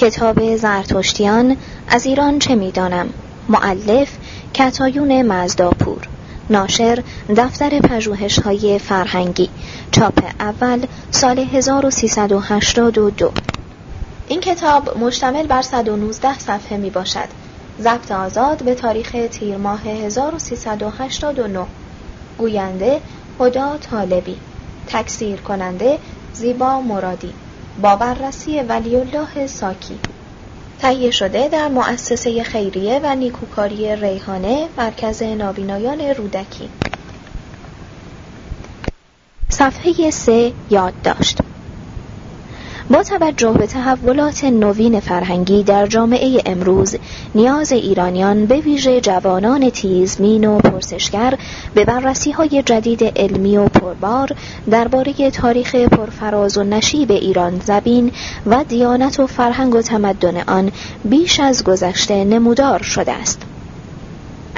کتاب زرتشتیان از ایران چه می‌دانم؟ معلف کتایون مزداپور ناشر دفتر پژوهش های فرهنگی چاپ اول سال 1382 این کتاب مشتمل بر 119 صفحه می باشد ضبط آزاد به تاریخ تیر ماه 1389 گوینده هدا طالبی. تکثیر کننده زیبا مرادی. با بررسی ولی الله ساکی. تهیه شده در مؤسسه خیریه و نیکوکاری ریحانه مرکز نابینایان رودکی. صفحه سه یادداشت. با توجه به تحولات نوین فرهنگی در جامعه امروز نیاز ایرانیان به ویژه جوانان تیزمین و پرسشگر به بررسی های جدید علمی و پربار درباره تاریخ پرفراز و نشیب ایران زبین و دیانت و فرهنگ و تمدن آن بیش از گذشته نمودار شده است.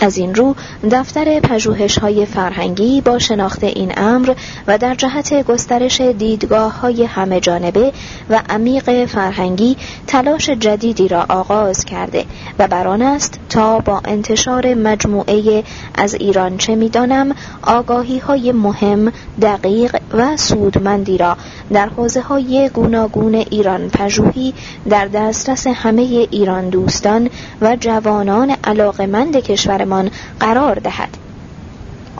از این رو دفتر پژوهش های فرهنگی با شناخت این امر و در جهت گسترش دیدگاه های همه جانبه و عمیق فرهنگی تلاش جدیدی را آغاز کرده و بران است تا با انتشار مجموعه از ایران چه می‌دانم آگاهی های مهم دقیق و سودمندی را در حوزه های گوناگون ایران پژوهی در دسترس همه ایران دوستان و جوانان علاقمند قرار دهد.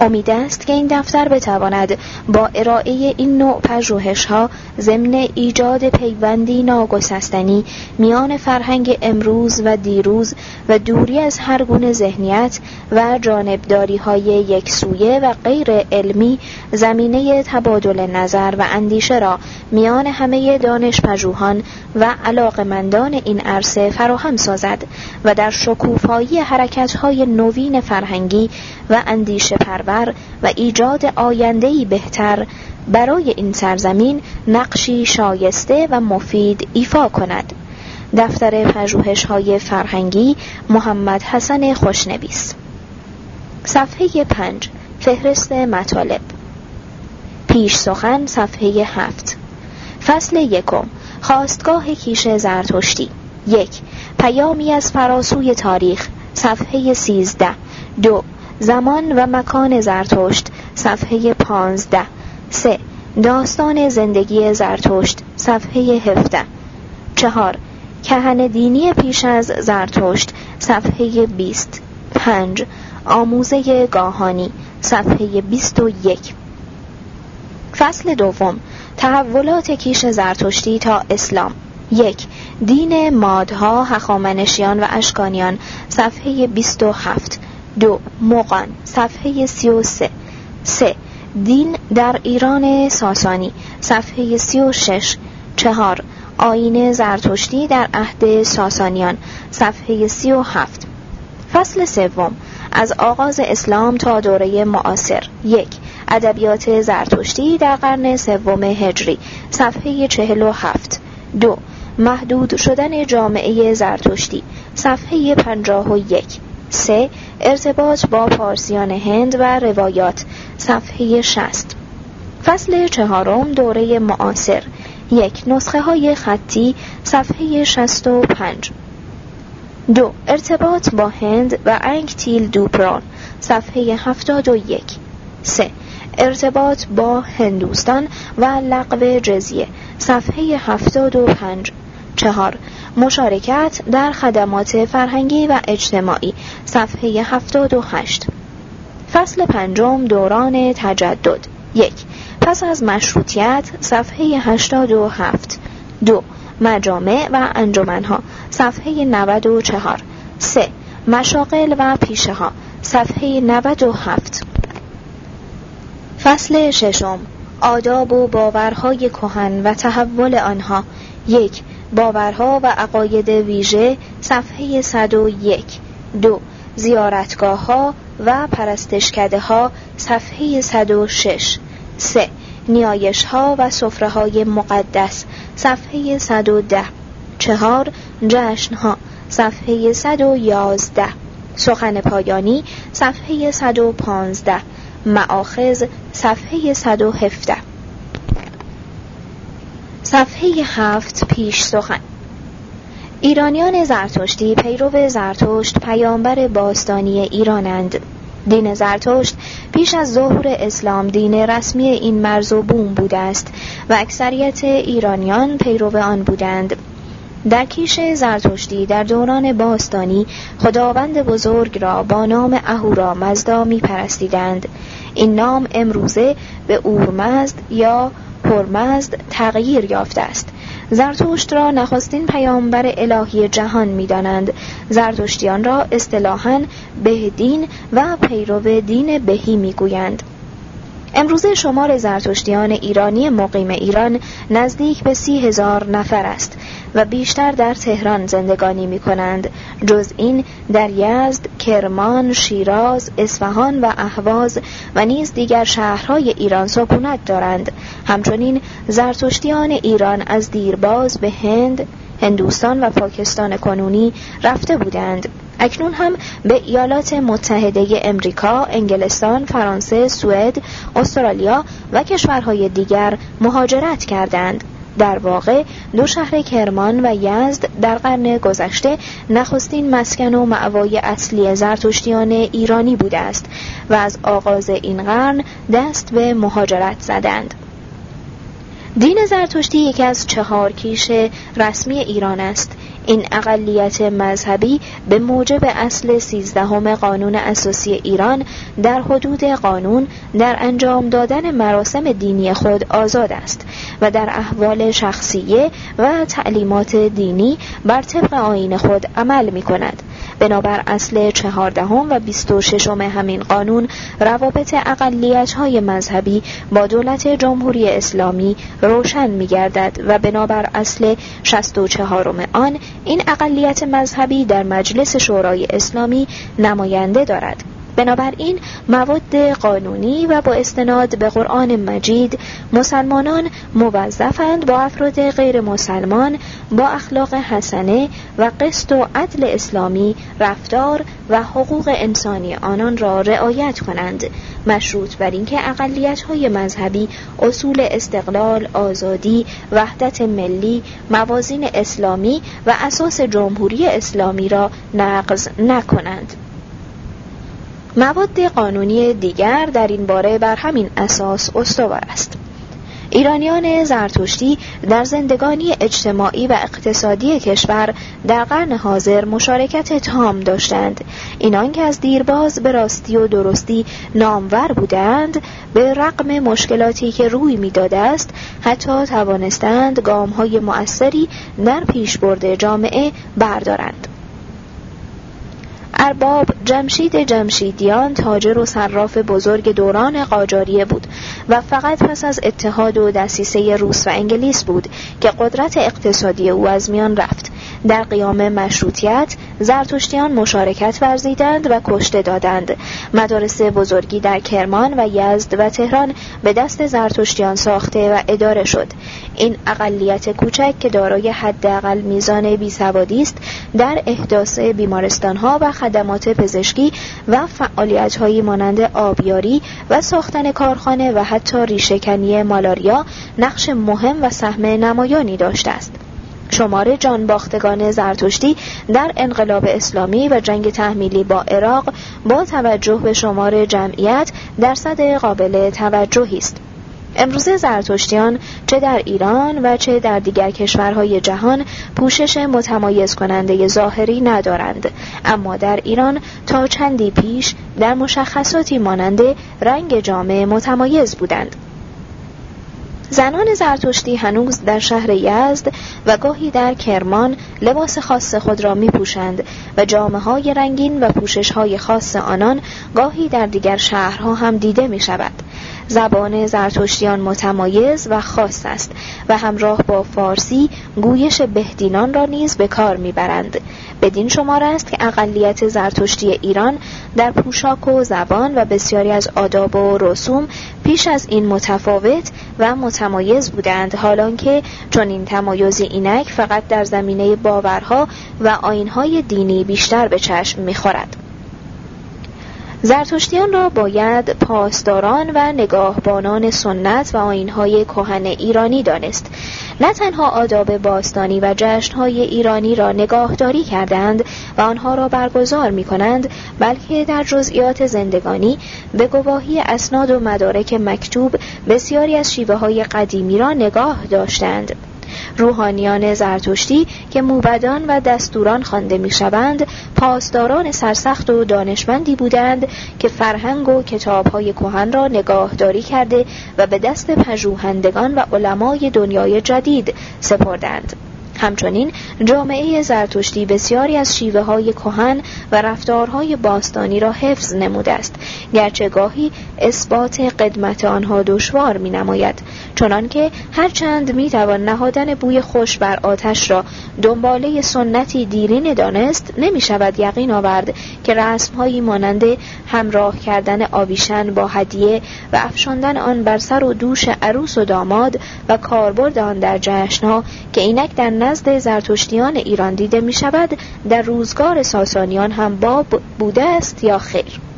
امید است که این دفتر بتواند با ارائه این نوع پژوهش ها ضمن ایجاد پیوندی ناگسستنی میان فرهنگ امروز و دیروز و دوری از هر گونه ذهنیت و جانبداری های یکسویه و غیر علمی زمینه تبادل نظر و اندیشه را میان همه دانش پژوهان و علاقمندان این عرصه فراهم سازد و در شکوفایی حرکت های نوین فرهنگی و اندیشه پرور و ایجاد آیندهی بهتر برای این سرزمین نقشی شایسته و مفید ایفا کند. دفتر پژوهش های فرهنگی محمد حسن خوشنویس. صفحه پنج فهرست مطالب. پیش سخن صفحه هفت. فصل یکم خواستگاه کیش زرتشتی. یک پیامی از فراسوی تاریخ. صفحه سیزده. دو زمان و مکان زرتشت صفحه پانزده. سه داستان زندگی زرتشت صفحه هفته چهار کهن دینی پیش از زرتشت صفحه بیست. پنج آموزه گاهانی صفحه بیست و یک. فصل دوم تحولات کیش زرتشتی تا اسلام. یک دین مادها هخامنشیان و اشکانیان صفحه 27 دو مقان صفحه 33 سه. دین در ایران ساسانی. صفحه 36 چهار آین زرتشتی در عهد ساسانیان. صفحه 37 فصل سوم. از آغاز اسلام تا دوره معاصر. یک ادبیات زرتشتی در قرن سوم هجری. صفحه 47 دو محدود شدن جامعه زرتشتی. صفحه 51 سه ارتباط با پارسیان هند و روایات صفحه 60 فصل چهارم دوره معاصر. یک نسخه های خطی صفحه 65 دو ارتباط با هند و انکتیل دوپران صفحه 71 سه ارتباط با هندوستان و لقب جزیه صفحه 75 چهار. مشارکت در خدمات فرهنگی و اجتماعی. صفحه 78 فصل پنجم دوران تجدد. یک. پس از مشروطیت صفحه 87 دو. مجامع و انجمنها. صفحه 94 سه. مشاقل و پیشه ها صفحه 97 فصل ششم. آداب و باورهای کهن و تحول آنها. یک. باورها و عقاید ویژه صفحه 101 دو زیارتگاه ها و پرستشکده ها صفحه 106 سه نیایش ها و صفره های مقدس صفحه 110 چهار جشن ها صفحه 111 سخن پایانی صفحه 115 معاخذ صفحه 117 صفحه هفت پیش سخن. ایرانیان زرتشتی پیرو زرتشت پیامبر باستانی ایرانند. دین زرتشت پیش از ظهور اسلام دین رسمی این مرز و بوم بوده است و اکثریت ایرانیان پیرو آن بودند. در کیش زرتشتی در دوران باستانی خداوند بزرگ را با نام اهورا مزدا می پرستیدند. این نام امروزه به اورمزد یا پرمزد تغییر یافته است. زرتشت را نخستین پیامبر الهی جهان می‌دانند. زرتشتیان را اصطلاحاً بهدین و پیرو دین بهی می‌گویند. امروزه شمار زرتشتیان ایرانی مقیم ایران نزدیک به سی هزار نفر است و بیشتر در تهران زندگانی می کنند جز این در یزد، کرمان، شیراز، اصفهان و اهواز و نیز دیگر شهرهای ایران سکونت دارند. همچنین زرتشتیان ایران از دیرباز به هند، هندوستان و پاکستان کنونی رفته بودند. اکنون هم به ایالات متحده امریکا، انگلستان، فرانسه، سوئد، استرالیا و کشورهای دیگر مهاجرت کردند. در واقع دو شهر کرمان و یزد در قرن گذشته نخستین مسکن و معوای اصلی زرتشتیان ایرانی بوده است و از آغاز این قرن دست به مهاجرت زدند. دین زرتشتی یکی از چهار کیش رسمی ایران است این اقلیت مذهبی به موجب اصل سیزدهم قانون اساسی ایران در حدود قانون در انجام دادن مراسم دینی خود آزاد است و در احوال شخصیه و تعلیمات دینی بر طبق آین خود عمل می کند. بنابر اصل چهاردهم و بیست و ششم همین قانون روابط اقلیت های مذهبی با دولت جمهوری اسلامی روشن می گردد و بنابر اصل شست و چهارم آن این اقلیت مذهبی در مجلس شورای اسلامی نماینده دارد. بنابراین مواد قانونی و با استناد به قرآن مجید مسلمانان موظفند با افراد غیر مسلمان با اخلاق حسنه و قسط و عدل اسلامی رفتار و حقوق انسانی آنان را رعایت کنند مشروط بر اینکه اقلیت های مذهبی اصول استقلال، آزادی، وحدت ملی، موازین اسلامی و اساس جمهوری اسلامی را نقض نکنند. مواد قانونی دیگر در این باره بر همین اساس استوار است. ایرانیان زرتشتی در زندگانی اجتماعی و اقتصادی کشور در قرن حاضر مشارکت تام داشتند اینان که از دیرباز به راستی و درستی نامور بودند به رقم مشکلاتی که روی می‌داده است حتی توانستند گام های مؤثری در پیشبرد جامعه بردارند ارباب جمشید جمشیدیان تاجر و صراف بزرگ دوران قاجاریه بود و فقط پس از اتحاد و دسیسه روس و انگلیس بود که قدرت اقتصادی او از میان رفت. در قیام مشروطیت زرتشتیان مشارکت ورزیدند و کشته دادند. مدارس بزرگی در کرمان و یزد و تهران به دست زرتشتیان ساخته و اداره شد. این اقلیت کوچک که دارای حداقل میزان بیسوادی است در احداث بیمارستانها و خدمات پزشکی و فعالیتهایی مانند آبیاری و ساختن کارخانه و حتی ریشهکنی مالاریا نقش مهم و سهم نمایانی داشته است. شمار جانباختگان زرتشتی در انقلاب اسلامی و جنگ تحمیلی با عراق با توجه به شمار جمعیت درصد قابل توجهی است. امروزه زرتشتیان چه در ایران و چه در دیگر کشورهای جهان پوشش متمایز کننده ظاهری ندارند. اما در ایران تا چندی پیش در مشخصاتی مانند رنگ جامعه متمایز بودند. زنان زرتشتی هنوز در شهر یزد و گاهی در کرمان لباس خاص خود را می پوشند و جامعه های رنگین و پوشش های خاص آنان گاهی در دیگر شهرها هم دیده می شود. زبان زرتشتیان متمایز و خاص است و همراه با فارسی گویش بهدینان را نیز به کار می‌برند. بدین شمار است که اقلیت زرتشتی ایران در پوشاک و زبان و بسیاری از آداب و رسوم پیش از این متفاوت و متمایز بودند حالان که چون این تمایزی اینک فقط در زمینه باورها و آینهای دینی بیشتر به چشم می‌خورد. زرتشتیان را باید پاسداران و نگاهبانان سنت و آینهای کهن ایرانی دانست. نه تنها آداب باستانی و جشنهای ایرانی را نگاهداری کردند و آنها را برگزار می کنند بلکه در جزئیات زندگانی به گواهی اسناد و مدارک مکتوب بسیاری از شیوه های قدیمی را نگاه داشتند. روحانیان زرتشتی که موبدان و دستوران خوانده می‌شوند پاسداران سرسخت و دانشمندی بودند که فرهنگ و کتابهای کهن را نگاهداری کرده و به دست پژوهندگان و علمای دنیای جدید سپردند. همچنین جامعه زرتشتی بسیاری از شیوه های کهن و رفتارهای باستانی را حفظ نموده است. گرچه گاهی اثبات قدمت آنها دشوار می نماید چنانکه هرچند می توان نهادن بوی خوش بر آتش را دنباله سنتی دیرین دانست نمی شود یقین آورد که رسمهایی مانند همراه کردن آویشن با هدیه و افشاندن آن بر سر و دوش عروس و داماد و کاربرد آن در جشنها که اینک در نزد زرتشتیان ایران دیده می شود در روزگار ساسانیان هم باب بوده است یا خیر؟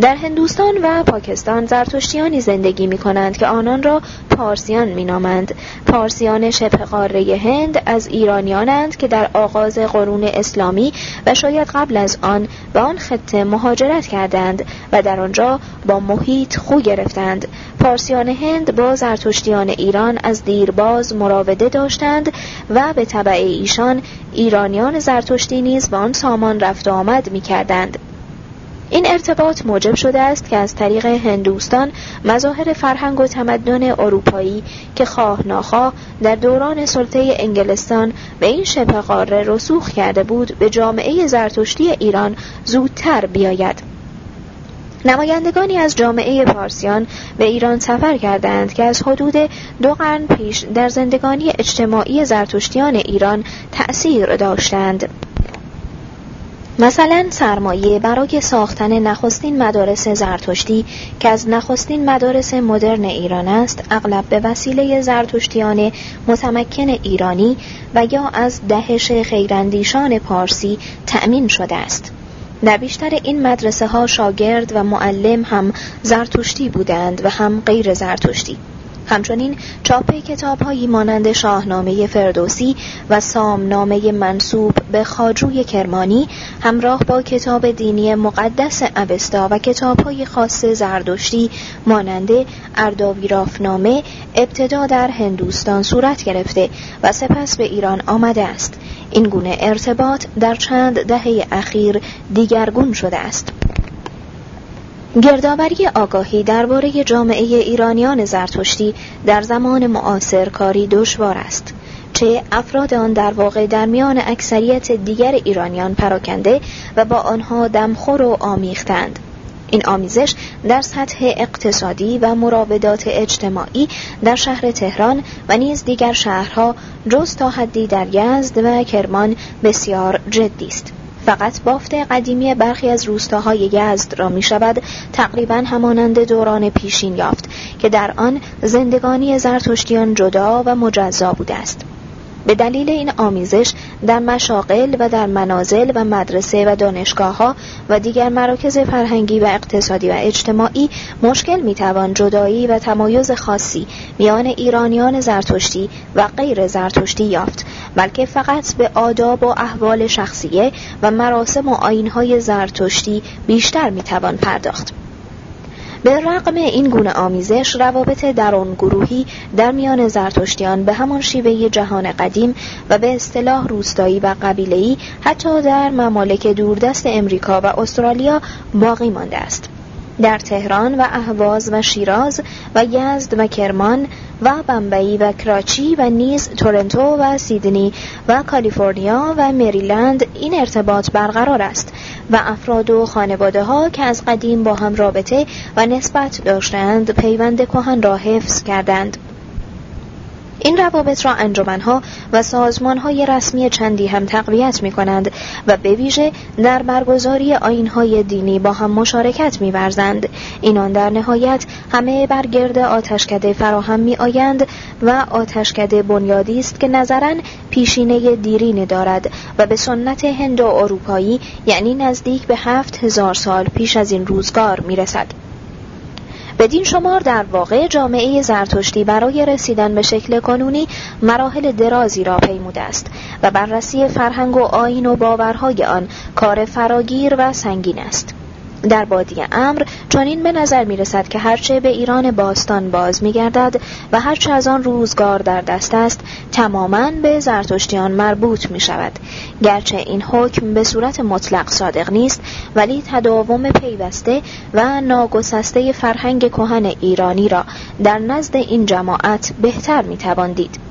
در هندوستان و پاکستان زرتشتیانی زندگی می کنند که آنان را پارسیان می نامند. پارسیان شبه قاره هند از ایرانیانند که در آغاز قرون اسلامی و شاید قبل از آن به آن خطه مهاجرت کردند و در آنجا با محیط خو گرفتند. پارسیان هند با زرتشتیان ایران از دیرباز مراوده داشتند و به طبع ایشان ایرانیان زرتشتی نیز به آن سامان رفت و آمد می کردند. این ارتباط موجب شده است که از طریق هندوستان مظاهر فرهنگ و تمدن اروپایی که خواه ناخواه در دوران سلطه انگلستان به این شبه قاره رسوخ کرده بود به جامعه زرتشتی ایران زودتر بیاید. نمایندگانی از جامعه پارسیان به ایران سفر کردند که از حدود دو قرن پیش در زندگانی اجتماعی زرتشتیان ایران تأثیر داشتند. مثلا سرمایه برای ساختن نخستین مدارس زرتشتی که از نخستین مدارس مدرن ایران است اغلب به وسیله زرتشتیان متمکن ایرانی و یا از دهش خیراندیشان پارسی تأمین شده است. در بیشتر این مدرسه ها شاگرد و معلم هم زرتشتی بودند و هم غیر زرتشتی. همچنین چاپ کتابهایی مانند شاهنامه فردوسی و سامنامه منصوب به خاجوی کرمانی همراه با کتاب دینی مقدس اوستا و کتابهای خاص زردشتی مانند ارداویرافنامه ابتدا در هندوستان صورت گرفته و سپس به ایران آمده است. این گونه ارتباط در چند دهه اخیر دیگرگون شده است. گردآوری آگاهی درباره جامعه ایرانیان زرتشتی در زمان معاصر کاری دشوار است. چه افراد آن در واقع در میان اکثریت دیگر ایرانیان پراکنده و با آنها دمخور و آمیختند. این آمیزش در سطح اقتصادی و مراودات اجتماعی در شهر تهران و نیز دیگر شهرها جز تا حدی در یزد و کرمان بسیار جدی است. فقط بافت قدیمی برخی از روستاهای یزد را می شود تقریبا همانند دوران پیشین یافت که در آن زندگانی زرتشتیان جدا و مجزا بوده است. به دلیل این آمیزش در مشاقل و در منازل و مدرسه و دانشگاه ها و دیگر مراکز فرهنگی و اقتصادی و اجتماعی مشکل می‌توان جدایی و تمایز خاصی میان ایرانیان زرتشتی و غیر زرتشتی یافت بلکه فقط به آداب و احوال شخصیه و مراسم و آینهای زرتشتی بیشتر می‌توان پرداخت. به رغم این گونه آمیزش روابط درون گروهی در میان زرتشتیان به همان شیوه جهان قدیم و به اصطلاح روستایی و قبیله‌ای حتی در ممالک دوردست امریکا و استرالیا باقی مانده است. در تهران و اهواز و شیراز و یزد و کرمان و بمبئی و کراچی و نیز تورنتو و سیدنی و کالیفرنیا و مریلند این ارتباط برقرار است و افراد و خانواده ها که از قدیم با هم رابطه و نسبت داشتند پیوند کهن را حفظ کردند. این روابط را انجمنها و سازمانهای رسمی چندی هم تقویت می کنند و به ویژه در برگزاری آینهای دینی با هم مشارکت می ورزند. اینان در نهایت همه بر گرد آتشکده فراهم می آیند و آتشکده بنیادی است که نظرا پیشینه دیرین دارد و به سنت هند و اروپایی یعنی نزدیک به هفت هزار سال پیش از این روزگار می رسد. بدین شمار در واقع جامعه زرتشتی برای رسیدن به شکل قانونی مراحل درازی را پیموده است و بررسی فرهنگ و آین و باورهای آن کار فراگیر و سنگین است. در بادی امر چنین به نظر می رسد که هرچه به ایران باستان باز می گردد و هرچه از آن روزگار در دست است تماما به زرتشتیان مربوط می شود گرچه این حکم به صورت مطلق صادق نیست ولی تداوم پیوسته و ناگسسته فرهنگ کهن ایرانی را در نزد این جماعت بهتر می توان دید.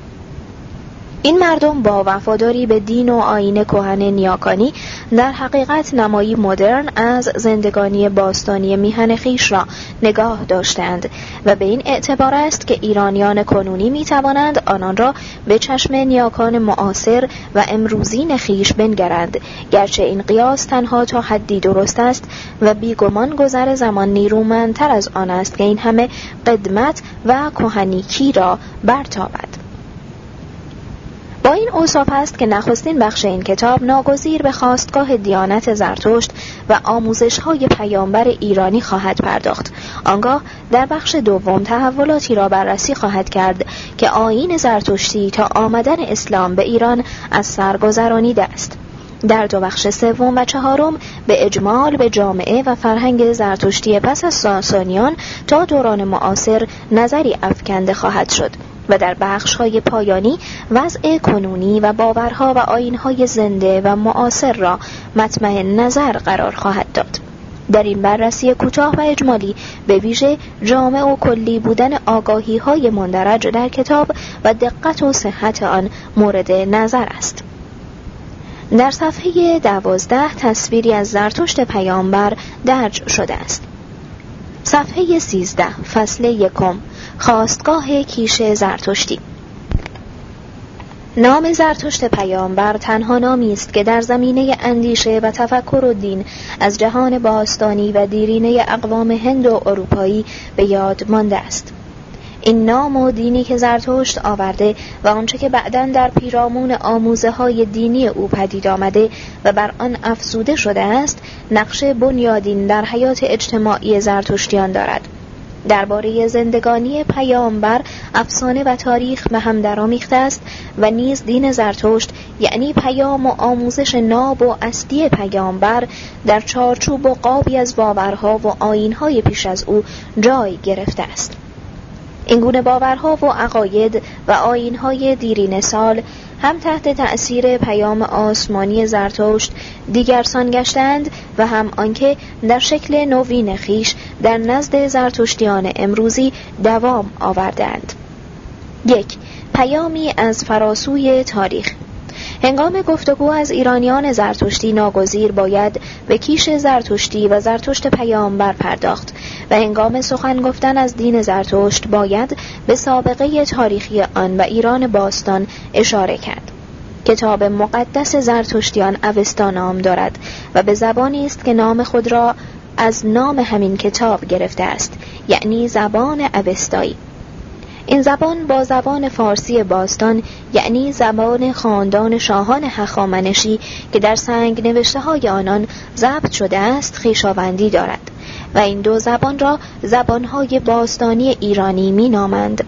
این مردم با وفاداری به دین و آین کهن نیاکانی در حقیقت نمایی مدرن از زندگانی باستانی میهن خیش را نگاه داشتند و به این اعتبار است که ایرانیان کنونی می توانند آنان را به چشم نیاکان معاصر و امروزین خیش بنگرند. گرچه این قیاس تنها تا حدی درست است و بیگمان گذر زمان نیرومندتر از آن است که این همه قدمت و کهنیکی را برتابد. این اوصاف است که نخستین بخش این کتاب ناگزیر به خواستگاه دیانت زرتشت و آموزش های پیامبر ایرانی خواهد پرداخت. آنگاه در بخش دوم تحولاتی را بررسی خواهد کرد که آین زرتشتی تا آمدن اسلام به ایران از سرگذرانیده است. در دو بخش سوم و چهارم به اجمال به جامعه و فرهنگ زرتشتی پس از ساسانیان تا دوران معاصر نظری افکنده خواهد شد. و در بخش های پایانی وضع کنونی و باورها و آینهای زنده و معاصر را مطمع نظر قرار خواهد داد. در این بررسی کوتاه و اجمالی به ویژه جامع و کلی بودن آگاهی های مندرج در کتاب و دقت و صحت آن مورد نظر است. در صفحه دوازده تصویری از زرتشت پیامبر درج شده است. صفحه سیزده فصل یکم خواستگاه کیش زرتشتی. نام زرتشت پیامبر تنها نامی است که در زمینه اندیشه و تفکر و دین از جهان باستانی و دیرینه اقوام هند و اروپایی به یاد مانده است. این نام و دینی که زرتشت آورده و آنچه که بعدا در پیرامون آموزه های دینی او پدید آمده و بر آن افزوده شده است نقش بنیادین در حیات اجتماعی زرتشتیان دارد. درباره زندگانی پیامبر افسانه و تاریخ به هم درآمیخته است و نیز دین زرتشت یعنی پیام و آموزش ناب و اصلی پیامبر در چارچوب و قابی از باورها و آینهای پیش از او جای گرفته است. این گونه باورها و عقاید و آینهای دیرین سال هم تحت تأثیر پیام آسمانی زرتشت دیگرسان گشتند و هم آنکه در شکل نوین خیش در نزد زرتشتیان امروزی دوام آوردند. یک پیامی از فراسوی تاریخ. هنگام گفتگو از ایرانیان زرتشتی ناگزیر باید به کیش زرتشتی و زرتشت پیامبر پرداخت و هنگام سخن گفتن از دین زرتشت باید به سابقه تاریخی آن و ایران باستان اشاره کرد. کتاب مقدس زرتشتیان اوستا نام دارد و به زبانی است که نام خود را از نام همین کتاب گرفته است یعنی زبان اوستایی. این زبان با زبان فارسی باستان یعنی زبان خاندان شاهان هخامنشی که در سنگ نوشته های آنان ضبط شده است خیشاوندی دارد و این دو زبان را زبانهای باستانی ایرانی می نامند.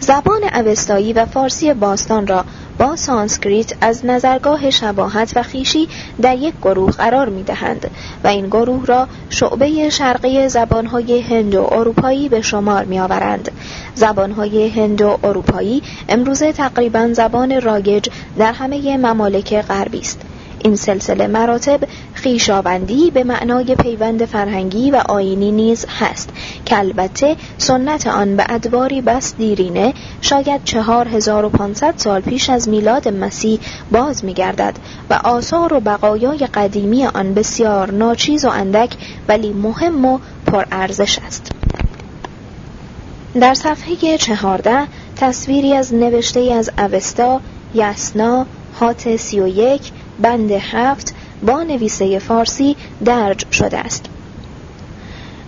زبان اوستایی و فارسی باستان را با سانسکریت از نظرگاه شباهت و خیشی در یک گروه قرار می دهند و این گروه را شعبه شرقی زبانهای هند و اروپایی به شمار می آورند. زبانهای هند و اروپایی امروزه تقریبا زبان رایج در همه ممالک غربی است. این سلسله مراتب خیشاوندی به معنای پیوند فرهنگی و آینی نیز هست که البته سنت آن به ادواری بس دیرینه شاید چهار هزار و پانصد سال پیش از میلاد مسیح باز میگردد و آثار و بقایای قدیمی آن بسیار ناچیز و اندک ولی مهم و پرارزش است. در صفحه چهارده تصویری از نوشته از اوستا یسنا هات سی و یک بند هفت با نویسه فارسی درج شده است.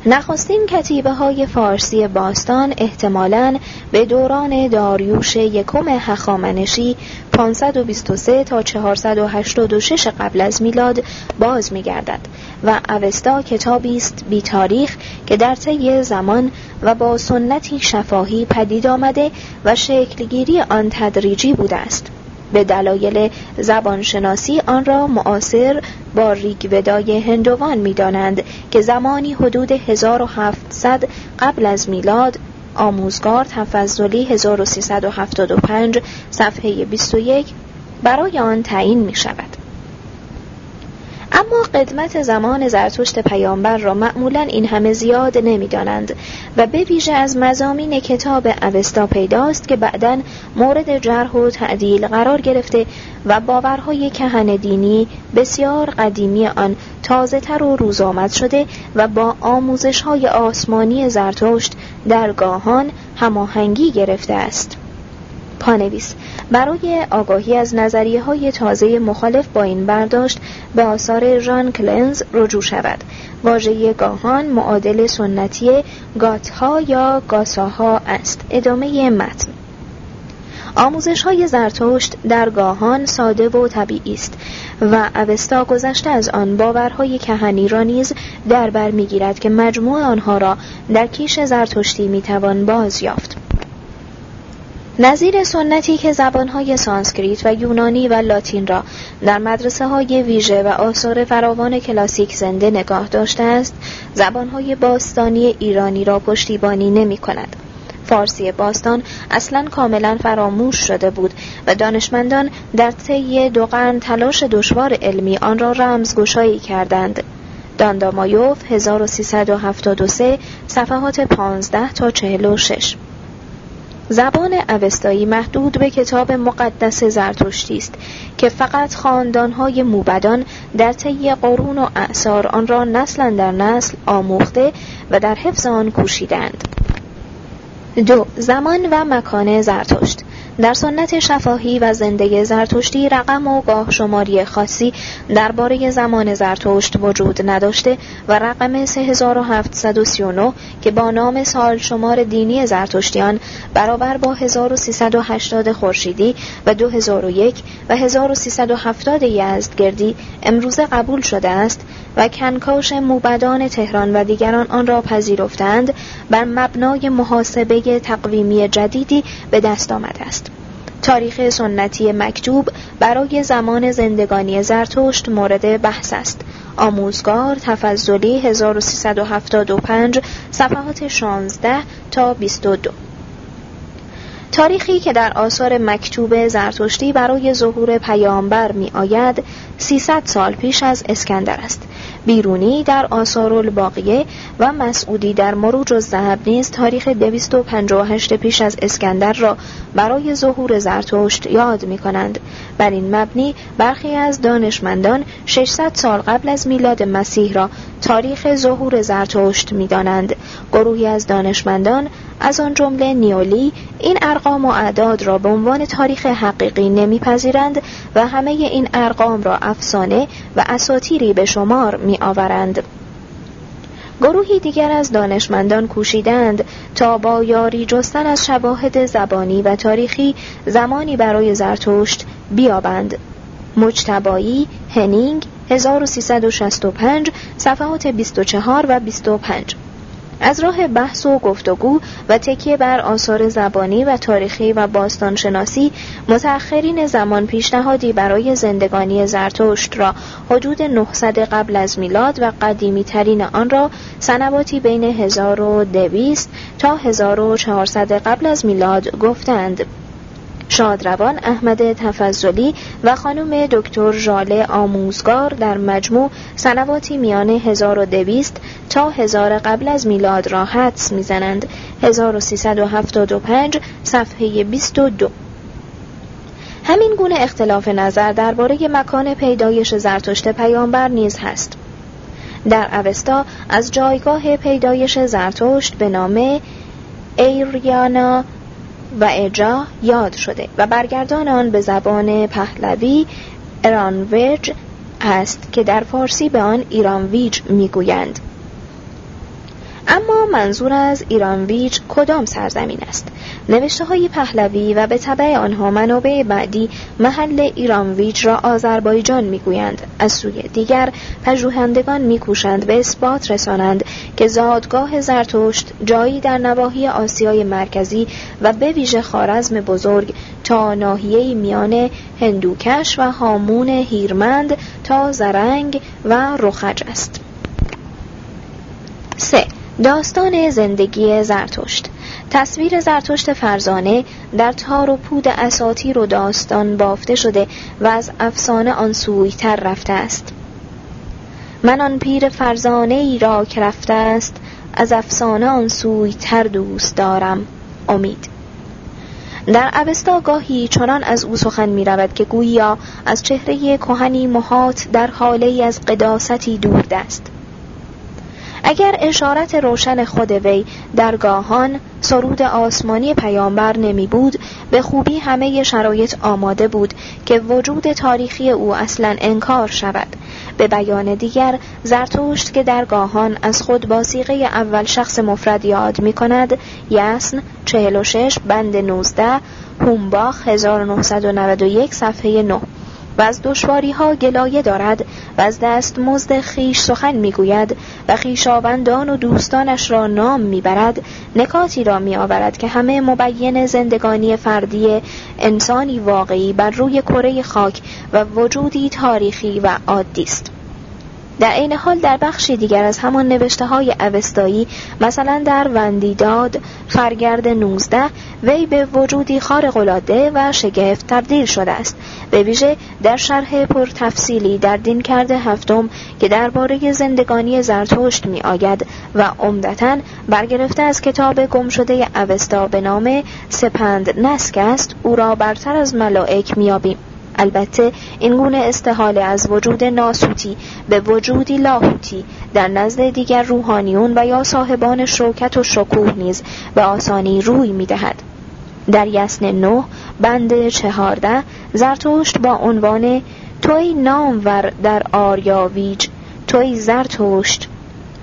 نخستین کتیبه های فارسی باستان احتمالاً به دوران داریوش یکم هخامنشی 523 تا 486 قبل از میلاد باز می گردد و اوستا کتابی است بی تاریخ که در طی زمان و با سنتی شفاهی پدید آمده و شکلگیری آن تدریجی بوده است. به دلایل زبانشناسی آن را معاصر با ریگودای هندوان می‌دانند که زمانی حدود 1700 قبل از میلاد آموزگار تفضلی 1375 صفحه 21 برای آن تعیین می شود. اما قدمت زمان زرتشت پیامبر را معمولا این همه زیاد نمی‌دانند و به ویژه از مزامین کتاب اوستا پیداست که بعدا مورد جرح و تعدیل قرار گرفته و باورهای کهن دینی بسیار قدیمی آن تازه تر و روز آمد شده و با آموزش های آسمانی زرتشت در گاهان هماهنگی گرفته است. پانویس برای آگاهی از نظریه های تازه مخالف با این برداشت به آثار ژان کلنز رجوع شود. واژه گاهان معادل سنتی گاتها یا گاساها است. ادامه متن. آموزش های زرتشت در گاهان ساده و طبیعی است و اوستا گذشته از آن باورهای کهنی را نیز در بر می‌گیرد که مجموع آنها را در کیش زرتشتی می‌توان باز یافت نظیر سنتی که زبانهای سانسکریت و یونانی و لاتین را در مدرسه های ویژه و آثار فراوان کلاسیک زنده نگاه داشته است زبانهای باستانی ایرانی را پشتیبانی نمی کند. فارسی باستان اصلا کاملا فراموش شده بود و دانشمندان در طی دو قرن تلاش دشوار علمی آن را رمزگشایی کردند. داندامایوف 1373 صفحات 15 تا 46 زبان اوستایی محدود به کتاب مقدس زرتشتی است که فقط خاندانهای موبدان در طی قرون و اعثار آن را نسلا در نسل آموخته و در حفظ آن کوشیدند. دو زمان و مکان زرتشت در سنت شفاهی و زندگی زرتشتی رقم و گاه شماری خاصی درباره زمان زرتشت وجود نداشته و رقم 3739 که با نام سال شمار دینی زرتشتیان برابر با 1380 خورشیدی و 2001 و 1370 یزدگردی امروزه قبول شده است و کنکاش موبدان تهران و دیگران آن را پذیرفتند بر مبنای محاسبه تقویمی جدیدی به دست آمده است. تاریخ سنتی مکتوب برای زمان زندگانی زرتشت مورد بحث است. آموزگار تفضلی 1375 صفحات 16 تا 22 تاریخی که در آثار مکتوب زرتشتی برای ظهور پیامبر می آید 300 سال پیش از اسکندر است بیرونی در آثار الباقیه و مسعودی در مروج الذهب نیز تاریخ 258 پیش از اسکندر را برای ظهور زرتشت یاد می کنند. بر این مبنی برخی از دانشمندان 600 سال قبل از میلاد مسیح را تاریخ ظهور زرتشت می دانند. گروهی از دانشمندان از آن جمله نیولی این ارقام و اعداد را به عنوان تاریخ حقیقی نمیپذیرند و همه این ارقام را افسانه و اساتیری به شمار می آورند. گروهی دیگر از دانشمندان کوشیدند تا با یاری جستن از شواهد زبانی و تاریخی زمانی برای زرتشت بیابند. مجتبایی، هنینگ، 1365 صفحات 24 و 25 از راه بحث و گفتگو و تکیه بر آثار زبانی و تاریخی و باستانشناسی متأخرین زمان پیشنهادی برای زندگانی زرتشت را حدود 900 قبل از میلاد و قدیمی ترین آن را سنواتی بین 1200 تا 1400 قبل از میلاد گفتند. شادروان احمد تفضلی و خانم دکتر ژاله آموزگار در مجموع سنواتی میان 1200 تا هزار قبل از میلاد را حدس می‌زنند. 1375 صفحه 22 همین گونه اختلاف نظر درباره مکان پیدایش زرتشت پیامبر نیز هست. در اوستا از جایگاه پیدایش زرتشت به نام ایریانا و اجا یاد شده و برگردان آن به زبان پهلوی ارانویج است که در فارسی به آن ایرانویج می‌گویند. اما منظور از ایرانویج کدام سرزمین است نوشته های پهلوی و به طبع آنها منابع بعدی محل ایرانویج را آذربایجان می‌گویند از سوی دیگر پژوهندگان میکوشند به اثبات رسانند که زادگاه زرتشت جایی در نواحی آسیای مرکزی و به ویژه خارزم بزرگ تا ناحیه میان هندوکش و هامون هیرمند تا زرنگ و رخج است 3. داستان زندگی زرتشت. تصویر زرتشت فرزانه در تار و پود اساطیر و داستان بافته شده و از افسانه آن سویتر رفته است. من آن پیر فرزانه ای را که رفته است از افسانه آن سویتر دوست دارم. امید. در اوستا گاهی چنان از او سخن می رود که گویا از چهره کهنی محات در حاله از قداستی دور است اگر اشارت روشن خود وی در گاهان سرود آسمانی پیامبر نمی بود به خوبی همه شرایط آماده بود که وجود تاریخی او اصلا انکار شود. به بیان دیگر زرتوشت که در گاهان از خود با سیغه اول شخص مفرد یاد می کند یسن 46 بند 19 هومباخ 1991 صفحه 9 و از دشواری ها گلایه دارد و از دست مزد خیش سخن می‌گوید و خیشاوندان و دوستانش را نام می‌برد. نکاتی را میآورد که همه مبین زندگانی فردی انسانی واقعی بر روی کره خاک و وجودی تاریخی و عادی است. در عین حال در بخشی دیگر از همان نوشته های اوستایی مثلا در وندیداد فرگرد 19 وی به وجودی خارق‌العاده و شگفت تبدیل شده است. به ویژه در شرح پرتفصیلی در دین کرده هفتم که درباره زندگانی زرتشت می آید و عمدتا برگرفته از کتاب گم شده اوستا به نام سپند نسک است او را برتر از ملائک میابیم البته این گونه استحاله از وجود ناسوتی به وجودی لاهوتی در نزد دیگر روحانیون و یا صاحبان شوکت و شکوه نیز به آسانی روی می دهد. در یسن نه بند چهارده زرتشت با عنوان توی نامور در آریاویج توی زرتشت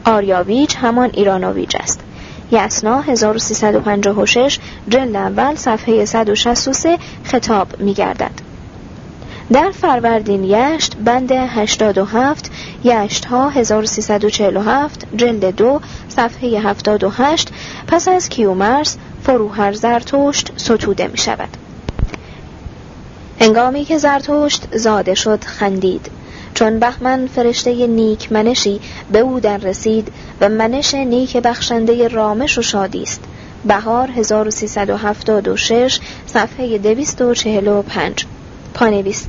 آریاویج همان ایرانویج است یسنا 1356 جلد اول صفحه 163 خطاب می گردد. در فروردین یشت بند 87 یشت ها 1347 جلد دو صفحه 78 پس از کیومرس فروهر زرتشت ستوده می شود هنگامی که زرتشت زاده شد خندید. چون بهمن فرشته نیک منشی به او در رسید و منش نیک بخشنده رامش و شادی است. بهار 1376 صفحه 245 پانویس.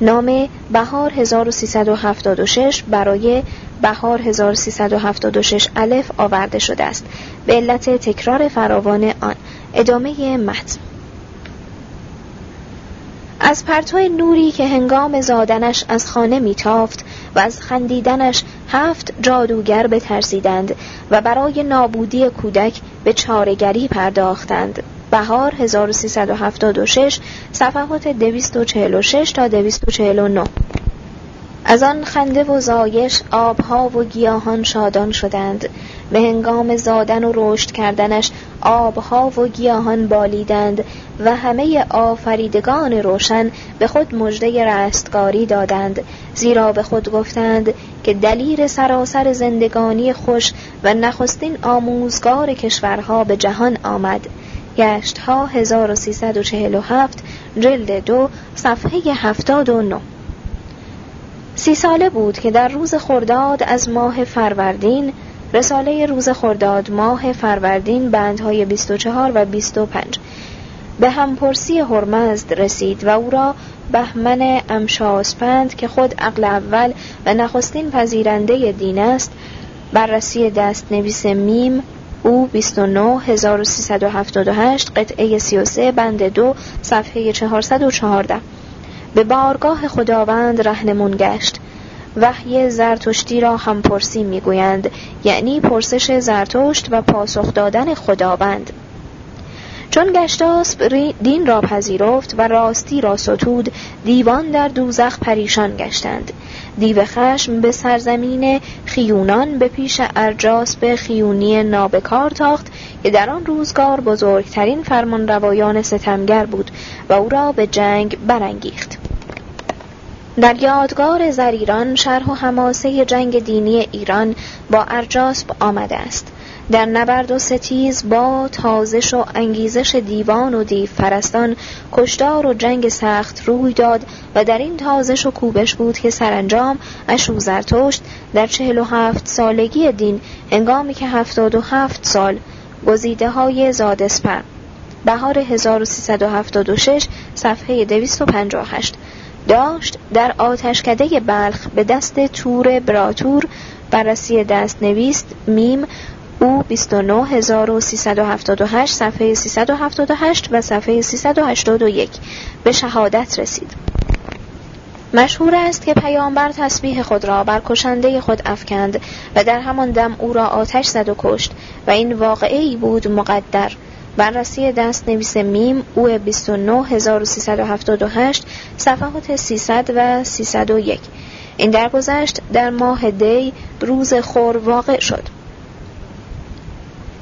نام بهار 1376 برای بهار 1376 الف آورده شده است. به علت تکرار فراوان آن. ادامه متن. از پرتو نوری که هنگام زادنش از خانه میتافت و از خندیدنش هفت جادوگر بترسیدند و برای نابودی کودک به چارگری پرداختند. بهار 1376 صفحات 246 تا 249 از آن خنده و زایش آبها و گیاهان شادان شدند. به هنگام زادن و رشد کردنش آبها و گیاهان بالیدند و همه آفریدگان روشن به خود مژده رستگاری دادند. زیرا به خود گفتند که دلیل سراسر زندگانی خوش و نخستین آموزگار کشورها به جهان آمد. گشت ها 1347 جلد دو صفحه 79 سی ساله بود که در روز خرداد از ماه فروردین رساله روز خرداد ماه فروردین بندهای 24 و 25 به همپرسی هرمزد رسید و او را بهمن امشاسپند که خود عقل اول و نخستین پذیرنده دین است بررسی دست نویس میم او 29 1378 قطعه 33 بند دو صفحه 414 به بارگاه خداوند رهنمون گشت. وحی زرتشتی را هم پرسی می‌گویند یعنی پرسش زرتشت و پاسخ دادن خداوند. چون گشتاسب دین را پذیرفت و راستی را ستود دیوان در دوزخ پریشان گشتند. دیو خشم به سرزمین خیونان به پیش ارجاس به خیونی نابکار تاخت که در آن روزگار بزرگترین فرمان روایان ستمگر بود و او را به جنگ برانگیخت. در یادگار زریران شرح و حماسه جنگ دینی ایران با ارجاسب آمده است. در نبرد و ستیز با تازش و انگیزش دیوان و دیو فرستان کشدار و جنگ سخت روی داد و در این تازش و کوبش بود که سرانجام اشو زرتشت در چهل و هفت سالگی دین انگامی که هفتاد و هفت سال گزیده های زادسپر بهار 1376 صفحه 258 داشت در آتشکده بلخ به دست تور براتور بررسی دست نویست میم او 29378 صفحه 378 و صفحه 381 به شهادت رسید. مشهور است که پیامبر تسبیح خود را بر کشنده خود افکند و در همان دم او را آتش زد و کشت و این واقعی بود مقدر. بررسی دست نویس میم او 29378 صفحات 300 و 301 این درگذشت در ماه دی روز خور واقع شد.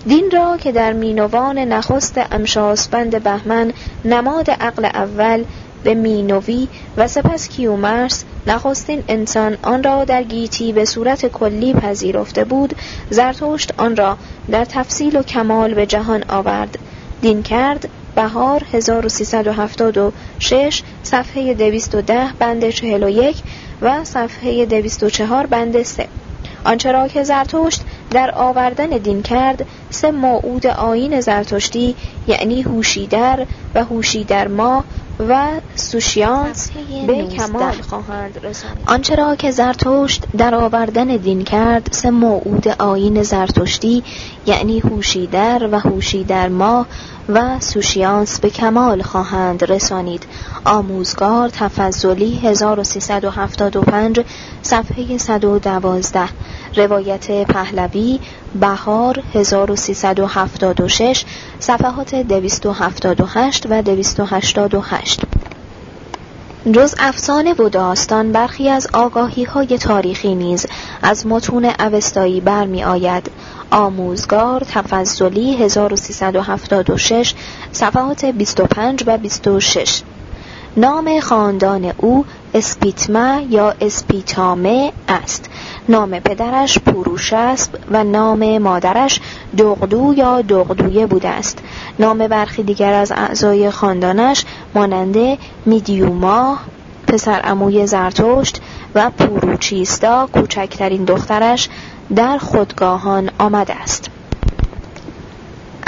دین را که در مینوان نخست امشاسپند بهمن نماد عقل اول به مینوی و سپس کیومرس نخستین انسان آن را در گیتی به صورت کلی پذیرفته بود زرتشت آن را در تفصیل و کمال به جهان آورد. دین کرد بهار 1376 صفحه 210 بند 41 و صفحه 204 بند 3 آنچه را که زرتشت در آوردن دین کرد سه موعود آین زرتشتی یعنی هوشیدر و هوشیدر ما و سوشیانس به کمال. خواهند رسانید آنچه را که زرتشت در آوردن دین کرد سه موعود آین زرتشتی یعنی هوشیدر و هوشیدر ما و سوشیانس به کمال خواهند رسانید. آموزگار تفضلی 1375 صفحه 112 روایت پهلوی بهار 1376 صفحات 278 و 288 جز افسانه و داستان برخی از آگاهی های تاریخی نیز از متون اوستایی برمی آید آموزگار تفضلی 1376 صفحات 25 و 26 نام خاندان او اسپیتما یا اسپیتامه است. نام پدرش پوروشسب و نام مادرش دغدو یا دغدویه بوده است. نام برخی دیگر از اعضای خاندانش ماننده میدیوما پسر اموی زرتشت و پوروچیستا کوچکترین دخترش در خودگاهان آمده است.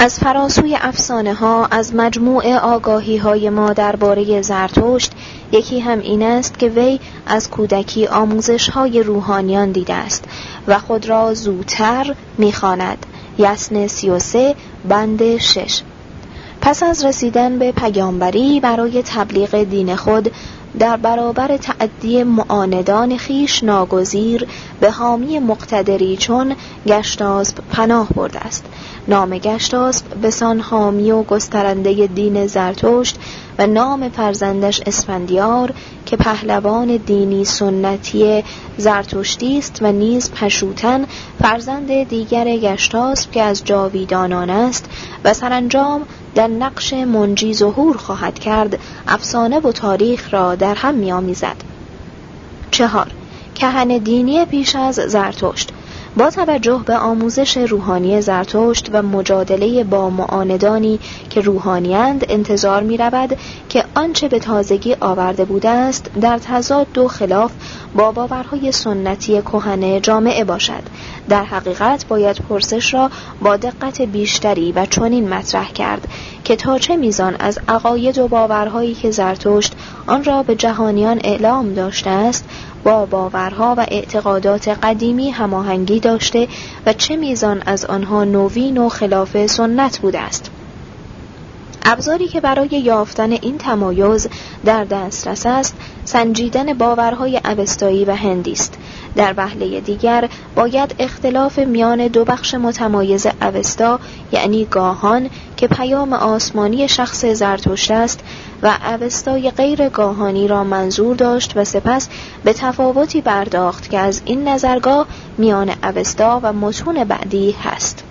از فراسوی افسانه ها از مجموع آگاهی های ما درباره زرتشت یکی هم این است که وی از کودکی آموزش های روحانیان دیده است و خود را زودتر می‌خواند. یسن سی و سه بند شش. پس از رسیدن به پیامبری برای تبلیغ دین خود در برابر تعدی معاندان خیش ناگزیر به حامی مقتدری چون گشتاسب پناه برده است. نام گشتاسب بسان حامی و گسترنده دین زرتشت و نام فرزندش اسفندیار که پهلوان دینی سنتی زرتشتی است و نیز پشوتن فرزند دیگر گشتاسب که از جاویدانان است و سرانجام در نقش منجی ظهور خواهد کرد افسانه و تاریخ را در هم میآمیزد. چهار کهن دینی پیش از زرتشت. با توجه به آموزش روحانی زرتشت و مجادله با معاندانی که روحانیند انتظار می رود که آنچه به تازگی آورده بوده است در تضاد و خلاف با باورهای سنتی کهن جامعه باشد. در حقیقت باید پرسش را با دقت بیشتری و چنین مطرح کرد که تا چه میزان از عقاید و باورهایی که زرتشت آن را به جهانیان اعلام داشته است با باورها و اعتقادات قدیمی هماهنگی داشته و چه میزان از آنها نوین و خلاف سنت بوده است. ابزاری که برای یافتن این تمایز در دسترس است سنجیدن باورهای اوستایی و هندی است. در وهله دیگر باید اختلاف میان دو بخش متمایز اوستا یعنی گاهان که پیام آسمانی شخص زرتشت است و اوستای غیر گاهانی را منظور داشت و سپس به تفاوتی پرداخت که از این نظرگاه میان اوستا و متون بعدی هست.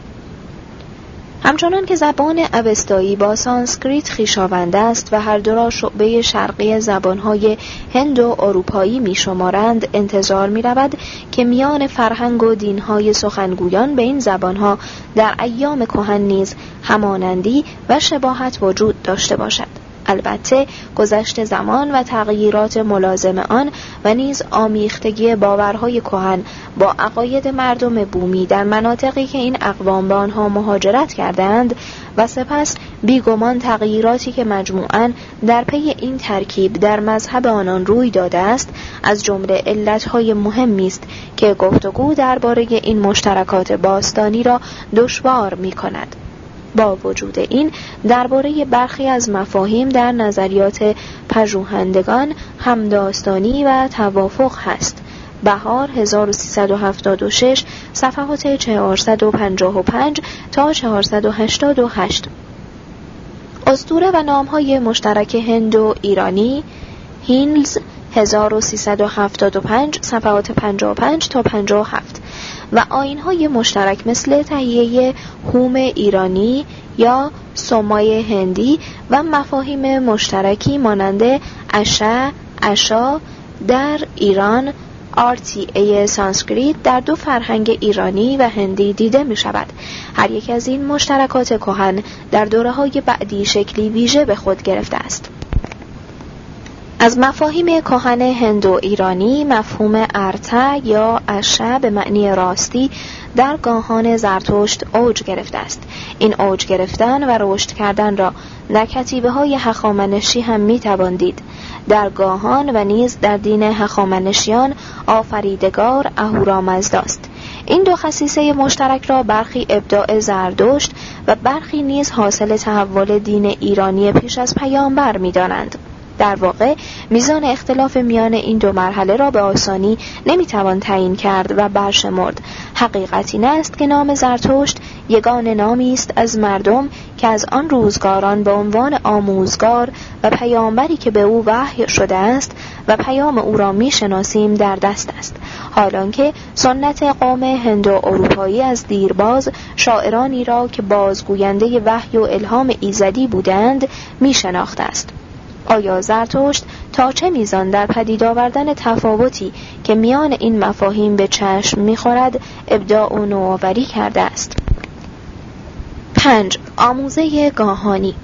همچنان که زبان اوستایی با سانسکریت خیشاوند است و هر دو را شعبه شرقی زبانهای هند و اروپایی می شمارند انتظار می رود که میان فرهنگ و دینهای سخنگویان به این زبانها در ایام کهن نیز همانندی و شباهت وجود داشته باشد. البته گذشت زمان و تغییرات ملازم آن و نیز آمیختگی باورهای کهن با عقاید مردم بومی در مناطقی که این اقوام به آنها مهاجرت کردند و سپس بیگمان تغییراتی که مجموعاً در پی این ترکیب در مذهب آنان روی داده است از جمله علتهای مهمی است که گفتگو درباره این مشترکات باستانی را دشوار می کند. با وجود این درباره برخی از مفاهیم در نظریات پژوهندگان همداستانی و توافق هست. بهار 1376 صفحات 455 تا 488 استوره و نامهای مشترک هند و ایرانی هینلز 1375 صفحات 55 تا 57 و های مشترک مثل تهیه هوم ایرانی یا سومای هندی و مفاهیم مشترکی مانند اشا، اشا در ایران ای سانسکریت در دو فرهنگ ایرانی و هندی دیده می شود. هر یک از این مشترکات کهن در دوره های بعدی شکلی ویژه به خود گرفته است. از مفاهیم کهن هندو ایرانی مفهوم ارته یا اشه به معنی راستی در گاهان زرتشت اوج گرفته است. این اوج گرفتن و رشد کردن را در کتیبه های هخامنشی هم می دید در گاهان و نیز در دین هخامنشیان آفریدگار اهورامزداست این دو خصیصه مشترک را برخی ابداع زردشت و برخی نیز حاصل تحول دین ایرانی پیش از پیامبر می دانند. در واقع میزان اختلاف میان این دو مرحله را به آسانی نمی‌توان تعیین کرد و برشمرد. حقیقت این است که نام زرتشت یگان نامی است از مردم که از آن روزگاران به عنوان آموزگار و پیامبری که به او وحی شده است و پیام او را می‌شناسیم در دست است. حالانکه سنت قوم هند و اروپایی از دیرباز شاعرانی را که بازگوینده وحی و الهام ایزدی بودند میشناخته است. آیا زرتشت تا چه میزان در پدید آوردن تفاوتی که میان این مفاهیم به چشم می‌خورد ابداع و نوآوری کرده است 5. آموزه گاهانی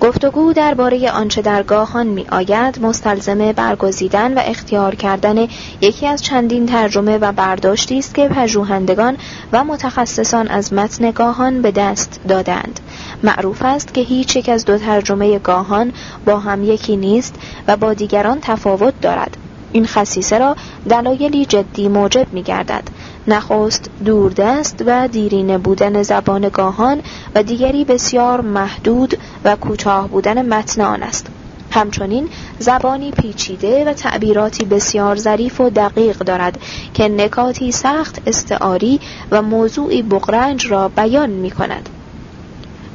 گفتگو درباره آنچه در گاهان می آید مستلزم برگزیدن و اختیار کردن یکی از چندین ترجمه و برداشتی است که پژوهندگان و متخصصان از متن گاهان به دست دادند. معروف است که هیچ یک از دو ترجمه گاهان با هم یکی نیست و با دیگران تفاوت دارد. این خصیصه را دلایلی جدی موجب می گردد نخست دوردست و دیرینه بودن زبان گاهان و دیگری بسیار محدود و کوتاه بودن متن آن است. همچنین زبانی پیچیده و تعبیراتی بسیار ظریف و دقیق دارد که نکاتی سخت استعاری و موضوعی بغرنج را بیان می کند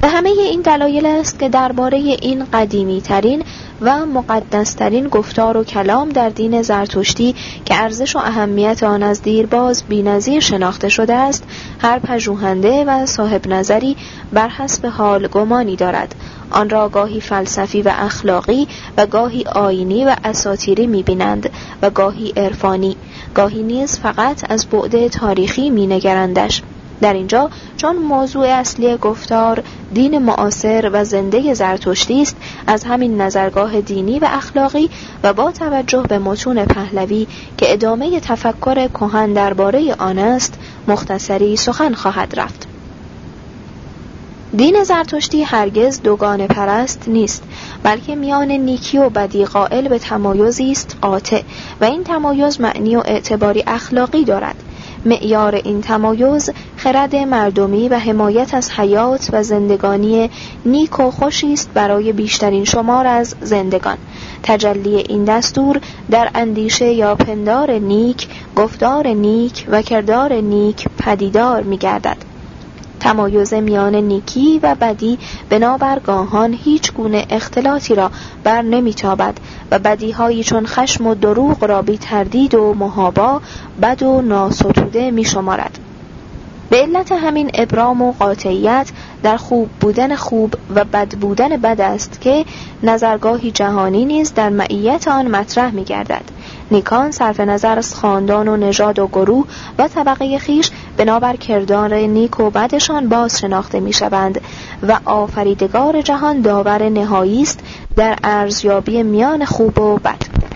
به همه این دلایل است که درباره این قدیمی ترین و مقدسترین گفتار و کلام در دین زرتشتی که ارزش و اهمیت آن از دیرباز بینظیر شناخته شده است هر پژوهنده و صاحب نظری بر حسب حال گمانی دارد. آن را گاهی فلسفی و اخلاقی و گاهی آینی و اساتیری می‌بینند و گاهی عرفانی گاهی نیز فقط از بعد تاریخی مینگرندش. در اینجا چون موضوع اصلی گفتار دین معاصر و زنده زرتشتی است از همین نظرگاه دینی و اخلاقی و با توجه به متون پهلوی که ادامه تفکر کهن درباره آن است مختصری سخن خواهد رفت. دین زرتشتی هرگز دوگان پرست نیست بلکه میان نیکی و بدی قائل به تمایزی است قاطع و این تمایز معنی و اعتباری اخلاقی دارد. معیار این تمایز خرد مردمی و حمایت از حیات و زندگانی نیک و خوشی است برای بیشترین شمار از زندگان تجلی این دستور در اندیشه یا پندار نیک گفتار نیک و کردار نیک پدیدار می گردد. تمایز میان نیکی و بدی بنابر گاهان هیچ گونه اختلاطی را بر نمیتابد و بدیهایی چون خشم و دروغ را بی تردید و محابا بد و ناستوده می شمارد. به علت همین ابرام و قاطعیت در خوب بودن خوب و بد بودن بد است که نظرگاهی جهانی نیز در معیت آن مطرح می گردد. نیکان صرف نظر از خاندان و نژاد و گروه و طبقه خیش بنابر کردار نیک و بدشان باز شناخته می شوند و آفریدگار جهان داور نهایی است در ارزیابی میان خوب و بد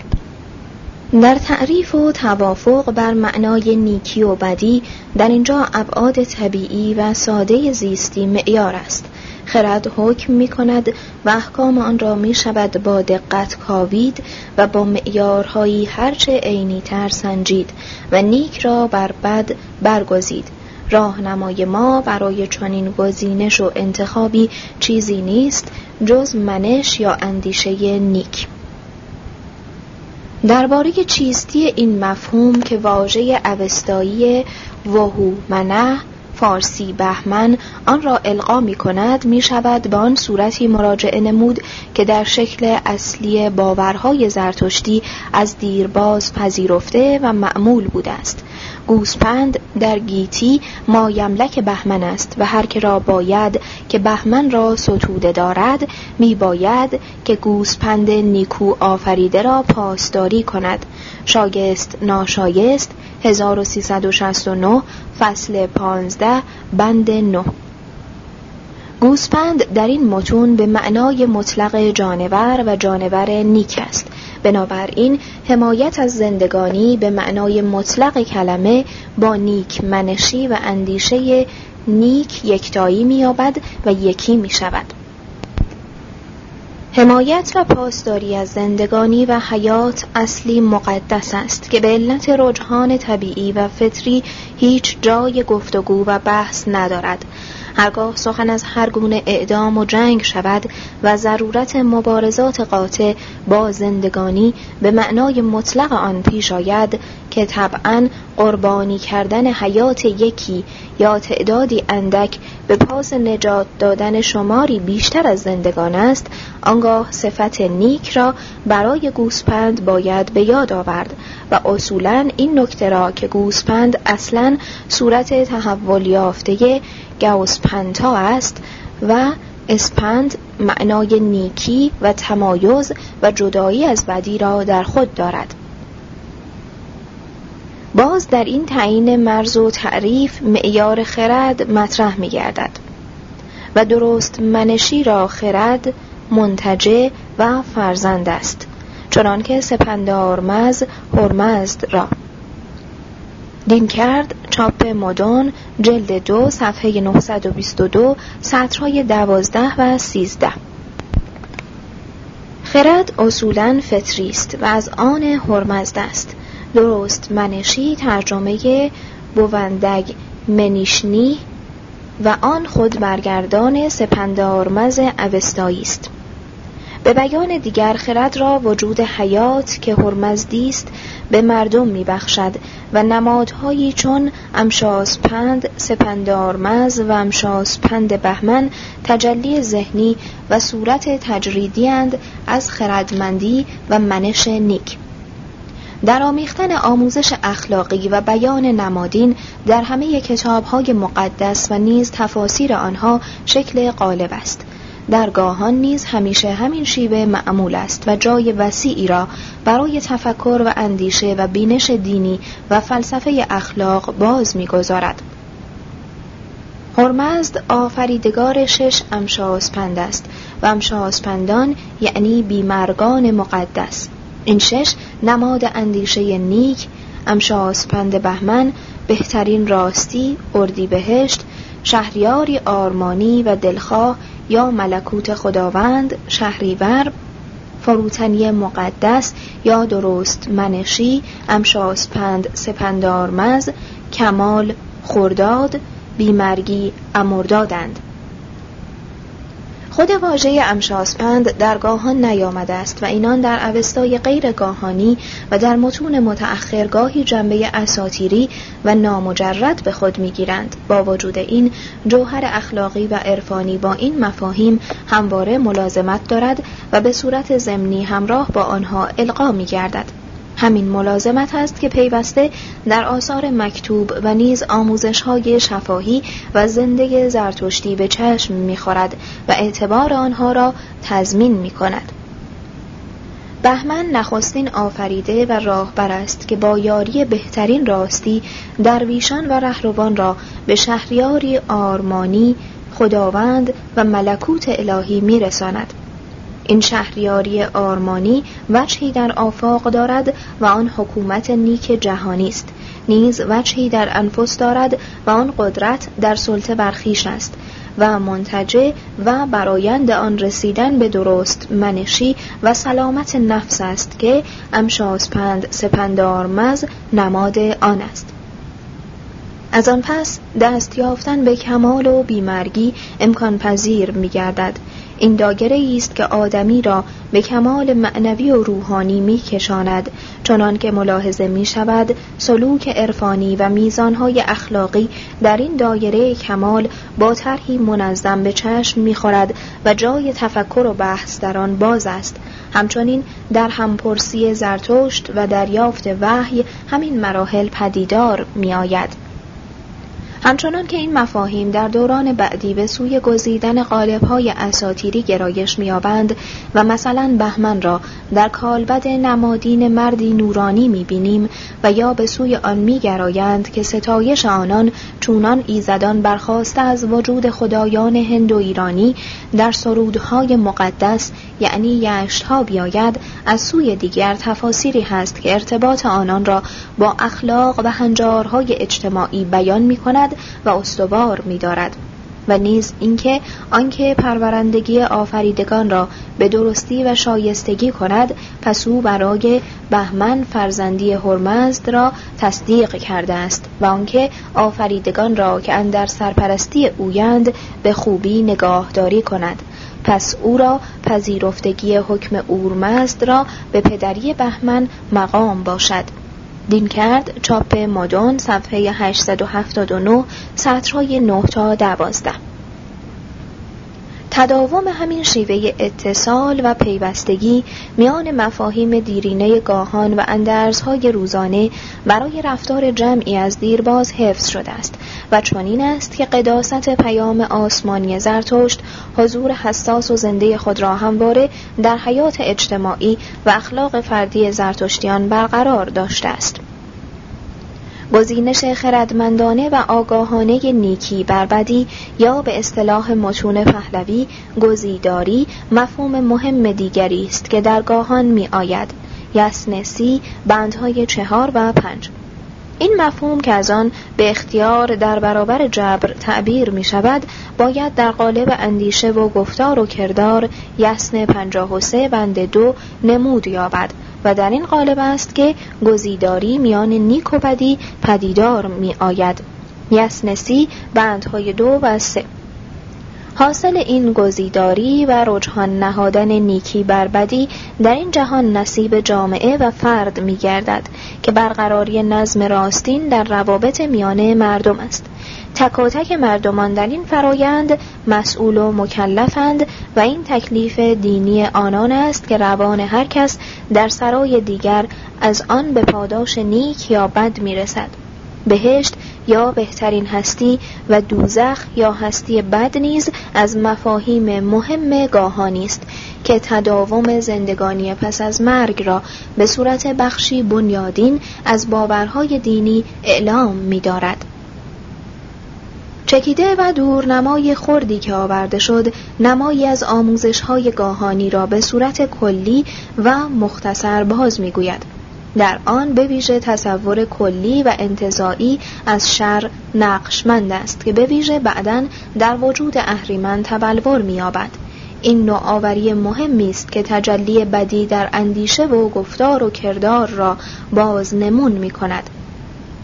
در تعریف و توافق بر معنای نیکی و بدی در اینجا ابعاد طبیعی و ساده زیستی معیار است. خرد حکم می کند و احکام آن را می شود با دقت کاوید و با معیارهایی هرچه عینی تر سنجید و نیک را بر بد برگزید. راهنمای ما برای چنین گزینش و انتخابی چیزی نیست جز منش یا اندیشه نیک. درباره چیستی این مفهوم که واژه اوستایی وهو منه فارسی بهمن آن را القا می کند می شود به آن صورتی مراجعه نمود که در شکل اصلی باورهای زرتشتی از دیرباز پذیرفته و معمول بوده است. گوسپند در گیتی مایملک بهمن است و هر که را باید که بهمن را ستوده دارد می باید که گوسپند نیکو آفریده را پاسداری کند. شایست ناشایست 1369 فصل 15 بند 9 گوسپند در این متون به معنای مطلق جانور و جانور نیک است. بنابراین حمایت از زندگانی به معنای مطلق کلمه با نیک منشی و اندیشه نیک یکتایی مییابد و یکی می شود حمایت و پاسداری از زندگانی و حیات اصلی مقدس است که به علت رجحان طبیعی و فطری هیچ جای گفتگو و بحث ندارد. هرگاه سخن از هر گونه اعدام و جنگ شود و ضرورت مبارزات قاطع با زندگانی به معنای مطلق آن پیش آید که طبعا قربانی کردن حیات یکی یا تعدادی اندک به پاس نجات دادن شماری بیشتر از زندگان است آنگاه صفت نیک را برای گوسپند باید به یاد آورد و اصولا این نکته را که گوسپند اصلا صورت تحول یافته گوسپنتا است و اسپند معنای نیکی و تمایز و جدایی از بدی را در خود دارد. باز در این تعیین مرز و تعریف معیار خرد مطرح می گردد و درست منشی را خرد منتجه و فرزند است چنانکه سپندارمز هرمزد را. دین کرد چاپ مدون جلد دو صفحه 922 سطرهای دوازده و سیزده. خرد اصولا فطری است و از آن هرمزد است. درست منشی ترجمه بوندگ منیشنی و آن خود برگردان سپندارمز اوستایی است. به بیان دیگر خرد را وجود حیات که هرمزدی است به مردم میبخشد و نمادهایی چون امشاسپند سپندارمز و امشاسپند بهمن تجلی ذهنی و صورت تجریدی از خردمندی و منش نیک. در آمیختن آموزش اخلاقی و بیان نمادین در همه کتابهای مقدس و نیز تفاسیر آنها شکل غالب است. در گاهان نیز همیشه همین شیوه معمول است و جای وسیعی را برای تفکر و اندیشه و بینش دینی و فلسفه اخلاق باز می‌گذارد. هرمزد آفریدگار شش امشاسپند است و امشاسپندان یعنی بیمرگان مقدس این شش نماد اندیشه نیک امشاسپند بهمن بهترین راستی اردیبهشت شهریاری آرمانی و دلخواه یا ملکوت خداوند شهریور فروتنی مقدس یا درست منشی امشاسپند سپندارمز کمال خرداد بیمرگی امردادند. خود واژه امشاسپند در گاهان نیامده است و اینان در اوستای غیر گاهانی و در متون متأخر گاهی جنبه اساتیری و نامجرد به خود می‌گیرند. با وجود این جوهر اخلاقی و عرفانی با این مفاهیم همواره ملازمت دارد و به صورت ضمنی همراه با آنها القا میگردد. همین ملازمت است که پیوسته در آثار مکتوب و نیز آموزش های شفاهی و زنده زرتشتی به چشم می‌خورد و اعتبار آنها را تضمین می کند. بهمن نخستین آفریده و راهبر است که با یاری بهترین راستی درویشان و رهروان را به شهریاری آرمانی خداوند و ملکوت الهی میرساند این شهریاری آرمانی وجهی در آفاق دارد و آن حکومت نیک جهانی است. نیز وجهی در انفس دارد و آن قدرت در سلطه برخیش است و منتجه و برایند آن رسیدن به درست منشی و سلامت نفس است که امشاسپند سپندارمز نماد آن است. از آن پس دست یافتن به کمال و بیمرگی امکان پذیر می گردد این داگره است که آدمی را به کمال معنوی و روحانی می کشاند چنان که ملاحظه می شود سلوک عرفانی و میزانهای اخلاقی در این دایره کمال با طرحی منظم به چشم می خورد و جای تفکر و بحث در آن باز است همچنین در همپرسی زرتشت و دریافت وحی همین مراحل پدیدار می آید. همچنان که این مفاهیم در دوران بعدی به سوی گزیدن قالب‌های اساتیری گرایش می‌یابند و مثلا بهمن را در کالبد نمادین مردی نورانی می‌بینیم و یا به سوی آن می‌گرایند که ستایش آنان چونان ایزدان برخواسته از وجود خدایان هند ایرانی در سرودهای مقدس یعنی یشتها بیاید از سوی دیگر تفاسیری هست که ارتباط آنان را با اخلاق و هنجارهای اجتماعی بیان می کند و استوار می دارد. و نیز اینکه آنکه پرورندگی آفریدگان را به درستی و شایستگی کند پس او برای بهمن فرزندی هرمزد را تصدیق کرده است و آنکه آفریدگان را که اندر سرپرستی اویند به خوبی نگاهداری کند پس او را پذیرفتگی حکم اورمزد را به پدری بهمن مقام باشد دین کرد. چاپ مادون صفحه 879 سطرهای 9 تا 12 تداوم همین شیوه اتصال و پیوستگی میان مفاهیم دیرینه گاهان و اندرزهای روزانه برای رفتار جمعی از دیرباز حفظ شده است و چنین است که قداست پیام آسمانی زرتشت حضور حساس و زنده خود را همواره در حیات اجتماعی و اخلاق فردی زرتشتیان برقرار داشته است. گزینش خردمندانه و آگاهانه نیکی بر بدی یا به اصطلاح متون پهلوی گزیداری مفهوم مهم دیگری است که در گاهان می آید یسنسی بندهای چهار و پنج. این مفهوم که از آن به اختیار در برابر جبر تعبیر می شود باید در قالب اندیشه و گفتار و کردار یسن پنجاه و سه بند دو نمود یابد و در این قالب است که گزیداری میان نیک و بدی پدیدار می آید یسنسی بندهای دو و سه. حاصل این گزیداری و رجحان نهادن نیکی بر بدی در این جهان نصیب جامعه و فرد می گردد که برقراری نظم راستین در روابط میانه مردم است. تک مردمان در این فرایند مسئول و مکلفند و این تکلیف دینی آنان است که روان هر کس در سرای دیگر از آن به پاداش نیک یا بد می‌رسد. بهشت یا بهترین هستی و دوزخ یا هستی بد نیز از مفاهیم مهم گاهانی است که تداوم زندگانی پس از مرگ را به صورت بخشی بنیادین از باورهای دینی اعلام می دارد. چکیده و دورنمای خردی که آورده شد نمایی از آموزش های گاهانی را به صورت کلی و مختصر باز می‌گوید در آن به ویژه تصور کلی و انتظایی از شر نقشمند است که به ویژه بعدا در وجود اهریمن تبلور می‌یابد. این نوآوری مهمی است که تجلی بدی در اندیشه و گفتار و کردار را باز نمون می کند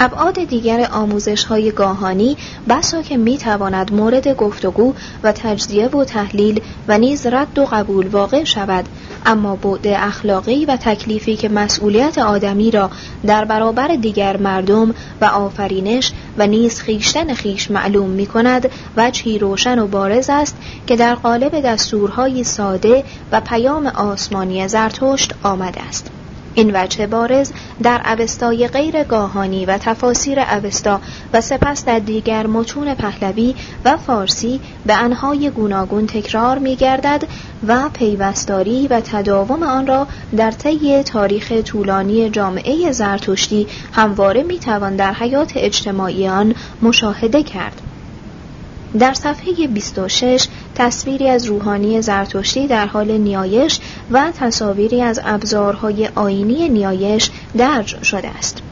ابعاد دیگر آموزش های گاهانی بسا که می تواند مورد گفتگو و تجزیه و تحلیل و نیز رد و قبول واقع شود. اما بعد اخلاقی و تکلیفی که مسئولیت آدمی را در برابر دیگر مردم و آفرینش و نیز خیشتن خیش معلوم می کند وجهی روشن و بارز است که در قالب دستورهای ساده و پیام آسمانی زرتشت آمده است. این وجه بارز در اوستای غیر گاهانی و تفاسیر اوستا و سپس در دیگر متون پهلوی و فارسی به انهای گوناگون تکرار می گردد و پیوستاری و تداوم آن را در طی تاریخ طولانی جامعه زرتشتی همواره می توان در حیات اجتماعی آن مشاهده کرد. در صفحه 26 تصویری از روحانی زرتشتی در حال نیایش و تصاویری از ابزارهای آینی نیایش درج شده است.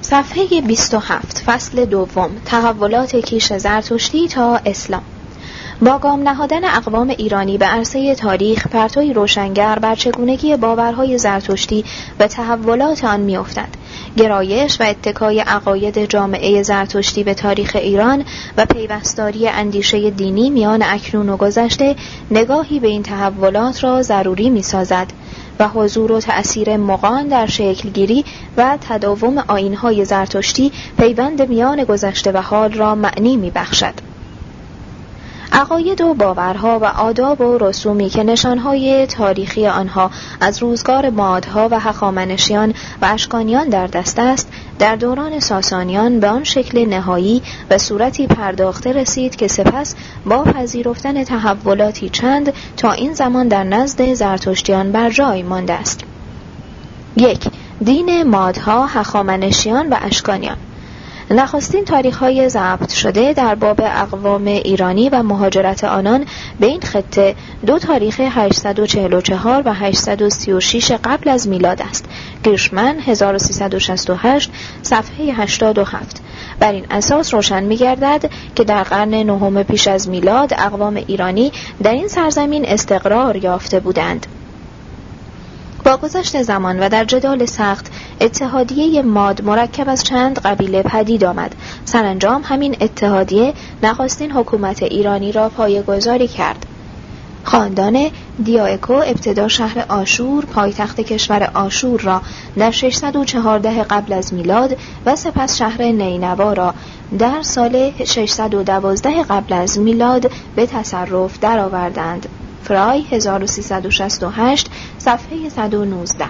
صفحه 27 فصل دوم تحولات کیش زرتشتی تا اسلام با گام نهادن اقوام ایرانی به عرصه تاریخ پرتوی روشنگر بر چگونگی باورهای زرتشتی و تحولات آن میافتد گرایش و اتکای عقاید جامعه زرتشتی به تاریخ ایران و پیوستاری اندیشه دینی میان اکنون و گذشته نگاهی به این تحولات را ضروری می سازد و حضور و تأثیر مقان در شکلگیری و تداوم آینهای زرتشتی پیوند میان گذشته و حال را معنی می بخشد. عقاید و باورها و آداب و رسومی که نشانهای تاریخی آنها از روزگار مادها و هخامنشیان و اشکانیان در دست است در دوران ساسانیان به آن شکل نهایی و صورتی پرداخته رسید که سپس با پذیرفتن تحولاتی چند تا این زمان در نزد زرتشتیان بر جای مانده است. یک دین مادها هخامنشیان و اشکانیان. نخستین تاریخ های ضبط شده در باب اقوام ایرانی و مهاجرت آنان به این خطه دو تاریخ 844 و 836 قبل از میلاد است. گرشمن 1368 صفحه 87 بر این اساس روشن می گردد که در قرن نهم پیش از میلاد اقوام ایرانی در این سرزمین استقرار یافته بودند. با گذشت زمان و در جدال سخت اتحادیه ماد مرکب از چند قبیله پدید آمد سرانجام همین اتحادیه نخستین حکومت ایرانی را پایگذاری کرد خاندان دیاکو ابتدا شهر آشور پایتخت کشور آشور را در 614 قبل از میلاد و سپس شهر نینوا را در سال 612 قبل از میلاد به تصرف درآوردند. فرای 1368 صفحه 119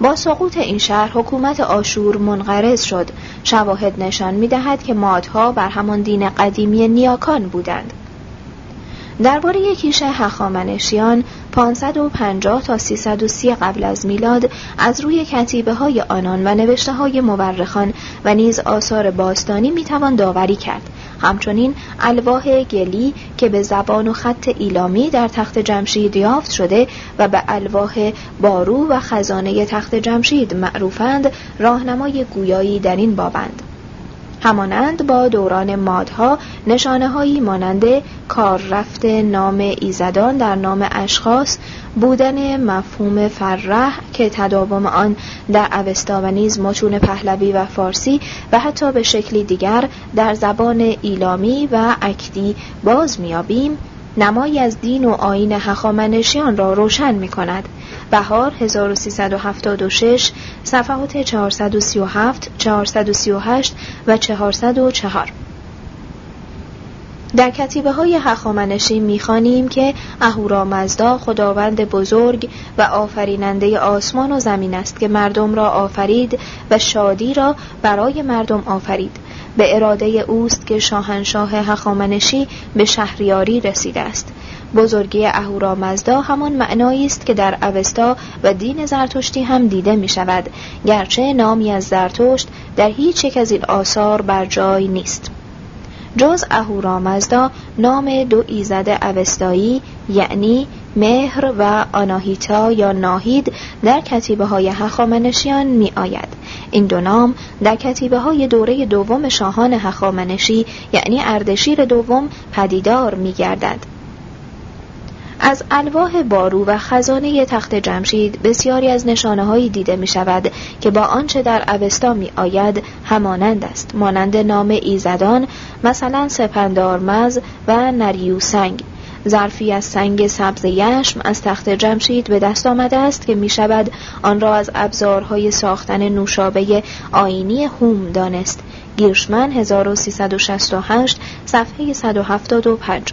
با سقوط این شهر حکومت آشور منقرض شد. شواهد نشان می دهد که مادها بر همان دین قدیمی نیاکان بودند. درباره کیش هخامنشیان 550 تا 330 قبل از میلاد از روی کتیبه های آنان و نوشته های مورخان و نیز آثار باستانی می‌توان داوری کرد. همچنین الواح گلی که به زبان و خط ایلامی در تخت جمشید یافت شده و به الواح بارو و خزانه تخت جمشید معروفند راهنمای گویایی در این بابند. همانند با دوران مادها نشانه هایی مانند کار رفت نام ایزدان در نام اشخاص بودن مفهوم فرح که تداوم آن در اوستا و نیز متون پهلوی و فارسی و حتی به شکلی دیگر در زبان ایلامی و اکدی باز میابیم نمایی از دین و آین هخامنشیان را روشن می کند. بهار 1376 صفحات 437 438 و 404 در کتیبه های هخامنشی می‌خوانیم که اهورامزدا خداوند بزرگ و آفریننده آسمان و زمین است که مردم را آفرید و شادی را برای مردم آفرید به اراده اوست که شاهنشاه هخامنشی به شهریاری رسیده است. بزرگی اهورامزدا همان معنایی است که در اوستا و دین زرتشتی هم دیده می شود گرچه نامی از زرتشت در هیچ یک از این آثار بر جای نیست. جز اهورامزدا نام دو ایزد اوستایی یعنی مهر و آناهیتا یا ناهید در کتیبه های هخامنشیان می آید. این دو نام در کتیبه های دوره دوم شاهان هخامنشی یعنی اردشیر دوم پدیدار می گردد. از الواح بارو و خزانه تخت جمشید بسیاری از نشانه هایی دیده می شود که با آنچه در اوستا می آید همانند است مانند نام ایزدان مثلا سپندارمز و نریوسنگ ظرفی از سنگ سبز یشم از تخت جمشید به دست آمده است که می شود آن را از ابزارهای ساختن نوشابه آینی هوم دانست. گیرشمن 1368 صفحه 175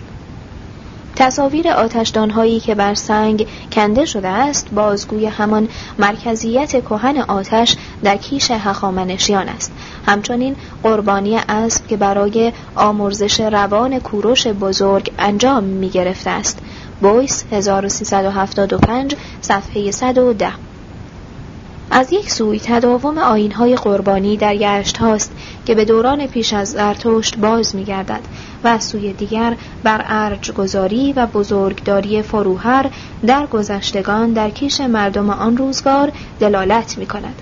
تصاویر آتشدانهایی که بر سنگ کنده شده است بازگوی همان مرکزیت کهن آتش در کیش هخامنشیان است. همچنین قربانی اسب که برای آمرزش روان کوروش بزرگ انجام می گرفته است. بویس 1375 صفحه 110 از یک سوی تداوم آینهای قربانی در گشت هاست که به دوران پیش از زرتشت باز می گردد و از سوی دیگر بر ارج گذاری و بزرگداری فروهر در گذشتگان در کیش مردم آن روزگار دلالت می کند.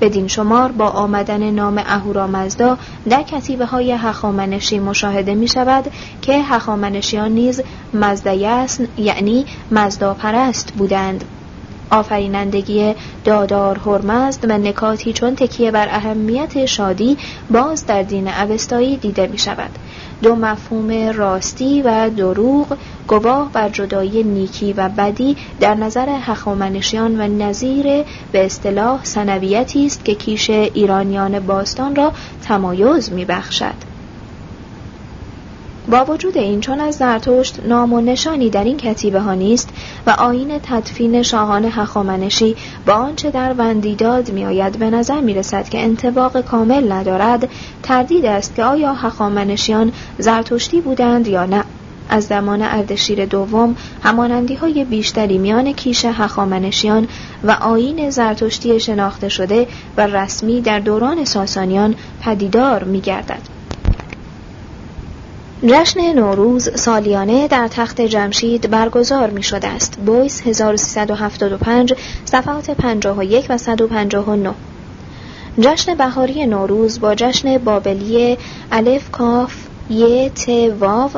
بدین شمار با آمدن نام اهورامزدا در کتیبه های هخامنشی مشاهده می شود که هخامنشیان نیز مزدیسن یعنی مزدا پرست بودند آفرینندگی دادار هرمزد و نکاتی چون تکیه بر اهمیت شادی باز در دین اوستایی دیده می شود دو مفهوم راستی و دروغ گواه بر جدایی نیکی و بدی در نظر هخامنشیان و نظیر به اصطلاح سنویتی است که کیش ایرانیان باستان را تمایز می بخشد. با وجود این چون از زرتشت نام و نشانی در این کتیبه ها نیست و آین تدفین شاهان هخامنشی با آنچه در وندیداد می آید به نظر می رسد که انتباق کامل ندارد تردید است که آیا هخامنشیان زرتشتی بودند یا نه از زمان اردشیر دوم همانندی های بیشتری میان کیش هخامنشیان و آین زرتشتی شناخته شده و رسمی در دوران ساسانیان پدیدار می گردد. جشن نوروز سالیانه در تخت جمشید برگزار می شده است. بویس 1375 صفحات 51 و 159 جشن بهاری نوروز با جشن بابلی الف کاف ی ت واو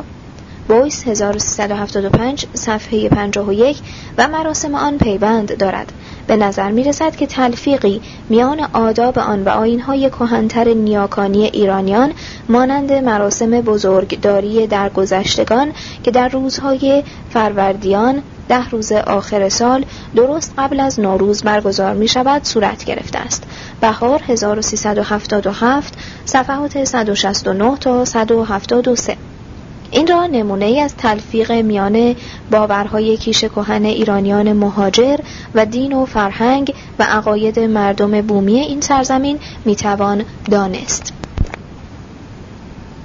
بویس 1375 صفحه 51 و مراسم آن پیوند دارد به نظر می رسد که تلفیقی میان آداب آن و آینهای کهنتر نیاکانی ایرانیان مانند مراسم بزرگداری در گذشتگان که در روزهای فروردیان ده روز آخر سال درست قبل از نوروز برگزار می شود صورت گرفته است. بهار 1377 صفحات 169 تا 173 این را نمونه ای از تلفیق میان باورهای کیش کهن ایرانیان مهاجر و دین و فرهنگ و عقاید مردم بومی این سرزمین می‌توان دانست.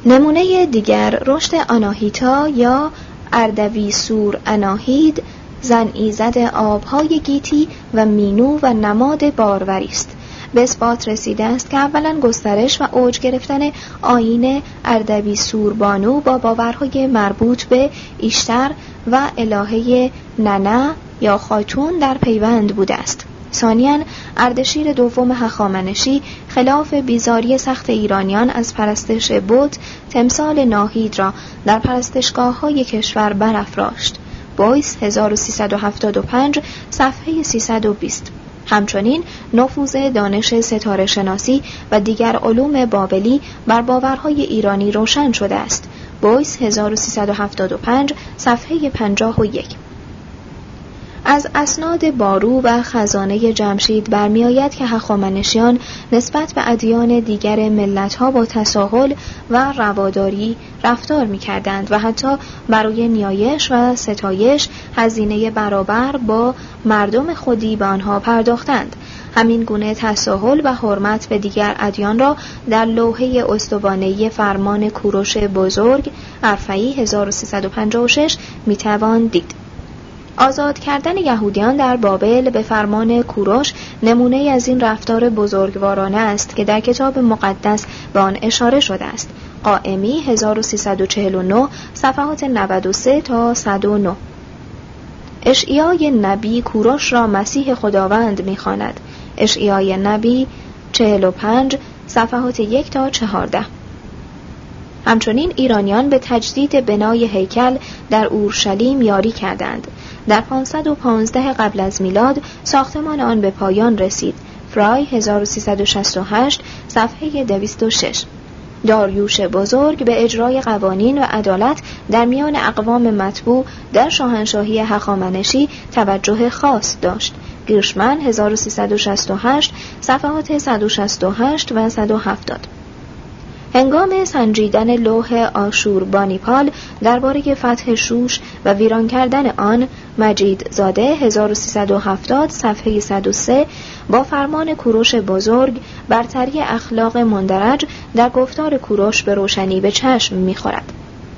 نمونه دیگر رشد آناهیتا یا اردوی سور اناهید زن ایزد آبهای گیتی و مینو و نماد باروری است به اثبات رسیده است که اولا گسترش و اوج گرفتن آین اردبی سوربانو با باورهای مربوط به ایشتر و الهه ننه یا خاتون در پیوند بوده است ثانیا اردشیر دوم هخامنشی خلاف بیزاری سخت ایرانیان از پرستش بود تمثال ناهید را در پرستشگاه های کشور برافراشت. بویس 1375 صفحه 320 همچنین نفوذ دانش ستاره شناسی و دیگر علوم بابلی بر باورهای ایرانی روشن شده است. بویس 1375 صفحه 51 از اسناد بارو و خزانه جمشید برمیآید که هخامنشیان نسبت به ادیان دیگر ملتها با تساهل و رواداری رفتار می کردند و حتی برای نیایش و ستایش هزینه برابر با مردم خودی به آنها پرداختند. همین گونه تساهل و حرمت به دیگر ادیان را در لوحه استوانه فرمان کوروش بزرگ ارفعی 1356 می‌توان دید. آزاد کردن یهودیان در بابل به فرمان کوروش نمونه از این رفتار بزرگوارانه است که در کتاب مقدس به آن اشاره شده است. قائمی 1349 صفحات 93 تا 109 اشعیای نبی کوروش را مسیح خداوند می‌خواند. اشعیای نبی 45 صفحات 1 تا 14 همچنین ایرانیان به تجدید بنای هیکل در اورشلیم یاری کردند. در 515 قبل از میلاد ساختمان آن به پایان رسید. فرای 1368 صفحه 206 داریوش بزرگ به اجرای قوانین و عدالت در میان اقوام مطبوع در شاهنشاهی هخامنشی توجه خاص داشت. گیرشمن 1368 صفحات 168 و 170 هنگام سنجیدن لوح آشور بانیپال درباره فتح شوش و ویران کردن آن مجید زاده 1370 صفحه 103 با فرمان کوروش بزرگ برتری اخلاق مندرج در گفتار کوروش به روشنی به چشم می‌خورد.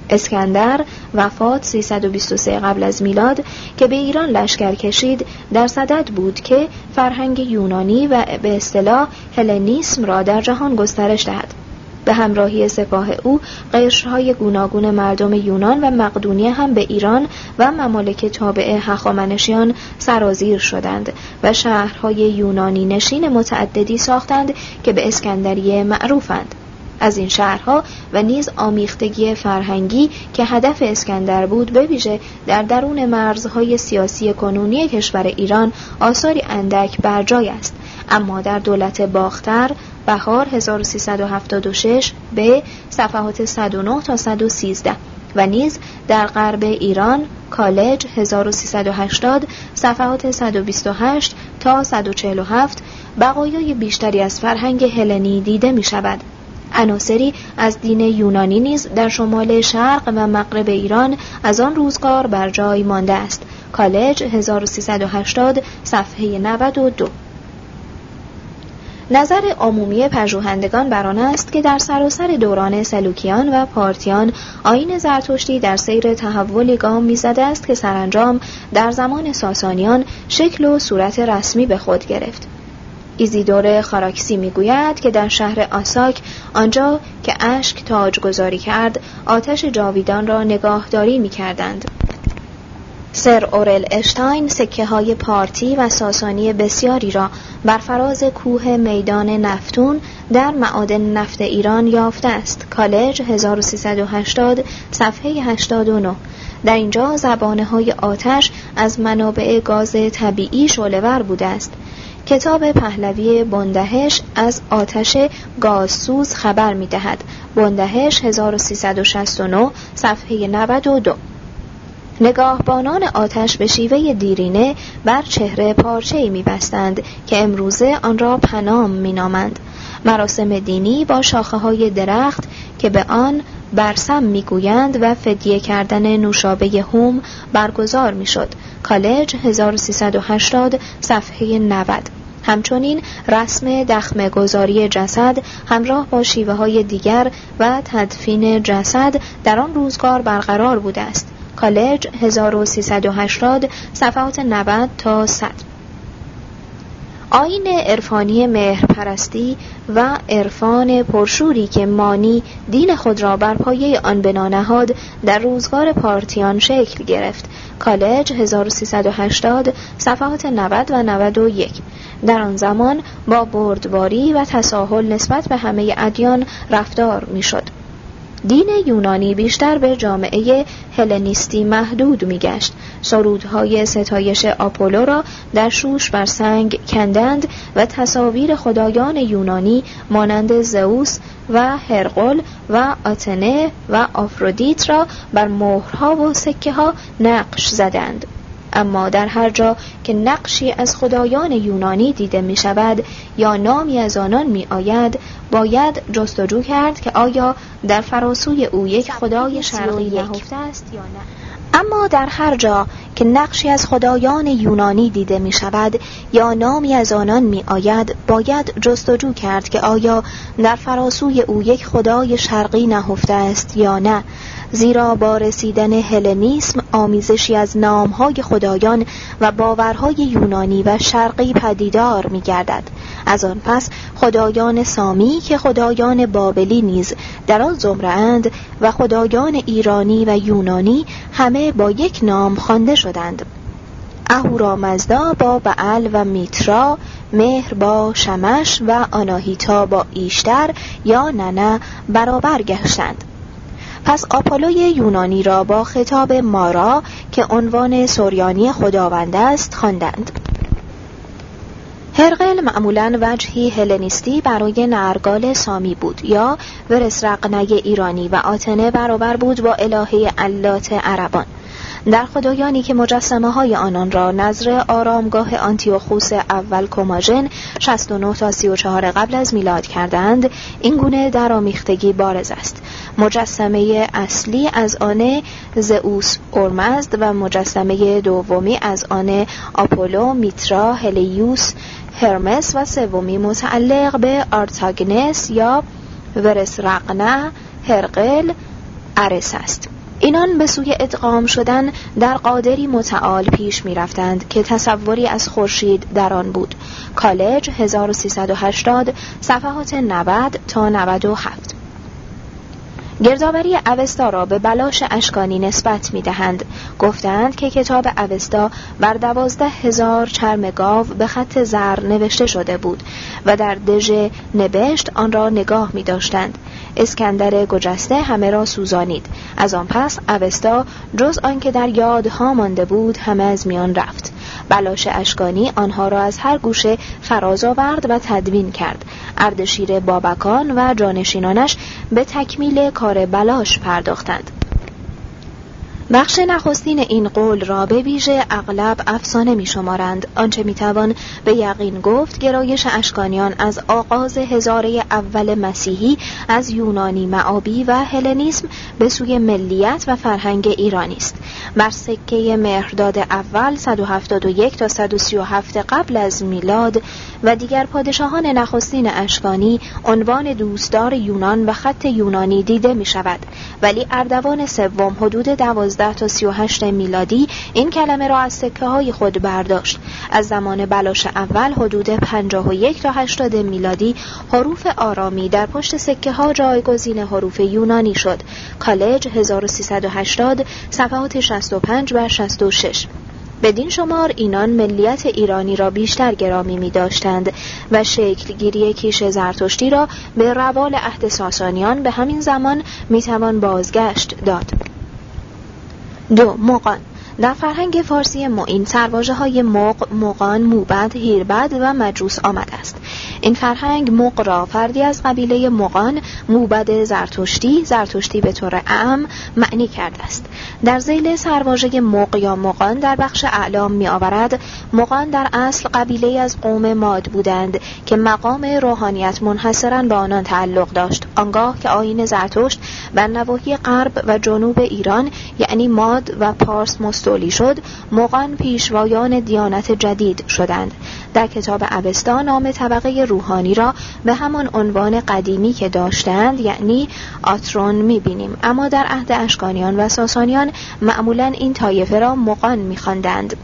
اسکندر وفات 323 قبل از میلاد که به ایران لشکر کشید در صدد بود که فرهنگ یونانی و به اصطلاح هلنیسم را در جهان گسترش دهد. به همراهی سپاه او قشرهای گوناگون مردم یونان و مقدونیه هم به ایران و ممالک تابع هخامنشیان سرازیر شدند و شهرهای یونانی نشین متعددی ساختند که به اسکندریه معروفند. از این شهرها و نیز آمیختگی فرهنگی که هدف اسکندر بود به ویژه در درون مرزهای سیاسی کنونی کشور ایران آثاری اندک بر جای است. اما در دولت باختر بهار 1376 به صفحات 109 تا 113 و نیز در غرب ایران کالج 1380 صفحات 128 تا 147 بقایای بیشتری از فرهنگ هلنی دیده می شود. عناصری از دین یونانی نیز در شمال شرق و مغرب ایران از آن روزگار بر جای مانده است. کالج 1380 صفحه 92 نظر عمومی پژوهندگان بر آن است که در سراسر دوران سلوکیان و پارتیان آین زرتشتی در سیر تحولی گام می‌زده است که سرانجام در زمان ساسانیان شکل و صورت رسمی به خود گرفت ایزیدور خاراکسی می‌گوید که در شهر آساک آنجا که اشک تاج گذاری کرد آتش جاویدان را نگاهداری می کردند. سر اورل اشتاین سکه های پارتی و ساسانی بسیاری را بر فراز کوه میدان نفتون در معادن نفت ایران یافته است. کالج 1380 صفحه 89 در اینجا زبانه های آتش از منابع گاز طبیعی شعلهور بوده است. کتاب پهلوی بندهش از آتش گازسوز خبر می دهد. بندهش 1369 صفحه 92 نگاهبانان آتش به شیوه دیرینه بر چهره پارچه می بستند که امروزه آن را پنام می نامند. مراسم دینی با شاخه های درخت که به آن برسم می‌گویند و فدیه کردن نوشابه هوم برگزار می‌شد. کالج 1380 صفحه 90 همچنین رسم دخم گذاری جسد همراه با شیوه های دیگر و تدفین جسد در آن روزگار برقرار بوده است. کالج 1380 صفحات 90 تا 100 آین عرفانی مهرپرستی و عرفان پرشوری که مانی دین خود را بر پایه آن بنا نهاد در روزگار پارتیان شکل گرفت. کالج 1380 صفحات 90 و 91 در آن زمان با بردباری و تساهل نسبت به همه ادیان رفتار می‌شد. دین یونانی بیشتر به جامعه هلنیستی محدود میگشت. سرودهای ستایش آپولو را در شوش بر سنگ کندند و تصاویر خدایان یونانی مانند زئوس و هرقل و آتنه و آفرودیت را بر مهرها و سکه ها نقش زدند. اما در هر جا که نقشی از خدایان یونانی دیده می شود یا نامی از آنان می آید باید جستجو کرد که آیا در فراسوی او یک خدای شرقی نهفته است یا نه. اما در هر جا که نقشی از خدایان یونانی دیده می شود یا نامی از آنان می آید باید جستجو کرد که آیا در فراسوی او یک خدای شرقی نهفته است یا نه. زیرا با رسیدن هلنیسم آمیزشی از نامهای خدایان و باورهای یونانی و شرقی پدیدار می گردد. از آن پس خدایان سامی که خدایان بابلی نیز در آن زمره اند و خدایان ایرانی و یونانی همه با یک نام خوانده شدند اهورامزدا با بعل و میترا مهر با شمش و آناهیتا با ایشتر یا ننه برابر گشتند پس آپولوی یونانی را با خطاب مارا که عنوان سوریانی خداوند است خواندند. هرقل معمولا وجهی هلنیستی برای نرگال سامی بود یا ورسرقنه ایرانی و آتنه برابر بود با الهه علات عربان در خدایانی که مجسمه های آنان را نظر آرامگاه آنتیوخوس اول کماژن 69 تا 34 قبل از میلاد کردند این گونه در آمیختگی بارز است. مجسمه اصلی از آن زئوس اورمزد و مجسمه دومی از آن آپولو میترا هلیوس هرمس و سومی متعلق به آرتاگنس یا ورثرغنه هرقل ارس است. اینان به سوی ادغام شدن در قادری متعال پیش می رفتند که تصوری از خورشید در آن بود. کالج 1380 صفحات 90 تا 97 گردآوری اوستا را به بلاش اشکانی نسبت می دهند. گفتند که کتاب اوستا بر دوازده هزار چرم گاو به خط زر نوشته شده بود و در دژ نبشت آن را نگاه می داشتند. اسکندر گجسته همه را سوزانید از آن پس اوستا جز آنکه در یادها مانده بود همه از میان رفت بلاش اشکانی آنها را از هر گوشه فراز آورد و تدوین کرد اردشیر بابکان و جانشینانش به تکمیل کار بلاش پرداختند. بخش نخستین این قول را به ویژه اغلب افسانه می شمارند آنچه می توان به یقین گفت گرایش اشکانیان از آغاز هزاره اول مسیحی از یونانی معابی و هلنیسم به سوی ملیت و فرهنگ ایرانی است. بر سکه مهرداد اول 171 تا 137 قبل از میلاد و دیگر پادشاهان نخستین اشکانی عنوان دوستدار یونان و خط یونانی دیده می شود ولی اردوان سوم حدود دوازده تا 38 میلادی این کلمه را از سکه های خود برداشت. از زمان بلاش اول حدود 51 تا 80 میلادی حروف آرامی در پشت سکه ها جایگزین حروف یونانی شد. کالج 1380 صفحات 65 و 66 بدین شمار اینان ملیت ایرانی را بیشتر گرامی می داشتند و شکلگیری کیش زرتشتی را به روال عهد ساسانیان به همین زمان می توان بازگشت داد. دو مقان در فرهنگ فارسی معین سرواجه های مق، مقان، موبد، هیربد و مجوس آمده است. این فرهنگ مق را فردی از قبیله مقان موبد زرتشتی زرتشتی به طور اعم معنی کرده است در زیل سرواژه مق یا مقان در بخش اعلام می آورد مقان در اصل قبیله از قوم ماد بودند که مقام روحانیت منحصرا به آنان تعلق داشت آنگاه که آین زرتشت بر نواحی غرب و جنوب ایران یعنی ماد و پارس مستولی شد مقان پیشوایان دیانت جدید شدند. در کتاب اوستا نام طبقه روحانی را به همان عنوان قدیمی که داشتند یعنی آترون می‌بینیم. اما در عهد اشکانیان و ساسانیان معمولا این طایفه را مقان میخواندند.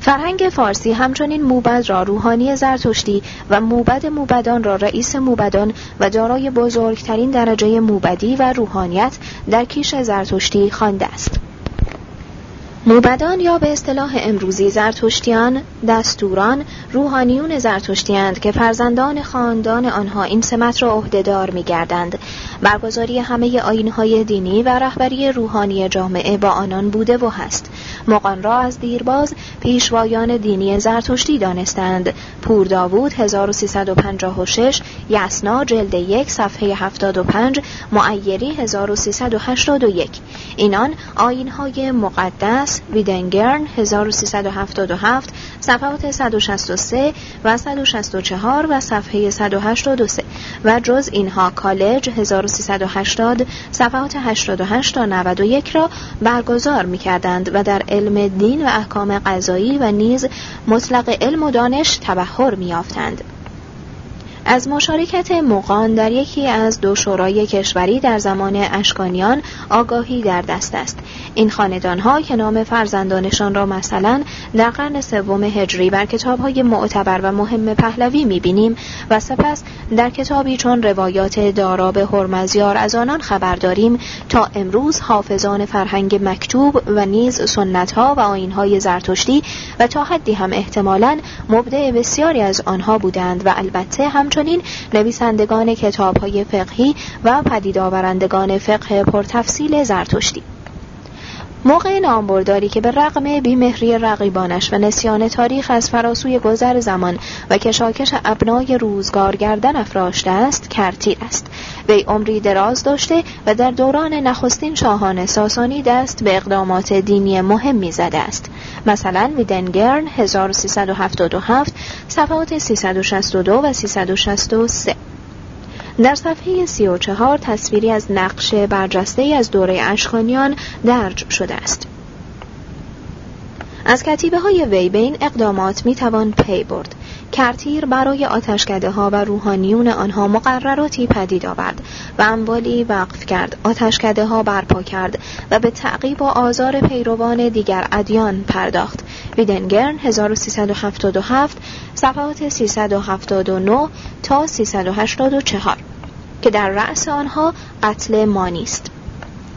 فرهنگ فارسی همچنین موبد را روحانی زرتشتی و موبد موبدان را رئیس موبدان و دارای بزرگترین درجه موبدی و روحانیت در کیش زرتشتی خوانده است. موبدان یا به اصطلاح امروزی زرتشتیان دستوران روحانیون زرتشتیاند که فرزندان خاندان آنها این سمت را عهدهدار می‌گردند. برگزاری همه آینهای دینی و رهبری روحانی جامعه با آنان بوده و هست. مقان را از دیرباز پیشوایان دینی زرتشتی دانستند. پور داوود 1356 یسنا جلد یک صفحه 75 معیری 1381 اینان آینهای مقدس ویدنگرن 1377 صفحات 163 و 164 و صفحه 183 و جز اینها کالج 1380 صفحات 88 تا 91 را برگزار می کردند و در علم دین و احکام قضایی و نیز مطلق علم و دانش تبهر می یافتند. از مشارکت مقان در یکی از دو شورای کشوری در زمان اشکانیان آگاهی در دست است. این خاندان ها که نام فرزندانشان را مثلا در قرن سوم هجری بر کتاب های معتبر و مهم پهلوی می‌بینیم و سپس در کتابی چون روایات دارا به هرمزیار از آنان خبر داریم تا امروز حافظان فرهنگ مکتوب و نیز سنت ها و آین های زرتشتی و تا حدی هم احتمالا مبدع بسیاری از آنها بودند و البته هم همچنین نویسندگان کتابهای فقهی و پدید آورندگان فقه پرتفصیل زرتشتی. موقع نامبرداری که به رغم بیمهری رقیبانش و نسیان تاریخ از فراسوی گذر زمان و کشاکش ابنای روزگار گردن افراشته است کرتیر است. وی عمری دراز داشته و در دوران نخستین شاهان ساسانی دست به اقدامات دینی مهمی زده است. مثلا ویدنگرن 1377 صفحات 362 و 363 در صفحه 34 تصویری از نقش برجسته از دوره اشکانیان درج شده است. از کتیبه های وی به این اقدامات می توان پی برد. کرتیر برای آتشکده ها و روحانیون آنها مقرراتی پدید آورد و اموالی وقف کرد. آتشکده ها برپا کرد و به تعقیب و آزار پیروان دیگر ادیان پرداخت. ویدنگرن 1377 صفحات 379 تا 384 که در رأس آنها قتل مانی است.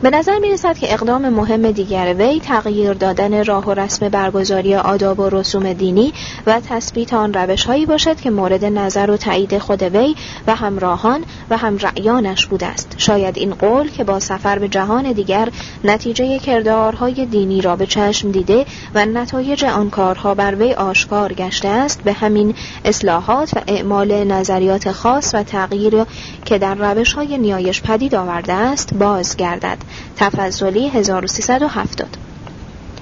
به نظر می رسد که اقدام مهم دیگر وی تغییر دادن راه و رسم برگزاری آداب و رسوم دینی و تثبیت آن روش هایی باشد که مورد نظر و تایید خود وی و همراهان و هم رعیانش بوده است شاید این قول که با سفر به جهان دیگر نتیجه کردارهای دینی را به چشم دیده و نتایج آن کارها بر وی آشکار گشته است به همین اصلاحات و اعمال نظریات خاص و تغییر که در روش های نیایش پدید آورده است بازگردد. تفضلی 1370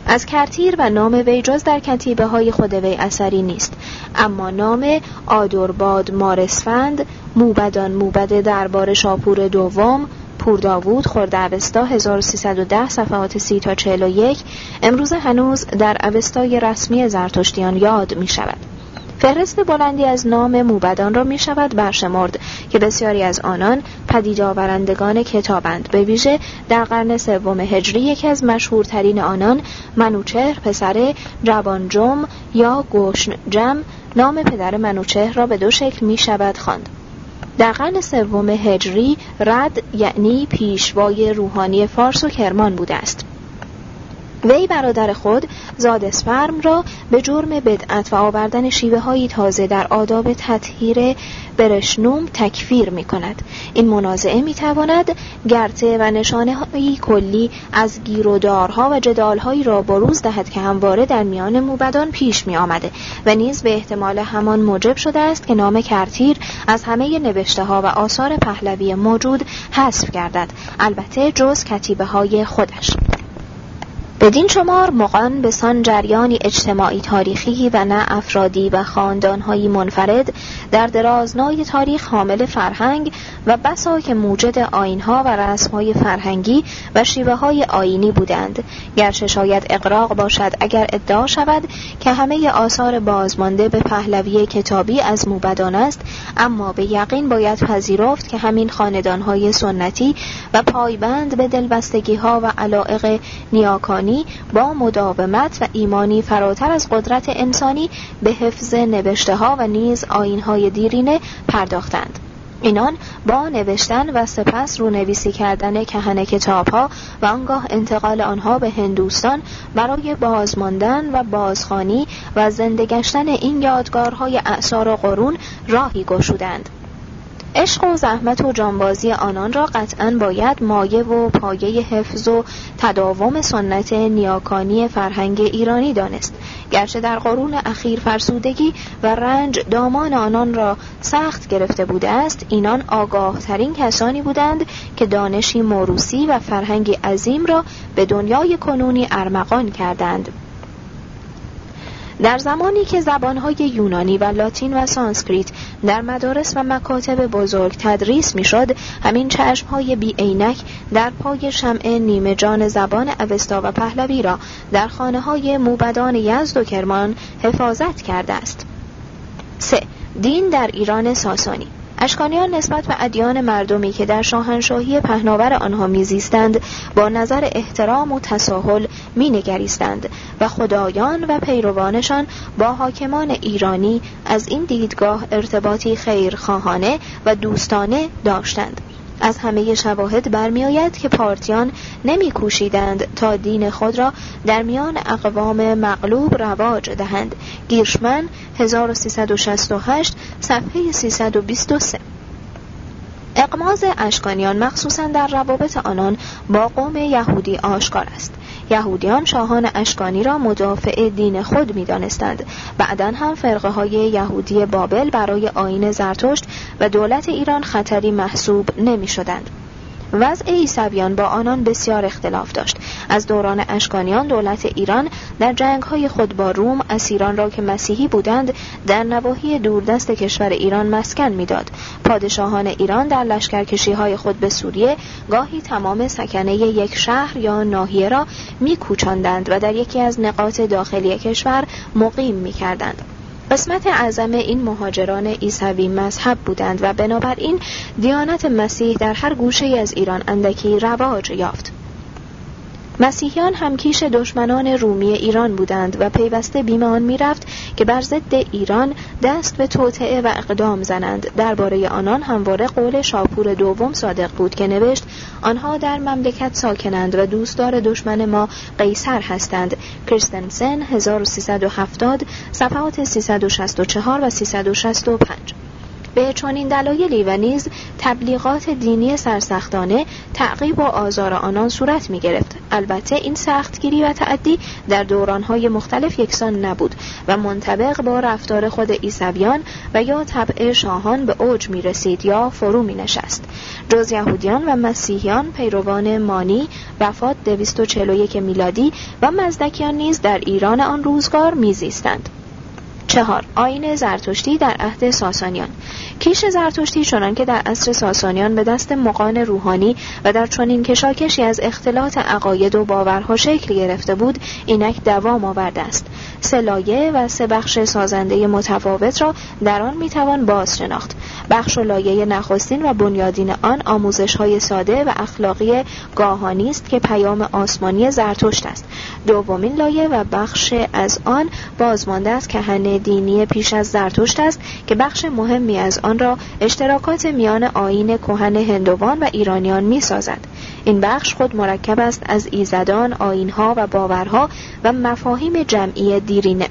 از کرتیر و نام وی جز در کتیبه های خود وی اثری نیست اما نام آدرباد مارسفند موبدان موبد دربار شاپور دوم پور داوود خورده اوستا 1310 صفحات 30 تا 41 امروز هنوز در اوستای رسمی زرتشتیان یاد می شود. فهرست بلندی از نام موبدان را می شود برشمرد که بسیاری از آنان پدید آورندگان کتابند به ویژه در قرن سوم هجری یکی از مشهورترین آنان منوچهر پسر جوانجم یا گوشن جم نام پدر منوچهر را به دو شکل می شود خواند. در قرن سوم هجری رد یعنی پیشوای روحانی فارس و کرمان بوده است وی برادر خود زاد اسفرم را به جرم بدعت و آوردن شیوه های تازه در آداب تطهیر برشنوم تکفیر می کند. این منازعه می تواند گرته و نشانه هایی کلی از گیرودارها و جدالهایی را بروز دهد که همواره در میان موبدان پیش می آمده و نیز به احتمال همان موجب شده است که نام کرتیر از همه نوشته ها و آثار پهلوی موجود حذف گردد البته جز کتیبه های خودش بدین شمار مقان به سان جریانی اجتماعی تاریخی و نه افرادی و خاندانهایی منفرد در درازنای تاریخ حامل فرهنگ و بسا که موجد آینها و رسمهای فرهنگی و شیوه های آینی بودند. گرچه شاید اقراق باشد اگر ادعا شود که همه آثار بازمانده به پهلوی کتابی از موبدان است اما به یقین باید پذیرفت که همین خاندانهای سنتی و پایبند به دلبستگی ها و علائق نیاکانی با مداومت و ایمانی فراتر از قدرت انسانی به حفظ نوشته ها و نیز آین های دیرینه پرداختند. اینان با نوشتن و سپس رونویسی کردن کهن کتاب ها و آنگاه انتقال آنها به هندوستان برای بازماندن و بازخانی و زندگشتن این یادگارهای اعثار و قرون راهی گشودند. عشق و زحمت و جانبازی آنان را قطعا باید مایه و پایه حفظ و تداوم سنت نیاکانی فرهنگ ایرانی دانست. گرچه در قرون اخیر فرسودگی و رنج دامان آنان را سخت گرفته بوده است اینان آگاه ترین کسانی بودند که دانشی موروسی و فرهنگی عظیم را به دنیای کنونی ارمغان کردند. در زمانی که زبانهای یونانی و لاتین و سانسکریت در مدارس و مکاتب بزرگ تدریس می‌شد همین چشمهای بی عینک در پای شمع نیمه جان زبان اوستا و پهلوی را در خانه های موبدان یزد و کرمان حفاظت کرده است 3. دین در ایران ساسانی اشکانیان نسبت به ادیان مردمی که در شاهنشاهی پهناور آنها میزیستند با نظر احترام و تساهل مینگریستند و خدایان و پیروانشان با حاکمان ایرانی از این دیدگاه ارتباطی خیرخواهانه و دوستانه داشتند. از همه شواهد برمیآید که پارتیان نمیکوشیدند تا دین خود را در میان اقوام مغلوب رواج دهند. گیرشمن 1368 صفحه 323 اقماز اشکانیان مخصوصا در روابط آنان با قوم یهودی آشکار است. یهودیان شاهان اشکانی را مدافع دین خود می دانستند. بعدا هم فرقه های یهودی بابل برای آین زرتشت و دولت ایران خطری محسوب نمی شدند. وضع عیسویان با آنان بسیار اختلاف داشت. از دوران اشکانیان دولت ایران در جنگ های خود با روم اسیران را که مسیحی بودند در نواحی دوردست کشور ایران مسکن می‌داد. پادشاهان ایران در لشکرکشی های خود به سوریه گاهی تمام سکنه یک شهر یا ناحیه را میکوچاندند و در یکی از نقاط داخلی کشور مقیم می‌کردند. قسمت اعظم این مهاجران عیسوی مذهب بودند و بنابراین دیانت مسیح در هر گوشه از ایران اندکی رواج یافت. مسیحیان همکیش دشمنان رومی ایران بودند و پیوسته بیم آن می‌رفت که بر ضد ایران دست به توطعه و اقدام زنند. درباره آنان همواره قول شاپور دوم صادق بود که نوشت آنها در مملکت ساکنند و دوستدار دشمن ما قیصر هستند. کریستنسن 1370 صفحات 364 و 365 به چنین دلایلی و نیز تبلیغات دینی سرسختانه تعقیب و آزار آنان صورت می گرفت البته این سختگیری و تعدی در دورانهای مختلف یکسان نبود و منطبق با رفتار خود عیسویان و یا طبع شاهان به اوج می رسید یا فرو می نشست جز یهودیان و مسیحیان پیروان مانی وفات 241 میلادی و مزدکیان نیز در ایران آن روزگار میزیستند. چهار. آین زرتشتی در عهد ساسانیان. کیش زرتشتی چنان که در عصر ساسانیان به دست مقان روحانی و در چنین کشاکشی از اختلاط عقاید و باورها شکل گرفته بود اینک دوام آورده است. سه و سه بخش سازنده متفاوت را در آن می‌توان باز شناخت. بخش و لایه نخستین و بنیادین آن آموزش های ساده و اخلاقی گاهانی است که پیام آسمانی زرتشت است. دومین لایه و بخش از آن بازمانده از کهن دینی پیش از زرتشت است که بخش مهمی از آن را اشتراکات میان آین کهن هندوان و ایرانیان می سازد. این بخش خود مرکب است از ایزدان، آینها و باورها و مفاهیم جمعی دیرینه.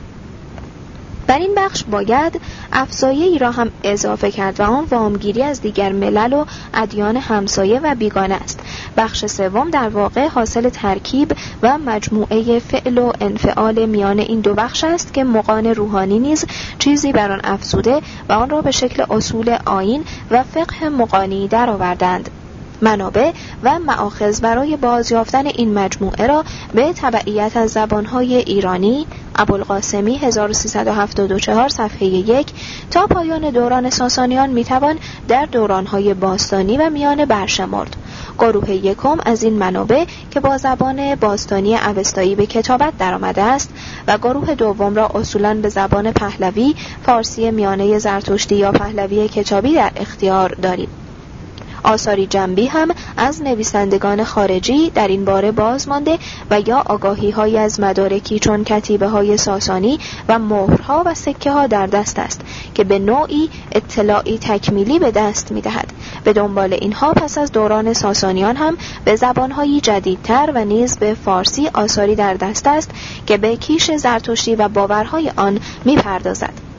در این بخش باید افزایه ای را هم اضافه کرد و آن وامگیری از دیگر ملل و ادیان همسایه و بیگانه است. بخش سوم در واقع حاصل ترکیب و مجموعه فعل و انفعال میان این دو بخش است که مقان روحانی نیز چیزی بر آن افزوده و آن را به شکل اصول آین و فقه مقانی درآوردند. منابع و معاخذ برای بازیافتن این مجموعه را به تبعیت از زبانهای ایرانی ابوالقاسمی 1374 صفحه یک تا پایان دوران ساسانیان می‌توان در دورانهای باستانی و میانه برشمرد گروه یکم از این منابع که با زبان باستانی اوستایی به کتابت درآمده است و گروه دوم را اصولا به زبان پهلوی فارسی میانه زرتشتی یا پهلوی کتابی در اختیار داریم. آثاری جنبی هم از نویسندگان خارجی در این باره باز مانده و یا آگاهی های از مدارکی چون کتیبه های ساسانی و مهرها و سکه ها در دست است که به نوعی اطلاعی تکمیلی به دست می دهد. به دنبال اینها پس از دوران ساسانیان هم به زبانهایی جدیدتر و نیز به فارسی آثاری در دست است که به کیش زرتشتی و باورهای آن می پردازد.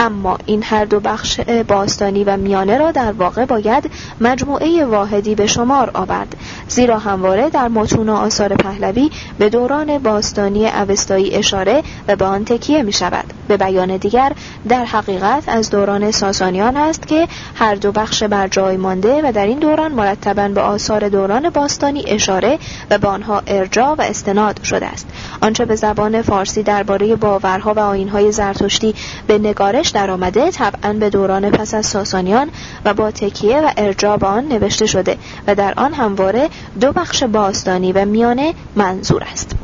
اما این هر دو بخش باستانی و میانه را در واقع باید مجموعه واحدی به شمار آورد. زیرا همواره در متون و آثار پهلوی به دوران باستانی اوستایی اشاره و به آن تکیه می شود به بیان دیگر در حقیقت از دوران ساسانیان است که هر دو بخش بر جای مانده و در این دوران مرتبا به آثار دوران باستانی اشاره و به آنها ارجاع و استناد شده است. آنچه به زبان فارسی درباره باورها و آینهای زرتشتی به نگارش درآمده طبعا به دوران پس از ساسانیان و با تکیه و ارجاع به آن نوشته شده و در آن همواره دو بخش باستانی و میانه منظور است.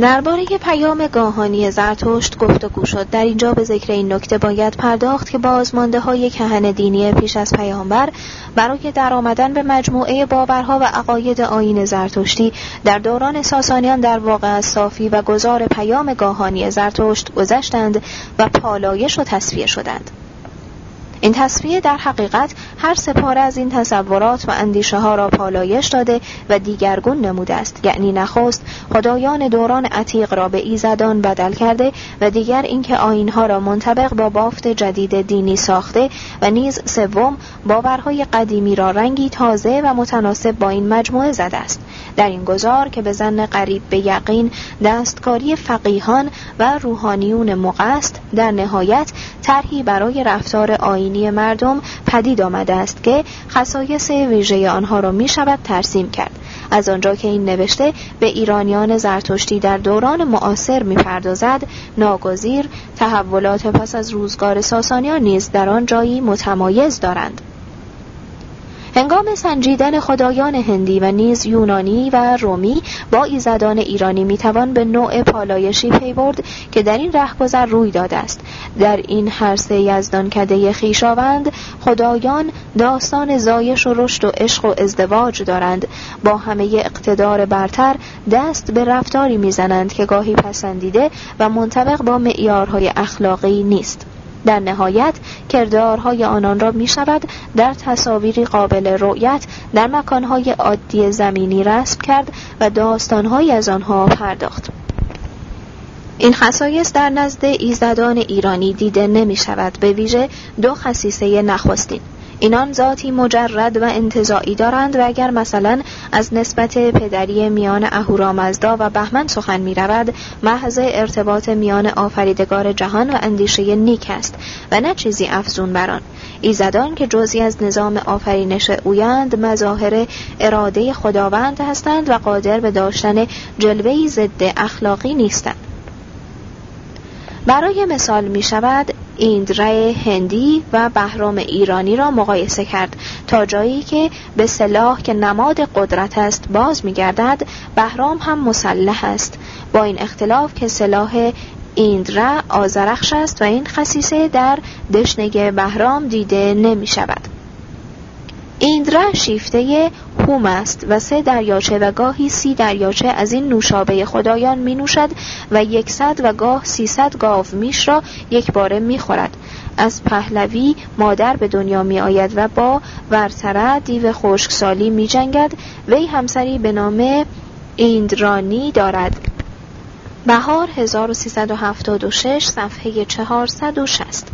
درباره پیام گاهانی زرتشت گفتگو شد. در اینجا به ذکر این نکته باید پرداخت که بازمانده های کهن دینی پیش از پیامبر برای درآمدن به مجموعه باورها و عقاید آین زرتشتی در دوران ساسانیان در واقع از صافی و گذار پیام گاهانی زرتشت گذشتند و پالایش و تصفیه شدند. این تصفیه در حقیقت هر سپاره از این تصورات و اندیشه ها را پالایش داده و دیگرگون نموده است. یعنی نخست خدایان دوران عتیق را به ایزدان بدل کرده و دیگر اینکه آینها را منطبق با بافت جدید دینی ساخته و نیز سوم باورهای قدیمی را رنگی تازه و متناسب با این مجموعه زده است. در این گذار که به زن قریب به یقین دستکاری فقیهان و روحانیون مقست در نهایت طرحی برای رفتار آینی مردم پدید آمده است که خصایص ویژه آنها را می شود ترسیم کرد. از آنجا که این نوشته به ایرانیان زرتشتی در دوران معاصر می‌پردازد ناگزیر تحولات پس از روزگار ساسانیان نیز در آن جایی متمایز دارند. هنگام سنجیدن خدایان هندی و نیز یونانی و رومی با ایزدان ایرانی می‌توان به نوع پالایشی پی برد که در این رهگذر روی داده است. در این هر سه یزدان کده خیشاوند خدایان داستان زایش و رشد و عشق و ازدواج دارند. با همه اقتدار برتر دست به رفتاری می‌زنند که گاهی پسندیده و منطبق با معیارهای اخلاقی نیست. در نهایت کردارهای آنان را می شود در تصاویری قابل رؤیت در مکانهای عادی زمینی رسم کرد و داستانهایی از آنها پرداخت. این خصایص در نزد ایزدان ایرانی دیده نمی شود به ویژه دو خصیصه نخستین. اینان ذاتی مجرد و انتظاعی دارند و اگر مثلا از نسبت پدری میان اهورامزدا و بهمن سخن می رود محض ارتباط میان آفریدگار جهان و اندیشه نیک است و نه چیزی افزون بران ایزدان که جزی از نظام آفرینش اویند مظاهر اراده خداوند هستند و قادر به داشتن جلوهی ضد اخلاقی نیستند. برای مثال می شود ایندره هندی و بهرام ایرانی را مقایسه کرد تا جایی که به سلاح که نماد قدرت است باز می گردد بهرام هم مسلح است. با این اختلاف که سلاح ایندره آزرخش است و این خصیصه در دشنگ بهرام دیده نمی شود. ایندره شیفته هوم است و سه دریاچه و گاهی سی دریاچه از این نوشابه خدایان می نوشد و یکصد و گاه سیصد گاو میش را یک باره می خورد. از پهلوی مادر به دنیا می آید و با ورتره دیو خشکسالی می جنگد. وی همسری به نام ایندرانی دارد. بهار 1376 صفحه 460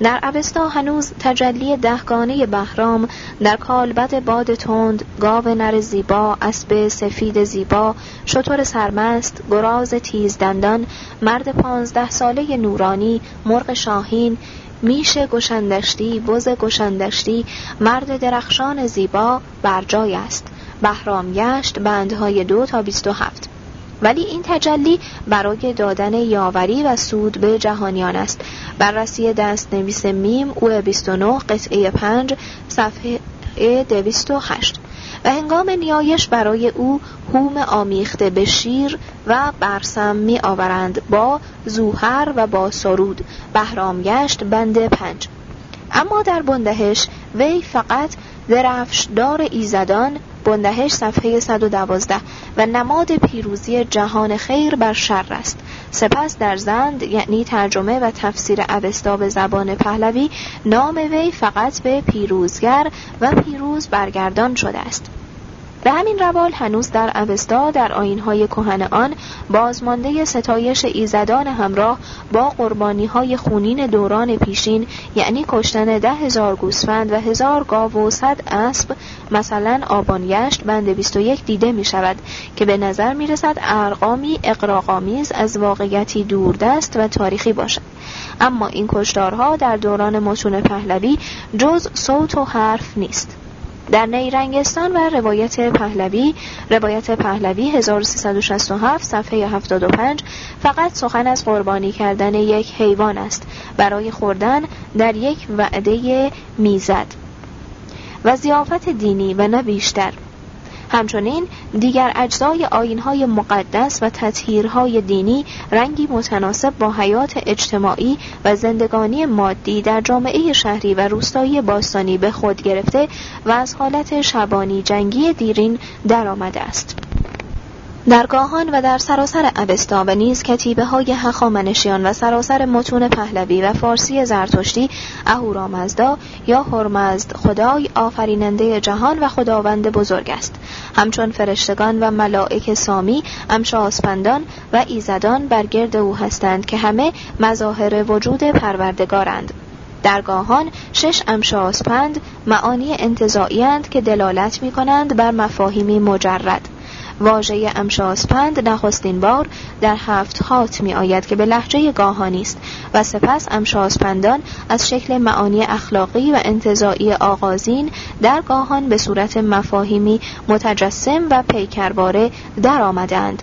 در اوستا هنوز تجلی دهگانه بهرام در کالبد باد تند گاو نر زیبا اسب سفید زیبا شطور سرمست گراز تیز دندان مرد پانزده ساله نورانی مرغ شاهین میش گشندشتی بز گشندشتی مرد درخشان زیبا بر جای است. بهرام گشت بندهای دو تا بیست و هفت. ولی این تجلی برای دادن یاوری و سود به جهانیان است. بررسی دست نویس میم او 29 قطعه 5 صفحه 208 و هنگام نیایش برای او هوم آمیخته به شیر و برسم می آورند با زوهر و با سرود. بهرام گشت بند پنج. اما در بندهش وی فقط درفشدار ایزدان بندهش صفحه 112 و نماد پیروزی جهان خیر بر شر است. سپس در زند یعنی ترجمه و تفسیر اوستا به زبان پهلوی نام وی فقط به پیروزگر و پیروز برگردان شده است. به همین روال هنوز در اوستا در آینهای کهن آن بازمانده ستایش ایزدان همراه با قربانی های خونین دوران پیشین یعنی کشتن ده هزار گوسفند و هزار گاو و صد اسب مثلا آبانگشت بند 21 دیده می شود که به نظر می رسد ارقامی اقراقامیز از واقعیتی دوردست و تاریخی باشد. اما این کشتارها در دوران متون پهلوی جز صوت و حرف نیست. در نیرنگستان و روایت پهلوی روایت پهلوی 1367 صفحه 75 فقط سخن از قربانی کردن یک حیوان است. برای خوردن در یک وعده می‌زد. و زیافت دینی و نه بیشتر. همچنین دیگر اجزای آینهای مقدس و تطهیرهای دینی رنگی متناسب با حیات اجتماعی و زندگانی مادی در جامعه شهری و روستایی باستانی به خود گرفته و از حالت شبانی جنگی دیرین درآمده است. در گاهان و در سراسر اوستا و نیز کتیبه های هخامنشیان و سراسر متون پهلوی و فارسی زرتشتی اهورامزدا یا هرمزد خدای آفریننده جهان و خداوند بزرگ است. همچون فرشتگان و ملائک سامی امشاسپندان و ایزدان بر گرد او هستند که همه مظاهر وجود پروردگارند. درگاهان شش امشاسپند معانی انتظاعی که دلالت می کنند بر مفاهیمی مجرد. واژه امشاسپند نخستین بار در هفت خات می آید که به لحجه گاهانی است و سپس امشاسپندان از شکل معانی اخلاقی و انتظاعی آغازین در گاهان به صورت مفاهیمی متجسم و پیکرباره در آمدند.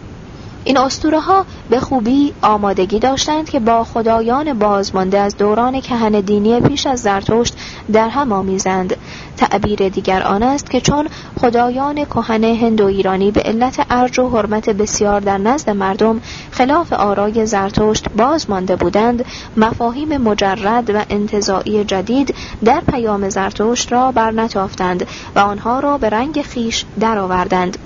این اسطوره ها به خوبی آمادگی داشتند که با خدایان بازمانده از دوران کهن دینی پیش از زرتشت در هم آمیزند. تعبیر دیگر آن است که چون خدایان کهن هند و ایرانی به علت ارج و حرمت بسیار در نزد مردم خلاف آرای زرتشت باز مانده بودند مفاهیم مجرد و انتظاعی جدید در پیام زرتشت را برنتافتند و آنها را به رنگ خیش درآوردند.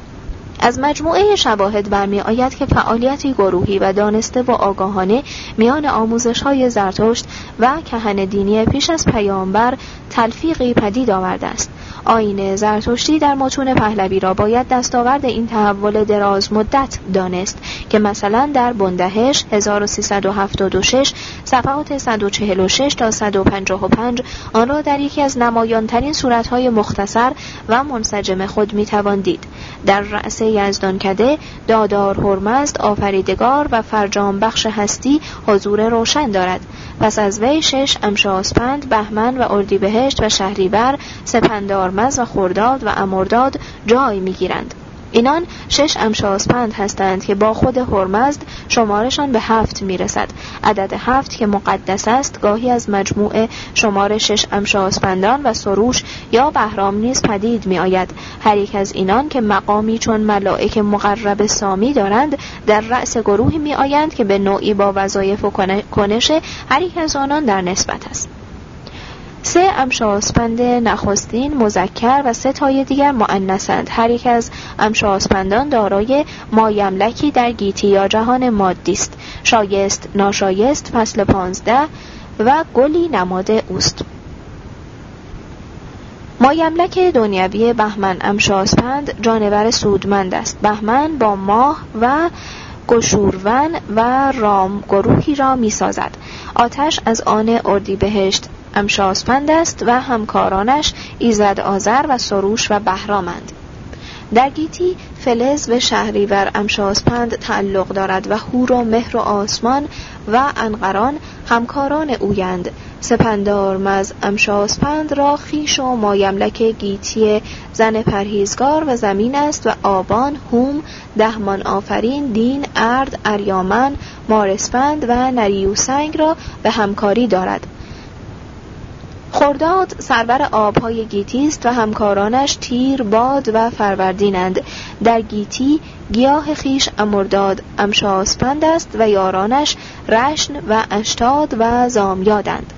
از مجموعه شواهد برمی آید که فعالیتی گروهی و دانسته و آگاهانه میان آموزش های زرتشت و کهن دینی پیش از پیامبر تلفیقی پدید آورده است. آین زرتشتی در متون پهلوی را باید دستاورد این تحول دراز مدت دانست که مثلا در بندهش 1376 صفحات 146 تا 155 آن را در یکی از نمایانترین صورتهای مختصر و منسجم خود می‌توان دید. در رأس یزدانکده دادار هرمزد آفریدگار و فرجام بخش هستی حضور روشن دارد. پس از وی شش امشاسپند بهمن و اردیبهشت و شهریور سپندارمز و خرداد و امرداد جای می‌گیرند. اینان شش امشاسپند هستند که با خود هرمزد شمارشان به هفت می‌رسد. عدد هفت که مقدس است گاهی از مجموع شمار شش امشاسپندان و سروش یا بهرام نیز پدید می آید هر یک از اینان که مقامی چون ملائک مقرب سامی دارند در رأس گروهی می آیند که به نوعی با وظایف و کنش هر یک از آنان در نسبت است. سه امشاسپند نخستین مذکر و سه تای دیگر معنسند هر یک از امشاسپندان دارای مایملکی در گیتی یا جهان مادی است. شایست ناشایست فصل پانزده و گلی نماد اوست. مایملک دنیوی بهمن امشاسپند جانور سودمند است. بهمن با ماه و گشورون و رام گروهی را می سازد. آتش از آن اردیبهشت امشاسپند است و همکارانش ایزد آذر و سروش و بهرامند. در گیتی فلز و شهریور امشاسپند تعلق دارد و هور و مهر و آسمان و انقران همکاران اویند. سپندار مز امشاسپند را خیش و مایملک گیتی زن پرهیزگار و زمین است و آبان هوم دهمان آفرین دین ارد اریامن مارسپند و نریوسنگ را به همکاری دارد. خرداد سرور آبهای گیتی است و همکارانش تیر باد و فروردینند. در گیتی گیاه خیش امرداد امشاسپند است و یارانش رشن و اشتاد و زامیادند.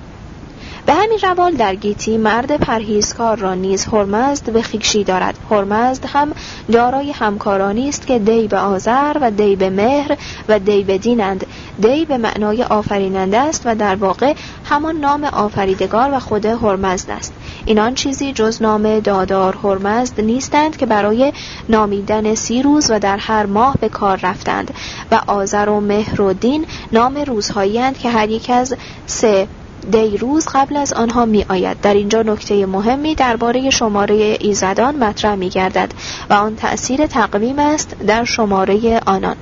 به همین روال در گیتی مرد پرهیزکار را نیز هرمزد به خیشی دارد. هرمزد هم دارای همکارانی است که دی به آذر و دی به مهر و دی به دینند. دی به معنای آفریننده است و در واقع همان نام آفریدگار و خود هرمزد است. اینان چیزی جز نام دادار هرمزد نیستند که برای نامیدن سی روز و در هر ماه به کار رفتند و آذر و مهر و دین نام روزهایی که هر یک از سه دیروز قبل از آنها می آید در اینجا نکته مهمی درباره شماره ایزدان مطرح می گردد و آن تأثیر تقویم است در شماره آنان.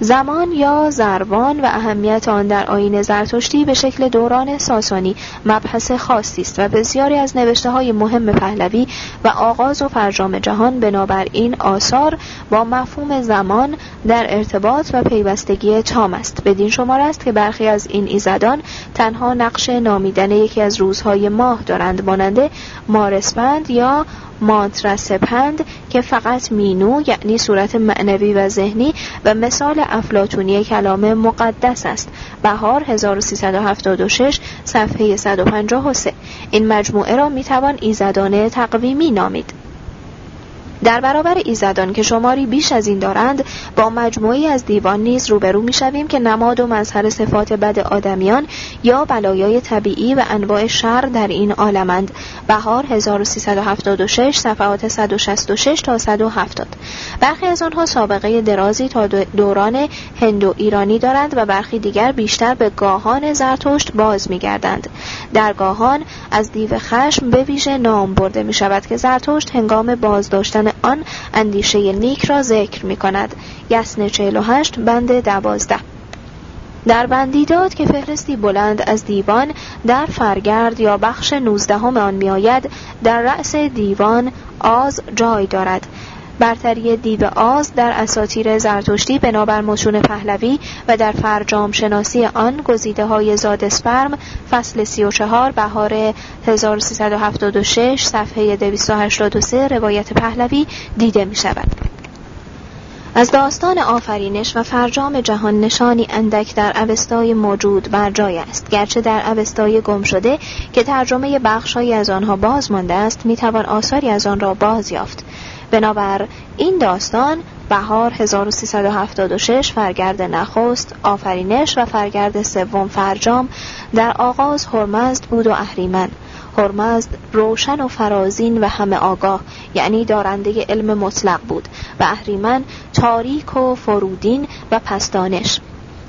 زمان یا زروان و اهمیت آن در آین زرتشتی به شکل دوران ساسانی مبحث خاصی است و بسیاری از نوشته های مهم پهلوی و آغاز و فرجام جهان بنابراین آثار با مفهوم زمان در ارتباط و پیوستگی تام است. بدین شمار است که برخی از این ایزدان تنها نقش نامیدن یکی از روزهای ماه دارند مانند مارسپند یا مانترسپند که فقط مینو یعنی صورت معنوی و ذهنی و مثال افلاتونی کلام مقدس است. بهار 1376 صفحه 153 این مجموعه را می‌توان ایزدانه تقویمی نامید. در برابر ایزدان که شماری بیش از این دارند با مجموعی از دیوان نیز روبرو می‌شویم که نماد و مظهر صفات بد آدمیان یا بلایای طبیعی و انواع شر در این عالمند. بهار 1376 صفحات 166 تا 170 برخی از آنها سابقه درازی تا دوران هندو ایرانی دارند و برخی دیگر بیشتر به گاهان زرتشت باز میگردند در گاهان از دیو خشم به ویژه نام برده می شود که زرتشت هنگام بازداشتن آن اندیشه نیک را ذکر می کند یسن 48 بند دوازده. در بندیداد که فهرستی بلند از دیوان در فرگرد یا بخش نوزدهم آن میآید در رأس دیوان آز جای دارد. برتری دیو آز در اساتیر زرتشتی بنابر متون پهلوی و در فرجام شناسی آن گزیده های زاد اسپرم فصل 34 بهار 1376 صفحه 283 روایت پهلوی دیده می شود. از داستان آفرینش و فرجام جهان نشانی اندک در اوستای موجود بر جای است گرچه در اوستای گم شده که ترجمه بخشهایی از آنها باز مانده است می‌توان آثاری از آن را باز یافت بنابر این داستان بهار 1376 فرگرد نخست آفرینش و فرگرد سوم فرجام در آغاز هرمزد بود و اهریمن. هرمزد روشن و فرازین و همه آگاه یعنی دارنده علم مطلق بود و اهریمن تاریک و فرودین و پستانش.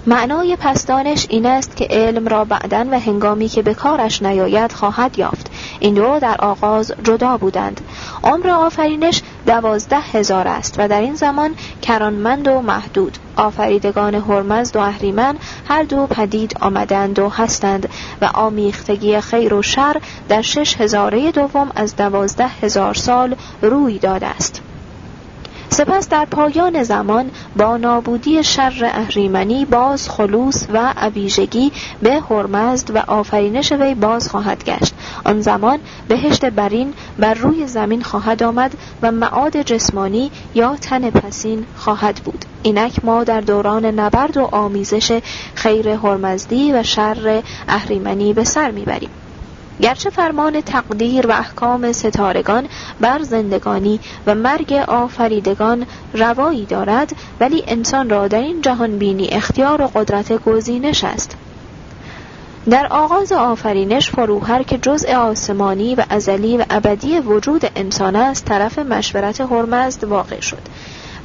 معنای پستانش این است که علم را بعدن و هنگامی که به کارش نیاید خواهد یافت. این دو در آغاز جدا بودند. عمر آفرینش دوازده هزار است و در این زمان کرانمند و محدود. آفریدگان هرمزد و اهریمن هر دو پدید آمدند و هستند و آمیختگی خیر و شر در شش هزاره دوم از دوازده هزار سال روی داده است. سپس در پایان زمان با نابودی شر اهریمنی باز خلوص و عویژگی به هرمزد و آفرینش وی باز خواهد گشت. آن زمان بهشت برین بر روی زمین خواهد آمد و معاد جسمانی یا تن پسین خواهد بود. اینک ما در دوران نبرد و آمیزش خیر هرمزدی و شر اهریمنی به سر می‌بریم. گرچه فرمان تقدیر و احکام ستارگان بر زندگانی و مرگ آفریدگان روایی دارد ولی انسان را در این جهان بینی اختیار و قدرت گزینش است. در آغاز آفرینش فروهر که جزء آسمانی و ازلی و ابدی وجود انسان است طرف مشورت هرمزد واقع شد.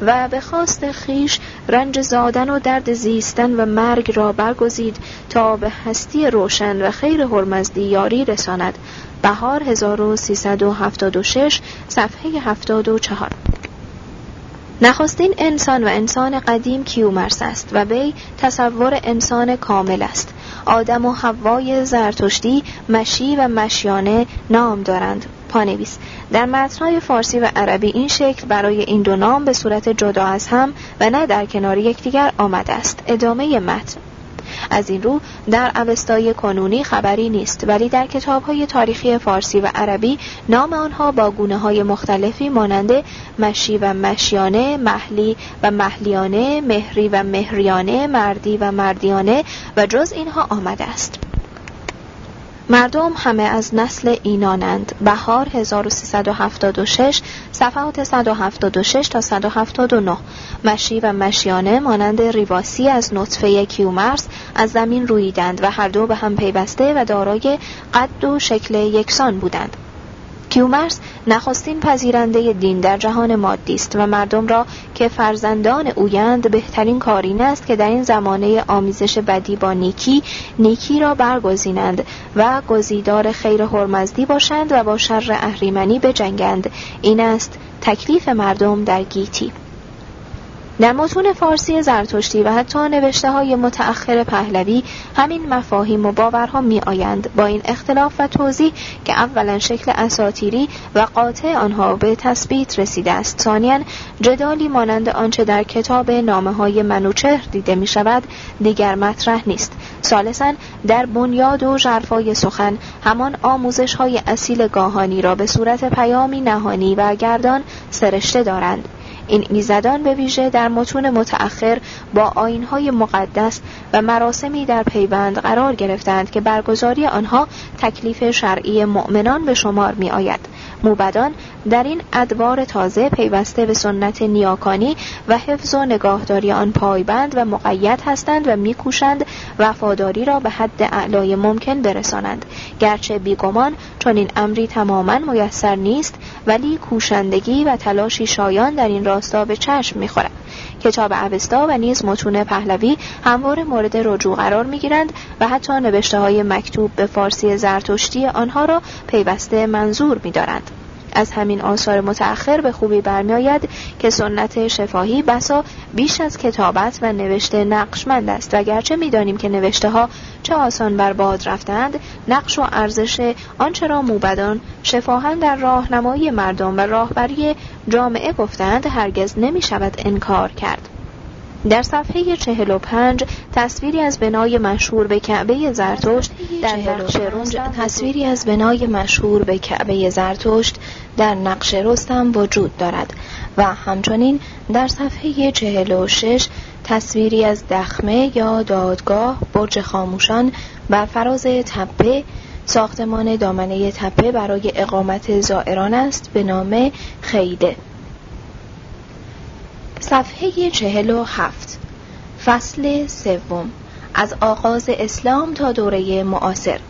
و به خواست خیش رنج زادن و درد زیستن و مرگ را برگزید تا به هستی روشن و خیر هرمزدی یاری رساند. بهار 1376 صفحه 74 نخستین انسان و انسان قدیم کیومرس است و وی تصور انسان کامل است. آدم و حوای زرتشتی مشی و مشیانه نام دارند. پانویس. در متنهای فارسی و عربی این شکل برای این دو نام به صورت جدا از هم و نه در کنار یکدیگر آمده است. ادامه متن. از این رو در اوستای کنونی خبری نیست ولی در کتاب های تاریخی فارسی و عربی نام آنها با گونه های مختلفی مانند مشی و مشیانه، محلی و محلیانه، مهری و مهریانه، مردی و مردیانه و جز اینها آمده است. مردم همه از نسل اینانند. بهار 1376 صفحات 176 تا 179 مشی و مشیانه مانند ریواسی از نطفه کیومرس از زمین رویدند و هر دو به هم پیوسته و دارای قد و شکل یکسان بودند. کیومرس نخستین پذیرنده دین در جهان مادی است و مردم را که فرزندان اویند بهترین کارین است که در این زمانه آمیزش بدی با نیکی نیکی را برگزینند و گزیدار خیر هرمزدی باشند و با شر اهریمنی بجنگند. این است تکلیف مردم در گیتی. در متون فارسی زرتشتی و حتی نوشته های متأخر پهلوی همین مفاهیم و باورها می آیند با این اختلاف و توضیح که اولا شکل اساتیری و قاطع آنها به تثبیت رسیده است. ثانیا جدالی مانند آنچه در کتاب نامه های منوچهر دیده می شود دیگر مطرح نیست. ثالثا در بنیاد و جرفای سخن همان آموزش های اصیل گاهانی را به صورت پیامی نهانی و گردان سرشته دارند. این ایزدان به ویژه در متون متأخر با آینهای مقدس و مراسمی در پیوند قرار گرفتند که برگزاری آنها تکلیف شرعی مؤمنان به شمار می آید. موبدان در این ادوار تازه پیوسته به سنت نیاکانی و حفظ و نگاهداری آن پایبند و مقید هستند و میکوشند وفاداری را به حد اعلای ممکن برسانند گرچه بیگمان چون این امری تماما میسر نیست ولی کوشندگی و تلاشی شایان در این راستا به چشم می‌خورد. کتاب اوستا و نیز متون پهلوی هموار مورد رجوع قرار می‌گیرند و حتی نوشته های مکتوب به فارسی زرتشتی آنها را پیوسته منظور میدارند. از همین آثار متأخر به خوبی برمیآید که سنت شفاهی بسا بیش از کتابت و نوشته نقشمند است. و گرچه می‌دانیم که نوشته ها چه آسان بر باد رفتند نقش و ارزش آنچه را موبدان شفاهن در راهنمایی مردم و راهبری جامعه گفتند هرگز نمی شود انکار کرد. در صفحه 45 تصویری از بنای مشهور به کعبه زرتشت در نقش تصویری از بنای مشهور به کعبه زرتشت در نقش رستم وجود دارد و همچنین در صفحه 46 تصویری از دخمه یا دادگاه برج خاموشان بر فراز تپه ساختمان دامنه تپه برای اقامت زائران است به نام خیده. صفحه چهل و هفت فصل سوم از آغاز اسلام تا دوره معاصر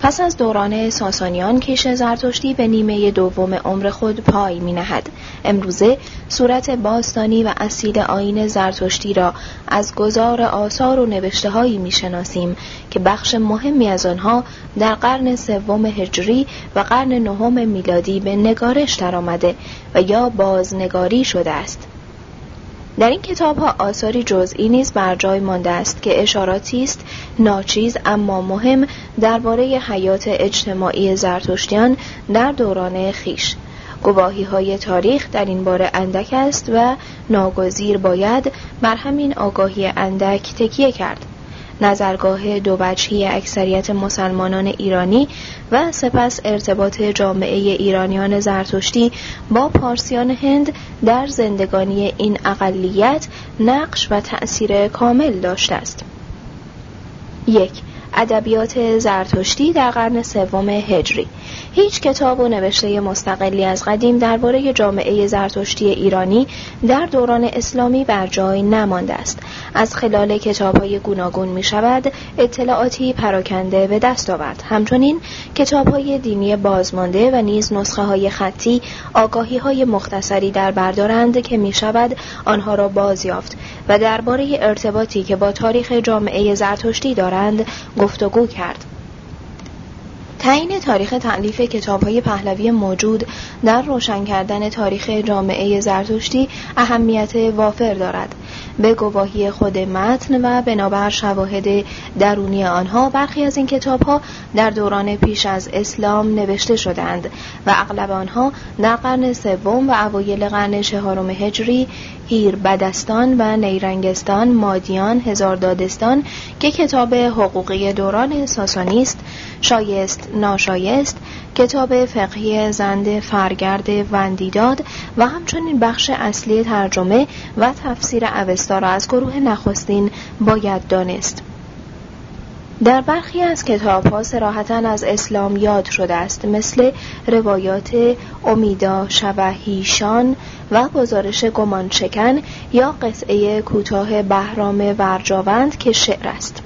پس از دوران ساسانیان کش زرتشتی به نیمه دوم عمر خود پای می نهد. امروزه صورت باستانی و اصیل آین زرتشتی را از گذار آثار و نوشته هایی می شناسیم که بخش مهمی از آنها در قرن سوم هجری و قرن نهم میلادی به نگارش درآمده و یا بازنگاری شده است. در این کتاب ها آثاری جزئی نیز بر جای مانده است که اشاراتی است ناچیز اما مهم درباره حیات اجتماعی زرتشتیان در دوران خیش. گواهی های تاریخ در این باره اندک است و ناگزیر باید بر همین آگاهی اندک تکیه کرد. نظرگاه دو وجهی اکثریت مسلمانان ایرانی و سپس ارتباط جامعه ایرانیان زرتشتی با پارسیان هند در زندگانی این اقلیت نقش و تأثیر کامل داشته است. یک ادبیات زرتشتی در قرن سوم هجری. هیچ کتاب و نوشته مستقلی از قدیم درباره جامعه زرتشتی ایرانی در دوران اسلامی بر جای نمانده است. از خلال کتاب های گوناگون می شود اطلاعاتی پراکنده به دست آورد. همچنین کتاب های دینی بازمانده و نیز نسخه های خطی آگاهی های مختصری در بردارند که می شود آنها را بازیافت و درباره ارتباطی که با تاریخ جامعه زرتشتی دارند گفتگو کرد. تعیین تاریخ تعلیف کتاب های پهلوی موجود در روشن کردن تاریخ جامعه زرتشتی اهمیت وافر دارد. به گواهی خود متن و بنابر شواهد درونی آنها برخی از این کتاب ها در دوران پیش از اسلام نوشته شدند و اغلب آنها در قرن سوم و اوایل قرن چهارم هجری هیر بدستان و نیرنگستان مادیان هزاردادستان که کتاب حقوقی دوران ساسانی است شایست ناشایست کتاب فقهی زند فرگرد وندیداد و همچنین بخش اصلی ترجمه و تفسیر اوستا را از گروه نخستین باید دانست. در برخی از کتاب ها سراحتا از اسلام یاد شده است مثل روایات امیدا شوهیشان و گزارش گمان شکن یا قطعه کوتاه بهرام ورجاوند که شعر است.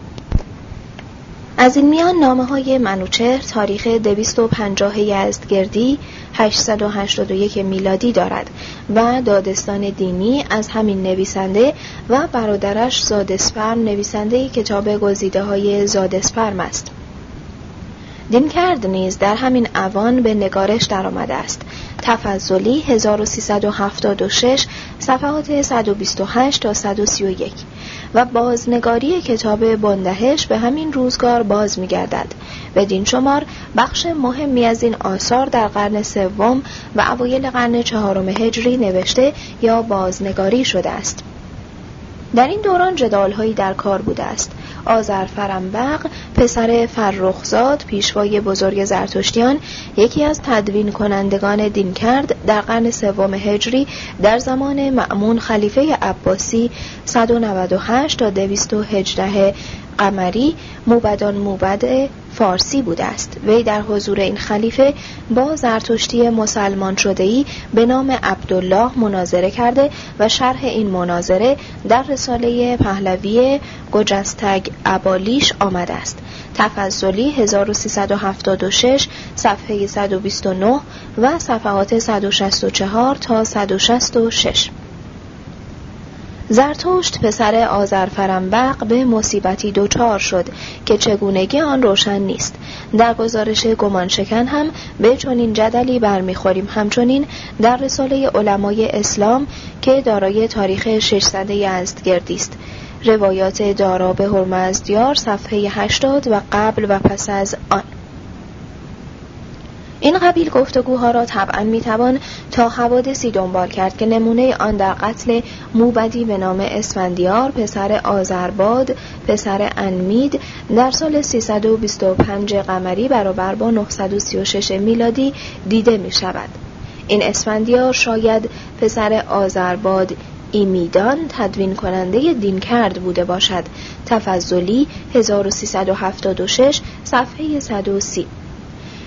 از این میان نامه های منوچهر تاریخ 250 یزدگردی 881 میلادی دارد و دادستان دینی از همین نویسنده و برادرش زادسپرم نویسنده کتاب گزیده های زادسپرم است. کرد نیز در همین اوان به نگارش درآمده است تفضلی 1376 صفحات 128 تا 131 و بازنگاری کتاب بندهش به همین روزگار باز می‌گردد. بدین شمار بخش مهمی از این آثار در قرن سوم و اوایل قرن چهارم هجری نوشته یا بازنگاری شده است. در این دوران جدالهایی در کار بوده است آذرفرنبق پسر فرخزاد پیشوای بزرگ زرتشتیان یکی از تدوین کنندگان دین کرد در قرن سوم هجری در زمان معمون خلیفه عباسی 198 تا 218 قمری موبدان موبد فارسی بوده است. وی در حضور این خلیفه با زرتشتی مسلمان شده ای به نام عبدالله مناظره کرده و شرح این مناظره در رساله پهلوی گجستگ ابالیش آمده است. تفضلی 1376 صفحه 129 و صفحات 164 تا 166 زرتشت پسر آذرفرنبق به مصیبتی دچار شد که چگونگی آن روشن نیست. در گزارش گمانشکن هم به چنین جدلی برمیخوریم. همچنین در رساله علمای اسلام که دارای تاریخ 600 یزدگردی است روایات دارا به هرمزدیار صفحه 80 و قبل و پس از آن. این قبیل گفتگوها را طبعا می‌توان تا حوادثی دنبال کرد که نمونه آن در قتل موبدی به نام اسفندیار پسر آزرباد پسر انمید در سال 325 قمری برابر با 936 میلادی دیده می شود. این اسفندیار شاید پسر آزرباد ایمیدان تدوین کننده دین کرد بوده باشد تفضلی 1376 صفحه 130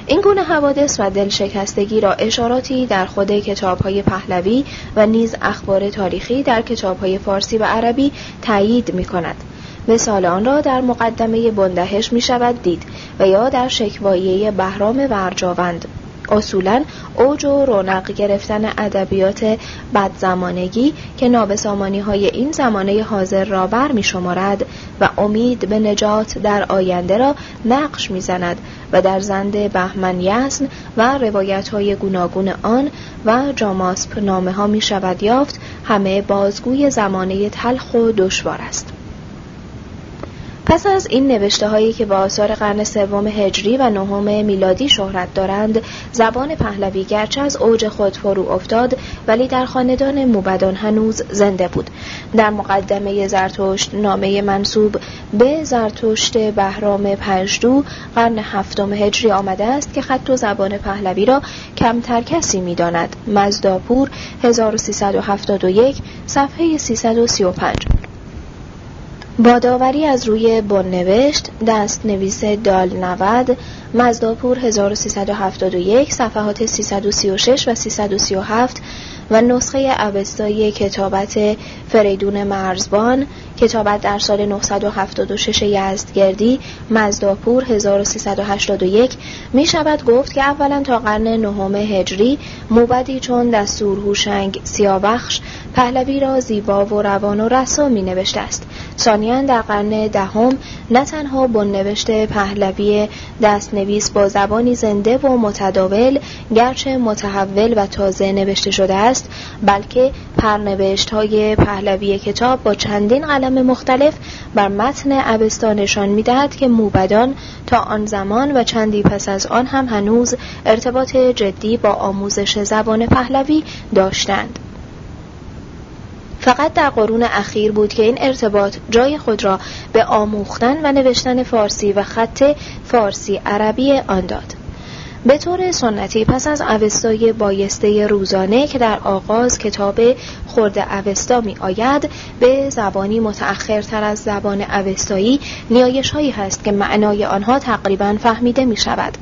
این گونه حوادث و دلشکستگی را اشاراتی در خود کتابهای پهلوی و نیز اخبار تاریخی در کتابهای فارسی و عربی تایید می کند. مثال آن را در مقدمه بندهش می شود دید و یا در شکوایه بهرام ورجاوند اصولا اوج و رونق گرفتن ادبیات بدزمانگی که نابسامانی های این زمانه حاضر را بر می شمارد و امید به نجات در آینده را نقش می زند و در زند بهمن یسن و روایت های گوناگون آن و جاماسپ نامه ها می شود یافت همه بازگوی زمانه تلخ و دشوار است. پس از این نوشته هایی که با آثار قرن سوم هجری و نهم میلادی شهرت دارند زبان پهلوی گرچه از اوج خود فرو افتاد ولی در خاندان موبدان هنوز زنده بود. در مقدمه زرتشت نامه منصوب به زرتشت بهرام پژدو قرن هفتم هجری آمده است که خط و زبان پهلوی را کمتر کسی می‌داند. مزداپور 1371 صفحه 335 با داوری از روی بننوشت دست نویس دال 90 مزداپور 1371 صفحات 336 و 337 و نسخه اوستایی کتابت فریدون مرزبان کتابت در سال 976 یزدگردی مزداپور 1381 می شود گفت که اولا تا قرن نهم هجری موبدی چون دستور هوشنگ سیابخش پهلوی را زیبا و روان و رسا می نوشته است. ثانیا در قرن دهم نه تنها نوشته پهلوی دستنویس با زبانی زنده و متداول گرچه متحول و تازه نوشته شده است بلکه پرنوشت های پهلوی کتاب با چندین قلم مختلف بر متن اوستا نشان می‌دهد که موبدان تا آن زمان و چندی پس از آن هم هنوز ارتباط جدی با آموزش زبان پهلوی داشتند فقط در قرون اخیر بود که این ارتباط جای خود را به آموختن و نوشتن فارسی و خط فارسی عربی آن داد. به طور سنتی پس از اوستای بایسته روزانه که در آغاز کتاب خورد اوستا می آید به زبانی متأخرتر از زبان اوستایی نیایش هایی هست که معنای آنها تقریبا فهمیده می شود.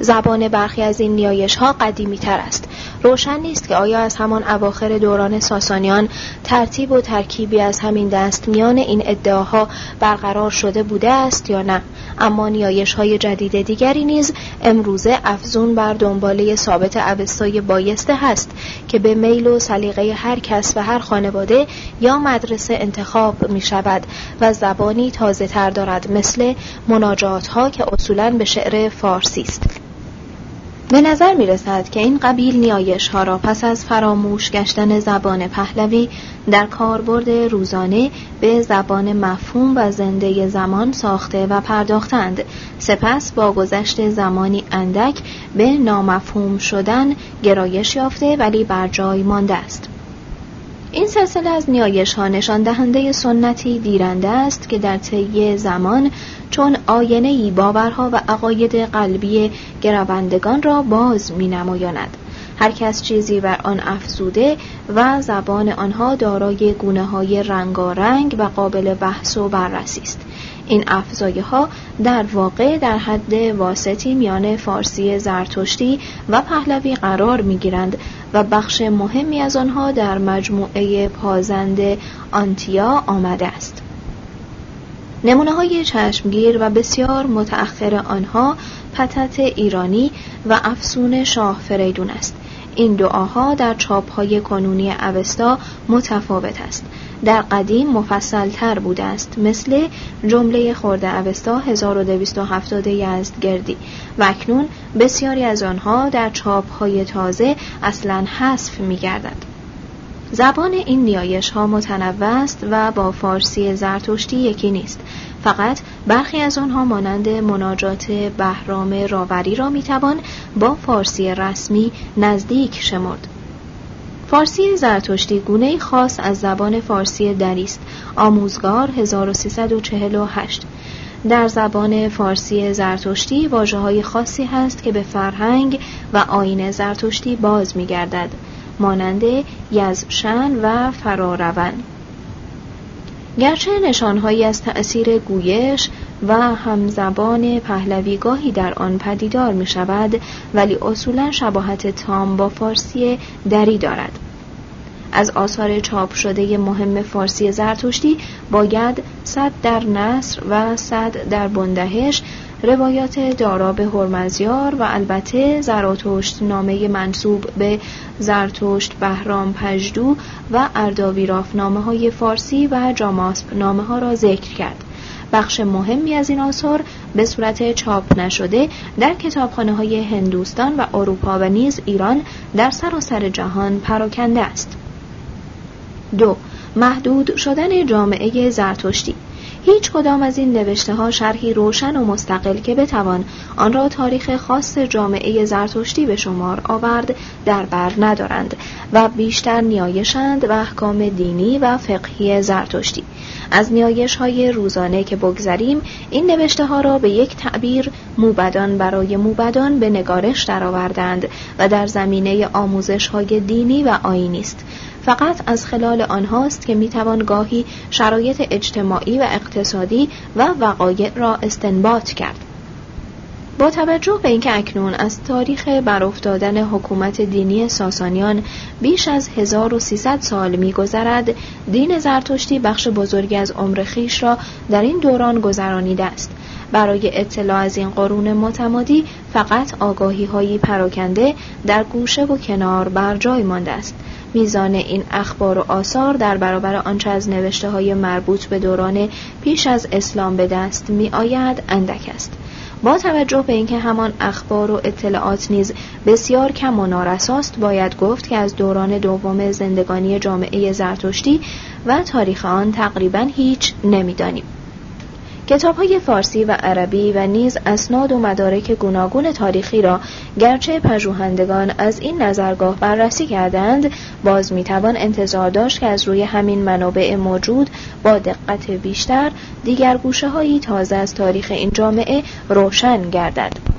زبان برخی از این نیایش ها قدیمی تر است. روشن نیست که آیا از همان اواخر دوران ساسانیان ترتیب و ترکیبی از همین دست میان این ادعاها برقرار شده بوده است یا نه؟ اما نیایش های جدید دیگری نیز امروزه افزون بر دنباله ثابت اوستای بایسته هست که به میل و سلیقه هر کس و هر خانواده یا مدرسه انتخاب می شود و زبانی تازه تر دارد مثل مناجات ها که اصولا به شعر فارسی است. به نظر می رسد که این قبیل نیایش ها را پس از فراموش گشتن زبان پهلوی در کاربرد روزانه به زبان مفهوم و زنده زمان ساخته و پرداختند. سپس با گذشت زمانی اندک به نامفهوم شدن گرایش یافته ولی بر جای مانده است. این سلسله از نیایش ها نشان دهنده سنتی دیرنده است که در طی زمان چون آینه باورها و عقاید قلبی گروندگان را باز می نمایاند. هر کس چیزی بر آن افزوده و زبان آنها دارای گونه های رنگارنگ و قابل بحث و بررسی است. این افزایه ها در واقع در حد واسطی میان فارسی زرتشتی و پهلوی قرار می گیرند و بخش مهمی از آنها در مجموعه پازند آنتیا آمده است. نمونه های چشمگیر و بسیار متأخر آنها پتت ایرانی و افسون شاه فریدون است. این دعاها در چاپ های کنونی اوستا متفاوت است. در قدیم مفصلتر بوده است مثل جمله خورده اوستا 1270 یزدگردی. و اکنون بسیاری از آنها در چاپ های تازه اصلا حذف می گردد. زبان این نیایش ها متنوع است و با فارسی زرتشتی یکی نیست. فقط برخی از آنها مانند مناجات بهرام راوری را می‌توان با فارسی رسمی نزدیک شمرد. فارسی زرتشتی گونه خاص از زبان فارسی دری است آموزگار 1348 در زبان فارسی زرتشتی واجه های خاصی هست که به فرهنگ و آین زرتشتی باز می گردد مانند یزشن و فراروان گرچه نشانهایی از تأثیر گویش و همزبان پهلوی گاهی در آن پدیدار می شود ولی اصولا شباهت تام با فارسی دری دارد. از آثار چاپ شده مهم فارسی زرتشتی باید صد در نصر و صد در بندهش روایات دارا به هرمزیار و البته زراتشت نامه منصوب به زرتشت بهرام پژدو و ارداویراف نامه های فارسی و جاماسب نامه ها را ذکر کرد. بخش مهمی از این آثار به صورت چاپ نشده در کتابخانه های هندوستان و اروپا و نیز ایران در سراسر جهان پراکنده است. دو محدود شدن جامعه زرتشتی. هیچ کدام از این نوشته ها شرحی روشن و مستقل که بتوان آن را تاریخ خاص جامعه زرتشتی به شمار آورد در بر ندارند و بیشتر نیایشند و احکام دینی و فقهی زرتشتی. از نیایش های روزانه که بگذریم این نوشته ها را به یک تعبیر موبدان برای موبدان به نگارش درآوردند و در زمینه آموزش های دینی و آینی است. فقط از خلال آنهاست که می‌توان گاهی شرایط اجتماعی و اقتصادی و وقایع را استنباط کرد. با توجه به اینکه اکنون از تاریخ برافتادن حکومت دینی ساسانیان بیش از 1300 سال میگذرد دین زرتشتی بخش بزرگی از عمر خیش را در این دوران گذرانیده است. برای اطلاع از این قرون متمادی فقط آگاهی هایی پراکنده در گوشه و کنار بر جای مانده است. میزان این اخبار و آثار در برابر آنچه از نوشته های مربوط به دوران پیش از اسلام به دست می آید اندک است. با توجه به اینکه همان اخبار و اطلاعات نیز بسیار کم و نارساست باید گفت که از دوران دوم زندگانی جامعه زرتشتی و تاریخ آن تقریبا هیچ نمی‌دانیم. کتاب های فارسی و عربی و نیز اسناد و مدارک گوناگون تاریخی را گرچه پژوهندگان از این نظرگاه بررسی کردند باز می‌توان انتظار داشت که از روی همین منابع موجود با دقت بیشتر دیگر گوشه هایی تازه از تاریخ این جامعه روشن گردد.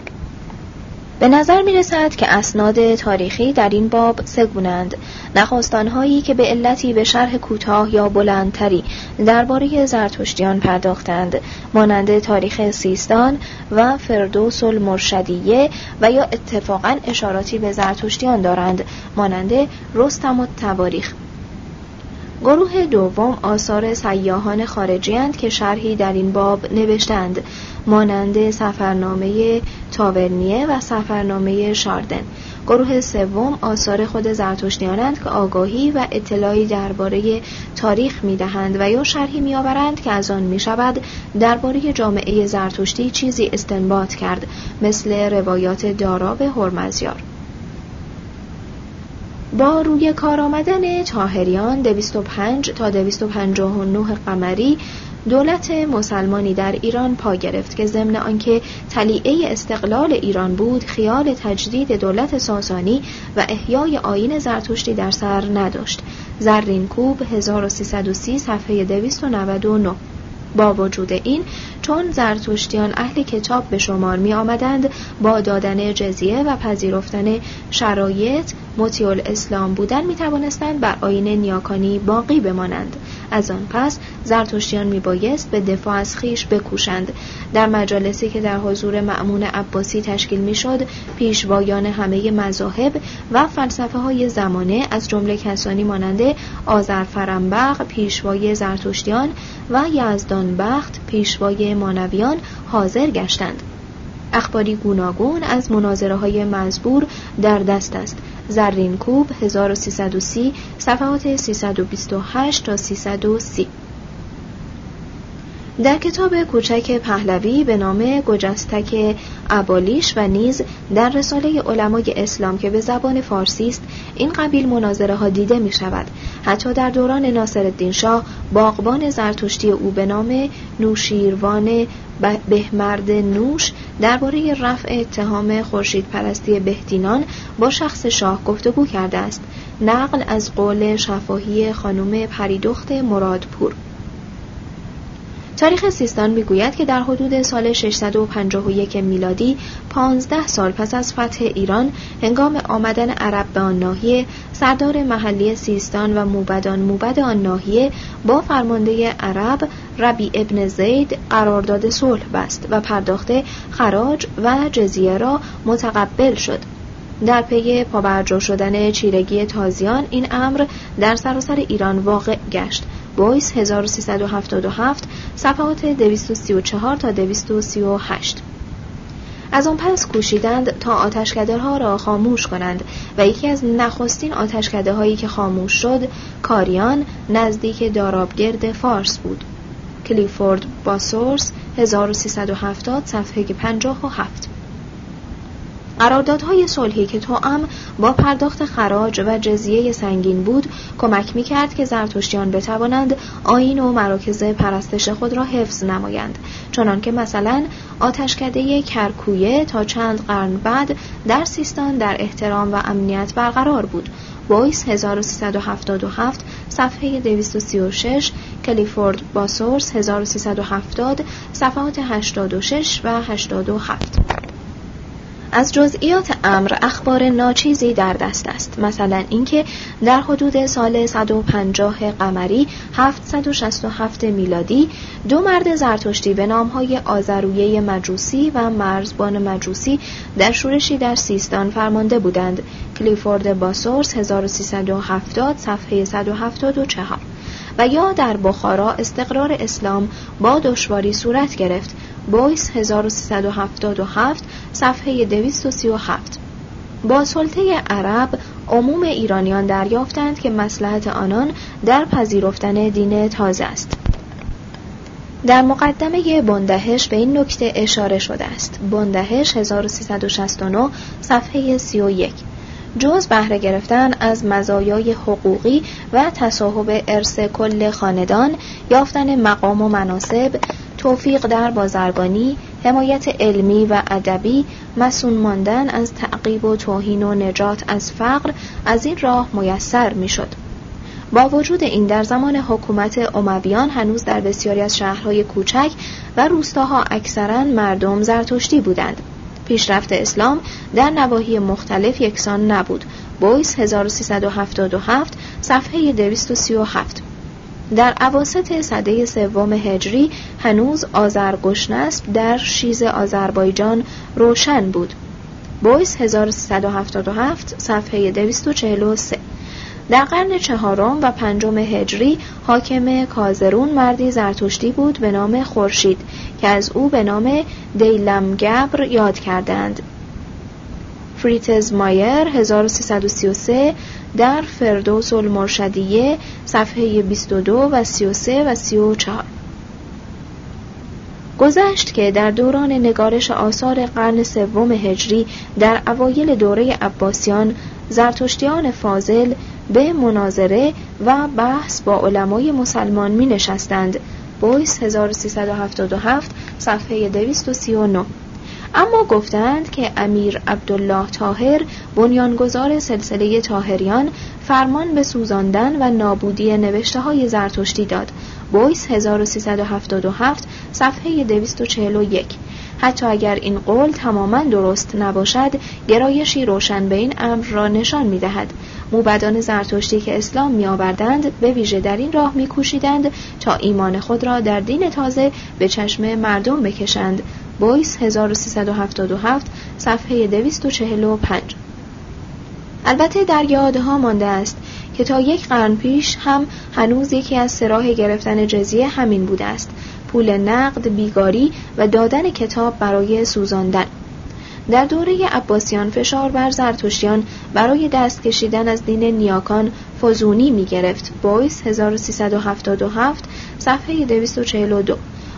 به نظر می رسد که اسناد تاریخی در این باب سگونند نخواستانهایی که به علتی به شرح کوتاه یا بلندتری درباره زرتشتیان پرداختند مانند تاریخ سیستان و فردوس المرشدیه و یا اتفاقا اشاراتی به زرتشتیان دارند مانند رستم و تواریخ گروه دوم آثار سیاهان خارجی که شرحی در این باب نوشتند. مانند سفرنامه تاورنیه و سفرنامه شاردن. گروه سوم آثار خود زرتشتیانند که آگاهی و اطلاعی درباره تاریخ می‌دهند و یا شرحی میآورند که از آن می‌شود درباره جامعه زرتشتی چیزی استنباط کرد مثل روایات دارا به هرمزیار با روی کار آمدن تاهریان 205 تا 259 قمری دولت مسلمانی در ایران پا گرفت که ضمن آنکه تلیعه استقلال ایران بود خیال تجدید دولت ساسانی و احیای آین زرتشتی در سر نداشت. زرین کوب 1330 صفحه 299 با وجود این چون زرتشتیان اهل کتاب به شمار می آمدند با دادن جزیه و پذیرفتن شرایط مطیع اسلام بودن می توانستند بر آین نیاکانی باقی بمانند. از آن پس زرتشتیان می بایست به دفاع از خیش بکوشند. در مجالسی که در حضور معمون عباسی تشکیل می شد پیشوایان همه مذاهب و فلسفه های زمانه از جمله کسانی ماننده آذر فرنبق پیشوای زرتشتیان و یزدان بخت پیشوای مانویان حاضر گشتند. اخباری گوناگون از مناظره های مزبور در دست است. زرین کوب 1330 صفحات 328 تا 330 در کتاب کوچک پهلوی به نام گجستک ابالیش و نیز در رساله علمای اسلام که به زبان فارسی است این قبیل مناظره ها دیده می شود حتی در دوران ناصر الدین شاه باغبان زرتشتی او به نام نوشیروان بهمرد نوش درباره رفع اتهام خورشید پرستی بهدینان با شخص شاه گفتگو کرده است. نقل از قول شفاهی خانم پریدخت مرادپور. تاریخ سیستان می‌گوید که در حدود سال 651 میلادی 15 سال پس از فتح ایران هنگام آمدن عرب به آن ناحیه سردار محلی سیستان و موبدان موبد آن ناحیه با فرمانده عرب ربی ابن زید قرارداد صلح بست و پرداخته خراج و جزیه را متقبل شد. در پی پابرجا شدن چیرگی تازیان این امر در سراسر ایران واقع گشت. بویس 1377 صفحات 234 تا 238 از آن پس کوشیدند تا آتشکدهها را خاموش کنند و یکی از نخستین آتشکده هایی که خاموش شد کاریان نزدیک دارابگرد فارس بود. کلیفورد باسورس 1370 صفحه 57 قراردادهای صلحی که توام با پرداخت خراج و جزیه سنگین بود کمک می کرد که زرتشتیان بتوانند آین و مراکز پرستش خود را حفظ نمایند. چنانکه مثلا آتشکده کرکویه تا چند قرن بعد در سیستان در احترام و امنیت برقرار بود. بویس 1377 صفحه 236 کلیفورد باسورس 1370 صفحات 86 و 87 از جزئیات امر اخبار ناچیزی در دست است. مثلا اینکه در حدود سال 150 قمری 767 میلادی دو مرد زرتشتی به نامهای آذرویه مجوسی و مرزبان مجوسی در شورشی در سیستان فرمانده بودند. کلیفورد باسورس 1370 صفحه 174 و یا در بخارا استقرار اسلام با دشواری صورت گرفت. بویس 1377 صفحه 237 با سلطه عرب عموم ایرانیان دریافتند که مسلحت آنان در پذیرفتن دین تازه است. در مقدمه بندهش به این نکته اشاره شده است. بندهش 1369 صفحه 31 جز بهره گرفتن از مزایای حقوقی و تصاحب ارث کل خاندان یافتن مقام و مناسب توفیق در بازرگانی حمایت علمی و ادبی مسون ماندن از تعقیب و توهین و نجات از فقر از این راه میسر می‌شد. با وجود این در زمان حکومت امویان هنوز در بسیاری از شهرهای کوچک و روستاها اکثرا مردم زرتشتی بودند. پیشرفت اسلام در نواحی مختلف یکسان نبود. بویس 1377 صفحه 237 در عواست صده سوم هجری هنوز آذرگشنسب در شیز آذربایجان روشن بود. بویس 1377 صفحه 243 در قرن چهارم و پنجم هجری حاکم کازرون مردی زرتشتی بود به نام خورشید که از او به نام دیلمگبر یاد کردند فریتز مایر 1333 در فردوس المرشدیه صفحه 22 و 33 و 34 گذشت که در دوران نگارش آثار قرن سوم هجری در اوایل دوره عباسیان زرتشتیان فاضل به مناظره و بحث با علمای مسلمان می نشستند بویس 1377 صفحه 239 اما گفتند که امیر عبدالله تاهر بنیانگذار سلسله تاهریان فرمان به سوزاندن و نابودی نوشته های زرتشتی داد. بویس 1377 صفحه 241 حتی اگر این قول تماما درست نباشد گرایشی روشن به این امر را نشان می دهد موبدان زرتشتی که اسلام می آوردند به ویژه در این راه می کوشیدند تا ایمان خود را در دین تازه به چشم مردم بکشند. بویس 1377 صفحه 245 البته در یادها مانده است که تا یک قرن پیش هم هنوز یکی از سراح گرفتن جزیه همین بوده است. پول نقد بیگاری و دادن کتاب برای سوزاندن. در دوره عباسیان فشار بر زرتشتیان برای دست کشیدن از دین نیاکان فزونی می گرفت بویس 1377 صفحه 242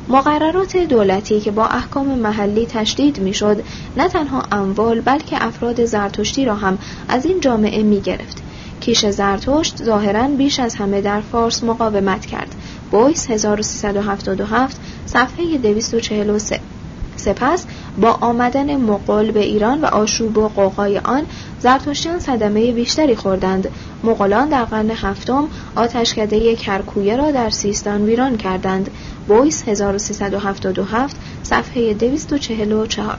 مقررات دولتی که با احکام محلی تشدید می‌شد نه تنها اموال بلکه افراد زرتشتی را هم از این جامعه می گرفت. کیش زرتشت ظاهرا بیش از همه در فارس مقاومت کرد. بویس 1377 صفحه 243 سپس با آمدن مغول به ایران و آشوب و قوقای آن زرتشتیان صدمه بیشتری خوردند. مغولان در قرن هفتم آتشکده کرکویه را در سیستان ویران کردند. بویس 1377 صفحه 244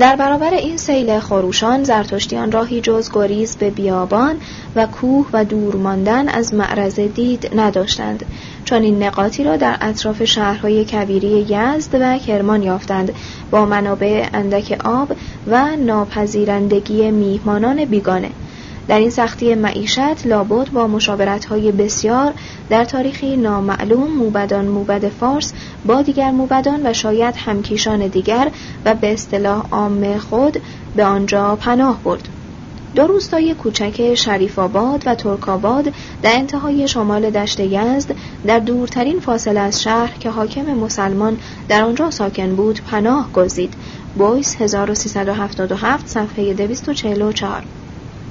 در برابر این سیل خروشان زرتشتیان راهی جز گریز به بیابان و کوه و دور ماندن از معرض دید نداشتند. چون این نقاطی را در اطراف شهرهای کویری یزد و کرمان یافتند با منابع اندک آب و ناپذیرندگی میهمانان بیگانه. در این سختی معیشت لابد با مشاورت های بسیار در تاریخی نامعلوم موبدان موبد فارس با دیگر موبدان و شاید همکیشان دیگر و به اصطلاح عام خود به آنجا پناه برد. دو روستای کوچک شریف آباد و ترک آباد در انتهای شمال دشت یزد در دورترین فاصله از شهر که حاکم مسلمان در آنجا ساکن بود پناه گزید. بویس 1377 صفحه 244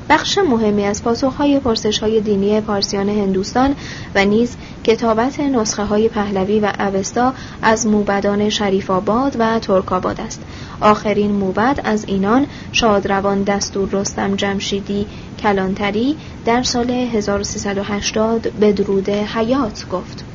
بخش مهمی از پاسخهای های دینی پارسیان هندوستان و نیز کتابت نسخه های پهلوی و اوستا از موبدان شریف آباد و ترک آباد است. آخرین موبد از اینان شادروان دستور رستم جمشیدی کلانتری در سال 1380 به درود حیات گفت.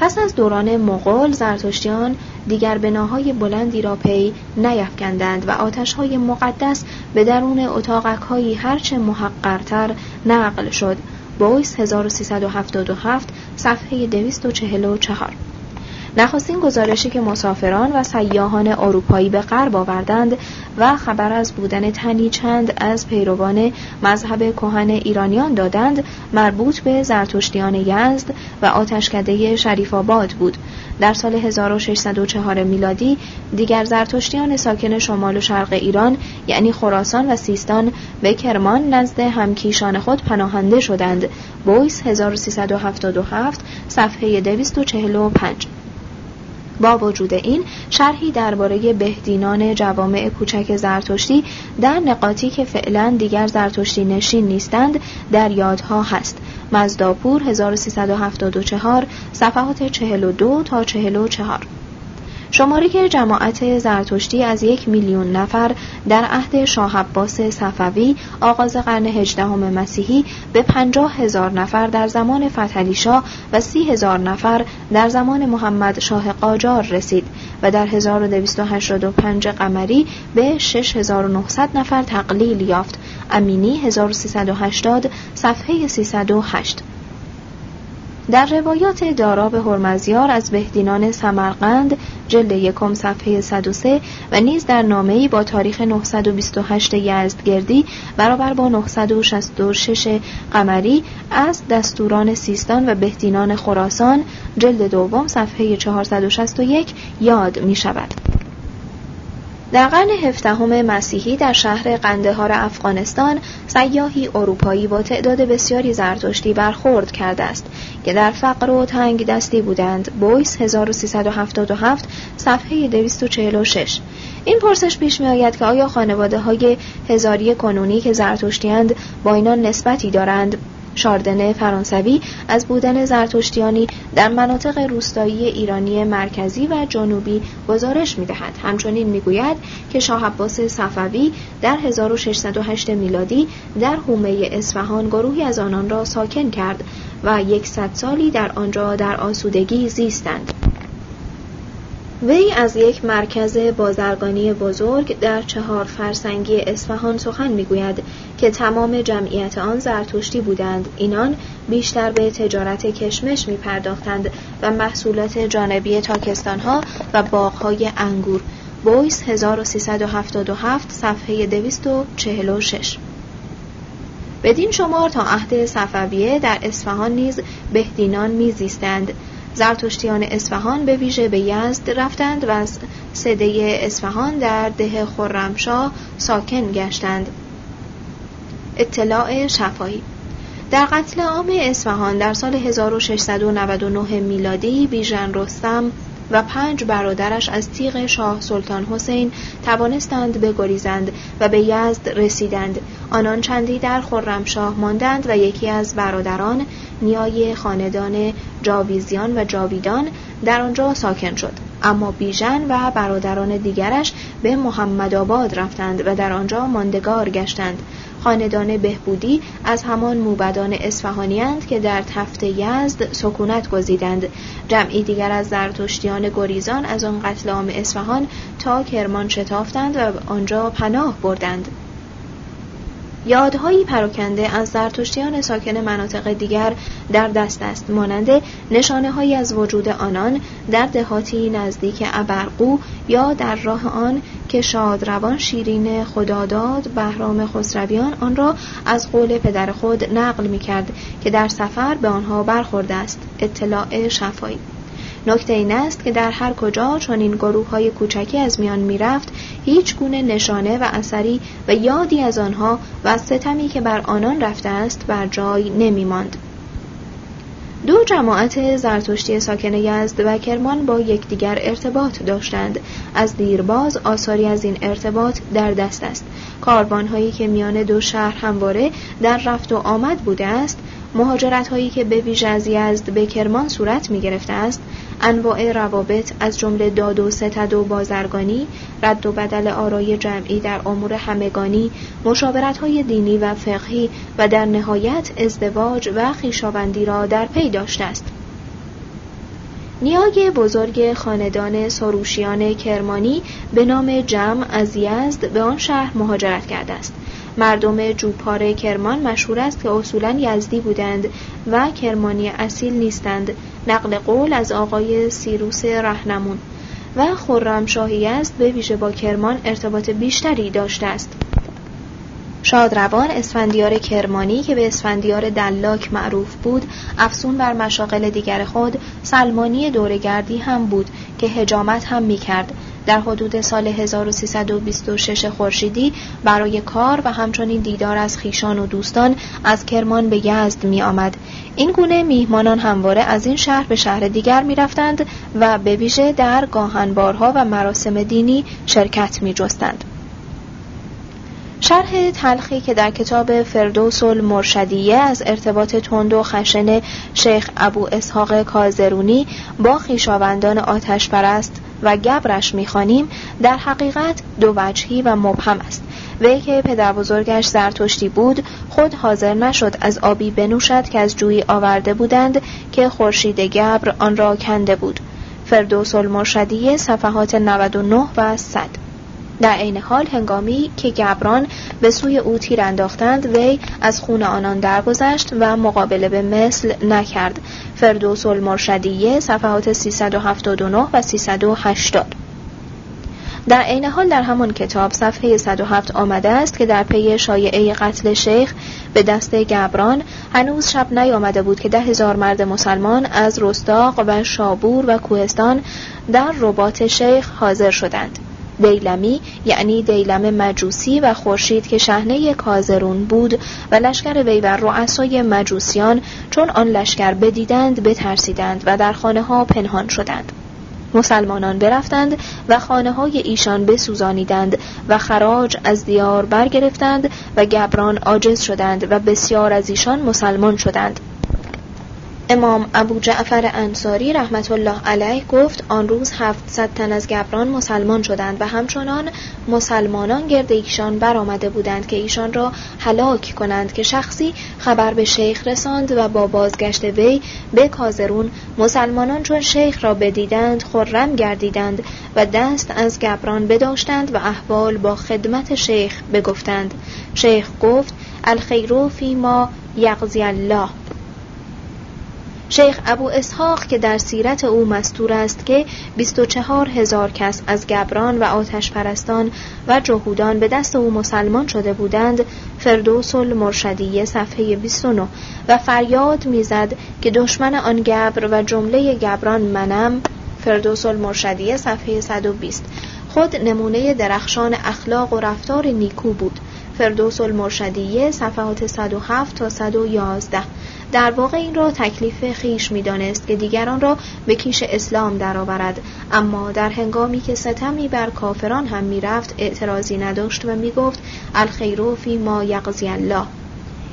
پس از دوران مغول زرتشتیان دیگر بناهای بلندی را پی نیفکندند و آتشهای مقدس به درون اتاقکهایی هرچه محقرتر نقل شد. بویس 1377 صفحه 244 نخستین گزارشی که مسافران و سیاهان اروپایی به غرب آوردند و خبر از بودن تنی چند از پیروان مذهب کهن ایرانیان دادند مربوط به زرتشتیان یزد و آتشکده شریف آباد بود. در سال 1604 میلادی دیگر زرتشتیان ساکن شمال و شرق ایران یعنی خراسان و سیستان به کرمان نزد همکیشان خود پناهنده شدند. بویس 1377 صفحه 245 با وجود این شرحی درباره بهدینان جوامع کوچک زرتشتی در نقاطی که فعلا دیگر زرتشتی نشین نیستند در یادها هست. مزداپور 1374 صفحات 42 تا 44 شماره جماعت زرتشتی از یک میلیون نفر در عهد شاه عباس صفوی آغاز قرن هجدهم مسیحی به پنجاه هزار نفر در زمان فتحعلی شاه و سی هزار نفر در زمان محمد شاه قاجار رسید و در 1285 قمری به 6900 نفر تقلیل یافت. امینی 1380 صفحه 308 در روایات داراب هرمزیار از بهدینان سمرقند جلد یکم صفحه 103 و نیز در نامه‌ای با تاریخ 928 یزدگردی برابر با 966 قمری از دستوران سیستان و بهدینان خراسان جلد دوم صفحه 461 یاد می شود. در قرن هفدهم مسیحی در شهر قندهار افغانستان سیاهی اروپایی با تعداد بسیاری زرتشتی برخورد کرده است که در فقر و تنگ دستی بودند. بویس 1377 صفحه 246 این پرسش پیش می آید که آیا خانواده های هزاری کنونی که زرتشتیند با اینان نسبتی دارند؟ شاردنه فرانسوی از بودن زرتشتیانی در مناطق روستایی ایرانی مرکزی و جنوبی گزارش می‌دهد. همچنین می‌گوید که شاه عباس صفوی در 1608 میلادی در حومه اصفهان گروهی از آنان را ساکن کرد و یکصد سالی در آنجا در آسودگی زیستند. وی از یک مرکز بازرگانی بزرگ در چهار فرسنگی اصفهان سخن می‌گوید که تمام جمعیت آن زرتشتی بودند. اینان بیشتر به تجارت کشمش می پرداختند و محصولات جانبی تاکستانها و باغهای انگور. بویس 1377 صفحه 246 بدین شمار تا عهد صفویه در اصفهان نیز بهدینان میزیستند. زرتشتیان اصفهان به ویژه به یزد رفتند و از صده اصفهان در ده خرمشاه ساکن گشتند. اطلاع شفایی در قتل عام اصفهان در سال 1699 میلادی بیژن رستم و پنج برادرش از تیغ شاه سلطان حسین توانستند بگریزند و به یزد رسیدند. آنان چندی در خرمشاه ماندند و یکی از برادران نیای خاندان جاویزیان و جاویدان در آنجا ساکن شد. اما بیژن و برادران دیگرش به محمد آباد رفتند و در آنجا ماندگار گشتند. خاندان بهبودی از همان موبدان اصفهانیند که در تفت یزد سکونت گزیدند. جمعی دیگر از زرتشتیان گریزان از آن قتل عام اصفهان تا کرمان شتافتند و آنجا پناه بردند. یادهایی پراکنده از زرتشتیان ساکن مناطق دیگر در دست است. مانند نشانه هایی از وجود آنان در دهاتی نزدیک ابرقو یا در راه آن که شادروان شیرین خداداد بهرام خسرویان آن را از قول پدر خود نقل می کرد که در سفر به آنها برخورده است. اطلاع شفایی نکته این است که در هر کجا چون این گروه های کوچکی از میان می‌رفت هیچ گونه نشانه و اثری و یادی از آنها و ستمی که بر آنان رفته است بر جای نمی ماند. دو جماعت زرتشتی ساکن یزد و کرمان با یکدیگر ارتباط داشتند از دیرباز آثاری از این ارتباط در دست است کاروانهایی که میان دو شهر همواره در رفت و آمد بوده است مهاجرت هایی که به ویژه از یزد به کرمان صورت می گرفته است انواع روابط از جمله داد و ستد و بازرگانی رد و بدل آرای جمعی در امور همگانی مشاورت های دینی و فقهی و در نهایت ازدواج و خیشاوندی را در پی داشته است. نیای بزرگ خاندان سروشیان کرمانی به نام جمع از یزد به آن شهر مهاجرت کرده است. مردم جوپار کرمان مشهور است که اصولا یزدی بودند و کرمانی اصیل نیستند. نقل قول از آقای سیروس رهنمون. و خرمشاه یزد به ویژه با کرمان ارتباط بیشتری داشته است. شادروان اسفندیار کرمانی که به اسفندیار دلاک معروف بود افسون بر مشاغل دیگر خود سلمانی دورگردی هم بود که هجامت هم می کرد در حدود سال 1326 خورشیدی برای کار و همچنین دیدار از خیشان و دوستان از کرمان به یزد می آمد. این گونه میهمانان همواره از این شهر به شهر دیگر می رفتند و به ویژه در گاهنبارها و مراسم دینی شرکت می جستند. شرح تلخی که در کتاب فردوس المرشدیه از ارتباط تند و خشن شیخ ابو اسحاق کازرونی با خیشاوندان آتش پرست و گبرش می‌خوانیم در حقیقت دو وجهی و مبهم است. وی که پدر بزرگش زرتشتی بود خود حاضر نشد از آبی بنوشد که از جویی آورده بودند که خورشید گبر آن را کنده بود. فردوس المرشدیه صفحات 99 و 100 در عین حال هنگامی که گبران به سوی او تیر انداختند وی از خون آنان درگذشت و مقابله به مثل نکرد. فردوس المرشدیه صفحات 379 و 380 در عین حال در همان کتاب صفحه 107 آمده است که در پی شایعه قتل شیخ به دست گبران هنوز شب نیامده بود که ده هزار مرد مسلمان از رستاق و شابور و کوهستان در رباط شیخ حاضر شدند. دیلمی یعنی دیلم مجوسی و خورشید که شهنه کازرون بود و لشکر وی و رؤسای مجوسیان چون آن لشکر بدیدند بترسیدند و در خانه ها پنهان شدند. مسلمانان برفتند و خانه های ایشان بسوزانیدند و خراج از دیار برگرفتند و گبران عاجز شدند و بسیار از ایشان مسلمان شدند. امام ابو جعفر انصاری رحمت الله علیه گفت آن روز هفتصد تن از گبران مسلمان شدند و همچنان مسلمانان گرد ایشان برآمده بودند که ایشان را هلاک کنند که شخصی خبر به شیخ رساند و با بازگشت وی به کازرون مسلمانان چون شیخ را بدیدند خرم گردیدند و دست از گبران بداشتند و احوال با خدمت شیخ بگفتند. شیخ گفت الخیرو فی ما یغزی الله. شیخ ابو اسحاق که در سیرت او مستور است که 24 هزار کس از گبران و آتش پرستان و جهودان به دست او مسلمان شده بودند فردوس المرشدیه صفحه 29 و فریاد می‌زد که دشمن آن گبر و جمله گبران منم فردوس المرشدیه صفحه 120 خود نمونه درخشان اخلاق و رفتار نیکو بود. فردوس المرشدیه صفحات 107 تا 111 در واقع این را تکلیف خیش می‌دانست که دیگران را به کیش اسلام درآورد. اما در هنگامی که ستمی بر کافران هم می‌رفت اعتراضی نداشت و می‌گفت الخیر فی ما یقضی الله.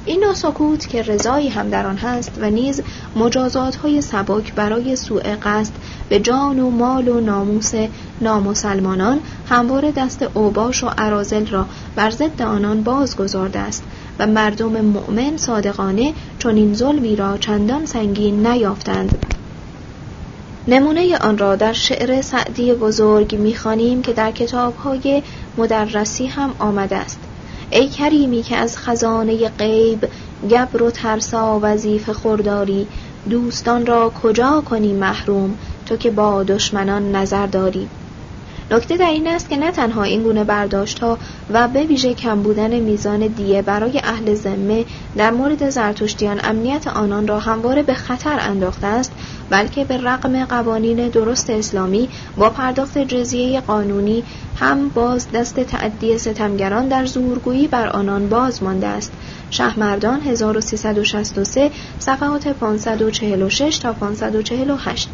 این ناسکوت که رضایی هم در آن هست و نیز مجازات های سبک برای سوء قصد به جان و مال و ناموس نامسلمانان همواره دست اوباش و عرازل را بر ضد آنان باز گذارده است. و مردم مؤمن صادقانه چون این ظلمی را چندان سنگین نیافتند. نمونه آن را در شعر سعدی بزرگ می‌خوانیم که در کتابهای مدرسی هم آمده است. ای کریمی که از خزانه غیب گبر و ترسا وظیف خورداری دوستان را کجا کنی محروم؟ تو که با دشمنان نظر داری. نکته در این است که نه تنها این گونه برداشت ها و به ویژه کم بودن میزان دیه برای اهل ذمه در مورد زرتشتیان امنیت آنان را همواره به خطر انداخته است بلکه به رغم قوانین درست اسلامی با پرداخت جزیه قانونی هم باز دست تعدی ستمگران در زورگویی بر آنان باز مانده است. شهمردان 1363 صفحات 546 تا 548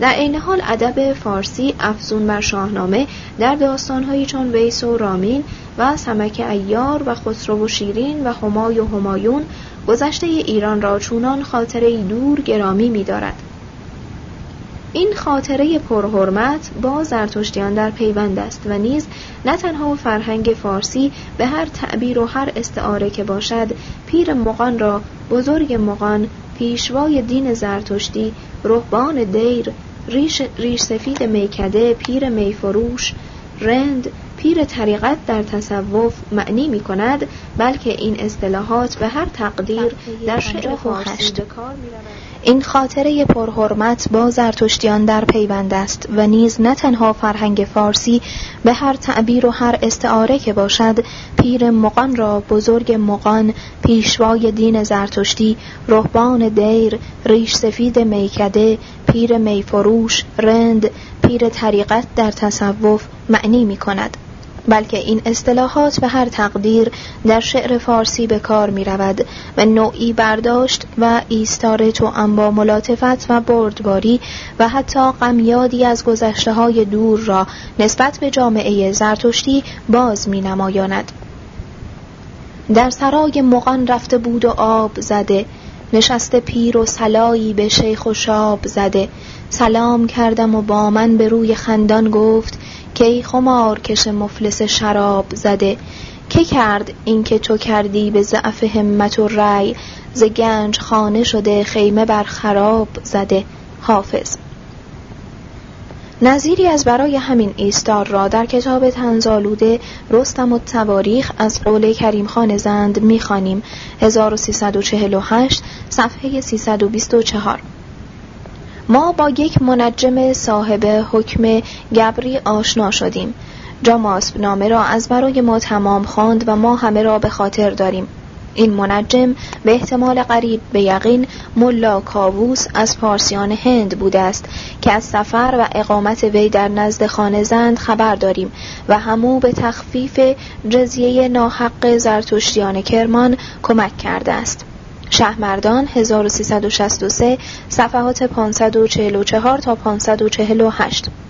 در عین حال ادب فارسی افزون بر شاهنامه در داستانهایی چون ویس و رامین و سمک ایار و خسرو و شیرین و همای و همایون گذشته ایران را چونان خاطره دور گرامی می دارد. این خاطره پرحرمت با زرتشتیان در پیوند است و نیز نه تنها فرهنگ فارسی به هر تعبیر و هر استعاره که باشد پیر مغان را بزرگ مغان پیشوای دین زرتشتی رهبان دیر ریش, ریش سفید میکده پیر میفروش. رند پیر طریقت در تصوف معنی می کند بلکه این اصطلاحات به هر تقدیر در شعر فارسی به کار می این خاطره پرحرمت با زرتشتیان در پیوند است و نیز نه تنها فرهنگ فارسی به هر تعبیر و هر استعاره که باشد پیر مقان را بزرگ مقان پیشوای دین زرتشتی رهبان دیر ریش سفید میکده پیر میفروش رند پیر طریقت در تصوف معنی می کند بلکه این اصطلاحات به هر تقدیر در شعر فارسی به کار می رود و نوعی برداشت و ایستار تو با ملاتفت و بردباری و حتی غمیادی از گذشته های دور را نسبت به جامعه زرتشتی باز می نمایاند. در سرای مغان رفته بود و آب زده نشسته پیر و سلایی به شیخ و شاب زده سلام کردم و با من به روی خندان گفت کی خمار کش مفلس شراب زده؟ که کرد اینکه تو کردی به ضعف همت و رأی؟ ز گنج خانه شده خیمه بر خراب زده. حافظ. نظیری از برای همین ایستار را در کتاب تنزالوده رستم و تواریخ از قول کریم خان زند می‌خوانیم. 1348 صفحه 324 ما با یک منجم صاحب حکم گبری آشنا شدیم. جاماسب نامه را از برای ما تمام خواند و ما همه را به خاطر داریم. این منجم به احتمال قریب به یقین ملا کاووس از پارسیان هند بوده است که از سفر و اقامت وی در نزد خانزند خبر داریم و همو به تخفیف جزیه ناحق زرتشتیان کرمان کمک کرده است. شهمردان 1363 صفحات 544 تا 548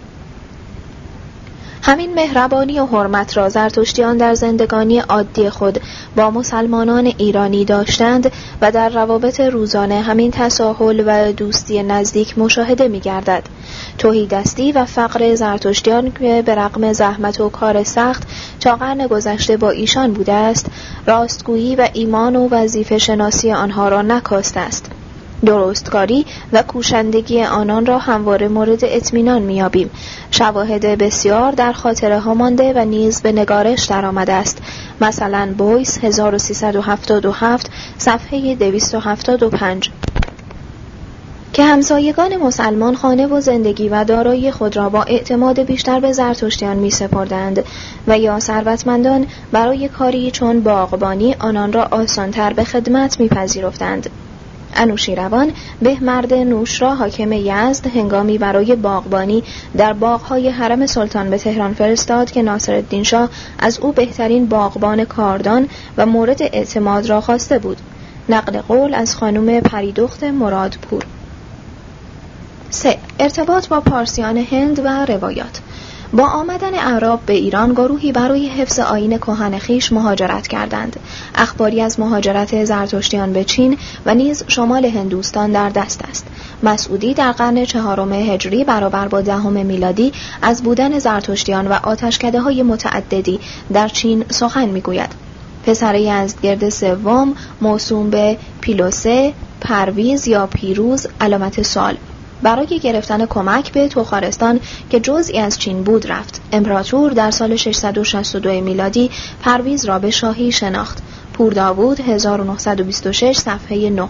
همین مهربانی و حرمت را زرتشتیان در زندگانی عادی خود با مسلمانان ایرانی داشتند و در روابط روزانه همین تساهل و دوستی نزدیک مشاهده می گردد. توهیدستی و فقر زرتشتیان که به رغم زحمت و کار سخت تا قرن گذشته با ایشان بوده است راستگویی و ایمان و وظیفه شناسی آنها را نکاسته است درستکاری و کوشندگی آنان را همواره مورد اطمینان میابیم شواهد بسیار در خاطره ها مانده و نیز به نگارش درآمده است. مثلا بویس 1377 صفحه 275 که همسایگان مسلمان خانه و زندگی و دارایی خود را با اعتماد بیشتر به زرتشتیان می سپردند و یا ثروتمندان برای کاری چون باغبانی آنان را آسانتر به خدمت میپذیرفتند. انوشیروان به مرد نوش را حاکم یزد هنگامی برای باغبانی در باغهای حرم سلطان به تهران فرستاد که ناصرالدین شاه از او بهترین باغبان کاردان و مورد اعتماد را خواسته بود نقل قول از خانم پریدخت مرادپور 3. ارتباط با پارسیان هند و روایات با آمدن اعراب به ایران گروهی برای حفظ آین کهن خیش مهاجرت کردند. اخباری از مهاجرت زرتشتیان به چین و نیز شمال هندوستان در دست است. مسعودی در قرن چهارم هجری برابر با دهم میلادی از بودن زرتشتیان و آتشکده های متعددی در چین سخن می‌گوید. پسر یزدگرد سوم موسوم به پیلوسه پرویز یا پیروز علامت سال برای گرفتن کمک به توخارستان که جزئی از چین بود رفت. امپراتور در سال 662 میلادی پرویز را به شاهی شناخت. پور داوود 1926 صفحه 9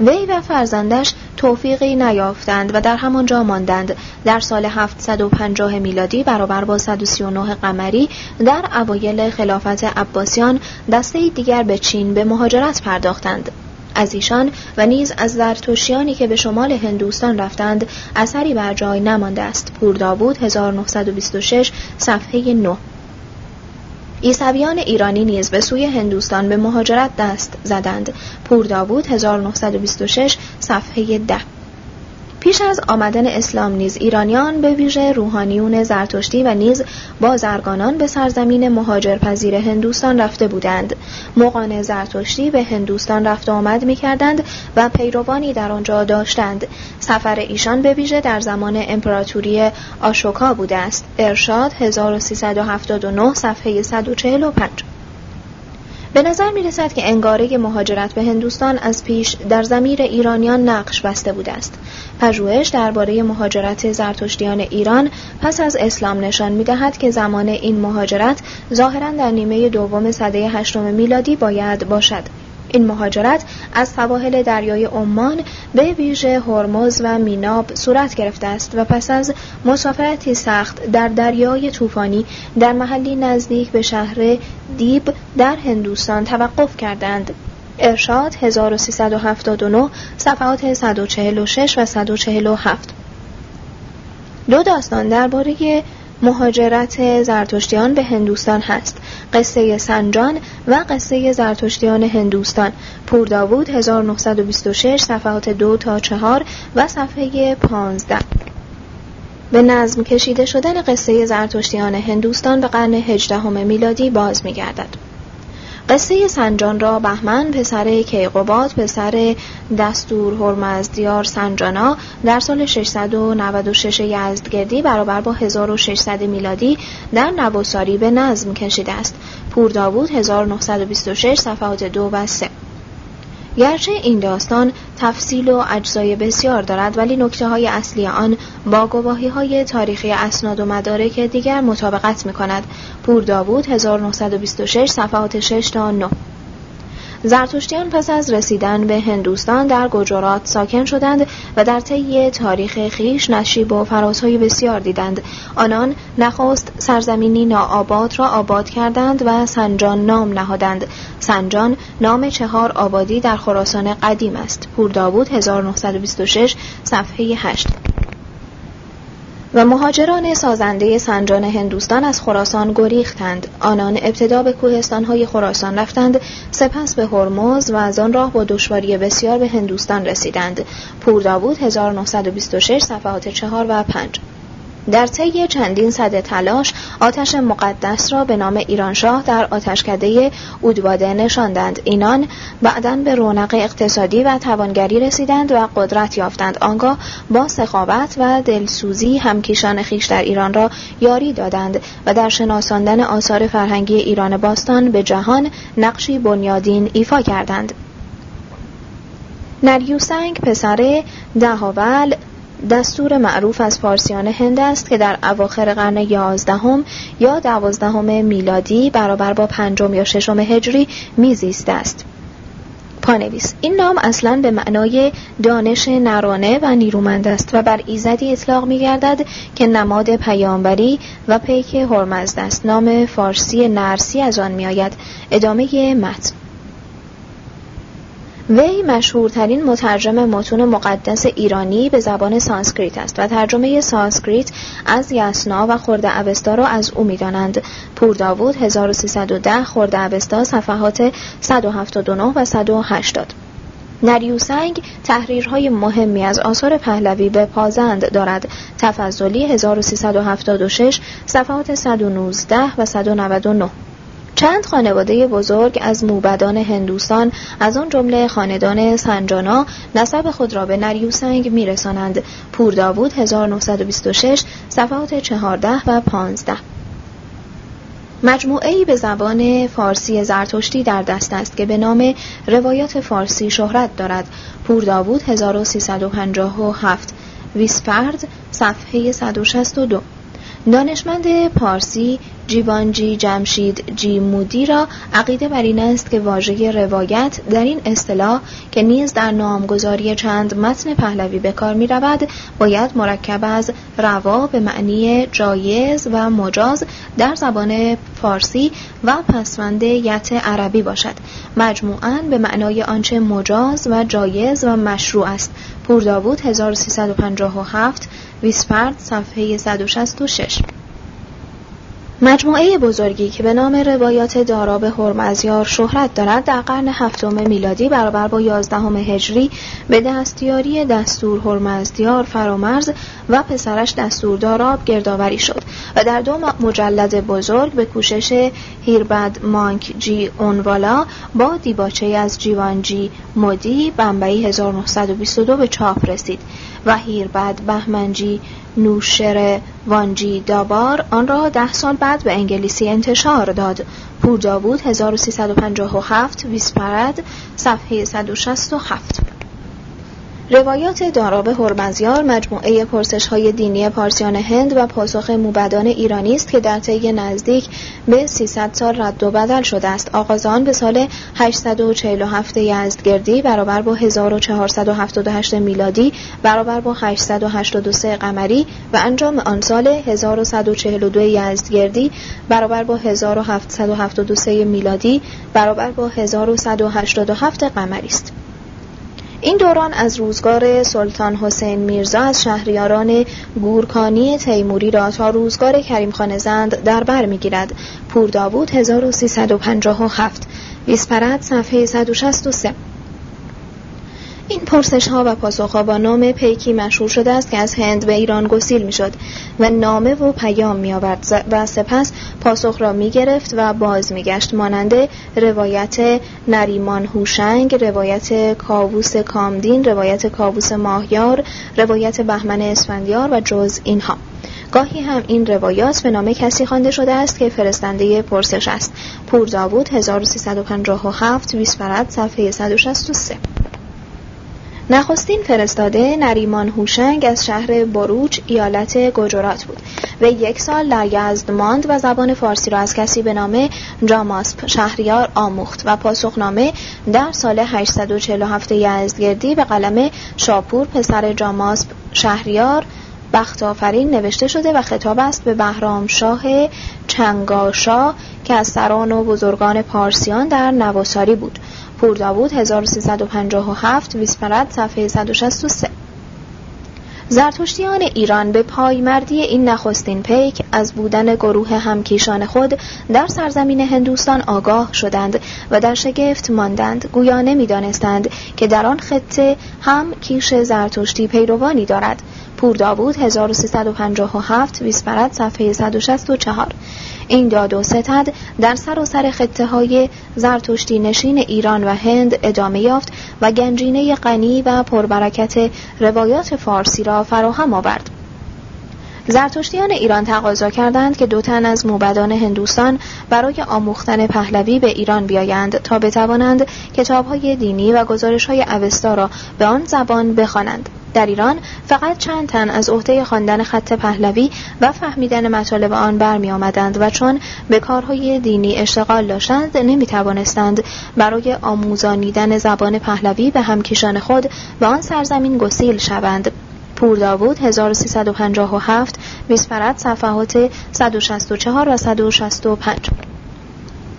وی و فرزندش توفیقی نیافتند و در همانجا ماندند. در سال 750 میلادی برابر با 139 قمری در اوایل خلافت عباسیان دسته دیگر به چین به مهاجرت پرداختند. از ایشان و نیز از زرتشتیانی که به شمال هندوستان رفتند اثری بر جای نمانده است. پور داوود 1926 صفحه 9 ایسویان ایرانی نیز به سوی هندوستان به مهاجرت دست زدند. پور داوود 1926 صفحه 10 پیش از آمدن اسلام نیز ایرانیان به ویژه روحانیون زرتشتی و نیز بازرگانان به سرزمین مهاجرپذیر هندوستان رفته بودند. مقان زرتشتی به هندوستان رفت آمد می کردند و پیروانی در آنجا داشتند. سفر ایشان به ویژه در زمان امپراتوری آشوکا بوده است. ارشاد 1379 صفحه 145 به نظر می رسد که انگاره مهاجرت به هندوستان از پیش در زمیر ایرانیان نقش بسته بوده است. پژوهش درباره مهاجرت زرتشتیان ایران پس از اسلام نشان می دهد که زمان این مهاجرت ظاهرا در نیمه دوم سده هشتم میلادی باید باشد. این مهاجرت از سواحل دریای عمان به ویژه هرمز و میناب صورت گرفته است و پس از مسافرتی سخت در دریای طوفانی در محلی نزدیک به شهر دیب در هندوستان توقف کردند. ارشاد 1379 صفحات 146 و 147 دو داستان درباره مهاجرت زرتشتیان به هندوستان هست. قصه سنجان و قصه زرتشتیان هندوستان. پور داوود 1926 صفحات دو تا چهار و صفحه 15 به نظم کشیده شدن قصه زرتشتیان هندوستان به قرن هجدهم میلادی باز می‌گردد. قصه سنجان را بهمن پسر کیقوباد پسر دستور هرمزدیار سنجانا در سال 696 یزدگردی برابر با 1600 میلادی در نبوساری به نظم کشیده است. پور داوود 1926 صفحات دو و سه. گرچه این داستان تفصیل و اجزای بسیار دارد ولی نکته های اصلی آن با گواهی های تاریخی اسناد و مدارک دیگر مطابقت می کند. پور داوود 1926 صفحات 6 تا 9 زرتشتیان پس از رسیدن به هندوستان در گجرات ساکن شدند و در طی تاریخ خیش نشیب و فرازهای بسیار دیدند. آنان نخست سرزمینی ناآباد را آباد کردند و سنجان نام نهادند. سنجان نام چهار آبادی در خراسان قدیم است. پور داوود 1926 صفحه 8 و مهاجران سازنده سنجان هندوستان از خراسان گریختند. آنان ابتدا به کوهستانهای خراسان رفتند سپس به هرمز و از آن راه با دشواری بسیار به هندوستان رسیدند. پور داوود 1926 صفحات 4 و 5 در طی چندین صد تلاش آتش مقدس را به نام ایرانشاه در آتشکده اودواده نشاندند. اینان بعدا به رونق اقتصادی و توانگری رسیدند و قدرت یافتند. آنگاه با سخاوت و دلسوزی همکیشان خیش در ایران را یاری دادند و در شناساندن آثار فرهنگی ایران باستان به جهان نقشی بنیادین ایفا کردند. نریوسنگ پسر دهاول دستور معروف از فارسیان هند است که در اواخر قرن یازدهم یا دوازدهم میلادی برابر با پنجم یا ششم هجری میزیسته است. پانویس. این نام اصلا به معنای دانش نرانه و نیرومند است و بر ایزدی اطلاق می گردد که نماد پیامبری و پیک هرمزد است. نام فارسی نرسی از آن می آید ادامه متن. وی مشهورترین مترجم متون مقدس ایرانی به زبان سانسکریت است و ترجمه سانسکریت از یسنا و خرده اوستا را از او می‌دانند. پور داوود 1310 خرده اوستا صفحات 179 و 180 نریوسنگ تحریرهای مهمی از آثار پهلوی به پازند دارد. تفضلی 1376 صفحات 119 و 199 چند خانواده بزرگ از موبدان هندوستان از آن جمله خاندان سنجانا نسب خود را به نریوسنگ میرسانند. پور داوود 1926 صفحات 14 و 15 مجموعه به زبان فارسی زرتشتی در دست است که به نام روایات فارسی شهرت دارد. پور داوود 1357 ویسپرد صفحه 162 دانشمند پارسی جیوانجی جمشید جیمودی را عقیده بر این است که واژه روایت در این اصطلاح که نیز در نامگذاری چند متن پهلوی به کار می رود باید مرکب از روا به معنی جایز و مجاز در زبان فارسی و پسوند یت عربی باشد. مجموعاً به معنای آنچه مجاز و جایز و مشروع است. پور داوود 1357 ویسپرد صفحه 166 مجموعه بزرگی که به نام روایات داراب هرمزیار شهرت دارد در قرن هفتم میلادی برابر با یازدهم هجری به دستیاری دستور هرمزدیار فرامرز و پسرش دستور داراب گردآوری شد و در دو مجلد بزرگ به کوشش هیربد مانک جی اونوالا با دیباچه از جیوانجی مدی بمبئی 1922 به چاپ رسید و هیربد بهمنجی نوشر وانجی دابار آن را ده سال بعد به انگلیسی انتشار داد. پور داوود 1357 ویسپرد صفحه 167 روایات داراب هرمزیار مجموعه پرسش های دینی پارسیان هند و پاسخ موبدان ایرانی است که در طی نزدیک به 300 سال رد و بدل شده است. آغازان به سال 847 یزدگردی برابر با 1478 میلادی برابر با 883 قمری و انجام آن سال 1142 یزدگردی برابر با 1773 میلادی برابر با 1187 قمری است. این دوران از روزگار سلطان حسین میرزا از شهریاران گورکانی تیموری را تا روزگار کریم خان زند در بر می‌گیرد. پور داوود 1357 ویسپرد صفحه 163 این پرسش ها و پاسخ ها با نام پیکی مشهور شده است که از هند به ایران گسیل می شد و نامه و پیام می آورد و سپس پاسخ را می گرفت و باز می گشت مانند روایت نریمان هوشنگ، روایت کاووس کامدین، روایت کاووس ماهیار، روایت بهمن اسفندیار و جز اینها. گاهی هم این روایات به نام کسی خوانده شده است که فرستنده پرسش است. پور داوود 1357 ویسپرد صفحه 163 نخستین فرستاده نریمان هوشنگ از شهر بروچ ایالت گجرات بود. و یک سال در یزد ماند و زبان فارسی را از کسی به نام جاماسپ شهریار آموخت و پاسخنامه در سال 847 یزدگردی به قلم شاپور پسر جاماسپ شهریار بخت آفرین نوشته شده و خطاب است به بهرام شاه چنگاشا که از سران و بزرگان پارسیان در نواساری بود. پور داوود 1357 ویسپرد صفحه 163 زرتشتیان ایران به پایمردی این نخستین پیک از بودن گروه همکیشان خود در سرزمین هندوستان آگاه شدند و در شگفت ماندند. گویا نمی‌دانستند که در آن خطه هم کیش زرتشتی پیروانی دارد. پور داوود 1357 ویسپرد صفحه 164 این داد و ستد در سراسر خطه های زرتشتی نشین ایران و هند ادامه یافت و گنجینه غنی و پربرکت روایات فارسی را فراهم آورد. زرتشتیان ایران تقاضا کردند که دو تن از موبدان هندوستان برای آموختن پهلوی به ایران بیایند تا بتوانند کتابهای دینی و گزارشهای اوستا را به آن زبان بخوانند. در ایران فقط چند تن از عهده خواندن خط پهلوی و فهمیدن مطالب آن برمی آمدند و چون به کارهای دینی اشتغال داشتند نمی توانستند برای آموزانیدن زبان پهلوی به همکیشان خود و آن سرزمین گسیل شوند پور داوود 1357 میسپرد صفحات 164 و 165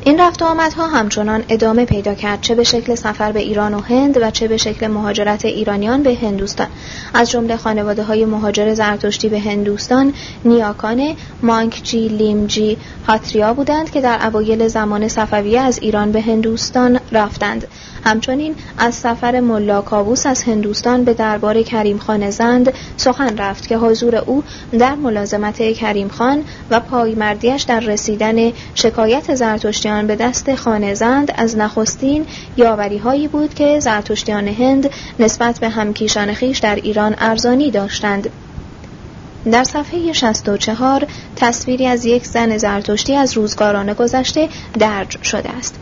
این رفت و آمدها همچنان ادامه پیدا کرد چه به شکل سفر به ایران و هند و چه به شکل مهاجرت ایرانیان به هندوستان. از جمله خانواده های مهاجر زرتشتی به هندوستان نیاکان مانکجی لیمجی هاتریا بودند که در اوایل زمان صفویه از ایران به هندوستان رفتند. همچنین از سفر ملا کابوس از هندوستان به دربار کریم خان زند سخن رفت که حضور او در ملازمت کریم خان و پایمردیش در رسیدن شکایت زرتشتیان به دست خان زند از نخستین یاوری هایی بود که زرتشتیان هند نسبت به همکیشان خیش در ایران ارزانی داشتند در صفحه 64 تصویری از یک زن زرتشتی از روزگاران گذشته درج شده است.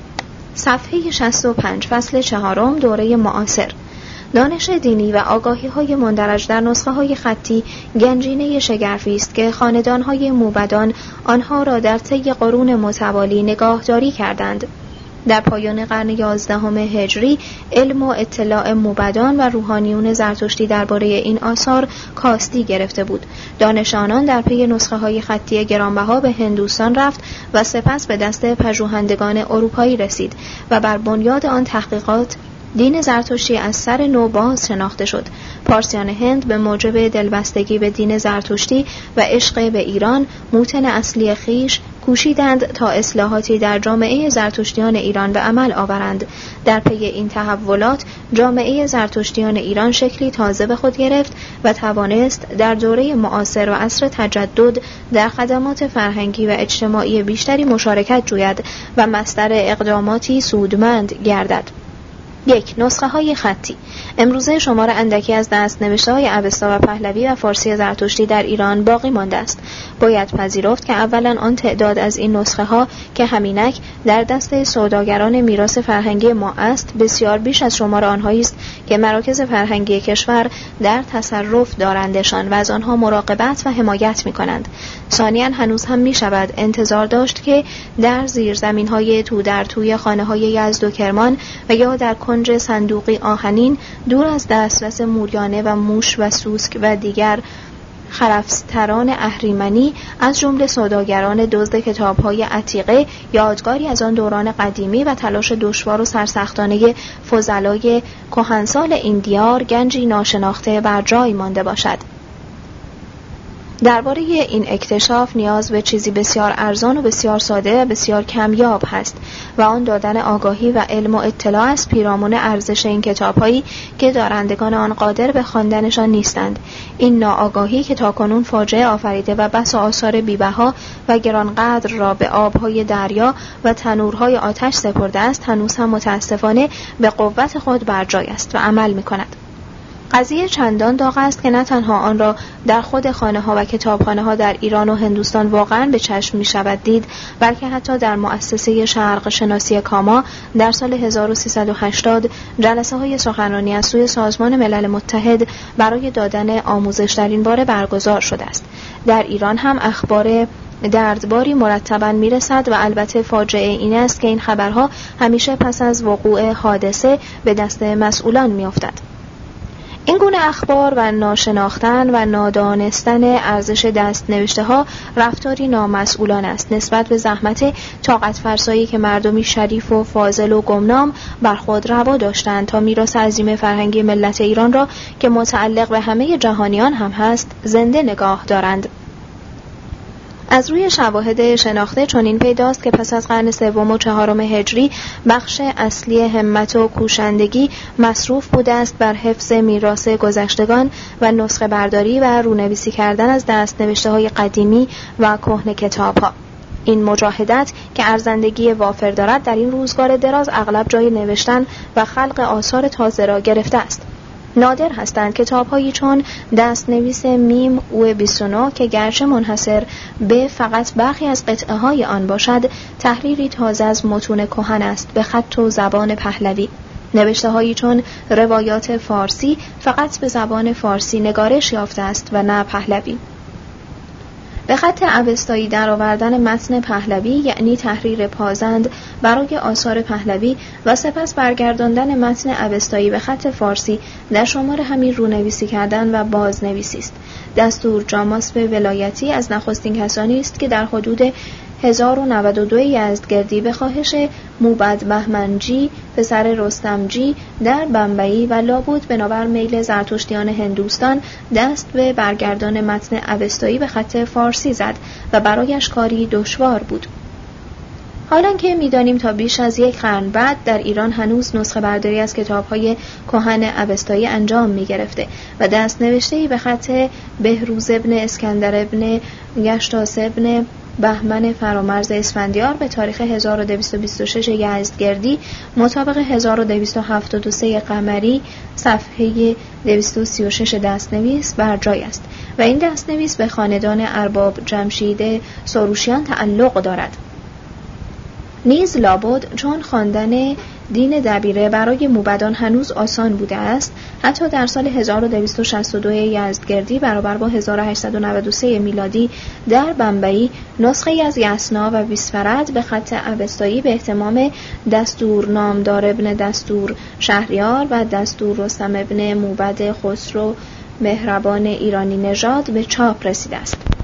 صفحه 65 فصل چهارم دوره معاصر دانش دینی و آگاهی های مندرج در نسخه های خطی گنجینه شگرفی است که خاندان های موبدان آنها را در طی قرون متوالی نگاهداری کردند. در پایان قرن یازدهم هجری علم و اطلاع موبدان و روحانیون زرتشتی درباره این آثار کاستی گرفته بود. دانش آنان در پی نسخه های خطی گرانبها به هندوستان رفت و سپس به دست پژوهندگان اروپایی رسید و بر بنیاد آن تحقیقات دین زرتشتی از سر نو باز شناخته شد. پارسیان هند به موجب دلبستگی به دین زرتشتی و عشق به ایران موتن اصلی خیش کوشیدند تا اصلاحاتی در جامعه زرتشتیان ایران به عمل آورند. در پی این تحولات جامعه زرتشتیان ایران شکلی تازه به خود گرفت و توانست در دوره معاصر و عصر تجدد در خدمات فرهنگی و اجتماعی بیشتری مشارکت جوید و مستر اقداماتی سودمند گردد. یک نسخه های خطی. امروزه شمار اندکی از دست نوشته های اوستا و پهلوی و فارسی زرتشتی در ایران باقی مانده است. باید پذیرفت که اولا آن تعداد از این نسخه ها که همینک در دست سوداگران میراث فرهنگی ما است بسیار بیش از شمار آنهایی است که مراکز فرهنگی کشور در تصرف دارندشان و از آنها مراقبت و حمایت می کنند ثانیا هنوز هم می شود انتظار داشت که در زیرزمین های تو در توی خانه های یزد و کرمان و یا در کنج صندوقی آهنین دور از دسترس موریانه و موش و سوسک و دیگر خرفستران اهریمنی از جمله سوداگران دزد کتابهای عتیقه یادگاری از آن دوران قدیمی و تلاش دشوار و سرسختانه فضلای کهنسال این دیار گنجی ناشناخته بر جای مانده باشد. درباره این اکتشاف نیاز به چیزی بسیار ارزان و بسیار ساده و بسیار کمیاب هست و آن دادن آگاهی و علم و اطلاع از پیرامون ارزش این کتابهایی که دارندگان آن قادر به خواندنشان نیستند. این ناآگاهی که تاکنون فاجعه آفریده و بس آثار بیبها و گرانقدر را به آبهای دریا و تنورهای آتش سپرده است هنوز هم متاسفانه به قوت خود بر جای است و عمل می کند قضیه چندان داغ است که نه تنها آن را در خود خانه ها و کتابخانه ها در ایران و هندوستان واقعا به چشم می شود دید بلکه حتی در مؤسسه شرق شناسی کاما در سال 1380 جلسه های سخنرانی از سوی سازمان ملل متحد برای دادن آموزش در این باره برگزار شده است. در ایران هم اخبار دردباری مرتبا می‌رسد و البته فاجعه این است که این خبرها همیشه پس از وقوع حادثه به دست مسئولان میافتد. این گونه اخبار و ناشناختن و نادانستن ارزش دست نوشته ها رفتاری نامسئولان است. نسبت به زحمت طاقت فرسایی که مردمی شریف و فاضل و گمنام بر خود روا داشتند تا میراث عظیم فرهنگی ملت ایران را که متعلق به همه جهانیان هم هست زنده نگاه دارند. از روی شواهد شناخته چنین پیداست که پس از قرن سوم و چهارم هجری بخش اصلی همت و کوشندگی مصروف بوده است بر حفظ میراث گذشتگان و نسخه برداری و رونویسی کردن از دست نوشته های قدیمی و کهنه کتاب ها. این مجاهدت که ارزندگی وافر دارد در این روزگار دراز اغلب جای نوشتن و خلق آثار تازه را گرفته است نادر هستند. کتاب هایی چون دست نویس میم او 29 که گرچه منحصر به فقط برخی از قطعه های آن باشد تحریری تازه از متون کهن است به خط و زبان پهلوی. نوشته هایی چون روایات فارسی فقط به زبان فارسی نگارش یافته است و نه پهلوی. به خط اوستایی درآوردن متن پهلوی یعنی تحریر پازند برای آثار پهلوی و سپس برگرداندن متن اوستایی به خط فارسی در شمار همین رونویسی کردن و بازنویسی است. دستور به ولایتی از نخستین کسانی است که در حدود 1092 یزدگردی به خواهش موبد بهمنجی پسر رستمجی در بمبئی و لابود بنابر میل زرتشتیان هندوستان دست به برگردان متن اوستایی به خط فارسی زد و برایش کاری دشوار بود. حالا که می‌دانیم تا بیش از یک قرن بعد در ایران هنوز نسخه برداری از کتاب های کهن اوستایی انجام می گرفته و دست نوشته به خط بهروز ابن اسکندر ابن گشتاس ابن بهمن فرامرز اسفندیار به تاریخ 1226 یزدگردی مطابق 1273 قمری صفحه 236 دستنویس بر جای است و این دستنویس به خاندان ارباب جمشید سروشیان تعلق دارد. نیز لابد چون خواندن دین دبیره برای موبدان هنوز آسان بوده است حتی در سال 1262 یزدگردی برابر با 1893 میلادی در بمبئی نسخه از یسنا و ویسفرد به خط اوستایی به احتمام دستور نامدار ابن دستور شهریار و دستور رستم ابن موبد خسرو مهربان ایرانی نژاد به چاپ رسیده است.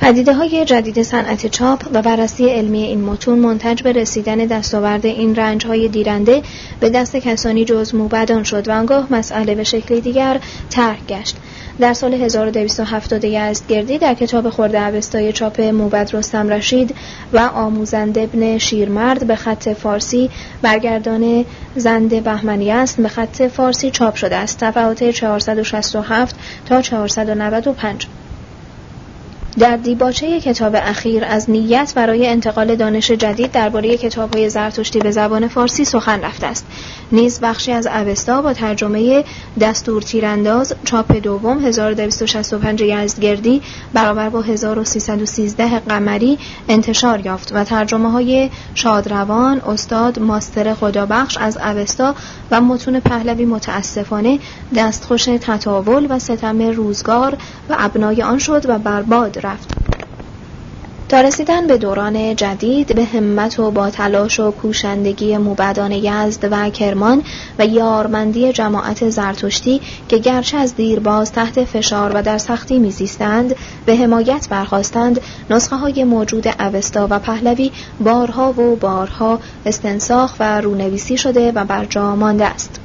پدیده های جدید صنعت چاپ و بررسی علمی این متون منتج به رسیدن دستاورد این رنج های دیرنده به دست کسانی جز موبدان شد و آنگاه مسئله به شکلی دیگر ترک گشت. در سال 1270 یزدگردی در کتاب خورده اوستای چاپ موبد رستم رشید و آموزند ابن شیرمرد به خط فارسی برگردان زنده بهمنی است. به خط فارسی چاپ شده است. صفحات 467 تا 495 در دیباچه کتاب اخیر از نیت برای انتقال دانش جدید درباره کتاب‌های زرتشتی به زبان فارسی سخن رفته است. نیز بخشی از اوستا با ترجمه دستور تیرانداز چاپ دوم 1265 یزدگردی برابر با 1313 قمری انتشار یافت و ترجمه های شادروان استاد ماستر خدابخش از اوستا و متون پهلوی متاسفانه دستخوش تطاول و ستم روزگار و ابنای آن شد و برباد رفت. تا رسیدن به دوران جدید به همت و با تلاش و کوشندگی موبدان یزد و کرمان و یارمندی جماعت زرتشتی که گرچه از دیرباز تحت فشار و در سختی میزیستند به حمایت برخواستند نسخه های موجود اوستا و پهلوی بارها و بارها استنساخ و رونویسی شده و بر جا مانده است.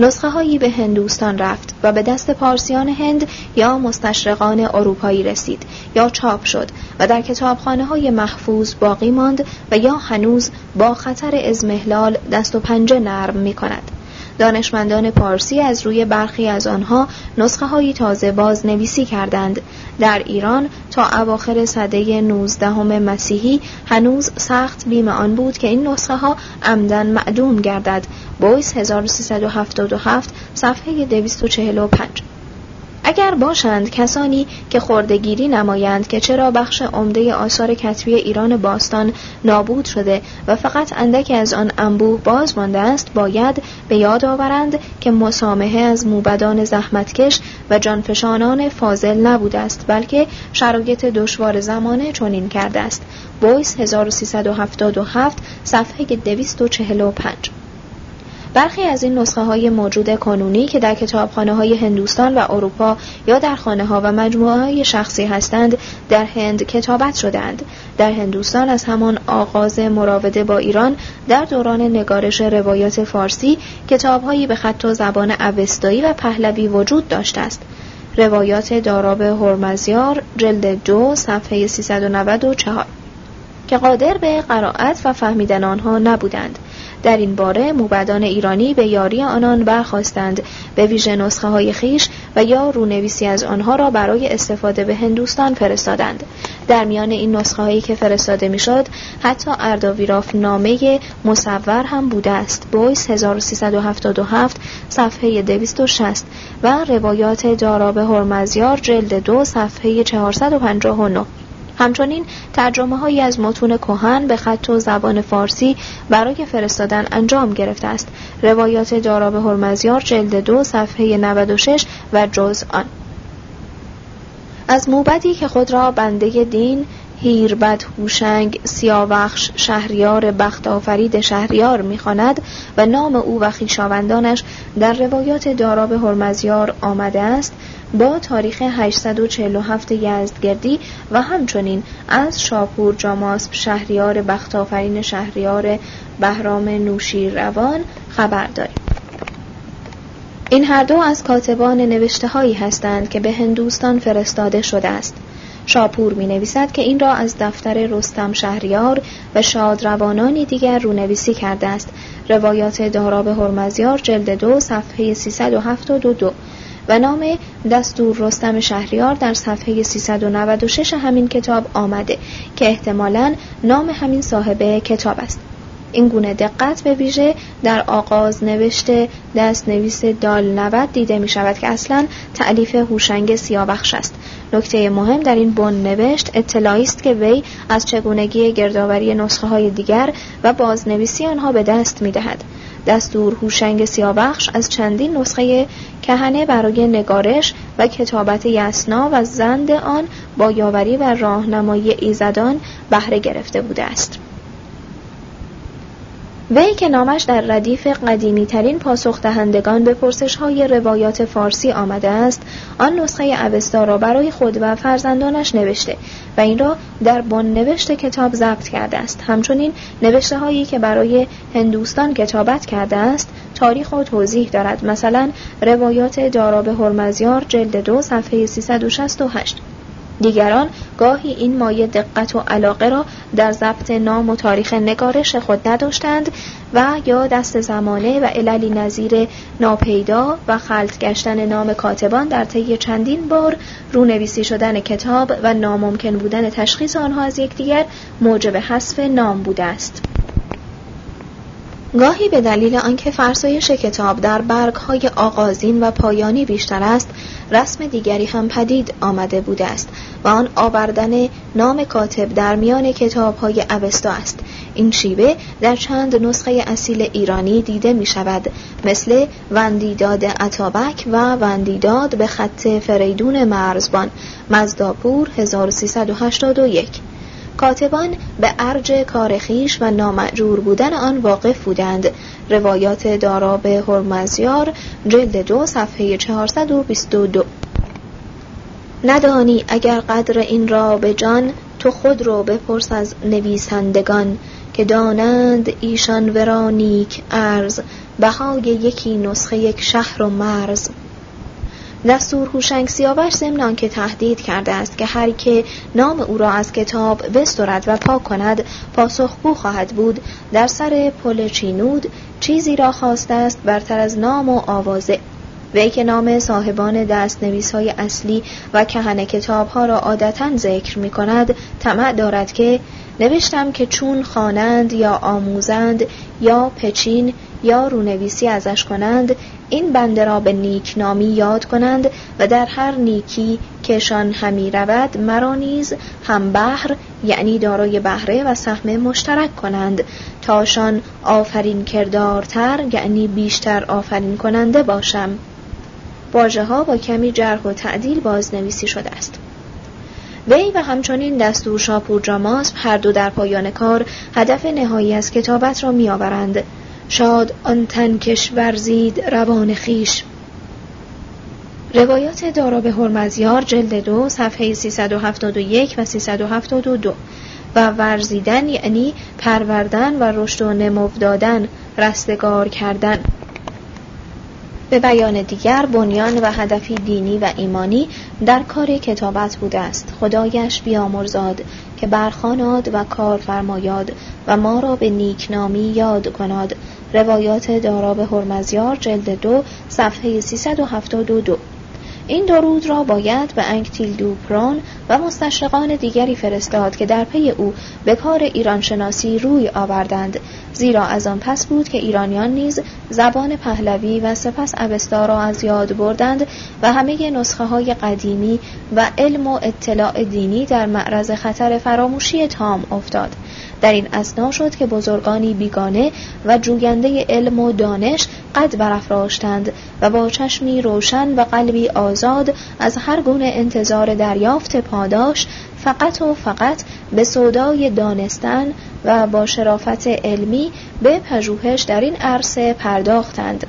نسخه هایی به هندوستان رفت و به دست پارسیان هند یا مستشرقان اروپایی رسید یا چاپ شد و در کتابخانه های محفوظ باقی ماند و یا هنوز با خطر ازمهلال دست و پنجه نرم می کند. دانشمندان پارسی از روی برخی از آنها نسخه های تازه باز نویسی کردند. در ایران تا اواخر سده 19 مسیحی هنوز سخت بیم آن بود که این نسخه ها عمدن معدوم گردد. بویس 1377 صفحه 245 اگر باشند کسانی که خوردگیری نمایند که چرا بخش عمده آثار کتبی ایران باستان نابود شده و فقط اندکی از آن انبوه باز مانده است باید به یاد آورند که مسامحه از موبدان زحمتکش و جانفشانان فاضل نبوده است بلکه شرایط دشوار زمانه چنین کرده است. بویس 1377 صفحه 245 برخی از این نسخه های موجود کنونی که در کتابخانه های هندوستان و اروپا یا در خانه ها و مجموعه های شخصی هستند در هند کتابت شدند در هندوستان از همان آغاز مراوده با ایران در دوران نگارش روایات فارسی کتابهایی به خط و زبان اوستایی و پهلوی وجود داشته است. روایات داراب هرمزیار جلد دو صفحه 394 که قادر به قرائت و فهمیدن آنها نبودند. در این باره موبدان ایرانی به یاری آنان برخواستند به ویژه نسخه های خیش و یا رونویسی از آنها را برای استفاده به هندوستان فرستادند. در میان این نسخه هایی که فرستاده می‌شد حتی ارداویراف نامه مصور هم بوده است. بویس 1377 صفحه 260 و روایات داراب هرمزیار جلد دو صفحه 459 همچنین ترجمه هایی از متون کهن به خط و زبان فارسی برای فرستادن انجام گرفته است. روایات داراب هرمزیار جلد دو صفحه 96 و جز آن. از موبدی که خود را بنده دین هیربد هوشنگ سیاوخش شهریار بخت آفرید شهریار می‌خواند و نام او و خیشاوندانش در روایات داراب هرمزیار آمده است با تاریخ 847 یزدگردی و همچنین از شاپور جاماسب شهریار بختافرین شهریار بهرام نوشیر روان خبر داریم. این هر دو از کاتبان نوشته هایی هستند که به هندوستان فرستاده شده است. شاپور می نویسد که این را از دفتر رستم شهریار و شادروانانی دیگر رونویسی کرده است. روایات داراب هرمزیار جلد دو صفحه 372 و نام دستور رستم شهریار در صفحه 396 همین کتاب آمده که احتمالا نام همین صاحب کتاب است. این گونه دقت به ویژه در آغاز نوشته دست نویس دال 90 دیده می شود که اصلا تعلیف هوشنگ سیاوخش است نکته مهم در این بن نوشت اطلاعی است که وی از چگونگی گردآوری نسخه های دیگر و بازنویسی آنها به دست می دهد. دستور هوشنگ سیاوخش از چندین نسخه کهنه برای نگارش و کتابت یسنا و زند آن با یاوری و راهنمایی ایزدان بهره گرفته بوده است. وی که نامش در ردیف قدیمی ترین پاسخ دهندگان به پرسش های روایات فارسی آمده است آن نسخه اوستا را برای خود و فرزندانش نوشته و این را در بن نوشته کتاب ضبط کرده است. همچنین نوشته هایی که برای هندوستان کتابت کرده است تاریخ و توضیح دارد. مثلا روایات داراب هرمزیار جلد دو صفحه 368 دیگران گاهی این مایه دقت و علاقه را در ضبط نام و تاریخ نگارش خود نداشتند و یا دست زمانه و عللی نظیر ناپیدا و خلط گشتن نام کاتبان در طی چندین بار رونویسی شدن کتاب و ناممکن بودن تشخیص آنها از یکدیگر موجب حذف نام بوده است. گاهی به دلیل آنکه فرسایش کتاب در برگهای آغازین و پایانی بیشتر است رسم دیگری هم پدید آمده بوده است و آن آوردن نام کاتب در میان کتاب های اوستا است. این شیوه در چند نسخه اصیل ایرانی دیده می شود مثل وندیداد عطابک و وندیداد به خط فریدون مرزبان مزداپور 1381 کاتبان به ارج کارخیش و نامعجور بودن آن واقف بودند. روایات داراب هرمزیار جلد دو صفحه 422 ندانی اگر قدر این را به جان تو خود رو بپرس از نویسندگان که دانند ایشان ورا نیک ارز بهای یکی نسخه یک شهر و مرز. دستور هوشنگ سیاوش ضمن که تهدید کرده است که هر که نام او را از کتاب بسترد و پاک کند پاسخگو خواهد بود. در سر پل چینود چیزی را خواسته است برتر از نام و آوازه وی که نام صاحبان دست نویس های اصلی و کهن کتاب ها را عادتا ذکر می کند طمع دارد که نوشتم که چون خوانند یا آموزند یا پچین یا رونویسی ازش کنند این بنده را به نیک نامی یاد کنند و در هر نیکی کشان همی رود مرا نیز هم بحر یعنی دارای بهره و سهم مشترک کنند. تاشان آفرین کردارتر یعنی بیشتر آفرین کننده باشم. واژه ها با کمی جرح و تعدیل بازنویسی شده است. وی و همچنین دستور شاپور جاماسب هر دو در پایان کار هدف نهایی از کتابت را میآورند. شاد آن تن کش ورزید روان خیش روایات دارا به هرمزیار جلد دو صفحه 371 و 372 و ورزیدن یعنی پروردن و رشد و نمو دادن رستگار کردن. به بیان دیگر بنیان و هدفی دینی و ایمانی در کار کتابت بوده است. خدایش بیامرزاد که برخاناد و کار فرمایاد و ما را به نیکنامی یاد کناد روایات دارا به هرمزیار جلد دو صفحه 372 این درود را باید به انکتیل دوپران و مستشرقان دیگری فرستاد که در پی او به کار ایرانشناسی روی آوردند. زیرا از آن پس بود که ایرانیان نیز زبان پهلوی و سپس اوستا را از یاد بردند و همه نسخه های قدیمی و علم و اطلاع دینی در معرض خطر فراموشی تام افتاد. در این اسنا شد که بزرگانی بیگانه و جوینده علم و دانش قد برافراشتند و با چشمی روشن و قلبی آزاد از هر گونه انتظار دریافت پاداش فقط و فقط به سودای دانستن و با شرافت علمی به پژوهش در این عرصه پرداختند.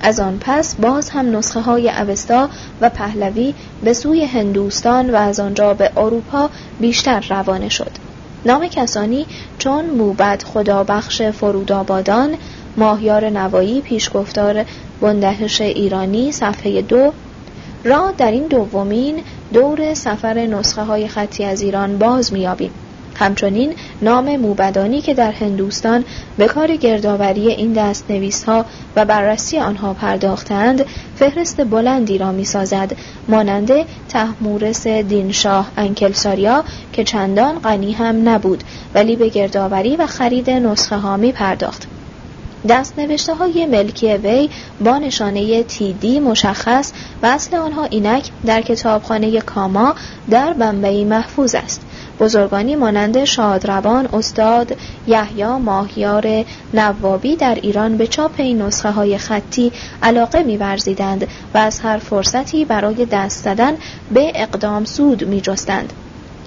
از آن پس باز هم نسخه های اوستا و پهلوی به سوی هندوستان و از آنجا به اروپا بیشتر روانه شد. نام کسانی چون موبد خدا بخش فرودآبادان ماهیار نوایی پیشگفتار بندهش ایرانی صفحه دو. را در این دومین دور سفر نسخه های خطی از ایران باز میابیم همچنین نام موبدانی که در هندوستان به کار گردآوری این دست نویس ها و بررسی آنها پرداختند فهرست بلندی را می سازد مانند تحمورس دینشاه انکلساریا که چندان غنی هم نبود ولی به گردآوری و خرید نسخه ها می پرداخت دست نوشته های ملکی وی با نشانه تیدی مشخص و اصل آنها اینک در کتابخانه کاما در بمبئی محفوظ است. بزرگانی مانند شادروان استاد یحیی ماهیار نوابی در ایران به چاپ این نسخه های خطی علاقه می‌ورزیدند و از هر فرصتی برای دست زدن به اقدام سود می‌جستند.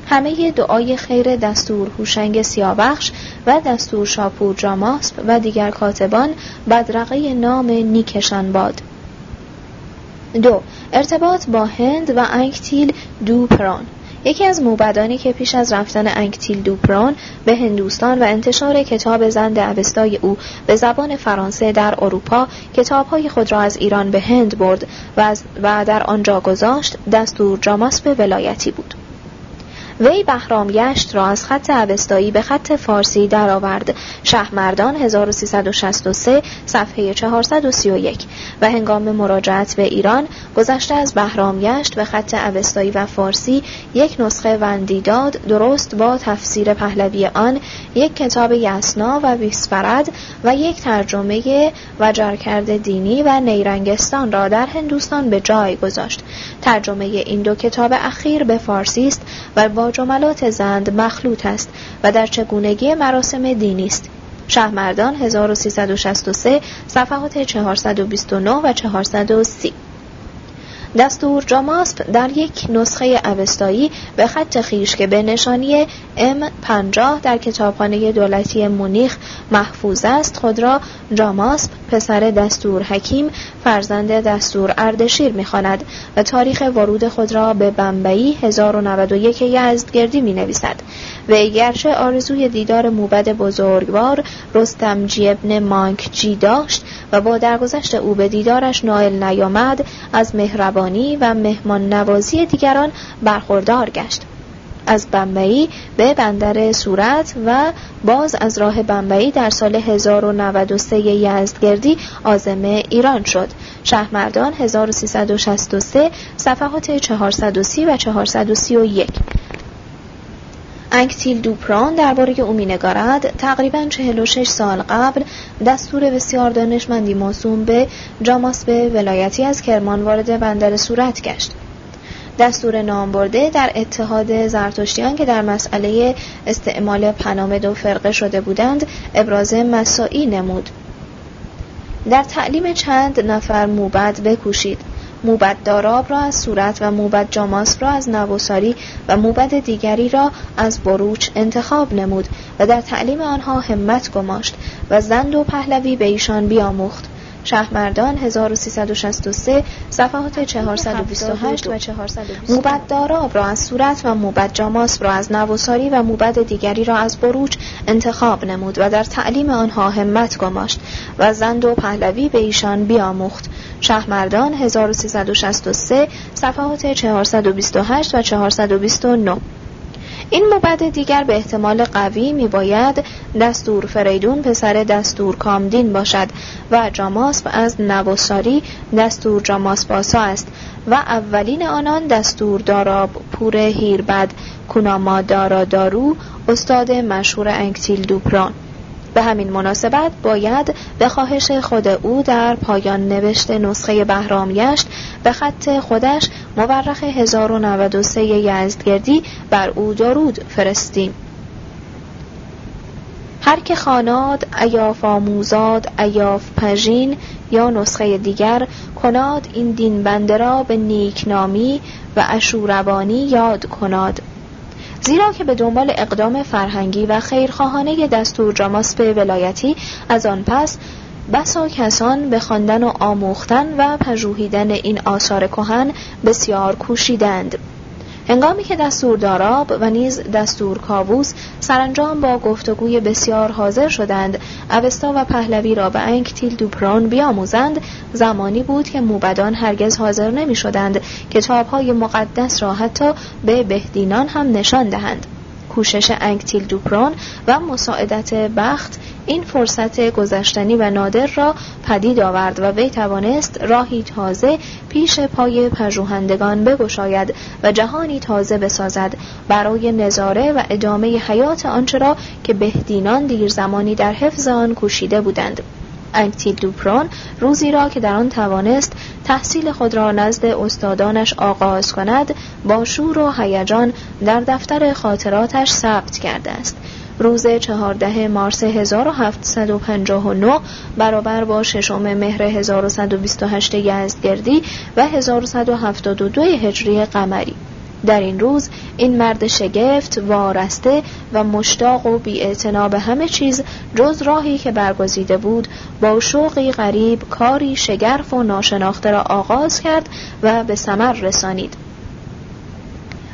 همه دعای خیر دستور هوشنگ سیاوخش و دستور شاپور جاماسب و دیگر کاتبان بدرقه نام نیکشان باد. دو ارتباط با هند و انکتیل دوپران یکی از موبدانی که پیش از رفتن انکتیل دوپران به هندوستان و انتشار کتاب زند اوستای او به زبان فرانسه در اروپا کتابهای خود را از ایران به هند برد و, و در آنجا گذاشت دستور جاماس به ولایتی بود. وی بهرام یشت را از خط اوستایی به خط فارسی درآورد. شهرمردان 1363 صفحه 431 و هنگام مراجعت به ایران گذشته از بهرام یشت به خط اوستایی و فارسی یک نسخه وندی داد درست با تفسیر پهلوی آن یک کتاب یسنا و ویسفرد و یک ترجمه وجرکرد دینی و نیرنگستان را در هندوستان به جای گذاشت. ترجمه این دو کتاب اخیر به فارسی است و با جملات زند مخلوط است و در چگونگی مراسم دینی است. شهرمردان 1363 صفحات 429 و 430 دستور جاماسپ در یک نسخه اوستایی به خط خیش که به نشانی M50 در کتابخانه دولتی مونیخ محفوظ است خود را جاماسپ پسر دستور حکیم فرزند دستور اردشیر می‌خواند و تاریخ ورود خود را به بمبئی 1091 یزدگردی می نویسد و گرچه آرزوی دیدار موبد بزرگوار رستمجی ابن مانکجی داشت و با درگذشت او به دیدارش نایل نیامد از مهربانی و مهمان نوازی دیگران برخوردار گشت. از بمبئی به بندر صورت و باز از راه بمبئی در سال 1093 یزدگردی آزم ایران شد. شهرمردان 1363 صفحات 430 و 431 انکتیل دوپران درباره او مینگارد تقریبا 46 سال قبل دستور بسیار دانشمندی موسوم به جاماس به ولایتی از کرمان وارد بندر صورت گشت. دستور نام برده در اتحاد زرتشتیان که در مسئله استعمال پنامه دو فرقه شده بودند ابراز مساعی نمود. در تعلیم چند نفر موبد بکوشید. موبد داراب را از صورت و موبد جاماس را از نوساری و موبد دیگری را از بروچ انتخاب نمود و در تعلیم آنها همت گماشت و زند و پهلوی به ایشان بیاموخت. شهرمردان 1363 صفحات 428 و 420 موبد داراب را از صورت و موبد جاماس را از نوساری و موبد دیگری را از بروچ انتخاب نمود و در تعلیم آنها همت گماشت و زند و پهلوی به ایشان بیاموخت. شهرمردان 1363 صفحات 428 و 429 این مبد دیگر به احتمال قوی می باید دستور فریدون پسر دستور کامدین باشد و جاماسب از نوساری دستور جاماس باسا است و اولین آنان دستور داراب پور هیربد کوناما دارا دارو استاد مشهور انکتیل دوپران. به همین مناسبت باید به خواهش خود او در پایان نوشته نسخه بهرامیشت به خط خودش مورخ 1093 یزدگردی بر او درود فرستیم. هر که خاناد ایاف آموزاد ایاف پژین یا نسخه دیگر کناد این دین بنده را به نیکنامی و اشوربانی یاد کناد. زیرا که به دنبال اقدام فرهنگی و خیرخواهانه دستور جاماسپ ولایتی از آن پس بسا کسان به خواندن و آموختن و پژوهیدن این آثار کهن بسیار کوشیدند. هنگامی که دستور داراب و نیز دستور کاووس سرانجام با گفتگوی بسیار حاضر شدند اوستا و پهلوی را به انکتیل دوپران بیاموزند زمانی بود که موبدان هرگز حاضر نمی شدند کتابهای مقدس را حتی به بهدینان هم نشان دهند. کوشش انکتیل دوپران و مساعدت بخت این فرصت گذشتنی و نادر را پدید آورد و وی توانست راهی تازه پیش پای پژوهندگان بگشاید و جهانی تازه بسازد. برای نظاره و ادامه حیات آنچه را که بهدینان دیر زمانی در حفظ آن کوشیده بودند. انکتیل دوپرون روزی را که در آن توانست تحصیل خود را نزد استادانش آغاز کند با شور و هیجان در دفتر خاطراتش ثبت کرده است. روز چهارده مارس 1759 برابر با ششم مهر 1128 یزدگردی و 1172 هجری قمری. در این روز این مرد شگفت وارسته و مشتاق و بی به همه چیز جز راهی که برگزیده بود با شوقی غریب کاری شگرف و ناشناخته را آغاز کرد و به ثمر رسانید.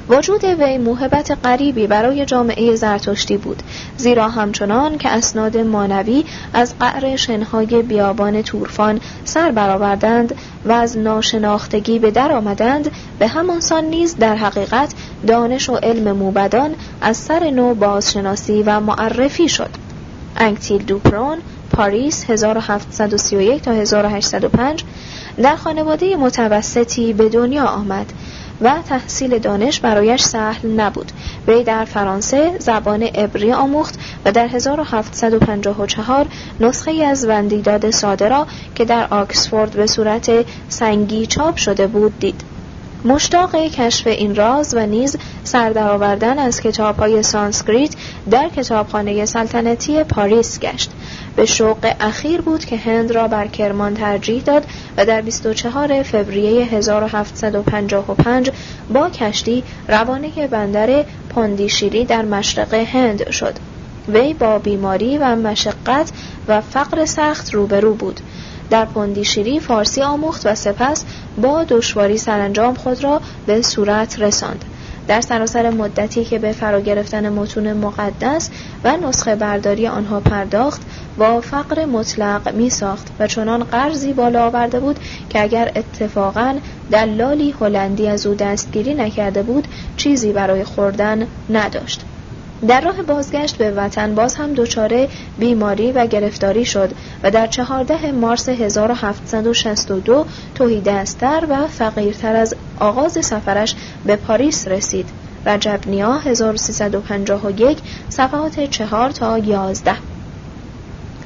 وجود وی موهبت غریبی برای جامعه زرتشتی بود زیرا همچنان که اسناد مانوی از قعر شنهای بیابان تورفان سر برآوردند و از ناشناختگی به در آمدند به همان سان نیز در حقیقت دانش و علم موبدان از سر نو بازشناسی و معرفی شد. انکتیل دوپرون پاریس 1731 تا 1805 در خانواده متوسطی به دنیا آمد. و تحصیل دانش برایش سهل نبود. وی در فرانسه زبان عبری آموخت و در 1754 نسخه از وندیداد ساده را که در آکسفورد به صورت سنگی چاپ شده بود دید. مشتاق کشف این راز و نیز سردرآوردن از کتابهای سانسکریت در کتابخانه سلطنتی پاریس گشت. به شوق اخیر بود که هند را بر کرمان ترجیح داد و در 24 فوریه 1755 با کشتی روانه بندر پاندیشیری در مشرق هند شد. وی با بیماری و مشقت و فقر سخت روبرو بود. در پندیشیری فارسی آموخت و سپس با دشواری سرانجام خود را به صورت رساند. در سراسر مدتی که به فرا گرفتن متون مقدس و نسخه برداری آنها پرداخت با فقر مطلق می ساخت و چنان قرضی بالا آورده بود که اگر اتفاقا دلالی هلندی از او دستگیری نکرده بود چیزی برای خوردن نداشت. در راه بازگشت به وطن باز هم دچار بیماری و گرفتاری شد و در چهارده مارس 1762 توهی دستر و فقیرتر از آغاز سفرش به پاریس رسید. رجب نیا 1351 صفحات چهار تا یازده.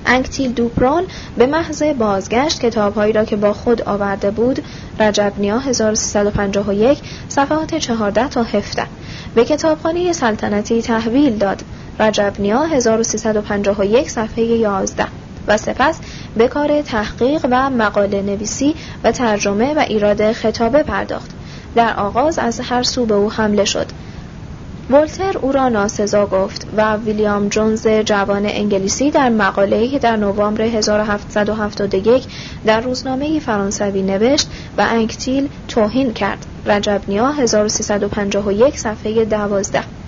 انکتیل دوپران به محض بازگشت کتابهایی را که با خود آورده بود رجب نیا 1351 صفحات 14 تا 17 به کتابخانه سلطنتی تحویل داد. رجب نیا 1351 صفحه 11 و سپس به کار تحقیق و مقاله نویسی و ترجمه و ایراد خطابه پرداخت. در آغاز از هر سو به او حمله شد. ولتر او را ناسزا گفت و ویلیام جونز جوان انگلیسی در مقاله‌ای که در نوامبر 1771 در روزنامه فرانسوی نوشت و انکتیل توهین کرد. رجب نیا 1351 صفحه 12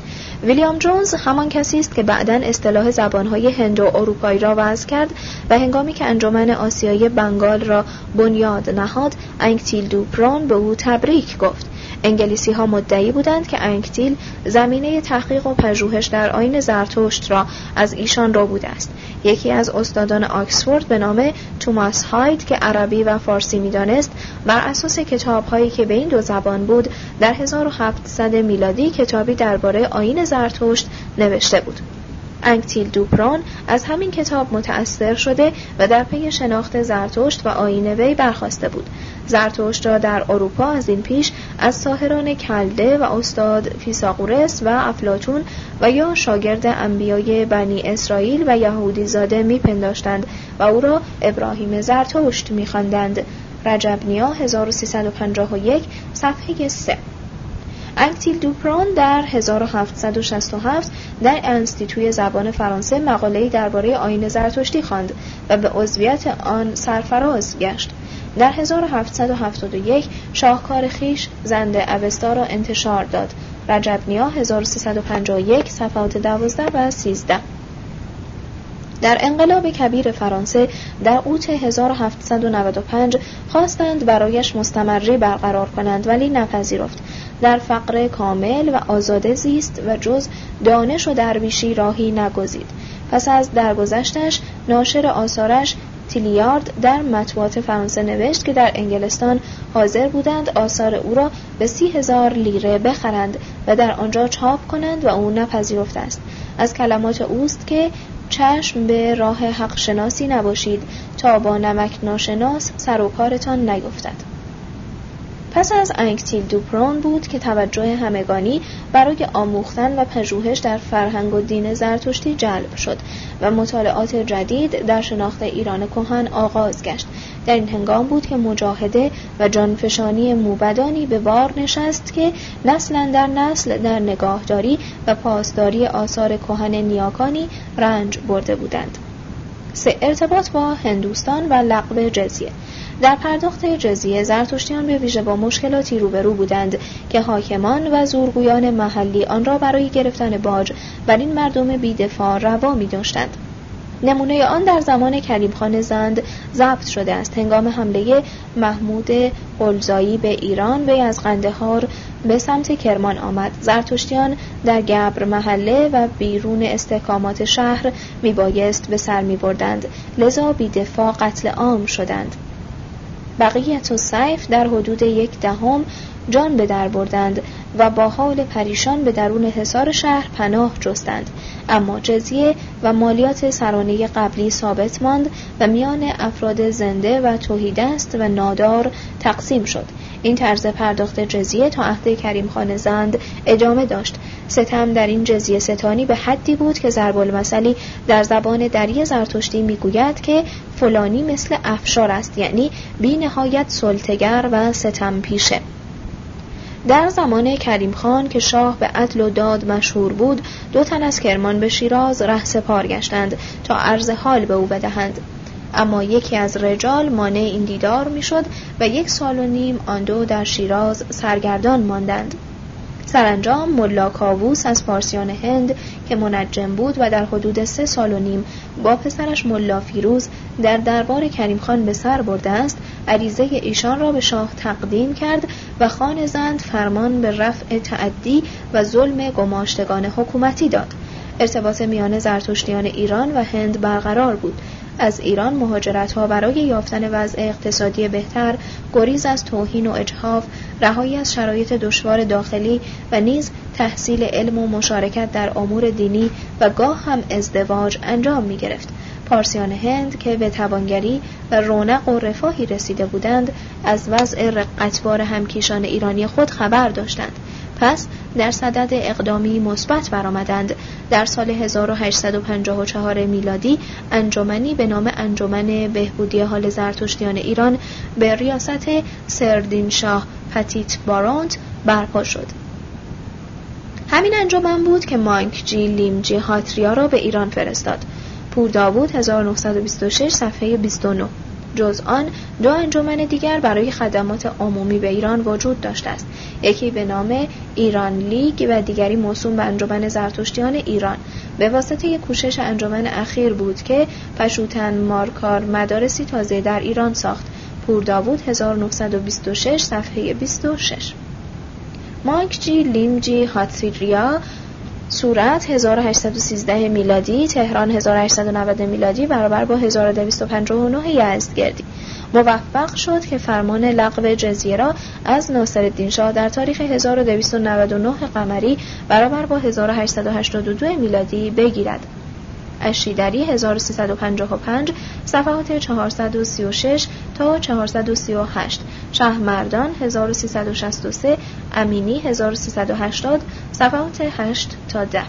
ویلیام جونز همان کسی است که بعدا اصطلاح زبانهای هند و اروپایی را وضع کرد و هنگامی که انجمن آسیایی بنگال را بنیاد نهاد انکتیل دوپرون به او تبریک گفت. انگلیسی ها مدعی بودند که انکتیل زمینه تحقیق و پژوهش در آین زرتشت را از ایشان را بوده است. یکی از استادان آکسفورد به نام توماس هاید که عربی و فارسی می‌دانست بر اساس کتاب هایی که به این دو زبان بود در 1700 میلادی کتابی درباره آین زرتشت نوشته بود. انکتیل دوپران از همین کتاب متأثر شده و در پی شناخت زرتشت و آیین وی برخاسته بود. زرتشت را در اروپا از این پیش از ساحران کلده و استاد فیثاغورس و افلاطون و یا شاگرد انبیای بنی اسرائیل و یهودی زاده میپنداشتند و او را ابراهیم زرتشت میخواندند. رجب نیا 1351 صفحه 3 انکتیل دوپران در 1767 در انستیتوی زبان فرانسه مقاله‌ای درباره آین زرتشتی خواند و به عضویت آن سرفراز گشت. در 1771 شاهکار خیش زنده اوستا را انتشار داد. رجب نیا 1351 صفحات 12 و 13 در انقلاب کبیر فرانسه در اوت 1795 خواستند برایش مستمری برقرار کنند ولی نپذیرفت. در فقر کامل و آزاده زیست و جز دانش و درویشی راهی نگزید. پس از درگذشتش ناشر آثارش تیلیارد در مطبوعات فرانسه نوشت که در انگلستان حاضر بودند آثار او را به سی هزار لیره بخرند و در آنجا چاپ کنند و او نپذیرفته است. از کلمات اوست که چشم به راه حق شناسی نباشید تا با نمک ناشناس سر و کارتان نیفتد. پس از انکتیل دوپرون بود که توجه همگانی برای آموختن و پژوهش در فرهنگ و دین زرتشتی جلب شد و مطالعات جدید در شناخت ایران کهن آغاز گشت. در این هنگام بود که مجاهده و جانفشانی موبدانی به بار نشست که نسلا در نسل در نگاهداری و پاسداری آثار کهن نیاکانی رنج برده بودند. سه ارتباط با هندوستان و لقب جزیه در پرداخت جزیه زرتشتیان به ویژه با مشکلاتی روبرو بودند که حاکمان و زورگویان محلی آن را برای گرفتن باج بر این مردم بیدفاع روا می داشتند. نمونه آن در زمان کریم خان زند ضبط شده است. هنگام حمله محمود قلزایی به ایران وی از قندهار به سمت کرمان آمد. زرتشتیان در گبر محله و بیرون استحکامات شهر میبایست به سر می بردند لذا بیدفاع قتل عام شدند. بقیت و سیف در حدود یک دهم جان به در بردند و با حال پریشان به درون حصار شهر پناه جستند. اما جزیه و مالیات سرانه قبلی ثابت ماند و میان افراد زنده و توهیدست و نادار تقسیم شد. این طرز پرداخت جزیه تا عهد کریم خان زند ادامه داشت. ستم در این جزیه ستانی به حدی بود که ضرب المثلی در زبان دری زرتشتی می‌گوید که فلانی مثل افشار است یعنی بی نهایت سلطگر و ستم پیشه در زمان کریم خان که شاه به عدل و داد مشهور بود دو تن از کرمان به شیراز ره سپار گشتند تا عرض حال به او بدهند. اما یکی از رجال مانع این دیدار می‌شد و یک سال و نیم آن دو در شیراز سرگردان ماندند. سرانجام ملا کاووس از پارسیان هند که منجم بود و در حدود سه سال و نیم با پسرش ملا فیروز در دربار کریم خان به سر برده است عریضه ایشان را به شاه تقدیم کرد و خان زند فرمان به رفع تعدی و ظلم گماشتگان حکومتی داد. ارتباط میان زرتشتیان ایران و هند برقرار بود. از ایران مهاجرت ها برای یافتن وضع اقتصادی بهتر گریز از توهین و اجحاف رهایی از شرایط دشوار داخلی و نیز تحصیل علم و مشارکت در امور دینی و گاه هم ازدواج انجام می گرفت پارسیان هند که به توانگری و رونق و رفاهی رسیده بودند از وضع رقتبار همکیشان ایرانی خود خبر داشتند. پس در صدد اقدامی مثبت برآمدند. در سال 1854 میلادی انجمنی به نام انجمن بهبودی حال زرتشتیان ایران به ریاست سردین شاه پتیت باروند برپا شد. همین انجمن بود که مانک جی لیم جی هاتریا را به ایران فرستاد. پور داوود 1926 صفحه 29 جز آن دو انجمن دیگر برای خدمات عمومی به ایران وجود داشته است. یکی به نام ایران لیگ و دیگری موسوم به انجمن زرتشتیان ایران. به واسطه کوشش انجمن اخیر بود که پشوتن مارکار مدارسی تازه در ایران ساخت. پور داوود 1926 صفحه 26 مانکجی لیمجی هاتسیریا صورت 1813 میلادی تهران 1890 میلادی برابر با 1259 یزدگردی موفق شد که فرمان لغو جزیه را از ناصرالدین شاه در تاریخ 1299 قمری برابر با 1882 میلادی بگیرد. اشیدری 1355 صفحات 436 تا 438 شهرمردان 1363 امینی 1380 صفحات 8 تا 10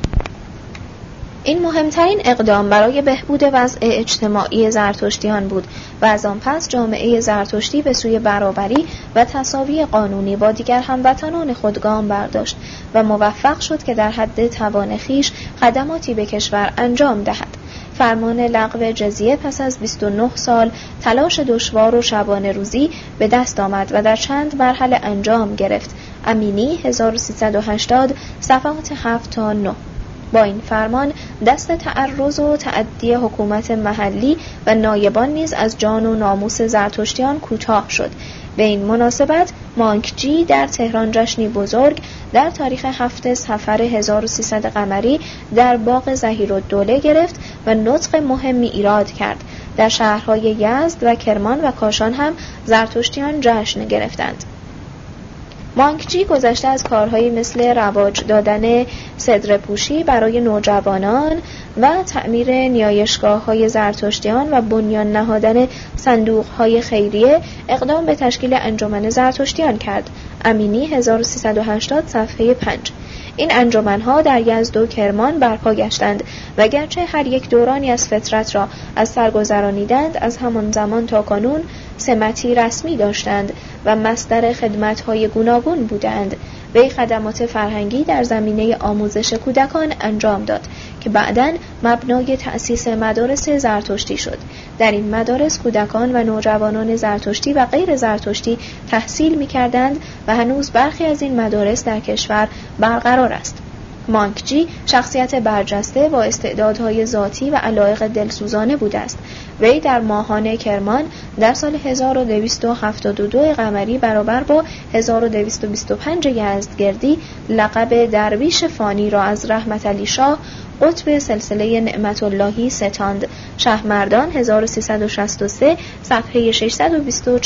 این مهمترین اقدام برای بهبود وضع اجتماعی زرتشتیان بود و از آن پس جامعه زرتشتی به سوی برابری و تصاوی قانونی با دیگر هموطنان خود گام برداشت و موفق شد که در حد توان خیش خدماتی به کشور انجام دهد. فرمان لغو جزیه پس از 29 سال تلاش دشوار و شبانه روزی به دست آمد و در چند مرحله انجام گرفت. امینی 1380 صفحات 7 تا 9 با این فرمان دست تعرض و تعدی حکومت محلی و نایبان نیز از جان و ناموس زرتشتیان کوتاه شد. به این مناسبت مانکجی در تهران جشنی بزرگ در تاریخ هفته سفر 1300 قمری در باغ زهیر دوله گرفت و نطق مهمی ایراد کرد. در شهرهای یزد و کرمان و کاشان هم زرتشتیان جشن گرفتند. مانکچی گذشته از کارهایی مثل رواج دادن صدر پوشی برای نوجوانان و تعمیر نیایشگاه های زرتشتیان و بنیان نهادن صندوق های خیریه اقدام به تشکیل انجمن زرتشتیان کرد. امینی 1380 صفحه 5 این انجمنها در یزد و کرمان برپا گشتند و گرچه هر یک دورانی از فطرت را از سر گذرانیدند از همان زمان تا کنون سمتی رسمی داشتند و مصدر خدمت‌های گوناگون بودند. وی خدمات فرهنگی در زمینه آموزش کودکان انجام داد که بعدا مبنای تأسیس مدارس زرتشتی شد. در این مدارس کودکان و نوجوانان زرتشتی و غیر زرتشتی تحصیل می کردند و هنوز برخی از این مدارس در کشور برقرار است. مانکجی شخصیت برجسته با استعدادهای ذاتی و علایق دلسوزانه بوده است. وی در ماهان کرمان در سال 1272 قمری برابر با 1225 یزدگردی لقب درویش فانی را از رحمت علی شاه قطب سلسله نعمت اللهی ستاند. شهرمردان 1363 صفحه 624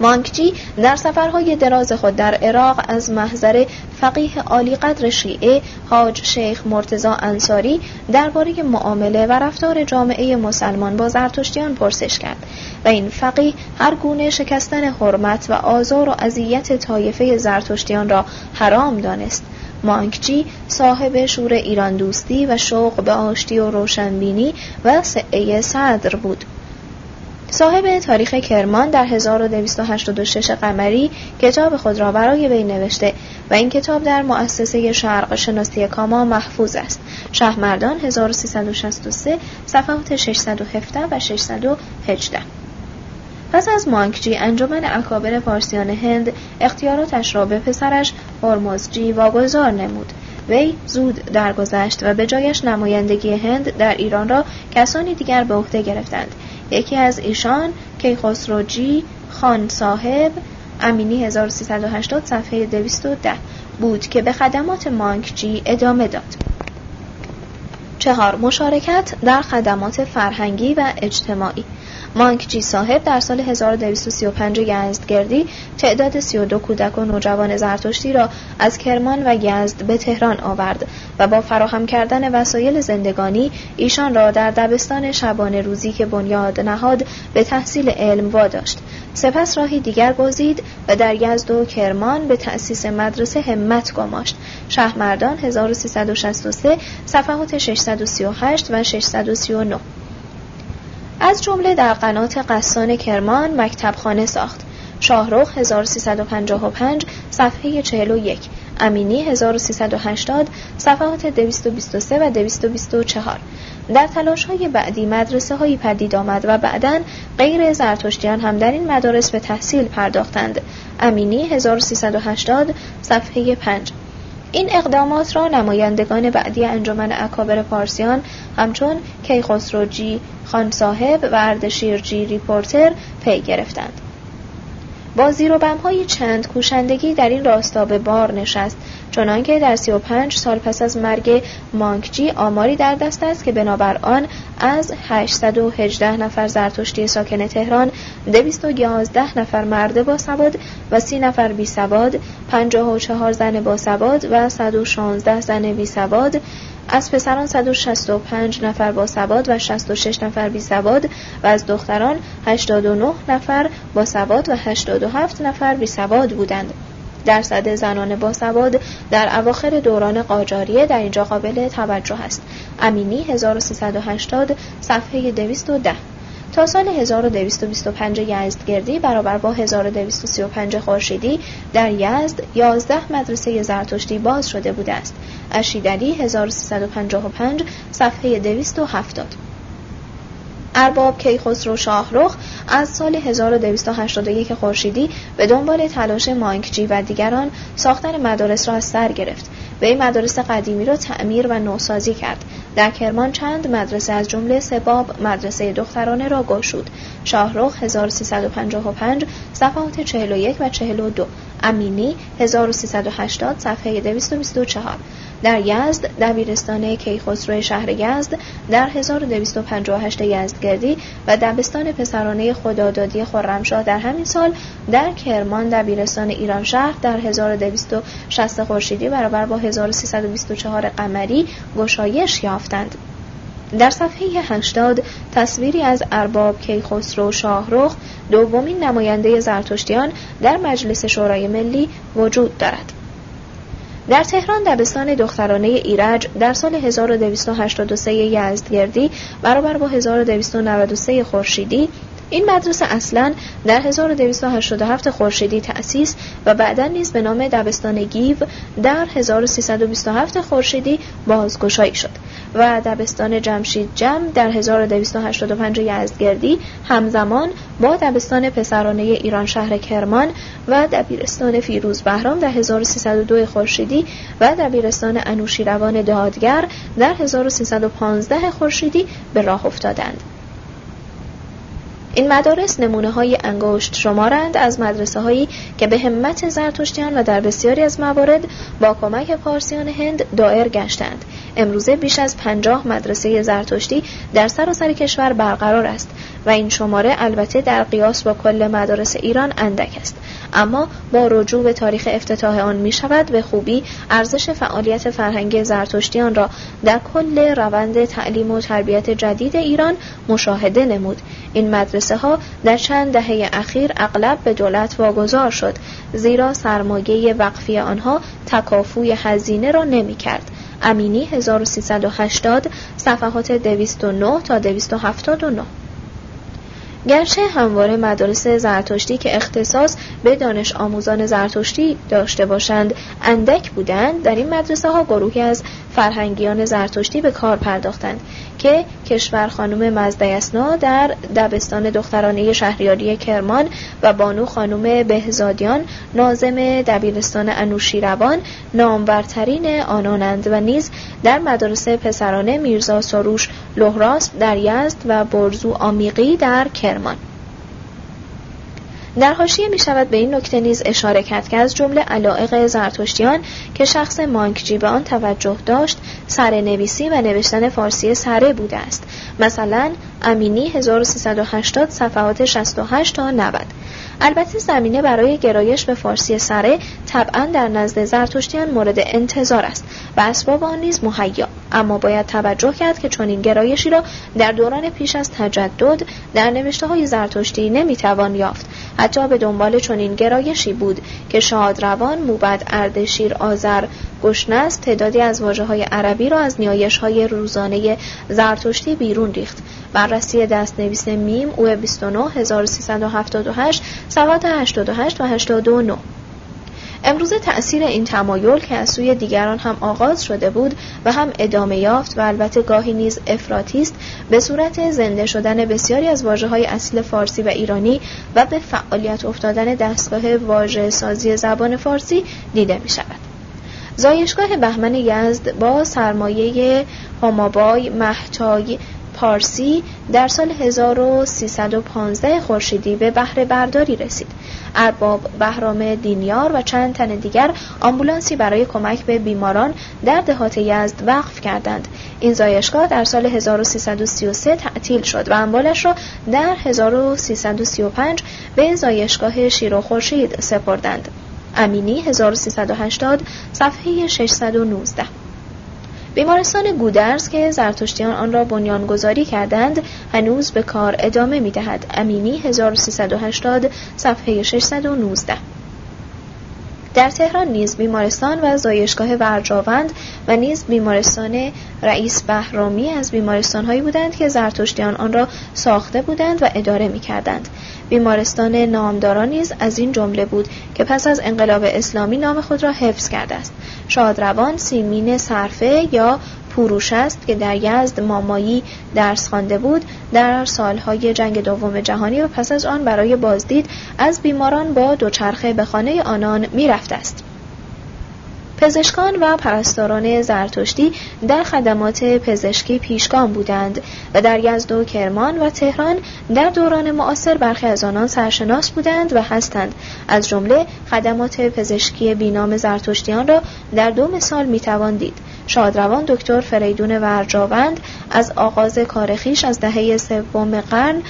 مانکجی در سفرهای دراز خود در عراق از محضر فقیه عالی قدر شیعه حاج شیخ مرتزا انصاری درباره معامله و رفتار جامعه مسلمان با زرتشتیان پرسش کرد و این فقیه هر گونه شکستن حرمت و آزار و اذیت طایفه زرتشتیان را حرام دانست. مانکجی صاحب شور ایران دوستی و شوق به آشتی و روشنبینی و سعه صدر بود. صاحب تاریخ کرمان در 1286 قمری کتاب خود را برای وی نوشته و این کتاب در مؤسسه شرق شناسی کاما محفوظ است. شهرمردان 1363 صفحات 617 و 618 پس از مانکجی انجمن اکابر فارسیان هند اختیاراتش را به پسرش هرمزجی واگذار نمود. وی زود درگذشت و به جایش نمایندگی هند در ایران را کسانی دیگر به عهده گرفتند. یکی از ایشان کیخسروجی خان صاحب امینی 1380 صفحه 210 بود که به خدمات مانکجی ادامه داد. چهار مشارکت در خدمات فرهنگی و اجتماعی. مانکجی صاحب در سال 1235 یزدگردی تعداد 32 کودک و نوجوان زرتشتی را از کرمان و یزد به تهران آورد و با فراهم کردن وسایل زندگانی ایشان را در دبستان شبانه روزی که بنیاد نهاد به تحصیل علم واداشت. سپس راهی دیگر گزید و در یزد و کرمان به تأسیس مدرسه همت گماشت. شهرمردان 1363 صفحات 638 و 639 از جمله در قنات قسان کرمان مکتبخانه ساخت. شاهروخ 1355 صفحه 41 امینی 1380 صفحات 223 و 224 در تلاش های بعدی مدرسه هایی پدید آمد و بعدا غیر زرتشتیان هم در این مدارس به تحصیل پرداختند. امینی 1380 صفحه 5 این اقدامات را نمایندگان بعدی انجمن اکابر پارسیان همچون کیخسروجی، خان صاحب و اردشیرجی ریپورتر پی گرفتند. با زیر و چند کوشندگی در این راستا به بار نشست چنانکه در 35 سال پس از مرگ مانکجی آماری در دست است که بنابر آن از 818 نفر زرتشتی ساکن تهران 211 نفر مرد با سواد و 30 نفر بی سواد 54 زن با سواد و 116 زن بی سواد از پسران 165 نفر با سواد و 66 نفر بی سواد و از دختران 89 نفر با سواد و 87 نفر بی سواد بودند. درصد زنان با سواد در اواخر دوران قاجاریه در اینجا قابل توجه است. امینی 1380 صفحه 210 تا سال 1225 یزدگردی برابر با 1235 خورشیدی در یزد 11 مدرسه زرتشتی باز شده بوده است. اشیدلی 1355 صفحه 270 ارباب کیخسرو شاهرخ از سال 1281 خورشیدی به دنبال تلاش مانکجی و دیگران ساختن مدارس را از سر گرفت. و این مدارس قدیمی را تعمیر و نوسازی کرد. در کرمان چند مدرسه از جمله سباب مدرسه دخترانه را گشود شاهرخ 1355 صفحات 41 و 42 امینی 1380 صفحه 224 در یزد دبیرستان کیخسرو شهر یزد در 1258 یزدگردی و دبستان پسرانه خدادادی خرمشاه. در همین سال در کرمان دبیرستان ایران شهر در 1260 خورشیدی برابر با 1324 قمری گشایش یافتند. در صفحه 80 تصویری از ارباب کیخسرو شاهرخ دومین نماینده زرتشتیان در مجلس شورای ملی وجود دارد. در تهران دبستان دخترانه ایرج در سال 1283 یزدگردی برابر با 1293 خورشیدی این مدرسه اصلا در 1287 خورشیدی تأسیس و بعدا نیز به نام دبستان گیو در 1327 خورشیدی بازگشایی شد و دبستان جمشید جم در 1285 یزدگردی همزمان با دبستان پسرانه ایران شهر کرمان و دبیرستان فیروز بهرام در 1302 خورشیدی و دبیرستان انوشیروان دادگر در 1315 خورشیدی به راه افتادند. این مدارس نمونه های انگشت شمارند از مدرسه هایی که به همت زرتشتیان و در بسیاری از موارد با کمک پارسیان هند دائر گشتند. امروزه بیش از پنجاه مدرسه زرتشتی در سراسر کشور برقرار است. و این شماره البته در قیاس با کل مدارس ایران اندک است. اما با رجوع به تاریخ افتتاح آن می شود به خوبی ارزش فعالیت فرهنگی زرتشتیان را در کل روند تعلیم و تربیت جدید ایران مشاهده نمود. این مدرسه ها در چند دهه اخیر اغلب به دولت واگذار شد زیرا سرمایه وقفی آنها تکافوی هزینه را نمی کرد. امینی 1380 صفحات 209 تا 279 گرچه همواره مدارس زرتشتی که اختصاص به دانش آموزان زرتشتی داشته باشند اندک بودند در این مدرسه ها گروهی از فرهنگیان زرتشتی به کار پرداختند. که کشور خانم مزدیسنا در دبستان دخترانه شهریاری کرمان و بانو خانم بهزادیان نازم دبیرستان انوشیروان نامورترین آنانند و نیز در مدارس پسرانه میرزا سروش لهراس در یزد و برزو آمیقی در کرمان. در حاشیه می شود به این نکته نیز اشاره کرد که از جمله علائق زرتشتیان که شخص مانکجی به آن توجه داشت سر نویسی و نوشتن فارسی سره بوده است. مثلا امینی 1380 صفحات 68 تا 90 البته زمینه برای گرایش به فارسی سره طبعا در نزد زرتشتیان مورد انتظار است و اسباب آن نیز مهیا. اما باید توجه کرد که چنین گرایشی را در دوران پیش از تجدد در نوشته های زرتشتی نمی‌توان یافت. حتی به دنبال چنین گرایشی بود که شادروان موبد اردشیر آذر گشنست تعدادی از واجه های عربی را از نیایش های روزانه زرتشتی بیرون ریخت بررسی دست نویس میم او 29 1378 سواد 88 و 89 امروزه تأثیر این تمایل که از سوی دیگران هم آغاز شده بود و هم ادامه یافت و البته گاهی نیز افراطی است به صورت زنده شدن بسیاری از واجه های اصل فارسی و ایرانی و به فعالیت افتادن دستگاه واژه سازی زبان فارسی دیده می شود. زایشگاه بهمن یزد با سرمایه همابای محتای پارسی در سال 1315 خورشیدی به بهره برداری رسید. ارباب بهرام دینیار و چند تن دیگر آمبولانسی برای کمک به بیماران در دهات یزد وقف کردند. این زایشگاه در سال 1333 تعطیل شد و اموالش را در 1335 به زایشگاه شیر و خورشید سپردند. امینی 1380 صفحه 619 بیمارستان گودرز که زرتشتیان آن را بنیانگذاری کردند هنوز به کار ادامه می دهد. امینی 1380 صفحه 619 در تهران نیز بیمارستان و زایشگاه ورجاوند و نیز بیمارستان رئیس بهرامی از بیمارستانهایی بودند که زرتشتیان آن را ساخته بودند و اداره می کردند. بیمارستان نامداران نیز از این جمله بود که پس از انقلاب اسلامی نام خود را حفظ کرده است شادروان سیمین صرفه یا پوروش است که در یزد مامایی درس خوانده بود. در سالهای جنگ دوم جهانی و پس از آن برای بازدید از بیماران با دوچرخه به خانه آنان می‌رفته است. پزشکان و پرستاران زرتشتی در خدمات پزشکی پیشگام بودند و در یزد و کرمان و تهران در دوران معاصر برخی از آنان سرشناس بودند و هستند. از جمله خدمات پزشکی بینام زرتشتیان را در دو مثال می‌توان دید. شادروان دکتر فریدون ورجاوند از آغاز کارخیش از دهه سوم قرن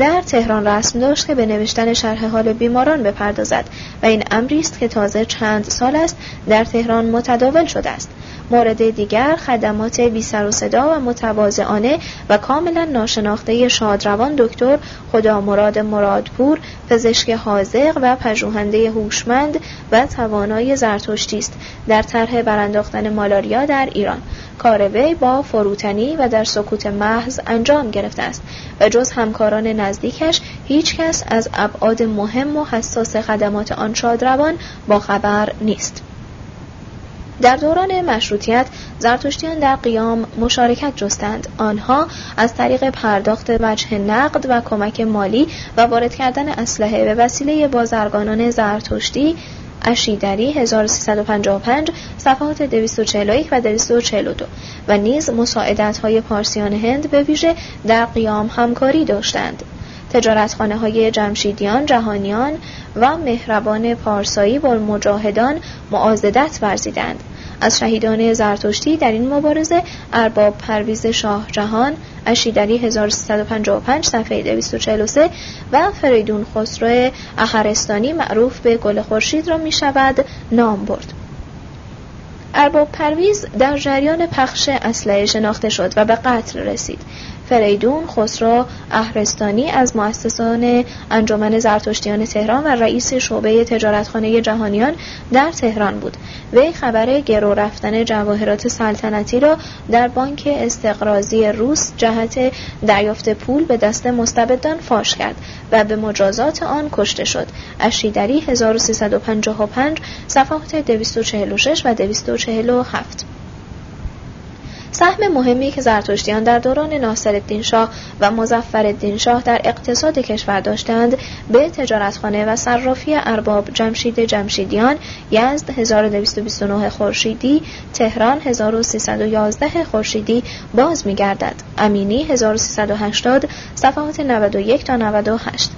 در تهران رسم داشت که به نوشتن شرح حال بیماران بپردازد و این امری است که تازه چند سال است در تهران متداول شده است. مورد دیگر خدمات بی سر و صدا و متواضعانه و کاملا ناشناخته شادروان دکتر خدا مراد مرادپور پزشک حاضق و پژوهنده هوشمند و توانای زرتشتی است در طرح برانداختن مالاریا در ایران. کار وی با فروتنی و در سکوت محض انجام گرفته است و جز همکاران نزدیکش هیچ کس از ابعاد مهم و حساس خدمات آن شادروان با خبر نیست. در دوران مشروطیت زرتشتیان در قیام مشارکت جستند. آنها از طریق پرداخت وجه نقد و کمک مالی و وارد کردن اسلحه به وسیله بازرگانان زرتشتی اشیدری 1355 صفحات 241 و 242 و نیز مساعدت های پارسیان هند به ویژه در قیام همکاری داشتند. تجارتخانه های جمشیدیان، جهانیان و مهربان پارسایی با مجاهدان معازدت ورزیدند. از شهیدان زرتشتی در این مبارزه ارباب پرویز شاه جهان اشیدری 1355 صفحه 243 و فریدون خسرو اخرستانی معروف به گل خورشید را می شود نام برد. ارباب پرویز در جریان پخش اسلحه شناخته شد و به قتل رسید فریدون خسرو اهرستانی از مؤسسان انجمن زرتشتیان تهران و رئیس شعبه تجارتخانه جهانیان در تهران بود. وی خبر گرو رفتن جواهرات سلطنتی را در بانک استقرازی روس جهت دریافت پول به دست مستبدان فاش کرد و به مجازات آن کشته شد. اشیدری 1355 صفحات 246 و 247 سهم مهمی که زرتشتیان در دوران ناصرالدین شاه و مظفرالدین شاه در اقتصاد کشور داشتند به تجارتخانه و صرافی ارباب جمشید جمشیدیان یزد 1229 خورشیدی تهران 1311 خورشیدی باز می‌گردد. امینی 1380 صفحات 91 تا 98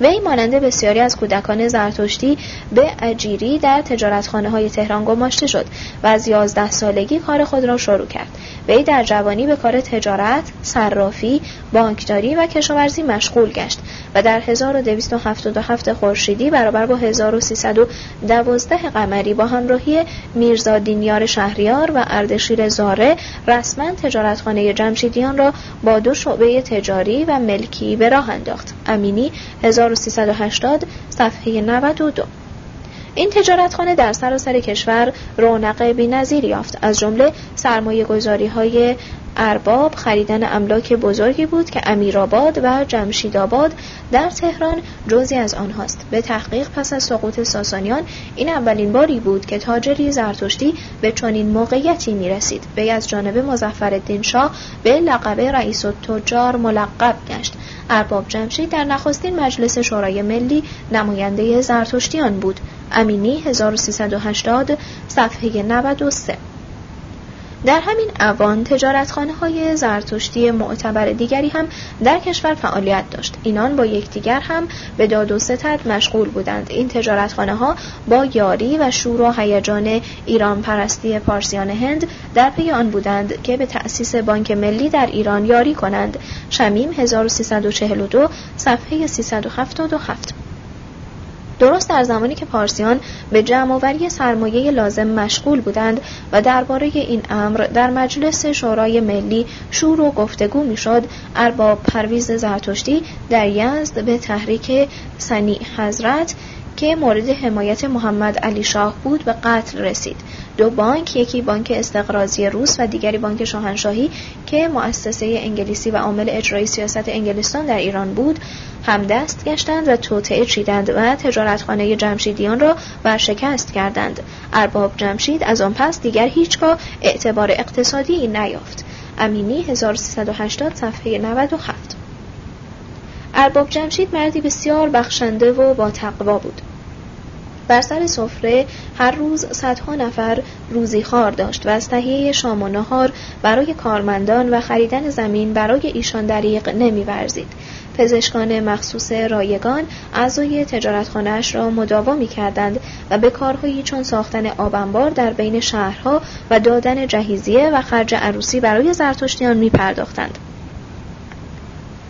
وی مانند بسیاری از کودکان زرتشتی به اجیری در تجارتخانه های تهران گماشته شد و از یازده سالگی کار خود را شروع کرد. وی در جوانی به کار تجارت، صرافی، بانکداری و کشاورزی مشغول گشت و در 1277 خورشیدی برابر با 1312 قمری با همراهی میرزا دینیار شهریار و اردشیر زاره رسما تجارتخانه جمشیدیان را با دو شعبه تجاری و ملکی به راه انداخت. امینی 1380 صفحه 92 این تجارتخانه در سراسر کشور رونق بی‌نظیری یافت. از جمله سرمایه گذاری های ارباب خریدن املاک بزرگی بود که امیرآباد و جمشیدآباد در تهران جزی از آنهاست. به تحقیق پس از سقوط ساسانیان این اولین باری بود که تاجری زرتشتی به چنین موقعیتی می رسید وی از جانب مظفرالدین شاه به لقب رئیس التجار ملقب گشت. ارباب جمشید در نخستین مجلس شورای ملی نماینده زرتشتیان بود. امینی 1380 صفحه 93 در همین اوان تجارتخانه های زرتشتی معتبر دیگری هم در کشور فعالیت داشت. اینان با یکدیگر هم به داد و ستد مشغول بودند. این تجارتخانه ها با یاری و شور و هیجان ایران پرستی پارسیان هند در پی آن بودند که به تأسیس بانک ملی در ایران یاری کنند. شمیم 1342 صفحه 377 درست در زمانی که پارسیان به جمعآوری سرمایه لازم مشغول بودند و درباره این امر در مجلس شورای ملی شور و گفتگو می‌شد ارباب پرویز زرتشتی در یزد به تحریک سنی حضرت که مورد حمایت محمد علی شاه بود به قتل رسید. دو بانک یکی بانک استقراضی روس و دیگری بانک شاهنشاهی که مؤسسه انگلیسی و عامل اجرایی سیاست انگلستان در ایران بود همدست گشتند و توطعه چیدند و تجارتخانه جمشیدیان را ورشکست کردند. ارباب جمشید از آن پس دیگر هیچگاه اعتبار اقتصادی نیافت. امینی 1380 صفحه 97 ارباب جمشید مردی بسیار بخشنده و با تقوا بود بر سر سفره هر روز صدها نفر روزی خار داشت و از تهیه شام و نهار برای کارمندان و خریدن زمین برای ایشان دریق نمیورزید پزشکان مخصوص رایگان اعضای تجارتخانهاش را مداوا می کردند و به کارهایی چون ساختن آبنبار در بین شهرها و دادن جهیزیه و خرج عروسی برای زرتشتیان می پرداختند.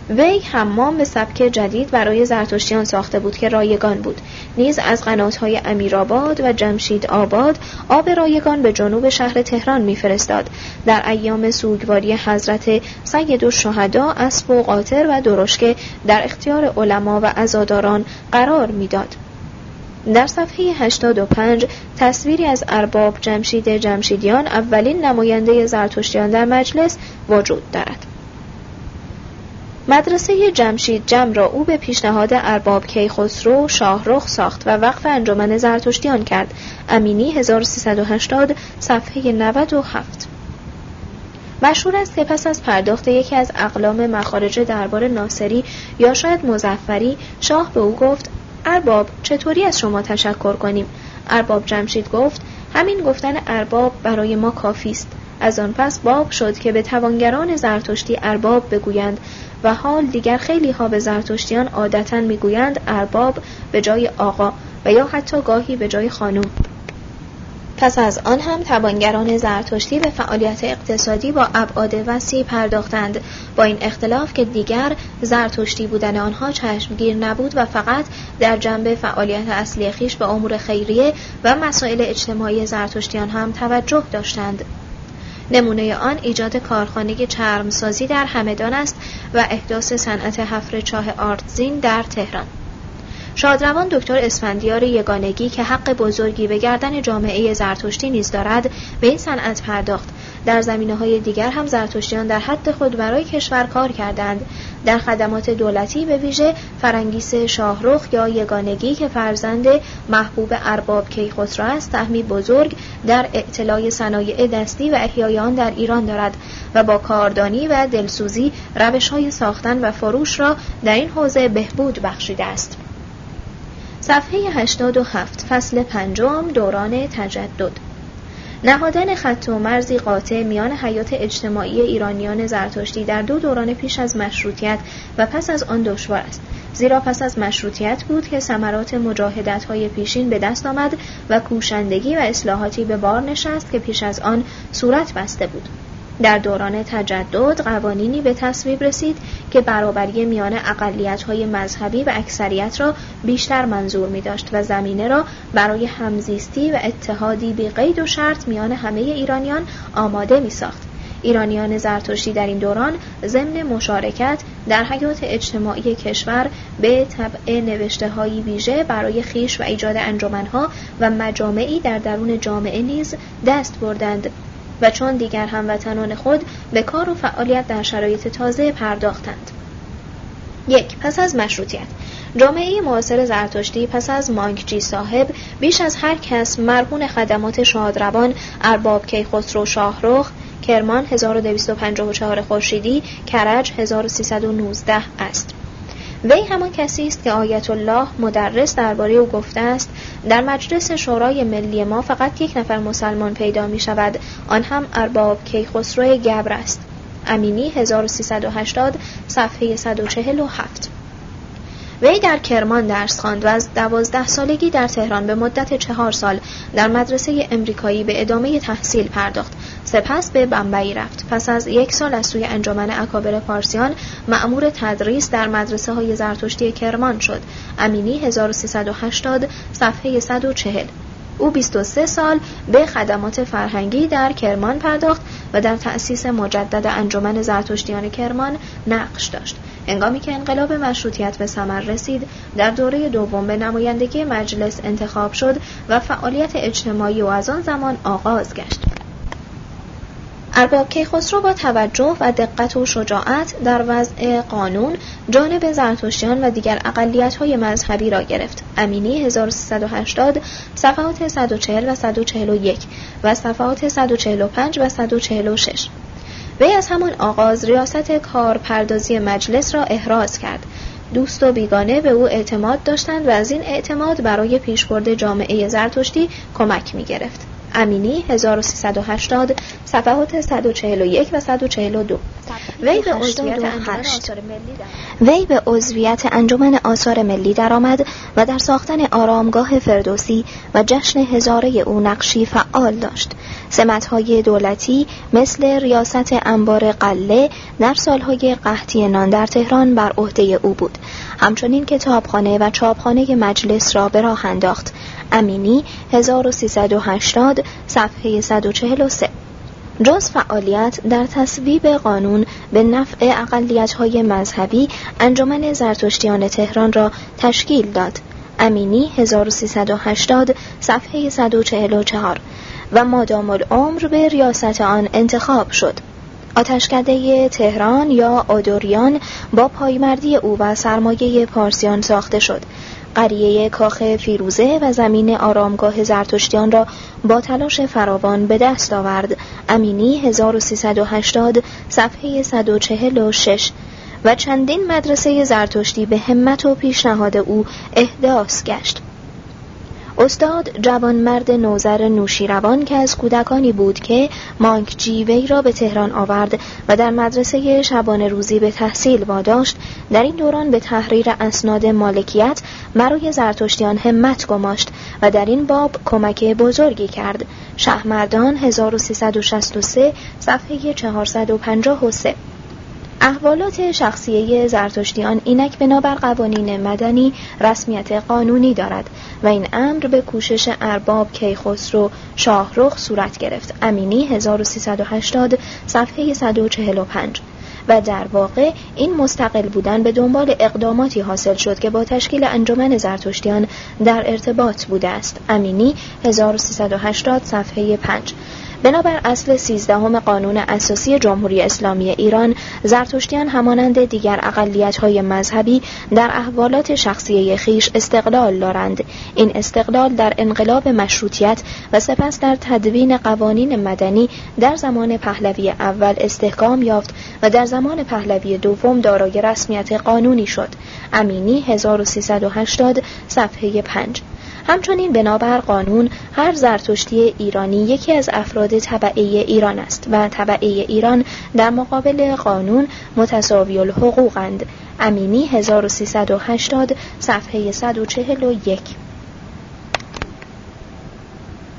وی حمام به سبک جدید برای زرتشتیان ساخته بود که رایگان بود. نیز از قناتهای امیرآباد و جمشید آباد آب رایگان به جنوب شهر تهران میفرستاد. در ایام سوگواری حضرت سید شهدا اسب و قاطر و درشکه در اختیار علما و عزاداران قرار می‌داد. در صفحه 85 تصویری از ارباب جمشید جمشیدیان اولین نماینده زرتشتیان در مجلس وجود دارد. مدرسه جمشید جم را او به پیشنهاد ارباب کیخسرو شاهرخ ساخت و وقف انجمن زرتشتیان کرد. امینی 1380 صفحه 97 مشهور است که پس از پرداخت یکی از اقلام مخارج دربار ناصری یا شاید مزفری شاه به او گفت ارباب چطوری از شما تشکر کنیم؟ ارباب جمشید گفت همین گفتن ارباب برای ما کافی است. از آن پس باب شد که به توانگران زرتشتی ارباب بگویند و حال دیگر خیلی ها به زرتشتیان عادتا می‌گویند ارباب به جای آقا و یا حتی گاهی به جای خانم. پس از آن هم توانگران زرتشتی به فعالیت اقتصادی با ابعاد وسیع پرداختند. با این اختلاف که دیگر زرتشتی بودن آنها چشمگیر نبود و فقط در جنبه فعالیت اصلی خیش به امور خیریه و مسائل اجتماعی زرتشتیان هم توجه داشتند. نمونه آن ایجاد کارخانه چرمسازی در همدان است و احداث صنعت حفر چاه آرتزین در تهران. شادروان دکتر اسفندیار یگانگی که حق بزرگی به گردن جامعه زرتشتی نیز دارد به این صنعت پرداخت. در زمینه های دیگر هم زرتشتیان در حد خود برای کشور کار کردند. در خدمات دولتی به ویژه فرنگیس شاهرخ یا یگانگی که فرزند محبوب ارباب کیخسرو است سهمی بزرگ در اعتلای صنایع دستی و احیای آن در ایران دارد و با کاردانی و دلسوزی روش های ساختن و فروش را در این حوزه بهبود بخشیده است. صفحه 87 فصل پنجم دوران تجدد. نهادن خط و مرزی قاطع میان حیات اجتماعی ایرانیان زرتشتی در دو دوران پیش از مشروطیت و پس از آن دشوار است. زیرا پس از مشروطیت بود که ثمرات مجاهدت های پیشین به دست آمد و کوشندگی و اصلاحاتی به بار نشست که پیش از آن صورت بسته بود. در دوران تجدد قوانینی به تصویب رسید که برابری میان های مذهبی و اکثریت را بیشتر منظور می داشت و زمینه را برای همزیستی و اتحادی بی قید و شرط میان همه ایرانیان آماده می ساخت. ایرانیان زرتشتی در این دوران ضمن مشارکت در حیات اجتماعی کشور به طبع نوشته های ویژه برای خیش و ایجاد انجمنها و مجامعی در درون جامعه نیز دست بردند و چون دیگر هموطنان خود به کار و فعالیت در شرایط تازه پرداختند. یک پس از مشروطیت جامعه معاصر زرتشتی پس از مانکجی صاحب بیش از هر کس مرهون خدمات شادروان ارباب کیخسرو شاهرخ کرمان 1254 خورشیدی کرج 1319 است وی همان کسی است که آیت الله مدرس درباره او گفته است. در مجلس شورای ملی ما فقط یک نفر مسلمان پیدا می شود. آن هم ارباب کیخسرو گبر است. امینی 1380 صفحه 147 وی در کرمان درس خواند و از دوازده سالگی در تهران به مدت چهار سال در مدرسه امریکایی به ادامه تحصیل پرداخت. سپس به بمبئی رفت. پس از یک سال از سوی انجمن اکابر پارسیان مأمور تدریس در مدرسه های زرتشتی کرمان شد. امینی 1380 صفحه 140 او 23 سال به خدمات فرهنگی در کرمان پرداخت و در تأسیس مجدد انجمن زرتشتیان کرمان نقش داشت. هنگامی که انقلاب مشروطیت به ثمر رسید در دوره دوم به نمایندگی مجلس انتخاب شد و فعالیت اجتماعی و از آن زمان آغاز گشت ارباب کیخسرو با توجه و دقت و شجاعت در وضع قانون جانب زرتشتیان و دیگر های مذهبی را گرفت. امینی 1380 صفحات 140 و 141 و صفحات 145 و 146 وی از همان آغاز ریاست کارپردازی مجلس را احراز کرد. دوست و بیگانه به او اعتماد داشتند و از این اعتماد برای پیشبرد جامعه زرتشتی کمک می گرفت. امینی 1380 صفحات 141 و 142 وی به عضویت وی به عضویت انجمن آثار ملی درآمد و در ساختن آرامگاه فردوسی و جشن هزاره او نقشی فعال داشت. سمتهای دولتی مثل ریاست انبار قله در سالهای قحطی نان در تهران بر عهده او بود. همچنین کتابخانه و چاپخانه مجلس را به راه انداخت. امینی 1380 صفحه 143 جز فعالیت در تصویب قانون به نفع های مذهبی انجمن زرتشتیان تهران را تشکیل داد. امینی 1380 صفحه 144 و مادام العمر به ریاست آن انتخاب شد. آتشکده تهران یا آدوریان با پایمردی او و سرمایه پارسیان ساخته شد. قریه کاخ فیروزه و زمین آرامگاه زرتشتیان را با تلاش فراوان به دست آورد. امینی 1380 صفحه 146 و چندین مدرسه زرتشتی به همت و پیشنهاد او احداث گشت. استاد جوانمرد نوزر نوشیروان که از کودکانی بود که مانک جیوی را به تهران آورد و در مدرسه شبانه روزی به تحصیل واداشت در این دوران به تحریر اسناد مالکیت برای زرتشتیان همت گماشت و در این باب کمک بزرگی کرد. شهرمردان 1363 صفحه 453 احوالات شخصیه زرتشتیان اینک بنابر قوانین مدنی رسمیت قانونی دارد و این امر به کوشش ارباب کیخسرو شاهرخ صورت گرفت. امینی 1380 صفحه 145 و در واقع این مستقل بودن به دنبال اقداماتی حاصل شد که با تشکیل انجمن زرتشتیان در ارتباط بوده است. امینی 1380 صفحه 5 بنابر اصل سیزدهم قانون اساسی جمهوری اسلامی ایران زرتشتیان همانند دیگر های مذهبی در احوالات شخصی خیش استقلال دارند. این استقلال در انقلاب مشروطیت و سپس در تدوین قوانین مدنی در زمان پهلوی اول استحکام یافت و در زمان پهلوی دوم دارای رسمیت قانونی شد. امینی 1380 صفحه 5 همچنین بنابر قانون هر زرتشتی ایرانی یکی از افراد طبعه ایران است و طبعه ایران در مقابل قانون متساوی الحقوقند امینی 1380 صفحه 141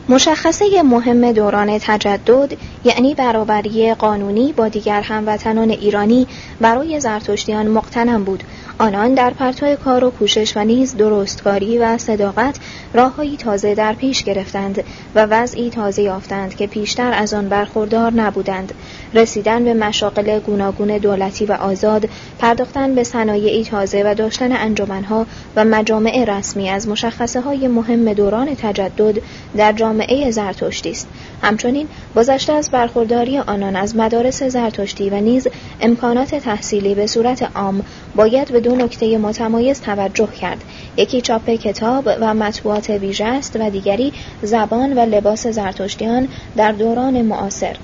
مشخصه مهم دوران تجدد یعنی برابری قانونی با دیگر هموطنان ایرانی برای زرتشتیان مقتنم بود. آنان در پرتو کار و کوشش و نیز درستکاری و صداقت راههایی تازه در پیش گرفتند و وضعی تازه یافتند که پیشتر از آن برخوردار نبودند. رسیدن به مشاقل گوناگون دولتی و آزاد پرداختن به صنایعی تازه و داشتن انجمنها و مجامع رسمی از مشخصه های مهم دوران تجدد در جامعه زرتشتی است. همچنین گذشته از برخورداری آنان از مدارس زرتشتی و نیز امکانات تحصیلی به صورت عام باید به دو نکته متمایز توجه کرد. یکی چاپ کتاب و مطبوعات ویژه است و دیگری زبان و لباس زرتشتیان در دوران معاصر.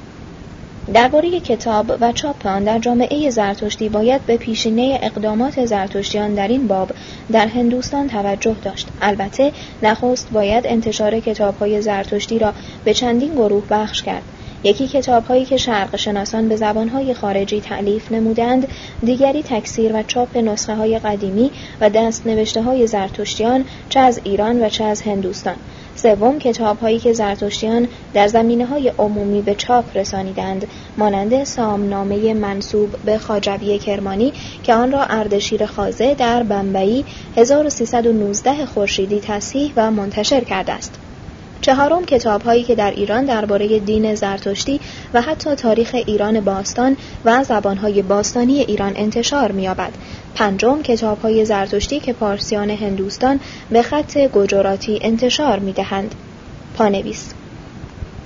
درباره کتاب و چاپ آن در جامعه زرتشتی باید به پیشینه اقدامات زرتشتیان در این باب در هندوستان توجه داشت. البته نخست باید انتشار کتابهای زرتشتی را به چندین گروه بخش کرد. یکی کتاب هایی که شرق شناسان به زبان های خارجی تعلیف نمودند دیگری تکثیر و چاپ نسخه های قدیمی و دست نوشته های زرتشتیان چه از ایران و چه از هندوستان. سوم کتاب هایی که زرتشتیان در زمینه های عمومی به چاپ رسانیدند مانند سامنامه منصوب به خاجوی کرمانی که آن را اردشیر خازه در بمبئی 1319 خورشیدی تصحیح و منتشر کرده است. چهارم کتاب هایی که در ایران درباره دین زرتشتی و حتی تاریخ ایران باستان و زبانهای باستانی ایران انتشار می‌یابد. پنجم کتاب های زرتشتی که پارسیان هندوستان به خط گجراتی انتشار می‌دهند. پانویس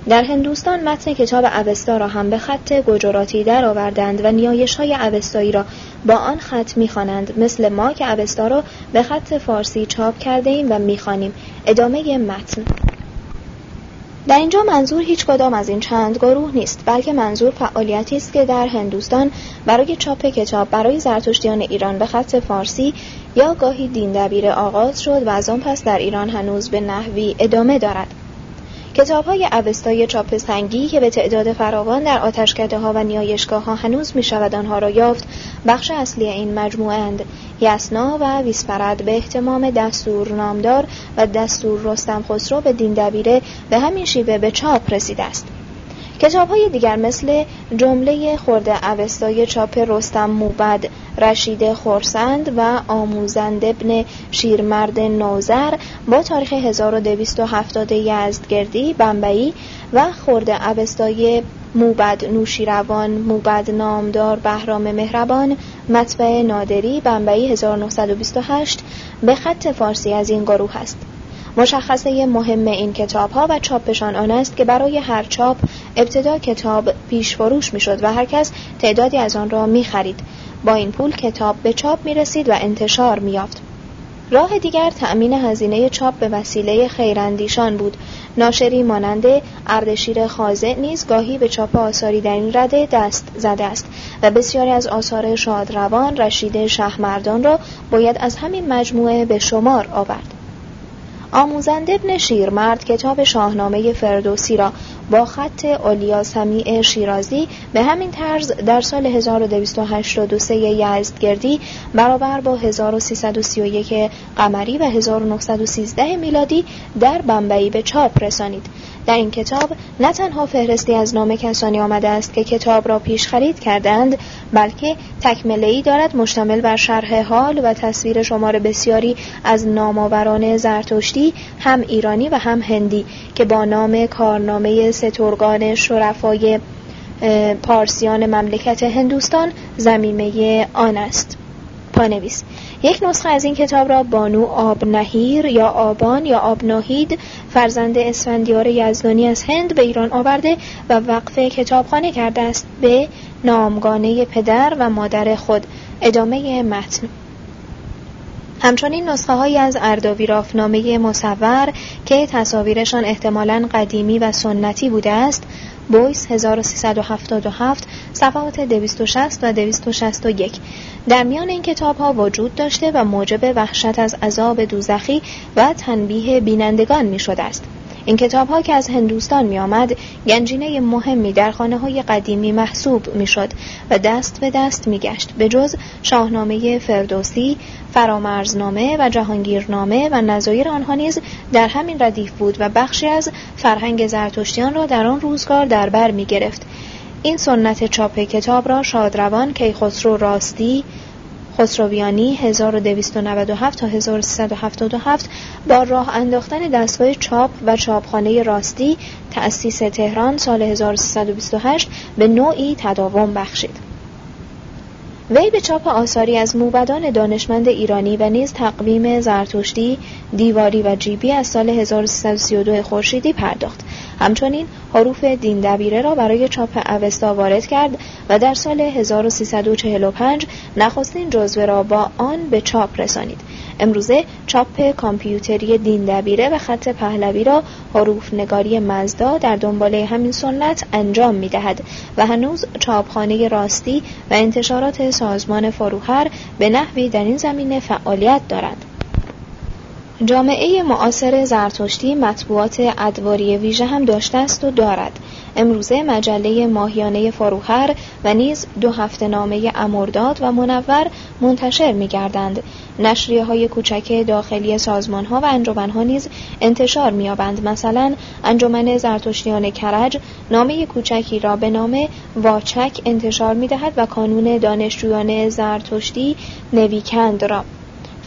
در هندوستان متن کتاب اوستا را هم به خط گجراتی درآوردند و نیایش های اوستایی را با آن خط می‌خوانند مثل ما که اوستا را به خط فارسی چاپ کرده ایم و می‌خوانیم ادامه متن در اینجا منظور هیچ کدام از این چند گروه نیست بلکه منظور فعالیتی است که در هندوستان برای چاپ کتاب برای زرتشتیان ایران به خط فارسی یا گاهی دین دبیر آغاز شد و از آن پس در ایران هنوز به نحوی ادامه دارد. کتاب های اوستای چاپ سنگی که به تعداد فراوان در آتشکده ها و نیایشگاه ها هنوز می شود آنها را یافت بخش اصلی این مجموعه اند یسنا و ویسپرد به احتمام دستور نامدار و دستور رستم خسرو به دین دبیره به همین شیوه به چاپ رسیده است. کتاب های دیگر مثل جمله خورده اوستای چاپ رستم موبد رشید خورسند و آموزند ابن شیرمرد نوزر با تاریخ 1270 یزدگردی بمبئی و خورده اوستای موبد نوشیروان موبد نامدار بهرام مهربان مطبع نادری بمبئی 1928 به خط فارسی از این گروه است مشخصه مهم این کتاب ها و چاپشان آن است که برای هر چاپ ابتدا کتاب پیش فروش می شد و هر کس تعدادی از آن را می خرید. با این پول کتاب به چاپ می رسید و انتشار می یافت. راه دیگر تأمین هزینه چاپ به وسیله خیراندیشان بود ناشری مانند اردشیر خازه نیز گاهی به چاپ آثاری در این رده دست زده است و بسیاری از آثار شادروان رشید شهمردان را باید از همین مجموعه به شمار آورد آموزنده ابن شیرمرد کتاب شاهنامه فردوسی را با خط اولیا سمیع شیرازی به همین طرز در سال 1283 یزدگردی برابر با 1331 قمری و 1913 میلادی در بمبئی به چاپ رسانید. در این کتاب نه تنها فهرستی از نام کسانی آمده است که کتاب را پیش خرید کردند بلکه تکمله ای دارد مشتمل بر شرح حال و تصویر شمار بسیاری از نامآوران زرتشتی هم ایرانی و هم هندی که با نام کارنامه سترگان شرفای پارسیان مملکت هندوستان زمیمه آن است. پانویس یک نسخه از این کتاب را بانو آب نهیر یا آبان یا آب ناهید فرزند اسفندیار یزدانی از هند به ایران آورده و وقف کتابخانه کرده است به نامگانه پدر و مادر خود. ادامه متن. همچنین نسخه های از ارداوی رافنامه مصور که تصاویرشان احتمالاً قدیمی و سنتی بوده است بویس 1377 صفحات 260 و 261 در میان این کتاب ها وجود داشته و موجب وحشت از عذاب دوزخی و تنبیه بینندگان می شده است. این کتاب ها که از هندوستان می آمد گنجینه مهمی در خانه های قدیمی محسوب می شد و دست به دست می گشت به جز شاهنامه فردوسی فرامرزنامه و جهانگیرنامه و نظایر آنها نیز در همین ردیف بود و بخشی از فرهنگ زرتشتیان را در آن روزگار در بر می گرفت این سنت چاپ کتاب را شادروان کیخسرو راستی خسرویانی 1297 تا 1377 با راه انداختن دستگاه چاپ و چاپخانه راستی تأسیس تهران سال 1328 به نوعی تداوم بخشید. وی به چاپ آثاری از موبدان دانشمند ایرانی و نیز تقویم زرتشتی، دیواری و جیبی از سال 1332 خورشیدی پرداخت. همچنین حروف دین دبیره را برای چاپ اوستا وارد کرد و در سال 1345 نخستین جزوه را با آن به چاپ رسانید. امروزه چاپ کامپیوتری دین دبیره و خط پهلوی را حروف نگاری مزدا در دنباله همین سنت انجام می دهد و هنوز چاپخانه راستی و انتشارات سازمان فروهر به نحوی در این زمینه فعالیت دارد. جامعه معاصر زرتشتی مطبوعات ادواری ویژه هم داشته است و دارد امروزه مجله ماهیانه فروهر و نیز دو هفته نامه امرداد و منور منتشر می گردند. نشریه های کوچک داخلی سازمان ها و انجمن ها نیز انتشار می آبند. مثلا انجمن زرتشتیان کرج نامه کوچکی را به نام واچک انتشار می دهد و کانون دانشجویان زرتشتی نویکند را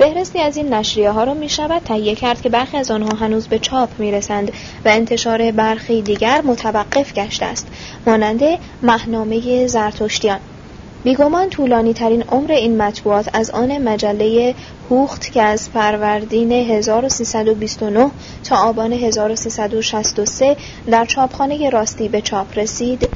فهرستی از این نشریه ها را می شود تهیه کرد که برخی از آنها هنوز به چاپ می رسند و انتشار برخی دیگر متوقف گشته است مانند مهنامه زرتشتیان. بیگمان طولانی ترین عمر این مطبوعات از آن مجله هوخت که از فروردین 1329 تا آبان 1363 در چاپخانه راستی به چاپ رسید.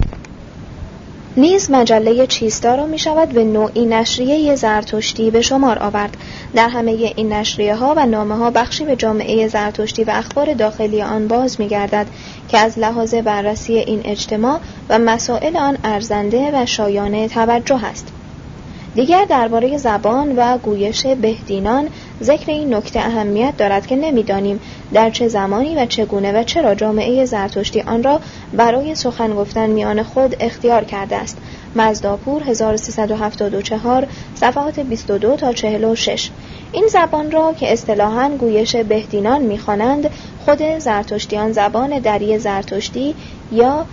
نیز مجله چیستا را می شود به نوعی نشریه زرتشتی به شمار آورد. در همه این نشریه ها و نامه ها بخشی به جامعه زرتشتی و اخبار داخلی آن باز می گردد که از لحاظ بررسی این اجتماع و مسائل آن ارزنده و شایانه توجه است. دیگر درباره زبان و گویش بهدینان ذکر این نکته اهمیت دارد که نمی‌دانیم در چه زمانی و چگونه و چرا جامعه زرتشتی آن را برای سخن گفتن میان خود اختیار کرده است. مزداپور 1374 صفحات 22 تا 46 این زبان را که اصطلاحاً گویش بهدینان می‌خوانند خود زرتشتیان زبان دری زرتشتی یا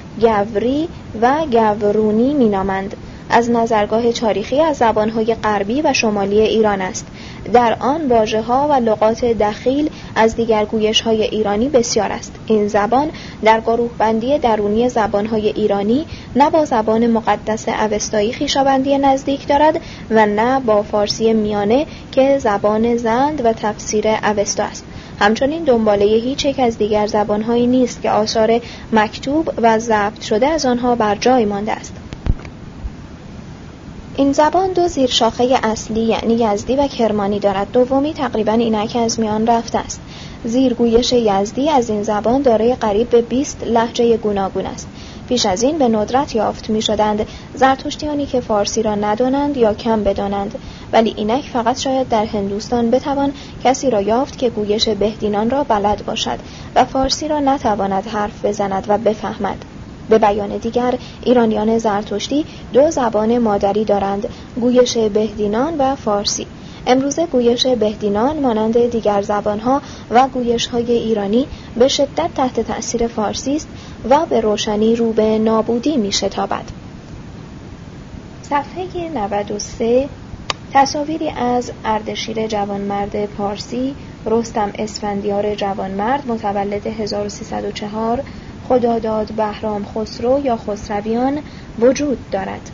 گوری و گورونی مینامند. از نظرگاه تاریخی از زبانهای غربی و شمالی ایران است. در آن واژه ها و لغات دخیل از دیگر گویش های ایرانی بسیار است. این زبان در گروه بندی درونی زبان های ایرانی نه با زبان مقدس اوستایی خیشابندی نزدیک دارد و نه با فارسی میانه که زبان زند و تفسیر اوستا است. همچنین دنباله هیچ یک از دیگر زبانهایی نیست که آثار مکتوب و ضبط شده از آنها بر جای مانده است. این زبان دو زیر شاخه اصلی یعنی یزدی و کرمانی دارد. دومی تقریبا اینک از میان رفته است. زیرگویش یزدی از این زبان دارای قریب به 20 لحجه گوناگون است. پیش از این به ندرت یافت می شدند زرتشتیانی که فارسی را ندانند یا کم بدانند. ولی اینک فقط شاید در هندوستان بتوان کسی را یافت که گویش بهدینان را بلد باشد و فارسی را نتواند حرف بزند و بفهمد. به بیان دیگر ایرانیان زرتشتی دو زبان مادری دارند گویش بهدینان و فارسی امروزه گویش بهدینان مانند دیگر زبانها و گویش های ایرانی به شدت تحت تأثیر فارسی است و به روشنی رو به نابودی می شتابد. صفحه 93 تصاویری از اردشیر جوانمرد پارسی رستم اسفندیار جوانمرد متولد 1304 خداداد بهرام خسرو یا خسرویان وجود دارد.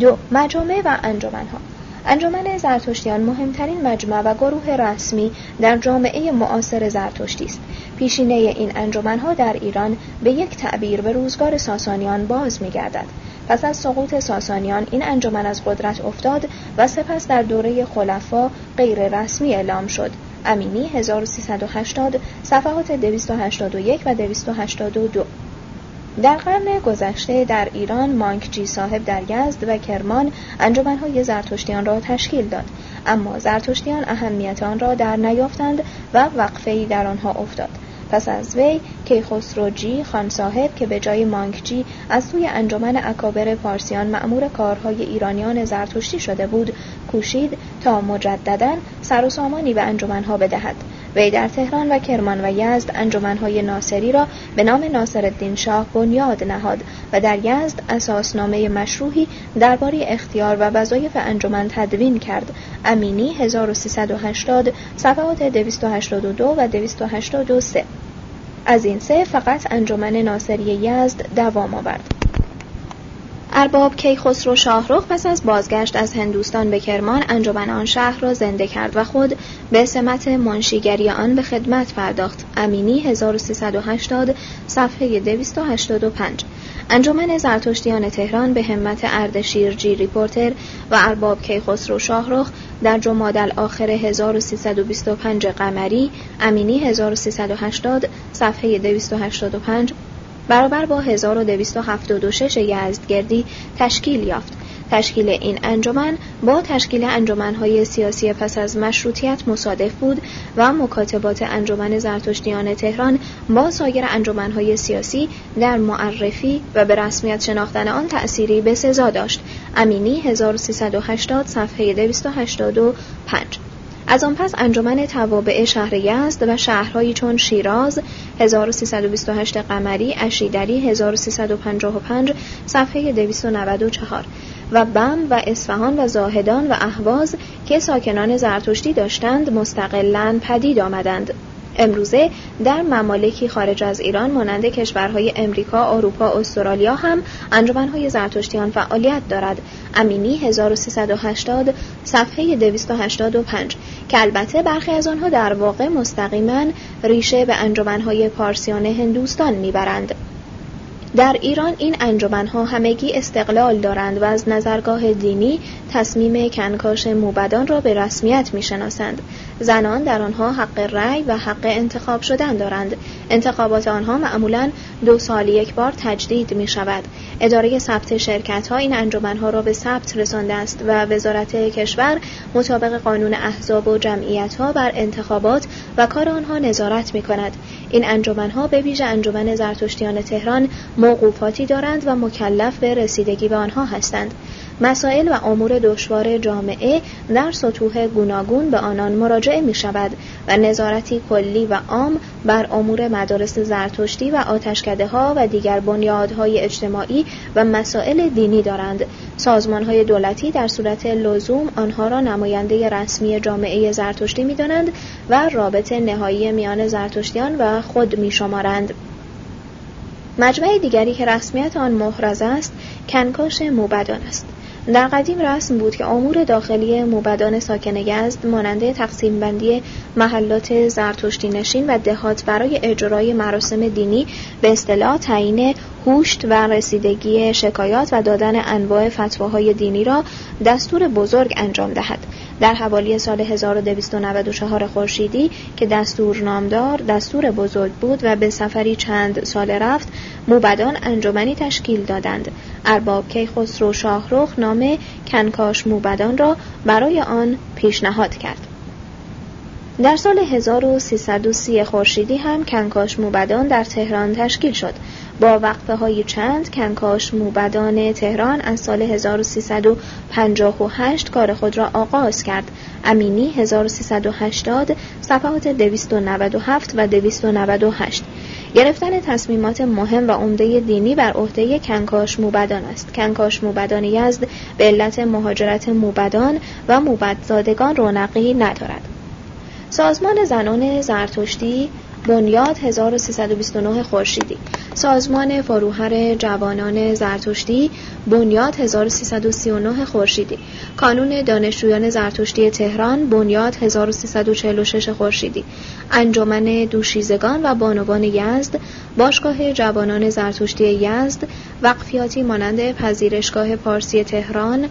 دو مجامع و انجمنها. انجمن زرتشتیان مهمترین مجمع و گروه رسمی در جامعه معاصر زرتشتی است. پیشینه این انجمنها در ایران به یک تعبیر به روزگار ساسانیان باز می‌گردد. پس از سقوط ساسانیان این انجمن از قدرت افتاد و سپس در دوره خلفا غیر رسمی اعلام شد. امینی 1380 صفحات 281 و 282 در قرن گذشته در ایران مانکجی صاحب در یزد و کرمان انجمنهای زرتشتیان را تشکیل داد. اما زرتشتیان اهمیت آن را در نیافتند و وقفه‌ای در آنها افتاد. پس از وی کیخسروجی خان صاحب که به جای مانکجی از سوی انجمن اکابر پارسیان مأمور کارهای ایرانیان زرتشتی شده بود کوشید تا مجددا سر و سامانی به انجمنها بدهد. وی در تهران و کرمان و یزد انجمنهای ناصری را به نام ناصر الدین شاه بنیاد نهاد و در یزد اساسنامه مشروحی درباره اختیار و وظایف انجمن تدوین کرد. امینی 1380 صفحات 282 و 283 از این سه فقط انجمن ناصری یزد دوام آورد. ارباب کیخسرو شاهرخ پس از بازگشت از هندوستان به کرمان انجمن آن شهر را زنده کرد و خود به سمت منشیگری آن به خدمت پرداخت. امینی 1380 صفحه 285 انجمن زرتشتیان تهران به همت اردشیرجی ریپورتر و ارباب کیخسرو شاهرخ در جمادل آخر 1325 قمری امینی 1380 صفحه 285 برابر با 1276 یزدگردی تشکیل یافت. تشکیل این انجمن با تشکیل انجمنهای سیاسی پس از مشروطیت مصادف بود و مکاتبات انجمن زرتشتیان تهران با سایر انجمنهای سیاسی در معرفی و به رسمیت شناختن آن تأثیری به سزا داشت. امینی 1380 صفحه 285 از آن پس انجمن توابع شهر یزد و شهرهایی چون شیراز 1328 قمری اشیدری 1355 صفحه 294 و بم و اصفهان و زاهدان و اهواز که ساکنان زرتشتی داشتند مستقلا پدید آمدند. امروزه در ممالکی خارج از ایران مانند کشورهای امریکا، اروپا، استرالیا هم انجمنهای زرتشتیان فعالیت دارد. امینی 1380 صفحه 285 که البته برخی از آنها در واقع مستقیما ریشه به انجمنهای پارسیان هندوستان می‌برند. در ایران این انجمنها همگی استقلال دارند و از نظرگاه دینی تصمیم کنکاش موبدان را به رسمیت می‌شناسند. زنان در آنها حق رأی و حق انتخاب شدن دارند. انتخابات آنها معمولا دو سال یک بار تجدید می شود اداره ثبت شرکت ها این انجمن ها را به ثبت رسانده است و وزارت کشور مطابق قانون احزاب و جمعیت ها بر انتخابات و کار آنها نظارت می کند این انجمن ها به ویژه انجمن زرتشتیان تهران موقوفاتی دارند و مکلف به رسیدگی به آنها هستند. مسائل و امور دشوار جامعه در سطوح گوناگون به آنان مراجعه می شود و نظارتی کلی و عام بر امور مدارس زرتشتی و آتشکده ها و دیگر بنیادهای اجتماعی و مسائل دینی دارند سازمان های دولتی در صورت لزوم آنها را نماینده رسمی جامعه زرتشتی می دانند و رابط نهایی میان زرتشتیان و خود می شمارند. مجمع دیگری که رسمیت آن محرز است کنکاش موبدان است در قدیم رسم بود که امور داخلی موبدان ساکن یزد ماننده تقسیم بندی محلات زرتشتی نشین و دهات برای اجرای مراسم دینی به اصطلاح تعیین هوشت و رسیدگی شکایات و دادن انواع فتواهای دینی را دستور بزرگ انجام دهد. در حوالی سال 1294 خورشیدی که دستور نامدار دستور بزرگ بود و به سفری چند سال رفت موبدان انجمنی تشکیل دادند. ارباب کیخسرو شاهرخ نام کنکاش موبدان را برای آن پیشنهاد کرد. در سال 1330 خورشیدی هم کنکاش موبدان در تهران تشکیل شد. با وقفه های چند کنکاش موبدان تهران از سال 1358 کار خود را آغاز کرد. امینی 1380 صفحات 297 و 298 گرفتن تصمیمات مهم و عمده دینی بر عهده کنکاش موبدان است. کنکاش موبدان یزد به علت مهاجرت موبدان و موبدزادگان رونقی ندارد. سازمان زنان زرتشتی بنیاد 1329 خورشیدی. سازمان فروهر جوانان زرتشتی بنیاد 1339 خورشیدی. کانون دانشجویان زرتشتی تهران بنیاد 1346 خورشیدی. انجمن دوشیزگان و بانوان یزد باشگاه جوانان زرتشتی یزد وقفیاتی مانند پذیرشگاه پارسی تهران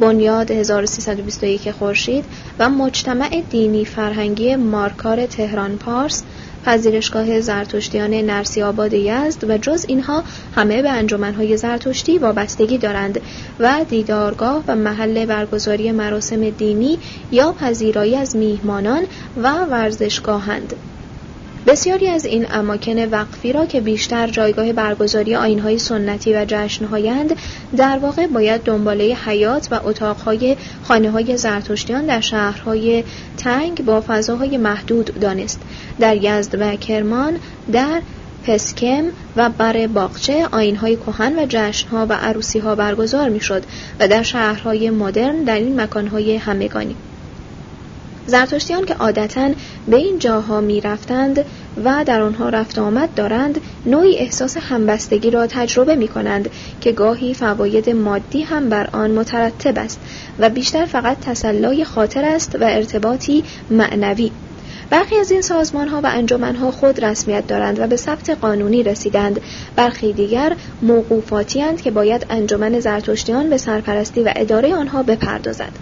بنیاد 1321 خورشید و مجتمع دینی فرهنگی مارکار تهران پارس پذیرشگاه زرتشتیان نرسی آباد یزد و جز اینها همه به انجمنهای زرتشتی وابستگی دارند و دیدارگاه و محل برگزاری مراسم دینی یا پذیرایی از میهمانان و ورزشگاهند. بسیاری از این اماکن وقفی را که بیشتر جایگاه برگزاری آینهای سنتی و جشنهایند در واقع باید دنباله حیات و اتاقهای خانه های زرتشتیان در شهرهای تنگ با فضاهای محدود دانست. در یزد و کرمان در پسکم و بر باغچه آینهای کهن و جشنها و عروسیها برگزار می‌شد و در شهرهای مدرن در این مکانهای همگانی. زرتشتیان که عادتا به این جاها می رفتند و در آنها رفت آمد دارند نوعی احساس همبستگی را تجربه می کنند که گاهی فواید مادی هم بر آن مترتب است و بیشتر فقط تسلای خاطر است و ارتباطی معنوی. برخی از این سازمان ها و انجمن ها خود رسمیت دارند و به ثبت قانونی رسیدند. برخی دیگر موقوفاتی که باید انجمن زرتشتیان به سرپرستی و اداره آنها بپردازد.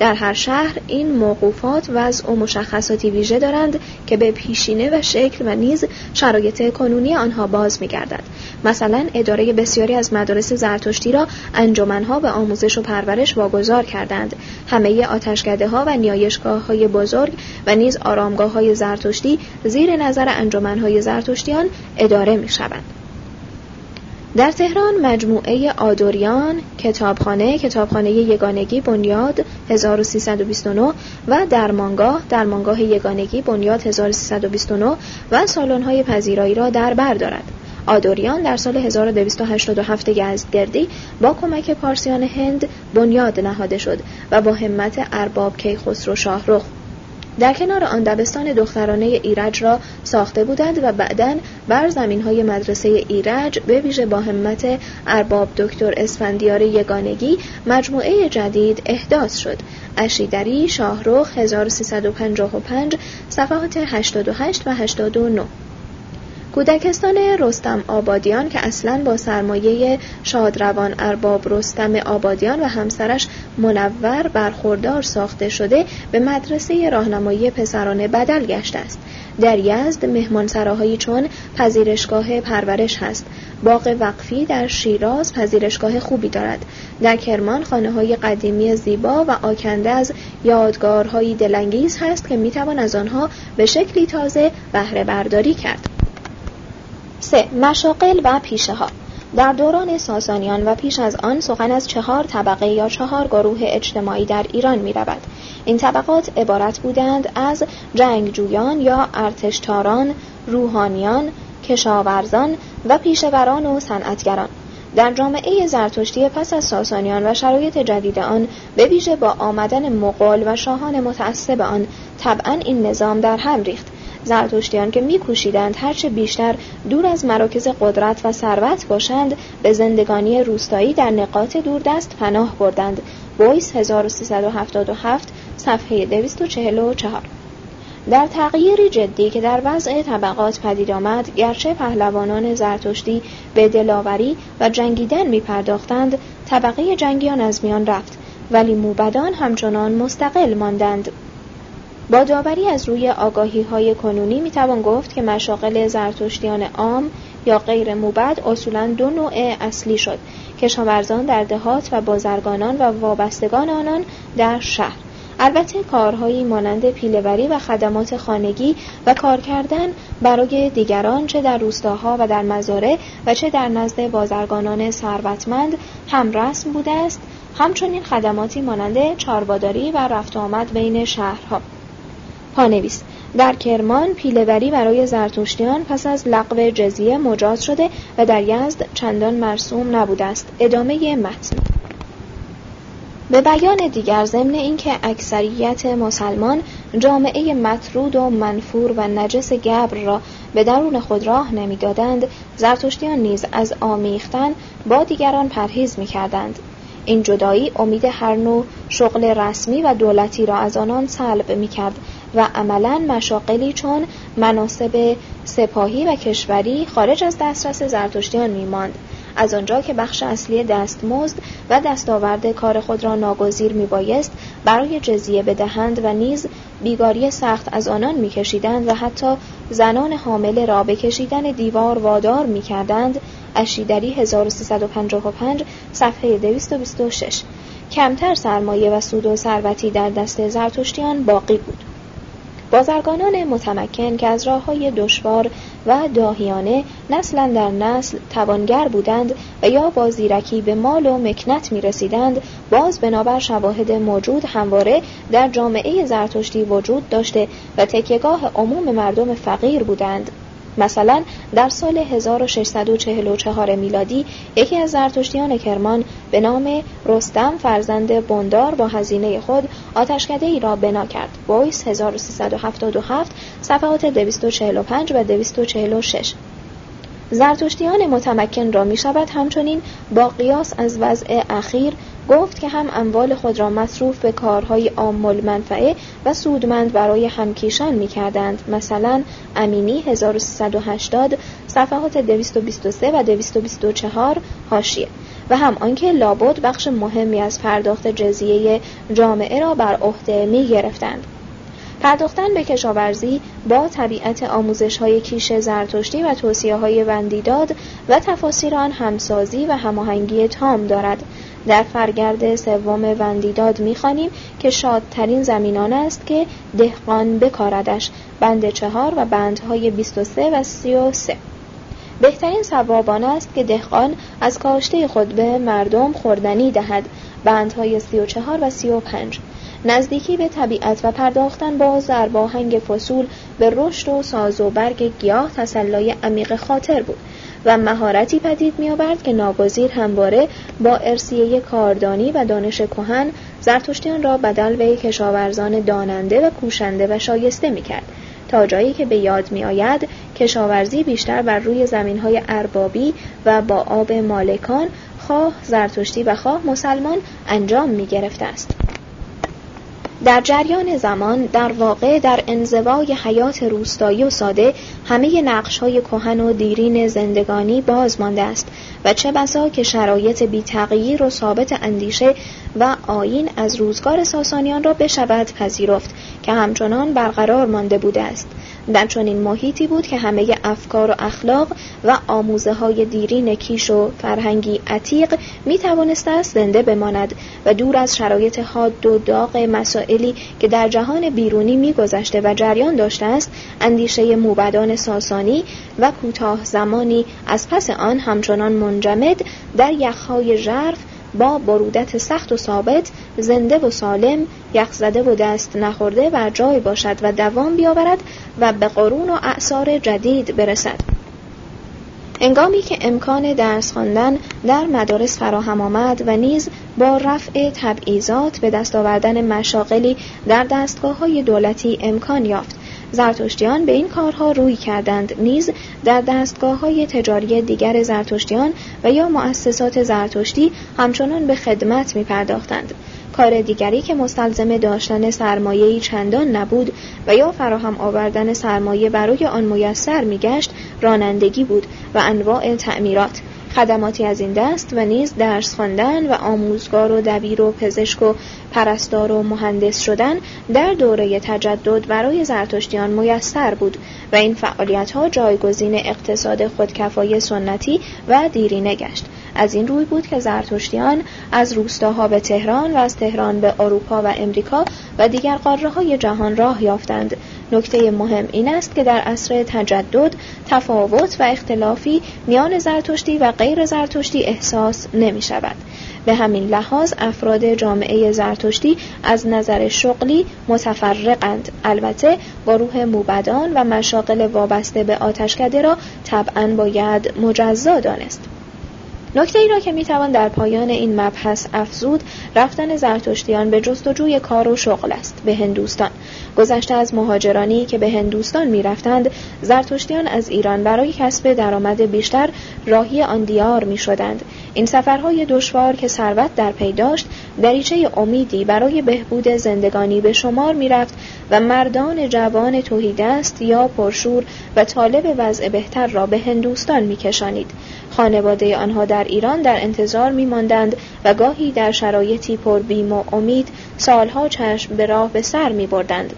در هر شهر این موقوفات وضع و مشخصاتی ویژه دارند که به پیشینه و شکل و نیز شرایط کنونی آنها باز می‌گردد مثلا اداره بسیاری از مدارس زرتشتی را انجمنها به آموزش و پرورش واگذار کردند همه آتشکده ها و نیایشگاه های بزرگ و نیز آرامگاه های زرتشتی زیر نظر انجمنهای زرتشتیان اداره می شوند. در تهران مجموعه آدوریان کتابخانه کتابخانه یگانگی بنیاد 1329 و درمانگاه درمانگاه یگانگی بنیاد 1329 و سالن‌های پذیرایی را در بر دارد. آدوریان در سال 1287 یزدگردی با کمک پارسیان هند بنیاد نهاده شد و با همت ارباب کیخسرو شاهرخ در کنار آن دبستان دخترانه ایرج را ساخته بودند و بعدا بر زمین های مدرسه ایرج به ویژه با همت ارباب دکتر اسفندیار یگانگی مجموعه جدید احداث شد. اشیدری شاهرخ 1355 صفحات 88 و 89 کودکستان رستم آبادیان که اصلا با سرمایه شادروان ارباب رستم آبادیان و همسرش منور برخوردار ساخته شده به مدرسه راهنمایی پسرانه بدل گشته است. در یزد مهمانسراهایی چون پذیرشگاه پرورش هست. باغ وقفی در شیراز پذیرشگاه خوبی دارد. در کرمان خانه های قدیمی زیبا و آکنده از یادگارهایی دلانگیز هست که می‌توان از آنها به شکلی تازه بهره برداری کرد. 3. مشاقل و پیشه ها در دوران ساسانیان و پیش از آن سخن از چهار طبقه یا چهار گروه اجتماعی در ایران می رود. این طبقات عبارت بودند از جنگجویان یا ارتشتاران، روحانیان، کشاورزان و پیشوران و صنعتگران. در جامعه زرتشتی پس از ساسانیان و شرایط جدید آن به ویژه با آمدن مغول و شاهان متعصب آن طبعا این نظام در هم ریخت زرتشتیان که میکوشیدند هرچه بیشتر دور از مراکز قدرت و ثروت باشند به زندگانی روستایی در نقاط دوردست پناه بردند. بویس 1377 صفحه 244 در تغییری جدی که در وضع طبقات پدید آمد گرچه پهلوانان زرتشتی به دلاوری و جنگیدن می پرداختند طبقه جنگیان از میان رفت ولی موبدان همچنان مستقل ماندند. با داوری از روی آگاهی های کنونی می توان گفت که مشاغل زرتشتیان عام یا غیر موبد اصولا دو نوع اصلی شد. کشاورزان در دهات و بازرگانان و وابستگان آنان در شهر. البته کارهایی مانند پیلوری و خدمات خانگی و کار کردن برای دیگران چه در روستاها و در مزارع و چه در نزد بازرگانان ثروتمند هم رسم بوده است همچنین خدماتی مانند چارباداری و رفت آمد بین شهرها. پانویس. در کرمان پیلهوری برای زرتشتیان پس از لغو جزیه مجاز شده و در یزد چندان مرسوم نبوده است. ادامه متن. به بیان دیگر ضمن اینکه اکثریت مسلمان جامعه مطرود و منفور و نجس گبر را به درون خود راه نمی‌دادند زرتشتیان نیز از آمیختن با دیگران پرهیز می‌کردند. این جدایی امید هر نوع شغل رسمی و دولتی را از آنان سلب می‌کرد و عملا مشاقلی چون مناسب سپاهی و کشوری خارج از دسترس زرتشتیان میماند. از آنجا که بخش اصلی دستمزد و دستاورد کار خود را ناگزیر میبایست برای جزیه بدهند و نیز بیگاری سخت از آنان میکشیدند و حتی زنان حامله را به کشیدن دیوار وادار می‌کردند اشیدری 1355 صفحه 226 کمتر سرمایه و سود و ثروتی در دست زرتشتیان باقی بود. بازرگانان متمکن که از راه های دشوار و داهیانه نسلا در نسل توانگر بودند و یا با زیرکی به مال و مکنت می رسیدند باز بنابر شواهد موجود همواره در جامعه زرتشتی وجود داشته و تکیگاه عموم مردم فقیر بودند. مثلا در سال 1644 میلادی یکی از زرتشتیان کرمان به نام رستم فرزند بندار با هزینه خود آتشکده ای را بنا کرد. بویس 1377 صفحات 245 و 246 زرتشتیان متمکن را می شود همچنین با قیاس از وضع اخیر گفت که هم اموال خود را مصروف به کارهای عام منفعه و سودمند برای همکیشان می کردند. مثلا امینی 1380 صفحات 223 و 224 هاشیه و هم آنکه لابد بخش مهمی از پرداخت جزیه جامعه را بر عهده می گرفتند. پرداختن به کشاورزی با طبیعت آموزش های کیش زرتشتی و توصیه های وندیداد و تفاسیر آن همسازی و هماهنگی تام دارد در فرگرد سوم وندیداد می‌خوانیم که شادترین زمینان است که دهقان بکاردش بند چهار و بندهای 23 و 33 بهترین سوابان است که دهقان از کاشته خود به مردم خوردنی دهد بندهای 34 و 35 نزدیکی به طبیعت و پرداختن با زرباهنگ فصول به رشد و ساز و برگ گیاه تسلای عمیق خاطر بود. و مهارتی پدید میآورد که ناگزیر همواره با ارسیه کاردانی و دانش کهن زرتشتیان را بدل به کشاورزان داننده و کوشنده و شایسته می‌کرد تا جایی که به یاد می آید کشاورزی بیشتر بر روی زمین های اربابی و با آب مالکان خواه زرتشتی و خواه مسلمان انجام می گرفته است. در جریان زمان در واقع در انزوای حیات روستایی و ساده همه نقش های کهن و دیرین زندگانی باز مانده است و چه بسا که شرایط بی تغییر و ثابت اندیشه و آین از روزگار ساسانیان را بشود پذیرفت که همچنان برقرار مانده بوده است. در چنین محیطی بود که همه افکار و اخلاق و آموزه های دیرین کیش و فرهنگی عتیق می توانست است زنده بماند و دور از شرایط حاد و داغ مسائلی که در جهان بیرونی میگذشته و جریان داشته است اندیشه موبدان ساسانی و کوتاه زمانی از پس آن همچنان منجمد در یخهای ژرف با برودت سخت و ثابت زنده و سالم یخزده و دست نخورده بر جای باشد و دوام بیاورد و به قرون و اعثار جدید برسد. انگامی که امکان درس خواندن در مدارس فراهم آمد و نیز با رفع تبعیضات به دست آوردن مشاغلی در دستگاه های دولتی امکان یافت. زرتشتیان به این کارها روی کردند نیز در دستگاه های تجاری دیگر زرتشتیان و یا مؤسسات زرتشتی همچنان به خدمت می پرداختند. کار دیگری که مستلزم داشتن سرمایه‌ای چندان نبود و یا فراهم آوردن سرمایه برای آن میسر میگشت رانندگی بود و انواع تعمیرات خدماتی از این دست و نیز درس خواندن و آموزگار و دبیر و پزشک و پرستار و مهندس شدن در دوره تجدد برای زرتشتیان میسر بود و این فعالیت ها جایگزین اقتصاد خودکفای سنتی و دیرینه گشت. از این روی بود که زرتشتیان از روستاها به تهران و از تهران به اروپا و امریکا و دیگر قاره های جهان راه یافتند. نکته مهم این است که در عصر تجدد تفاوت و اختلافی میان زرتشتی و غیر زرتشتی احساس نمی شود. به همین لحاظ افراد جامعه زرتشتی از نظر شغلی متفرقند. البته گروه موبدان و مشاقل وابسته به آتشکده را طبعا باید مجزا دانست. نکته ای را که می‌توان در پایان این مبحث افزود رفتن زرتشتیان به جستجوی کار و شغل است به هندوستان گذشته از مهاجرانی که به هندوستان می‌رفتند زرتشتیان از ایران برای کسب درآمد بیشتر راهی آن دیار می شدند. این سفرهای دشوار که ثروت در پی داشت دریچه امیدی برای بهبود زندگانی به شمار می رفت و مردان جوان توهیدست یا پرشور و طالب وضع بهتر را به هندوستان می کشانید. خانواده آنها در ایران در انتظار می ماندند و گاهی در شرایطی پر بیم و امید سالها چشم به راه به سر می بردند.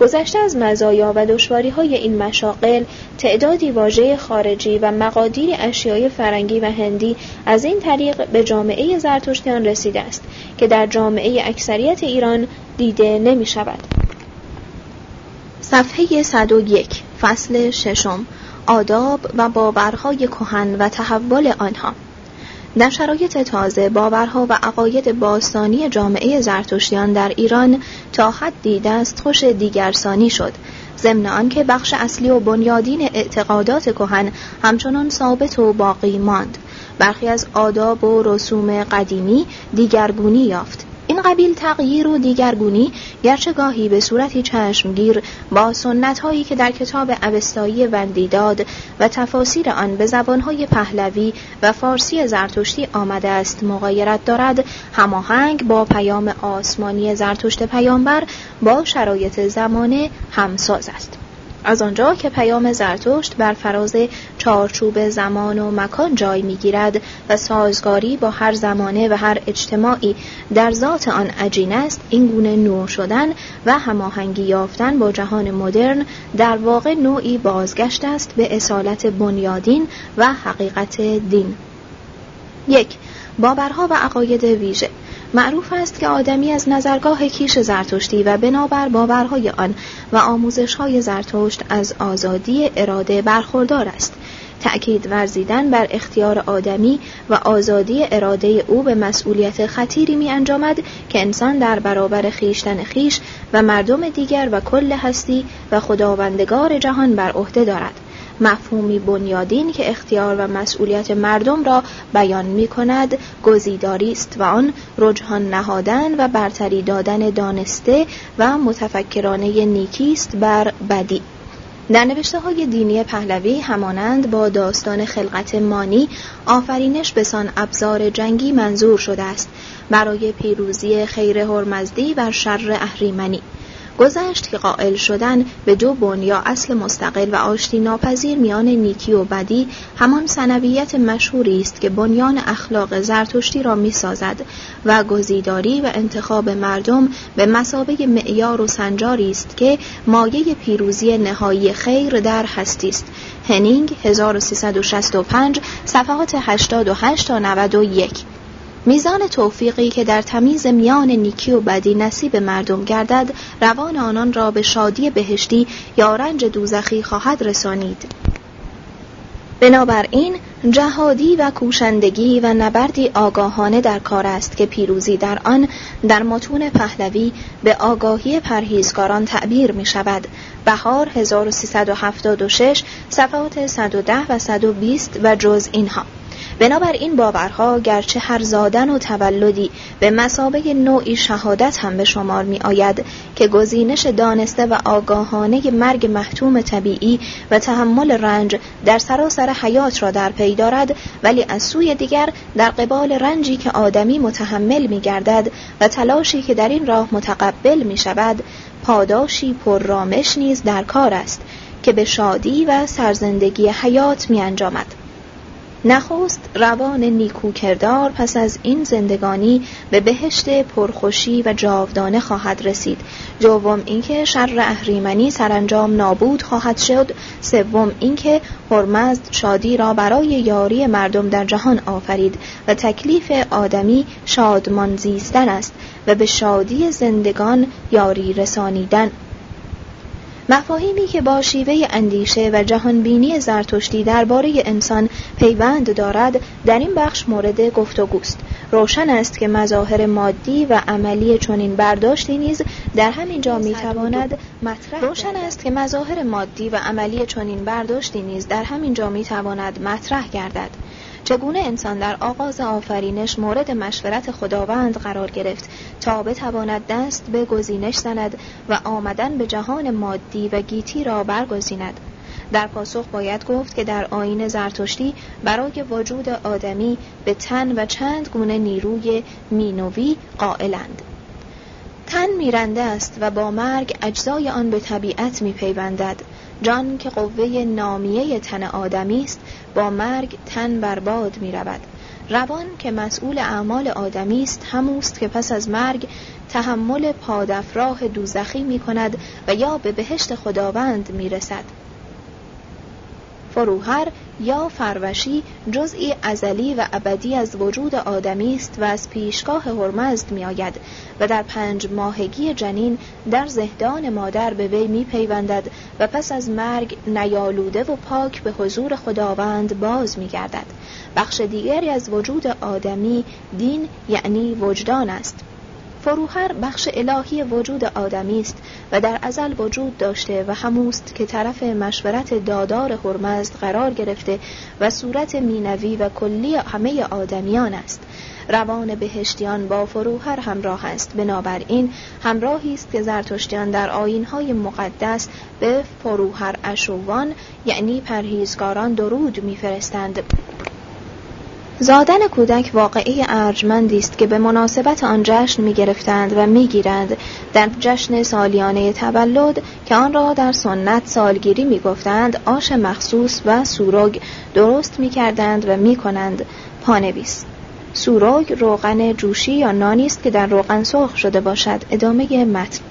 گذشته از مزایا و دشواری های این مشاقل تعدادی واژه خارجی و مقادیر اشیای فرنگی و هندی از این طریق به جامعه زرتشتیان رسیده است که در جامعه اکثریت ایران دیده نمی شود. صفحه 101 فصل ششم آداب و باورهای کهن و تحول آنها. در شرایط تازه باورها و عقاید باستانی جامعه زرتشتیان در ایران تا حدی دستخوش دیگرسانی شد. ضمن آنکه بخش اصلی و بنیادین اعتقادات کهن همچنان ثابت و باقی ماند. برخی از آداب و رسوم قدیمی دیگرگونی یافت. این قبیل تغییر و دیگرگونی گرچه گاهی به صورتی چشمگیر با سنت هایی که در کتاب اوستایی وندیداد و تفاسیر آن به زبانهای پهلوی و فارسی زرتشتی آمده است مغایرت دارد هماهنگ با پیام آسمانی زرتشت پیامبر با شرایط زمانه همساز است. از آنجا که پیام زرتشت بر فراز چارچوب زمان و مکان جای می‌گیرد و سازگاری با هر زمانه و هر اجتماعی در ذات آن عجین است این گونه نوع شدن و هماهنگی یافتن با جهان مدرن در واقع نوعی بازگشت است به اصالت بنیادین و حقیقت دین. یک باورها و عقاید ویژه. معروف است که آدمی از نظرگاه کیش زرتشتی و بنابر باورهای آن و آموزشهای زرتشت از آزادی اراده برخوردار است. تأکید ورزیدن بر اختیار آدمی و آزادی اراده او به مسئولیت خطیری می انجامد که انسان در برابر خیشتن خیش و مردم دیگر و کل هستی و خداوندگار جهان بر عهده دارد. مفهومی بنیادین که اختیار و مسئولیت مردم را بیان می کند گزیداری است و آن رجحان نهادن و برتری دادن دانسته و متفکرانه نیکی است بر بدی. در نوشته های دینی پهلوی همانند با داستان خلقت مانی آفرینش به سان ابزار جنگی منظور شده است. برای پیروزی خیر هرمزدی و شر اهریمنی. گذشت که قائل شدن به دو بن یا اصل مستقل و آشتی ناپذیر میان نیکی و بدی همان سنویت مشهوری است که بنیان اخلاق زرتشتی را می‌سازد و گزیداری و انتخاب مردم به مسابه معیار و سنجاری است که مایه پیروزی نهایی خیر در هستی است. هنینگ 1365 صفحات 88 تا 91 میزان توفیقی که در تمیز میان نیکی و بدی نصیب مردم گردد روان آنان را به شادی بهشتی یا رنج دوزخی خواهد رسانید. بنابراین جهادی و کوشندگی و نبردی آگاهانه در کار است که پیروزی در آن در متون پهلوی به آگاهی پرهیزکاران تعبیر می شود بهار 1376 صفحات 110 و 120 و جز اینها. بنابراین باورها گرچه هر زادن و تولدی به مسابه نوعی شهادت هم به شمار می آید که گزینش دانسته و آگاهانه مرگ محتوم طبیعی و تحمل رنج در سراسر حیات را در پی دارد ولی از سوی دیگر در قبال رنجی که آدمی متحمل می گردد و تلاشی که در این راه متقبل می شود پاداشی پررامش نیز در کار است که به شادی و سرزندگی حیات می انجامد. نخست روان نیکو کردار پس از این زندگانی به بهشت پرخوشی و جاودانه خواهد رسید. دوم اینکه شر اهریمنی سرانجام نابود خواهد شد. سوم اینکه هرمزد شادی را برای یاری مردم در جهان آفرید و تکلیف آدمی شادمان زیستن است و به شادی زندگان یاری رسانیدن. مفاهیمی که با شیوه اندیشه و جهانبینی زرتشتی درباره انسان پیوند دارد در این بخش مورد گفتگوست. روشن است که مظاهر مادی و عملی چنین برداشتی نیز در همین جا می‌تواند مطرح روشن است که مظاهر مادی و عملی چنین برداشتی نیز در همین جا می‌تواند مطرح گردد. چگونه انسان در آغاز آفرینش مورد مشورت خداوند قرار گرفت تا بتواند دست به گزینش زند و آمدن به جهان مادی و گیتی را برگزیند؟ در پاسخ باید گفت که در آین زرتشتی برای وجود آدمی به تن و چند گونه نیروی مینوی قائلند. تن میرنده است و با مرگ اجزای آن به طبیعت میپیوندد. جان که قوه نامیه تن آدمی است با مرگ تن برباد می رود. روان که مسئول اعمال آدمی است هموست که پس از مرگ تحمل پادفراه دوزخی می کند و یا به بهشت خداوند می رسد. فروهر یا فروشی جزئی ازلی و ابدی از وجود آدمی است و از پیشگاه هرمزد می آید و در پنج ماهگی جنین در زهدان مادر به وی می پیوندد و پس از مرگ نیالوده و پاک به حضور خداوند باز می گردد بخش دیگری از وجود آدمی دین یعنی وجدان است. فروهر بخش الهی وجود آدمی است و در ازل وجود داشته و هموست که طرف مشورت دادار هرمزد قرار گرفته و صورت مینوی و کلی همه آدمیان است. روان بهشتیان با فروهر همراه است. بنابراین همراهی است که زرتشتیان در آینهای مقدس به فروهر اشوان یعنی پرهیزگاران درود میفرستند. زادن کودک واقعی ارجمندی است که به مناسبت آن جشن می گرفتند و می گیرند در جشن سالیانه تولد که آن را در سنت سالگیری می گفتند آش مخصوص و سوروگ درست می کردند و می کنند پانویس سوروگ روغن جوشی یا نانی است که در روغن سرخ شده باشد. ادامه متن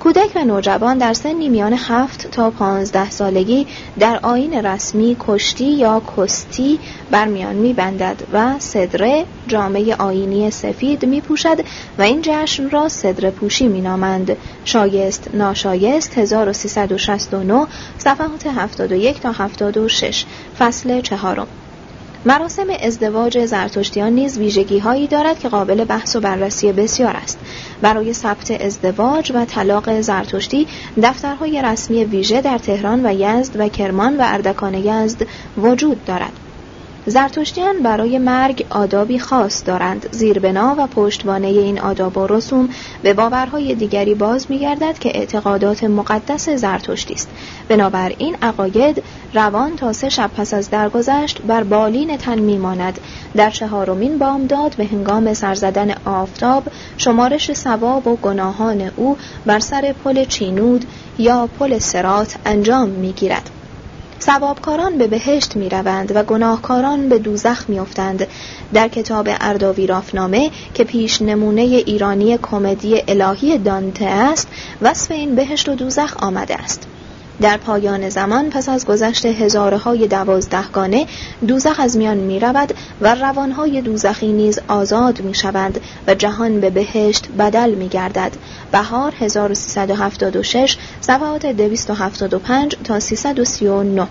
کودک و نوجوان در سنی میان هفت تا پانزده سالگی در آین رسمی کشتی یا کستی برمیان میبندد و صدره جامعه آینی سفید می پوشد و این جشن را صدره پوشی می نامند. شایست ناشایست 1369 صفحات 71 تا 76 فصل چهارم مراسم ازدواج زرتشتیان نیز ویژگی هایی دارد که قابل بحث و بررسی بسیار است. برای ثبت ازدواج و طلاق زرتشتی دفترهای رسمی ویژه در تهران و یزد و کرمان و اردکان یزد وجود دارد. زرتشتیان برای مرگ آدابی خاص دارند. زیربنا و پشتوانه این آداب و رسوم به باورهای دیگری باز میگردد که اعتقادات مقدس زرتشتی است. بنابراین عقاید روان تا سه شب پس از درگذشت بر بالین تن میماند. در چهارمین بامداد به هنگام سرزدن آفتاب شمارش ثواب و گناهان او بر سر پل چینود یا پل سرات انجام می‌گیرد. سوابکاران به بهشت می روند و گناهکاران به دوزخ می افتند. در کتاب ارداوی رافنامه که پیش نمونه ایرانی کمدی الهی دانته است وصف این بهشت و دوزخ آمده است در پایان زمان پس از گذشت هزارهای دوازدهگانه دوزخ از میان می رود و روانهای دوزخی نیز آزاد می شوند و جهان به بهشت بدل می گردد بهار 1376 صفحات 275 تا 339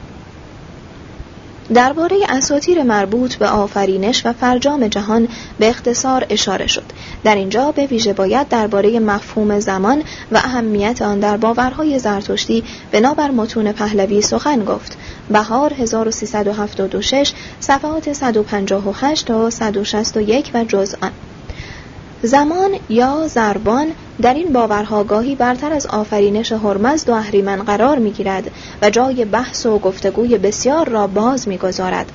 درباره اساطیر مربوط به آفرینش و فرجام جهان به اختصار اشاره شد. در اینجا به ویژه باید درباره مفهوم زمان و اهمیت آن در باورهای زرتشتی بنابر متون پهلوی سخن گفت. بهار 1376 صفحات 158 تا 161 و جز آن. زمان یا زربان در این باورها گاهی برتر از آفرینش هرمزد و اهریمن قرار می گیرد و جای بحث و گفتگوی بسیار را باز می گذارد.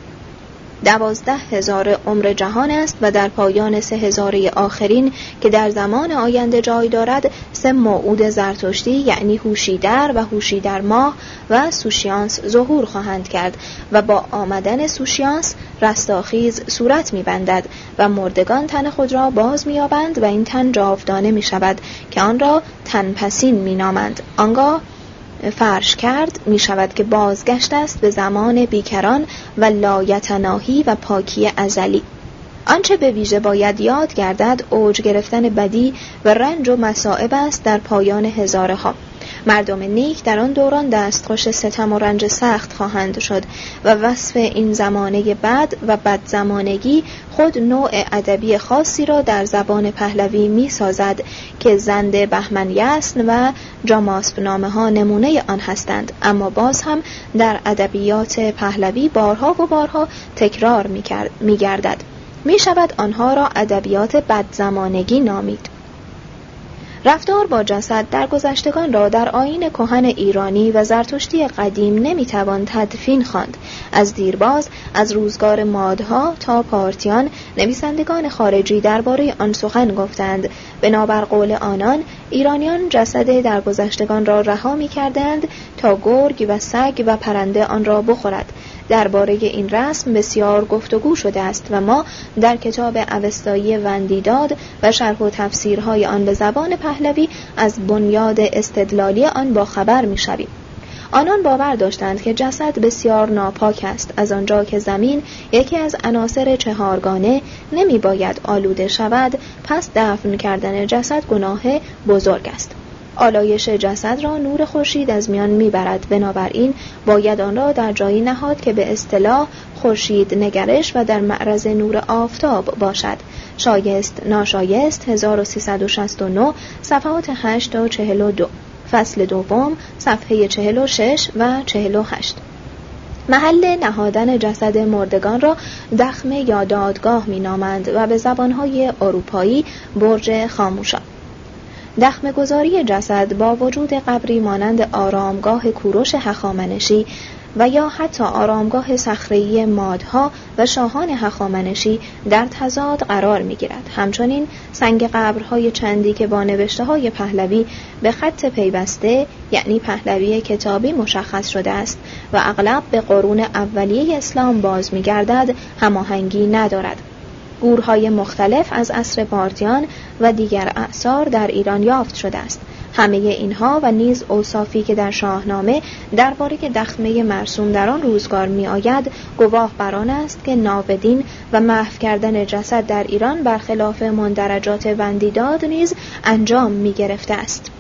دوازده هزار عمر جهان است و در پایان سه هزاره آخرین که در زمان آینده جای دارد سه موعود زرتشتی یعنی هوشیدر و هوشیدر ماه و سوشیانس ظهور خواهند کرد و با آمدن سوشیانس رستاخیز صورت میبندد و مردگان تن خود را باز مییابند و این تن جاودانه می شود که آن را تنپسین می نامند. آنگاه فرش کرد می شود که بازگشت است به زمان بیکران و لایتناهی و پاکی ازلی. آنچه به ویژه باید یاد گردد اوج گرفتن بدی و رنج و مصائب است در پایان هزاره ها مردم نیک در آن دوران دستخوش ستم و رنج سخت خواهند شد و وصف این زمانه بد و بد زمانگی خود نوع ادبی خاصی را در زبان پهلوی می سازد که زند بهمن یسن و جاماسب نامه ها نمونه آن هستند. اما باز هم در ادبیات پهلوی بارها و بارها تکرار می گردد می شود آنها را ادبیات بد زمانگی نامید. رفتار با جسد در گذشتگان را در آین کهن ایرانی و زرتشتی قدیم نمی‌توان تدفین خواند. از دیرباز از روزگار مادها تا پارتیان نویسندگان خارجی درباره آن سخن گفتند. بنابر قول آنان ایرانیان جسد درگذشتگان را رها می کردند تا گرگ و سگ و پرنده آن را بخورد. درباره این رسم بسیار گفتگو شده است و ما در کتاب اوستایی وندیداد و شرح و تفسیرهای آن به زبان پهلوی از بنیاد استدلالی آن با خبر می شویم. آنان باور داشتند که جسد بسیار ناپاک است از آنجا که زمین یکی از عناصر چهارگانه نمی باید آلوده شود پس دفن کردن جسد گناه بزرگ است آلایش جسد را نور خورشید از میان می‌برد. بنابراین باید آن را در جایی نهاد که به اصطلاح خورشید نگرش و در معرض نور آفتاب باشد. شایست ناشایست 1369 صفحات 8 تا 42 فصل دوم صفحه 46 و 48 محل نهادن جسد مردگان را دخمه یا دادگاه می نامند و به زبانهای اروپایی برج خاموشا. دخم گذاری جسد با وجود قبری مانند آرامگاه کوروش هخامنشی و یا حتی آرامگاه صخره‌ای مادها و شاهان هخامنشی در تضاد قرار می گیرد. همچنین سنگ قبرهای چندی که با نوشته های پهلوی به خط پیوسته یعنی پهلوی کتابی مشخص شده است و اغلب به قرون اولیه اسلام باز می گردد هماهنگی ندارد. گورهای مختلف از عصر پارتیان و دیگر اعثار در ایران یافت شده است. همه اینها و نیز اوصافی که در شاهنامه درباره دخمه مرسوم در آن روزگار می آید گواه بر آن است که ناودین و محو کردن جسد در ایران برخلاف مندرجات وندیداد نیز انجام می گرفته است.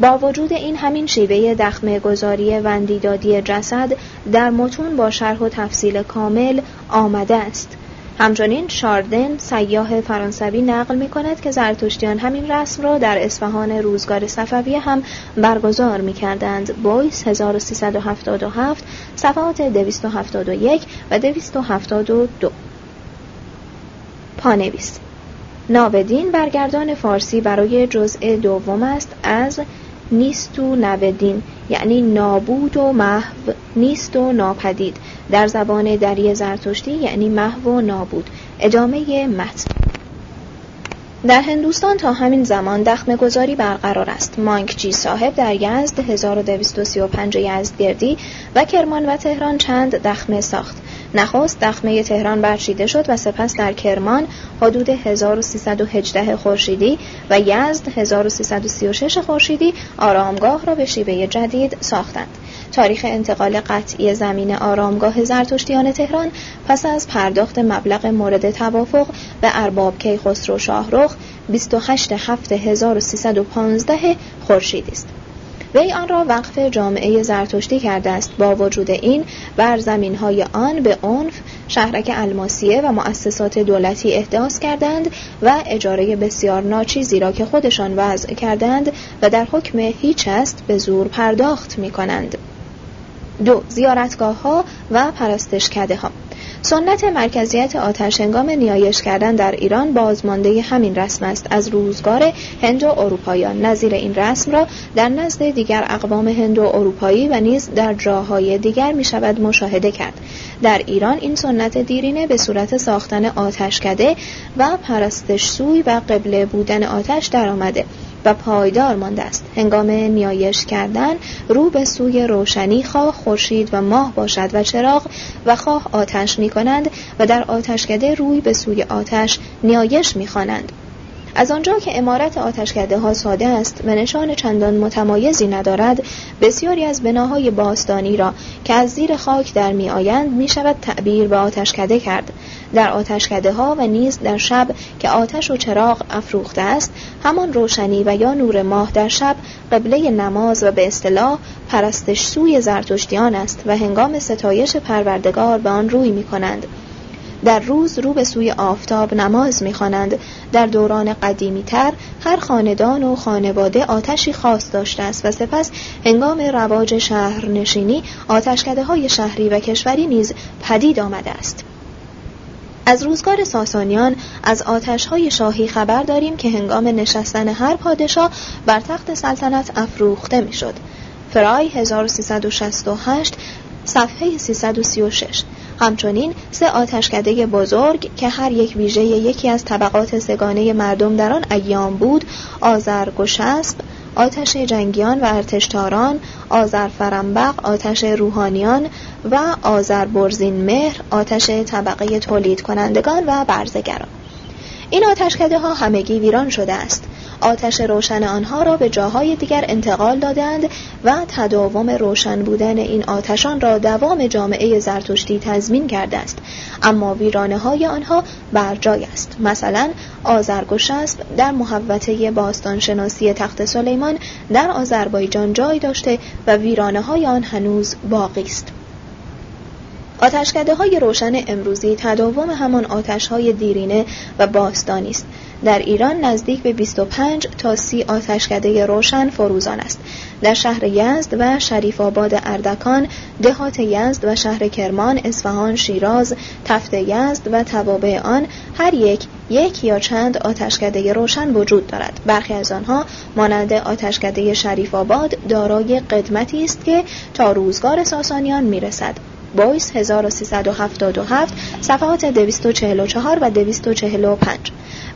با وجود این همین شیوه دخمه گذاری وندیدادی جسد در متون با شرح و تفصیل کامل آمده است. همچنین شاردن سیاه فرانسوی نقل می کند که زرتشتیان همین رسم را در اصفهان روزگار صفویه هم برگزار می کردند. بویس 1377 صفحات 271 و 272 پانویس ناودین برگردان فارسی برای جزء دوم است از نیست و نودین یعنی نابود و محو نیست و ناپدید. در زبان دری زرتشتی یعنی محو و نابود. ادامه متن. در هندوستان تا همین زمان دخم گذاری برقرار است. مانکچی صاحب در یزد 1235 یزدگردی و کرمان و تهران چند دخمه ساخت. نخست دخمه تهران برچیده شد و سپس در کرمان حدود 1318 خورشیدی و یزد 1336 خورشیدی آرامگاه را به شیوه جدید ساختند. تاریخ انتقال قطعی زمین آرامگاه زرتشتیان تهران پس از پرداخت مبلغ مورد توافق به ارباب کیخسرو شاهرخ 28 هفته 1315 خورشیدی است. وی آن را وقف جامعه زرتشتی کرده است با وجود این بر زمین های آن به عنف شهرک الماسیه و مؤسسات دولتی احداث کردند و اجاره بسیار ناچیزی را که خودشان وضع کردند و در حکم هیچ است به زور پرداخت می کنند. دو زیارتگاه ها و پرستشکده ها سنت مرکزیت آتش هنگام نیایش کردن در ایران بازمانده همین رسم است. از روزگار هندو اروپایان نظیر این رسم را در نزد دیگر اقوام هندو اروپایی و نیز در جاهای دیگر می شود مشاهده کرد. در ایران این سنت دیرینه به صورت ساختن آتشکده و پرستش سوی و قبله بودن آتش درآمده. و پایدار مانده است هنگام نیایش کردن رو به سوی روشنی خواه خورشید و ماه باشد و چراغ و خواه آتش می کنند و در آتشکده روی به سوی آتش نیایش می خوانند. از آنجا که امارت آتشکده ها ساده است و نشان چندان متمایزی ندارد بسیاری از بناهای باستانی را که از زیر خاک در می آیند می شود تعبیر به آتشکده کرد. در آتشکده ها و نیز در شب که آتش و چراغ افروخته است همان روشنی و یا نور ماه در شب قبله نماز و به اصطلاح پرستش سوی زرتشتیان است و هنگام ستایش پروردگار به آن روی می کنند در روز رو به سوی آفتاب نماز می‌خوانند. در دوران قدیمی تر هر خاندان و خانواده آتشی خاص داشته است و سپس هنگام رواج شهرنشینی آتشکده های شهری و کشوری نیز پدید آمده است. از روزگار ساسانیان از های شاهی خبر داریم که هنگام نشستن هر پادشاه بر تخت سلطنت افروخته می‌شد. فرای 1368 صفحه 336 همچنین سه آتشکده بزرگ که هر یک ویژه یکی از طبقات سگانه مردم در آن ایام بود آزرگوشسب آتش جنگیان و ارتشتاران آذرفرنبق آتش روحانیان و آذربرزین مهر آتش طبقه تولید کنندگان و برزگران. این آتشکده ها همگی ویران شده است. آتش روشن آنها را به جاهای دیگر انتقال دادند و تداوم روشن بودن این آتشان را دوام جامعه زرتشتی تضمین کرده است. اما ویرانه های آنها بر جای است. مثلا آزرگوشسب در محوطه باستانشناسی تخت سلیمان در آذربایجان جای داشته و ویرانه های آن هنوز باقی است. آتشکده های روشن امروزی تداوم همان آتش های دیرینه و باستانی است. در ایران نزدیک به 25 تا 30 آتشکده روشن فروزان است. در شهر یزد و شریف آباد اردکان دهات یزد و شهر کرمان اصفهان شیراز تفت یزد و توابع آن هر یک یک یا چند آتشکده روشن وجود دارد. برخی از آنها مانند آتشکده شریف آباد دارای قدمتی است که تا روزگار ساسانیان می‌رسد. بویس 1377 صفحات 244 و 245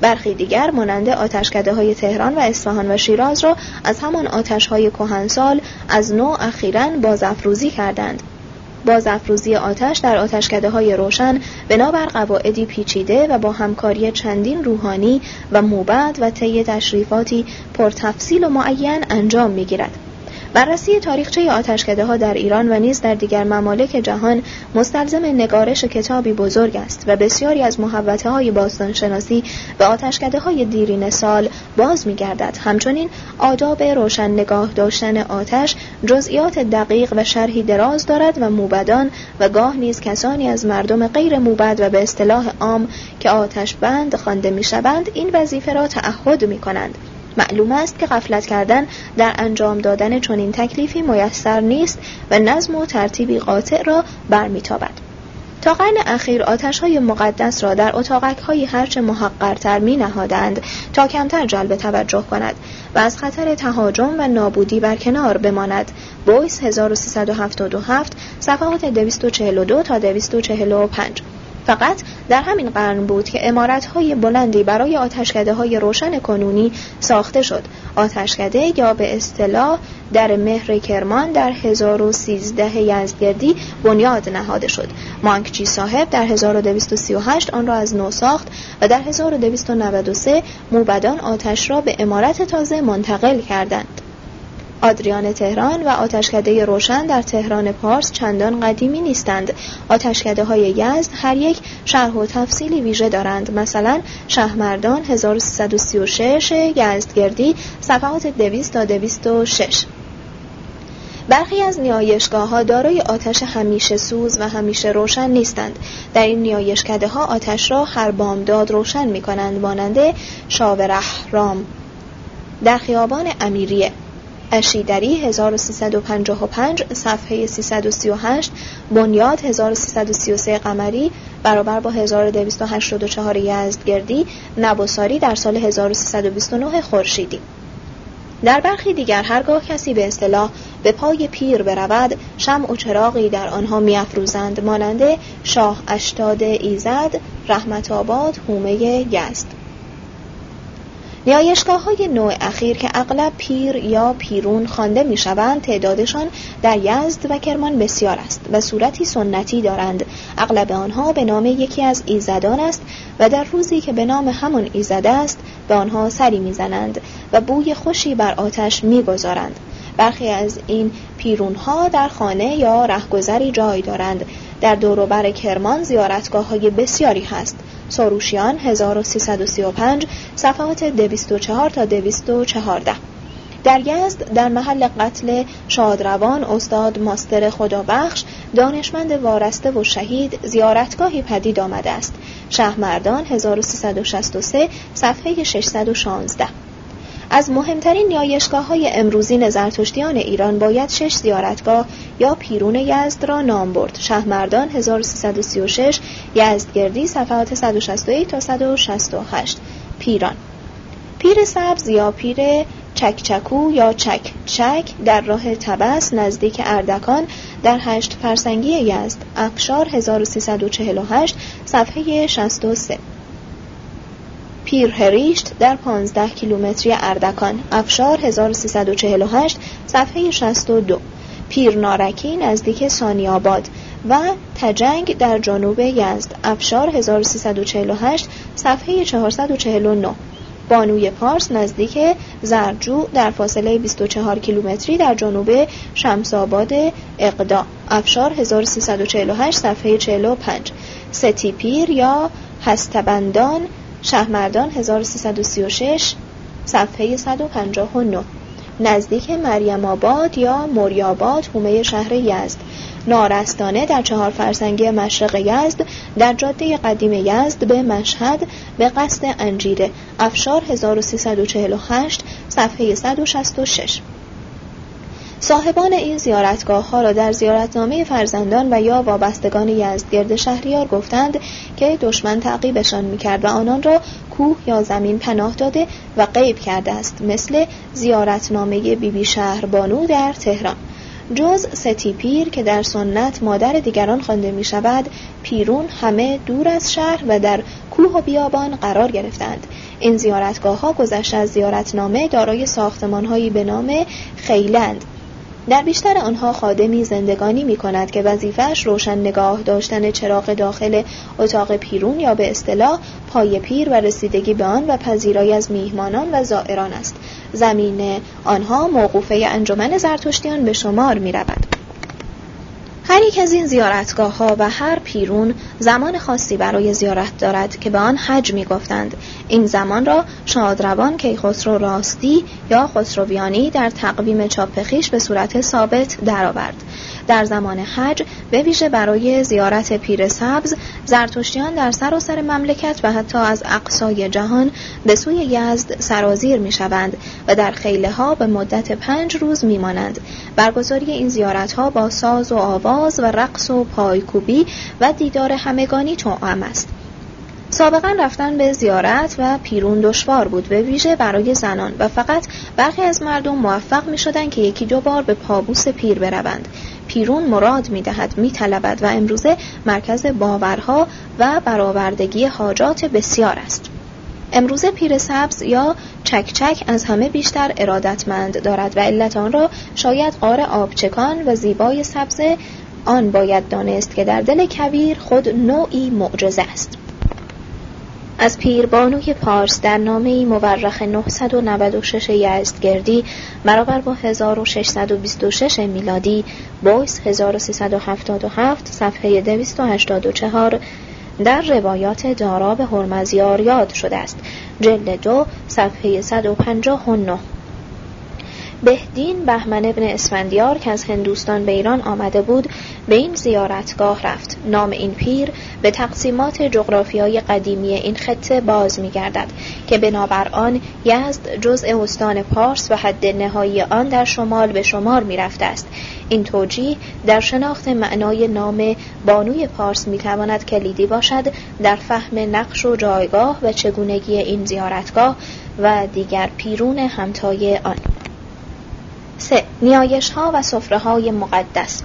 برخی دیگر مانند آتشکده های تهران و اصفهان و شیراز را از همان آتش های کهنسال از نو اخیرا بازافروزی کردند. بازافروزی آتش در آتشکده های روشن بنابر قواعدی پیچیده و با همکاری چندین روحانی و موبد و طی تشریفاتی پرتفصیل و معین انجام می‌گیرد. بررسی تاریخچه آتشکده ها در ایران و نیز در دیگر ممالک جهان مستلزم نگارش کتابی بزرگ است و بسیاری از محوطه های باستانشناسی به آتشکده های دیرین سال باز می گردد. همچنین آداب روشن نگاه داشتن آتش جزئیات دقیق و شرحی دراز دارد و موبدان و گاه نیز کسانی از مردم غیر موبد و به اصطلاح عام که آتش بند خوانده می شوند این وظیفه را تعهد می کنند. معلوم است که غفلت کردن در انجام دادن چنین تکلیفی میسر نیست و نظم و ترتیبی قاطع را برمیتابد. تا قرن اخیر آتش های مقدس را در اتاقک های هرچه محقرتر می نهادند تا کمتر جلب توجه کند و از خطر تهاجم و نابودی بر کنار بماند. بویس 1377 صفحات 242 تا 245 فقط در همین قرن بود که های بلندی برای آتشکده های روشن کنونی ساخته شد. آتشکده یا به اصطلاح در مهر کرمان در 1013 یزدگردی بنیاد نهاده شد. مانکچی صاحب در 1238 آن را از نو ساخت و در 1293 موبدان آتش را به امارت تازه منتقل کردند. آدریان تهران و آتشکده روشن در تهران پارس چندان قدیمی نیستند. آتشکده های یزد هر یک شرح و تفصیلی ویژه دارند. مثلا شهمردان 1336 یزدگردی صفحات 200 تا 206 برخی از نیایشگاه ها دارای آتش همیشه سوز و همیشه روشن نیستند. در این نیایشکده ها آتش را هر بامداد روشن می کنند مانند شاورح رام در خیابان امیریه اشیدری 1355 صفحه 338 بنیاد 1333 قمری برابر با 1284 یزدگردی نبوساری در سال 1329 خورشیدی. در برخی دیگر هرگاه کسی به اصطلاح به پای پیر برود شم و چراغی در آنها میافروزند مانند شاه اشتاد ایزد رحمت آباد هومه یزد. نیایشگاه های نوع اخیر که اغلب پیر یا پیرون خوانده می شوند تعدادشان در یزد و کرمان بسیار است و صورتی سنتی دارند. اغلب آنها به نام یکی از ایزدان است و در روزی که به نام همان ایزده است به آنها سری می‌زنند و بوی خوشی بر آتش می‌گذارند. برخی از این پیرون ها در خانه یا رهگذری جای دارند. در دوروبر کرمان زیارتگاه های بسیاری هست. سروشیان 1335 صفحات 204 تا 214 در یزد در محل قتل شادروان استاد ماستر خدابخش دانشمند وارسته و شهید زیارتگاهی پدید آمده است. شهرمردان 1363 صفحه 616 از مهمترین نیایشگاه های امروزی زرتشتیان ایران باید شش زیارتگاه یا پیرون یزد را نام برد. شهرمردان 1336 یزدگردی صفحات 161 تا 168 پیران پیر سبز یا پیر چکچکو یا چک چک در راه تبس نزدیک اردکان در هشت فرسنگی یزد. افشار 1348 صفحه 63 پیر هریشت در 15 کیلومتری اردکان افشار 1348 صفحه 62 پیر نارکی نزدیک سانیاباد و تجنگ در جنوب یزد افشار 1348 صفحه 449 بانوی پارس نزدیک زرجو در فاصله 24 کیلومتری در جنوب شمساباد اقدا افشار 1348 صفحه 45 ستیپیر یا هستبندان شهمردان 1336 صفحه 159 نزدیک مریم آباد یا موریاباد حومه شهر یزد. نارستانه در چهار فرسنگی مشرق یزد در جاده قدیم یزد به مشهد به قصد انجیره. افشار 1348 صفحه 166 صاحبان این زیارتگاه ها را در زیارتنامه فرزندان و یا وابستگان یزدگرد شهریار گفتند که دشمن تعقیبشان می‌کرد و آنان را کوه یا زمین پناه داده و غیب کرده است مثل زیارتنامه بیبی بی شهر بانو در تهران. جز ستی پیر که در سنت مادر دیگران خوانده می شود پیرون همه دور از شهر و در کوه و بیابان قرار گرفتند. این زیارتگاه ها گذشته از زیارتنامه دارای ساختمان هایی به نام خیلند. در بیشتر آنها خادمی زندگانی می کند که وظیفش روشن نگاه داشتن چراغ داخل اتاق پیرون یا به اصطلاح پای پیر و رسیدگی به آن و پذیرایی از میهمانان و زائران است زمین آنها موقوفه انجمن زرتشتیان به شمار می رود. هر یک از این زیارتگاه ها و هر پیرون زمان خاصی برای زیارت دارد که به آن حج می گفتند. این زمان را شادروان کیخسرو راستی یا خسرویانی در تقویم چاپخیش به صورت ثابت درآورد. در زمان حج به ویژه برای زیارت پیر سبز زرتشتیان در سراسر مملکت و حتی از اقصای جهان به سوی یزد سرازیر می شوند و در خیله ها به مدت پنج روز می مانند. برگزاری این زیارت ها با ساز و آواز و رقص و پایکوبی و دیدار همگانی توأم است. سابقا رفتن به زیارت و پیرون دشوار بود. به ویژه برای زنان و فقط برخی از مردم موفق می شدن که یکی دو بار به پابوس پیر بروند. پیرون مراد می دهد می طلبد و امروزه مرکز باورها و برآوردگی حاجات بسیار است. امروزه پیر سبز یا چکچک از همه بیشتر ارادتمند دارد و علت آن را شاید قار آبچکان و زیبای سبز آن باید دانست که در دل کبیر خود نوعی معجزه است. از پیربانوی پارس در نامه مورخ 996 یزدگردی برابر با 1626 میلادی بویس 1377 صفحه 284 در روایات داراب هرمزیار یاد شده است. جلد دو صفحه 159 بهدین بهمن ابن اسفندیار که از هندوستان به ایران آمده بود به این زیارتگاه رفت. نام این پیر به تقسیمات جغرافیای قدیمی این خطه باز می گردد که بنابر آن یزد جزء استان پارس و حد نهایی آن در شمال به شمار می رفته است. این توجیه در شناخت معنای نام بانوی پارس می تواند کلیدی باشد در فهم نقش و جایگاه و چگونگی این زیارتگاه و دیگر پیرون همتای آن. 3. نیایش ها و صفره های مقدس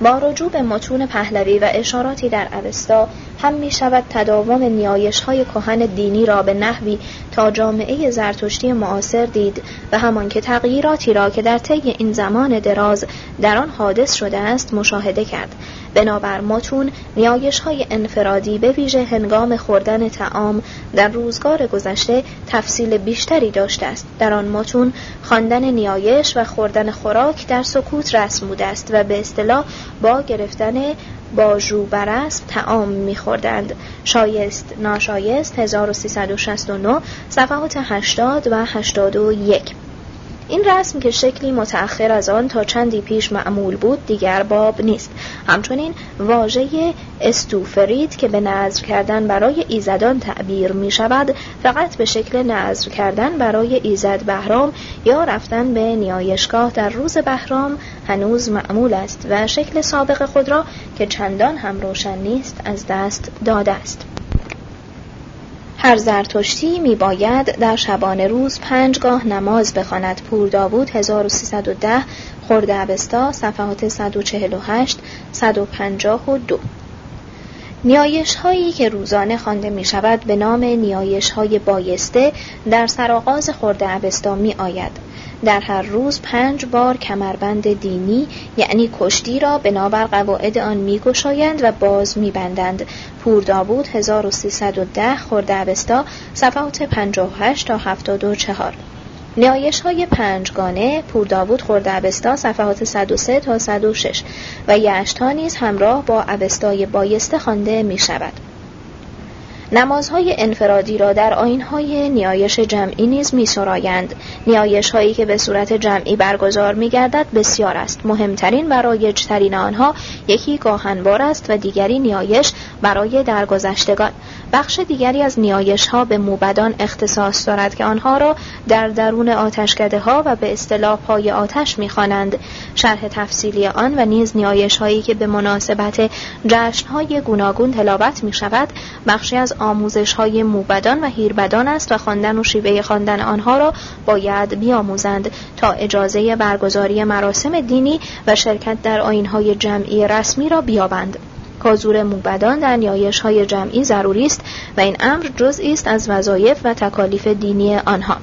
با رجوع به متون پهلوی و اشاراتی در اوستا هم می شود تداوم نیایش های کهن دینی را به نحوی تا جامعه زرتشتی معاصر دید و همان که تغییراتی را که در طی این زمان دراز در آن حادث شده است مشاهده کرد. بنابر متون نیایش های انفرادی به ویژه هنگام خوردن تعام در روزگار گذشته تفصیل بیشتری داشته است. در آن متون خواندن نیایش و خوردن خوراک در سکوت رسم بوده است و به اصطلاح با گرفتن با برست تعام میخوردند. شایست ناشایست 1369 صفحات 80 و 81 این رسم که شکلی متأخر از آن تا چندی پیش معمول بود دیگر باب نیست. همچنین واژه استوفرید که به نظر کردن برای ایزدان تعبیر می شود فقط به شکل نظر کردن برای ایزد بهرام یا رفتن به نیایشگاه در روز بهرام هنوز معمول است و شکل سابق خود را که چندان هم روشن نیست از دست داده است. هر زرتشتی می باید در شبانه روز پنجگاه نماز بخواند. پور داوود 1310 خورده عبستا صفحات 148 152 نیایش هایی که روزانه خوانده می شود به نام نیایش های بایسته در سرآغاز خورده عبستا می آید در هر روز پنج بار کمربند دینی یعنی کشتی را بنابر قواعد آن میگشایند و باز میبندند. پور داوود 1310 خورده صفحات 58 تا 74 نیایش های پنجگانه پور داوود خورده اوستا صفحات 103 تا 106 و یشتا نیز همراه با اوستای بایسته خوانده می شود. نمازهای انفرادی را در آینهای نیایش جمعی نیز می سرایند. نیایش هایی که به صورت جمعی برگزار می گردد بسیار است. مهمترین و رایجترین آنها یکی گاهنبار است و دیگری نیایش برای درگذشتگان. بخش دیگری از نیایش ها به موبدان اختصاص دارد که آنها را در درون آتشکده ها و به اصطلاح پای آتش می‌خوانند شرح تفصیلی آن و نیز نیایش هایی که به مناسبت جشن های گوناگون تلاوت می شود بخشی از آموزش های موبدان و هیربدان است و خواندن و شیوه خواندن آنها را باید بیاموزند. تا اجازه برگزاری مراسم دینی و شرکت در های جمعی رسمی را بیابند. حضور موبدان در نیایش های جمعی ضروری است و این امر جزئی است از وظایف و تکالیف دینی آنها.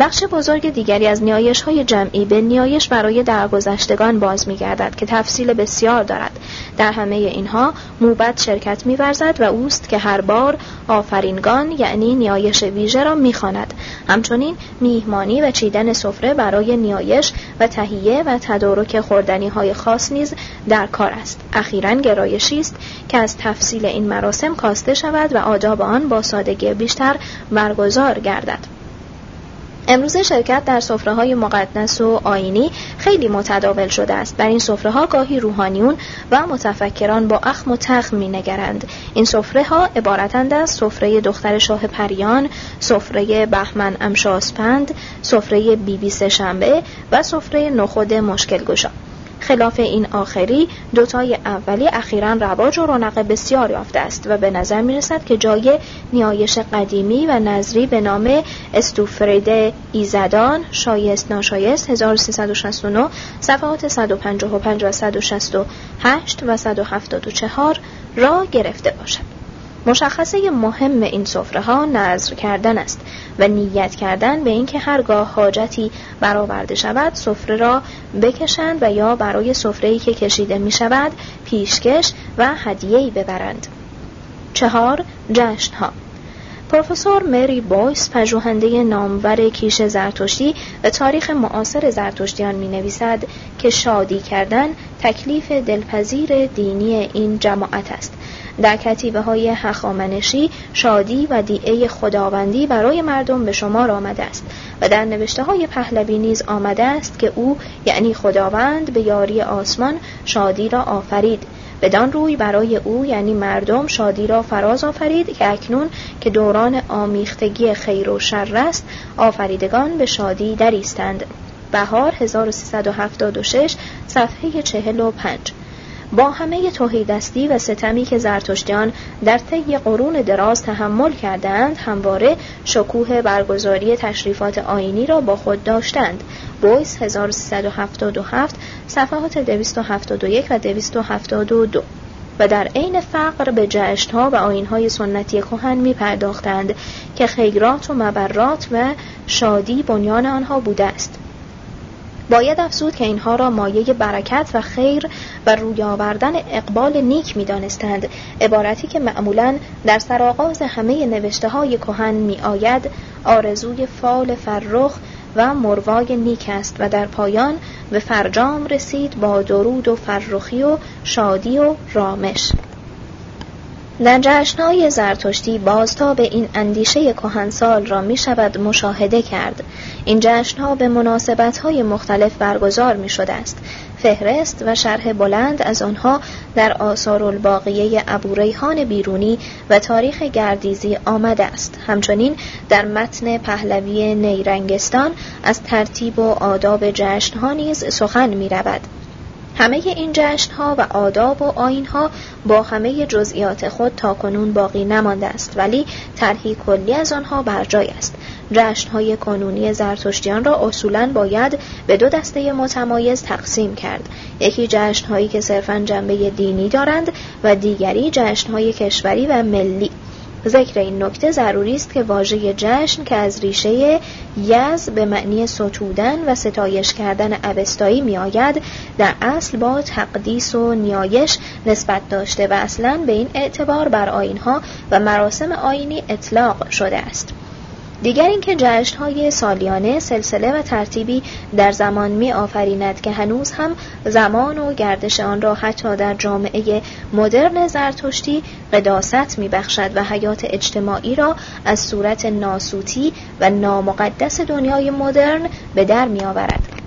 بخش بزرگ دیگری از نیایش های جمعی به نیایش برای درگذشتگان باز می گردد که تفصیل بسیار دارد. در همه اینها موبت شرکت می و اوست که هر بار آفرینگان یعنی نیایش ویژه را می خاند. همچنین میهمانی و چیدن سفره برای نیایش و تهیه و تدارک خوردنی های خاص نیز در کار است. اخیرا گرایشی است که از تفصیل این مراسم کاسته شود و آداب آن با سادگی بیشتر برگزار گردد. امروز شرکت در سفره های مقدس و آینی خیلی متداول شده است. بر این سفره ها گاهی روحانیون و متفکران با اخم و تخم می نگرند این سفره ها عبارتند از سفره دختر شاه پریان سفره بهمن امشاسپند سفره بیبی شنبه و سفره نخود مشکل گشا خلاف این آخری دوتای اولی اخیرا رواج و رونق بسیار یافته است و به نظر می رسد که جای نیایش قدیمی و نظری به نام استوفرده ایزدان شایست ناشایست 1369 صفحات 155 و 168 و 174 را گرفته باشد. مشخصه مهم این سفره ها نظر کردن است و نیت کردن به اینکه هرگاه حاجتی برآورده شود سفره را بکشند و یا برای سفره که کشیده می شود پیشکش و هدیه‌ای ببرند. چهار جشن ها پروفسور مری بویس پژوهنده نامور کیش زرتشتی و تاریخ معاصر زرتشتیان می نویسد که شادی کردن تکلیف دلپذیر دینی این جماعت است در کتیبه های هخامنشی شادی و دیعه خداوندی برای مردم به شمار آمده است و در نوشته های پهلوی نیز آمده است که او یعنی خداوند به یاری آسمان شادی را آفرید. بدان روی برای او یعنی مردم شادی را فراز آفرید که اکنون که دوران آمیختگی خیر و شر است آفریدگان به شادی دریستند بهار 1376 صفحه 45 با همه توحیدستی و ستمی که زرتشتیان در طی قرون دراز تحمل کردند همواره شکوه برگزاری تشریفات آینی را با خود داشتند. بویس 1377 صفحات 271 و 272 و در عین فقر به جشنها و آینهای سنتی کهن می پرداختند که خیرات و مبرات و شادی بنیان آنها بوده است. باید افزود که اینها را مایه برکت و خیر و روی آوردن اقبال نیک می دانستند عبارتی که معمولا در سرآغاز همه نوشته های کهن می آید آرزوی فال فرخ و مروای نیک است و در پایان به فرجام رسید با درود و فرخی و شادی و رامش. در جشنهای زرتشتی بازتاب این اندیشه کهنسال را می شود مشاهده کرد. این جشنها به مناسبتهای مختلف برگزار می شده است فهرست و شرح بلند از آنها در آثار الباقیه ابوریحان بیرونی و تاریخ گردیزی آمده است همچنین در متن پهلوی نیرنگستان از ترتیب و آداب جشنها نیز سخن می رود همه این جشنها و آداب و آینها با همه جزئیات خود تا کنون باقی نمانده است ولی طرحی کلی از آنها بر جای است. جشنهای کنونی زرتشتیان را اصولا باید به دو دسته متمایز تقسیم کرد. یکی جشنهایی که صرفا جنبه دینی دارند و دیگری جشنهای کشوری و ملی. ذکر این نکته ضروری است که واژه جشن که از ریشه یز به معنی ستودن و ستایش کردن اوستایی می آید در اصل با تقدیس و نیایش نسبت داشته و اصلا به این اعتبار بر آینها و مراسم آینی اطلاق شده است. دیگر اینکه جشنهای سالیانه سلسله و ترتیبی در زمان می آفریند که هنوز هم زمان و گردش آن را حتی در جامعه مدرن زرتشتی قداست می بخشد و حیات اجتماعی را از صورت ناسوتی و نامقدس دنیای مدرن به در می آورد.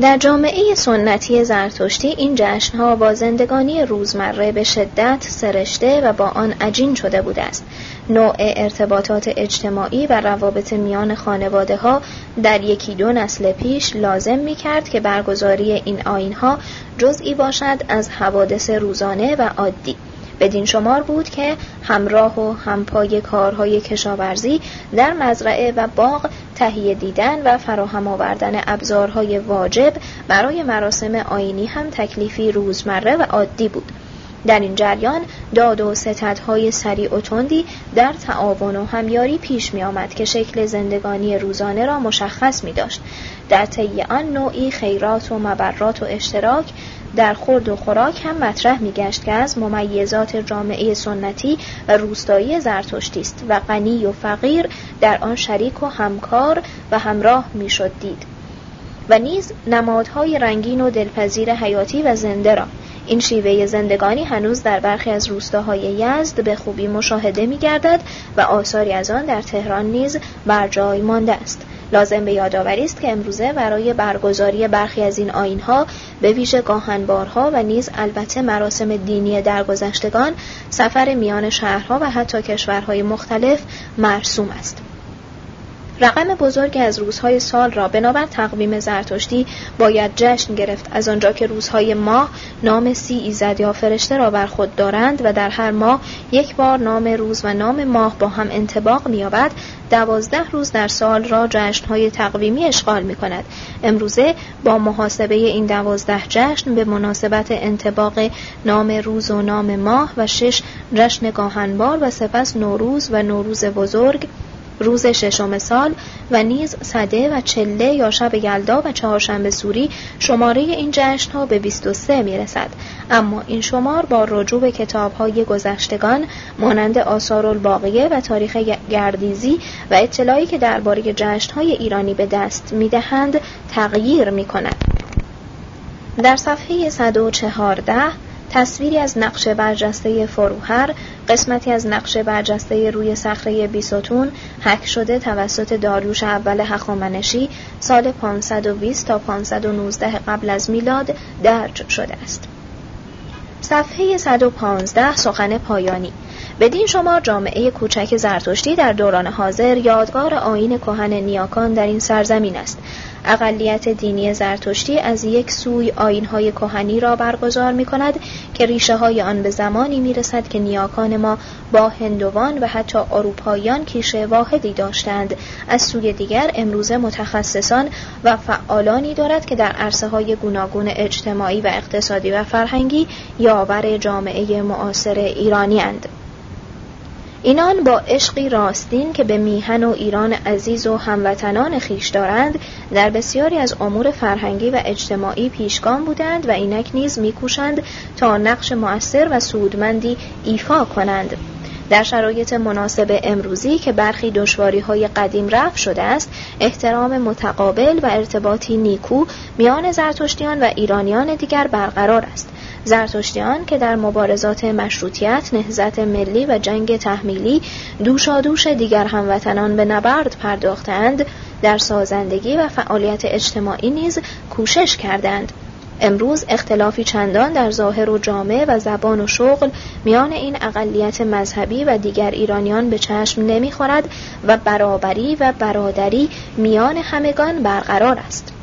در جامعه سنتی زرتشتی این جشنها با زندگانی روزمره به شدت سرشته و با آن عجین شده بوده است. نوع ارتباطات اجتماعی و روابط میان خانواده ها در یکی دو نسل پیش لازم می کرد که برگزاری این آین ها جزئی باشد از حوادث روزانه و عادی. بدین شمار بود که همراه و همپای کارهای کشاورزی در مزرعه و باغ تهیه دیدن و فراهم آوردن ابزارهای واجب برای مراسم آینی هم تکلیفی روزمره و عادی بود. در این جریان داد و ستدهای سریع و تندی در تعاون و همیاری پیش می آمد که شکل زندگانی روزانه را مشخص می داشت. در طی آن نوعی خیرات و مبرات و اشتراک در خورد و خوراک هم مطرح می گشت که از ممیزات جامعه سنتی و روستایی زرتشتی است و غنی و فقیر در آن شریک و همکار و همراه می شد دید و نیز نمادهای رنگین و دلپذیر حیاتی و زنده را این شیوه زندگانی هنوز در برخی از روستاهای یزد به خوبی مشاهده می گردد و آثاری از آن در تهران نیز بر جای مانده است. لازم به یادآوری است که امروزه برای برگزاری برخی از این آینها به ویژه گاهنبارها و نیز البته مراسم دینی درگذشتگان سفر میان شهرها و حتی کشورهای مختلف مرسوم است. رقم بزرگی از روزهای سال را بنابر تقویم زرتشتی باید جشن گرفت از آنجا که روزهای ماه نام سی ایزد یا فرشته را بر خود دارند و در هر ماه یک بار نام روز و نام ماه با هم انتباق می‌یابد دوازده روز در سال را جشنهای تقویمی اشغال می کند. امروزه با محاسبه این دوازده جشن به مناسبت انتباق نام روز و نام ماه و شش جشن گاهنبار و سپس نوروز و نوروز بزرگ روز ششم سال و نیز صده و چله یا شب یلدا و چهارشنبه سوری شماره این جشن ها به 23 می رسد اما این شمار با رجوع به کتاب های گذشتگان مانند آثار الباقیه و تاریخ گردیزی و اطلاعی که درباره جشن های ایرانی به دست می دهند تغییر می کند. در صفحه 114 تصویری از نقش برجسته فروهر قسمتی از نقش برجسته روی صخره بیستون حک شده توسط داریوش اول هخامنشی سال 520 تا 519 قبل از میلاد درج شده است. صفحه 115 سخن پایانی بدین شمار جامعه کوچک زرتشتی در دوران حاضر یادگار آین کهن نیاکان در این سرزمین است اقلیت دینی زرتشتی از یک سوی آینهای کهنی را برگزار می کند که ریشه های آن به زمانی می رسد که نیاکان ما با هندوان و حتی اروپاییان کیشه واحدی داشتند از سوی دیگر امروزه متخصصان و فعالانی دارد که در عرصه های گوناگون اجتماعی و اقتصادی و فرهنگی یاور جامعه معاصر ایرانی اند. اینان با عشقی راستین که به میهن و ایران عزیز و هموطنان خیش دارند در بسیاری از امور فرهنگی و اجتماعی پیشگام بودند و اینک نیز میکوشند تا نقش مؤثر و سودمندی ایفا کنند. در شرایط مناسب امروزی که برخی دشواری های قدیم رفع شده است احترام متقابل و ارتباطی نیکو میان زرتشتیان و ایرانیان دیگر برقرار است زرتشتیان که در مبارزات مشروطیت، نهزت ملی و جنگ تحمیلی دوشادوش دیگر هموطنان به نبرد پرداختند، در سازندگی و فعالیت اجتماعی نیز کوشش کردند. امروز اختلافی چندان در ظاهر و جامعه و زبان و شغل میان این اقلیت مذهبی و دیگر ایرانیان به چشم نمی‌خورد و برابری و برادری میان همگان برقرار است.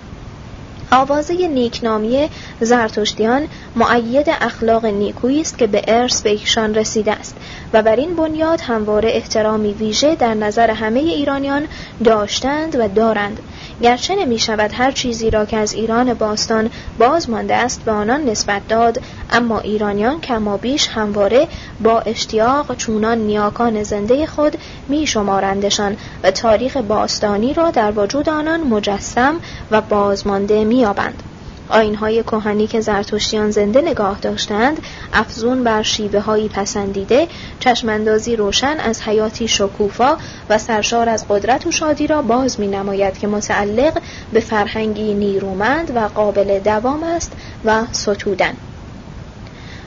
آوازه نیکنامی زرتشتیان معید اخلاق نیکویی است که به ارث به ایشان رسیده است و بر این بنیاد همواره احترامی ویژه در نظر همه ایرانیان داشتند و دارند. گرچه نمی شود هر چیزی را که از ایران باستان باز مانده است به آنان نسبت داد اما ایرانیان کما بیش همواره با اشتیاق چونان نیاکان زنده خود می شمارندشان و تاریخ باستانی را در وجود آنان مجسم و بازمانده می یابند. آینهای کهنی که زرتشتیان زنده نگاه داشتند افزون بر شیوه هایی پسندیده چشماندازی روشن از حیاتی شکوفا و سرشار از قدرت و شادی را باز می نماید که متعلق به فرهنگی نیرومند و قابل دوام است و ستودن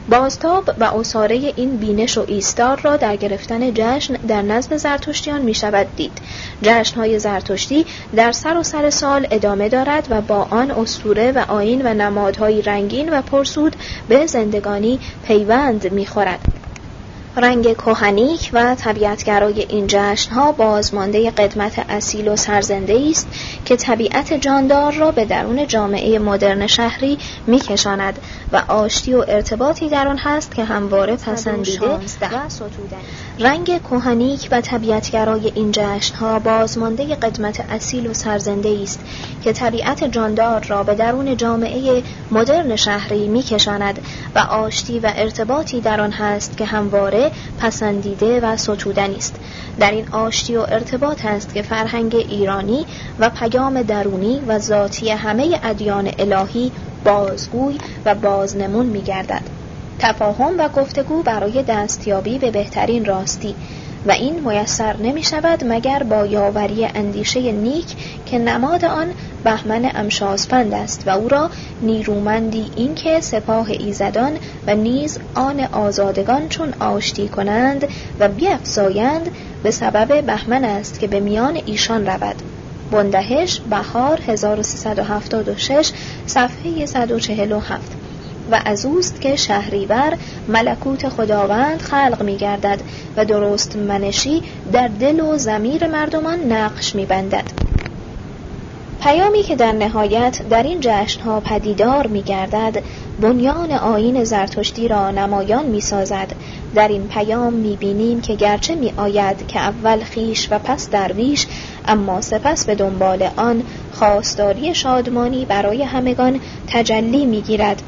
بازتاب و اصاره این بینش و ایستار را در گرفتن جشن در نزد زرتشتیان می شود دید. های زرتشتی در سر و سر سال ادامه دارد و با آن اسطوره و آین و نمادهای رنگین و پرسود به زندگانی پیوند می خورد. رنگ کوهنیک و طبیعتگرای این ها بازمانده قدمت اصیل و سرزنده است که طبیعت جاندار را به درون جامعه مدرن شهری میکشاند و آشتی و ارتباطی در آن هست که همواره پسندیده و رنگ کوهنیک و طبیعتگرای این ها بازمانده قدمت اصیل و سرزنده است که طبیعت جاندار را به درون جامعه مدرن شهری میکشاند و آشتی و ارتباطی در آن هست که همواره پسندیده و ستودنی است در این آشتی و ارتباط است که فرهنگ ایرانی و پیام درونی و ذاتی همه ادیان الهی بازگوی و بازنمون می گردد. تفاهم و گفتگو برای دستیابی به بهترین راستی و این میسر نمی شود مگر با یاوری اندیشه نیک که نماد آن بهمن امشازپند است و او را نیرومندی این که سپاه ایزدان و نیز آن آزادگان چون آشتی کنند و بیافزایند به سبب بهمن است که به میان ایشان رود. بندهش بهار 1376 صفحه 147 و از اوست که شهریور ملکوت خداوند خلق می گردد و درست منشی در دل و زمیر مردمان نقش می بندد. پیامی که در نهایت در این جشنها پدیدار می گردد بنیان آین زرتشتی را نمایان می سازد در این پیام می بینیم که گرچه می آید که اول خیش و پس درویش اما سپس به دنبال آن خواستاری شادمانی برای همگان تجلی می گیرد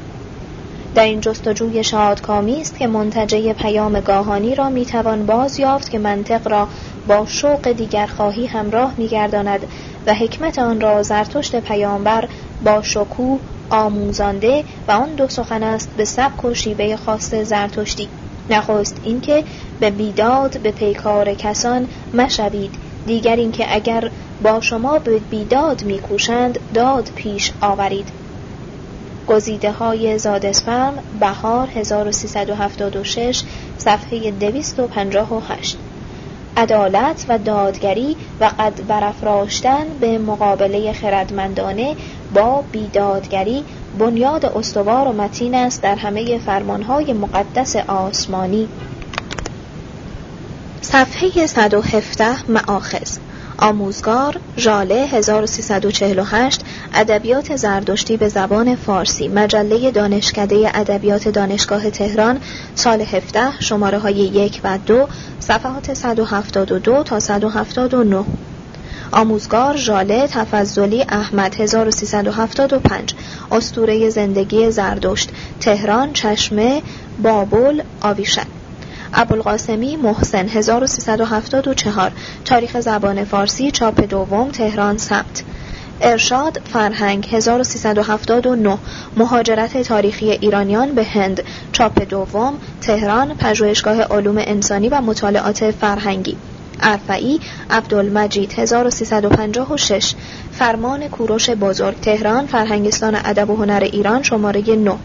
در این جستجوی شادکامی است که منتجه پیام گاهانی را می‌توان باز یافت که منطق را با شوق دیگر خواهی همراه میگرداند و حکمت آن را زرتشت پیامبر با شکوه آموزانده و آن دو سخن است به سبک و شیوه خاص زرتشتی. نخست اینکه به بیداد به پیکار کسان مشوید. دیگر اینکه اگر با شما به بیداد میکوشند داد پیش آورید. گزیده های زادسپرم بهار 1376 صفحه 258 عدالت و دادگری و قد برافراشتن به مقابله خردمندانه با بیدادگری بنیاد استوار و متین است در همه فرمانهای مقدس آسمانی. صفحه 117 معاخذ آموزگار ژاله 1348 ادبیات زردشتی به زبان فارسی مجله دانشکده ادبیات دانشگاه تهران سال 17 شماره های یک و دو صفحات 172 تا 179 آموزگار ژاله تفضلی احمد 1375 استوره زندگی زردشت تهران چشمه بابل آویشن ابوالقاسمی محسن 1374 تاریخ زبان فارسی چاپ دوم تهران ثبت. ارشاد فرهنگ 1379 مهاجرت تاریخی ایرانیان به هند. چاپ دوم تهران پژوهشگاه علوم انسانی و مطالعات فرهنگی. ارفعی عبدالمجید 1356 فرمان کوروش بزرگ تهران فرهنگستان ادب و هنر ایران شماره 9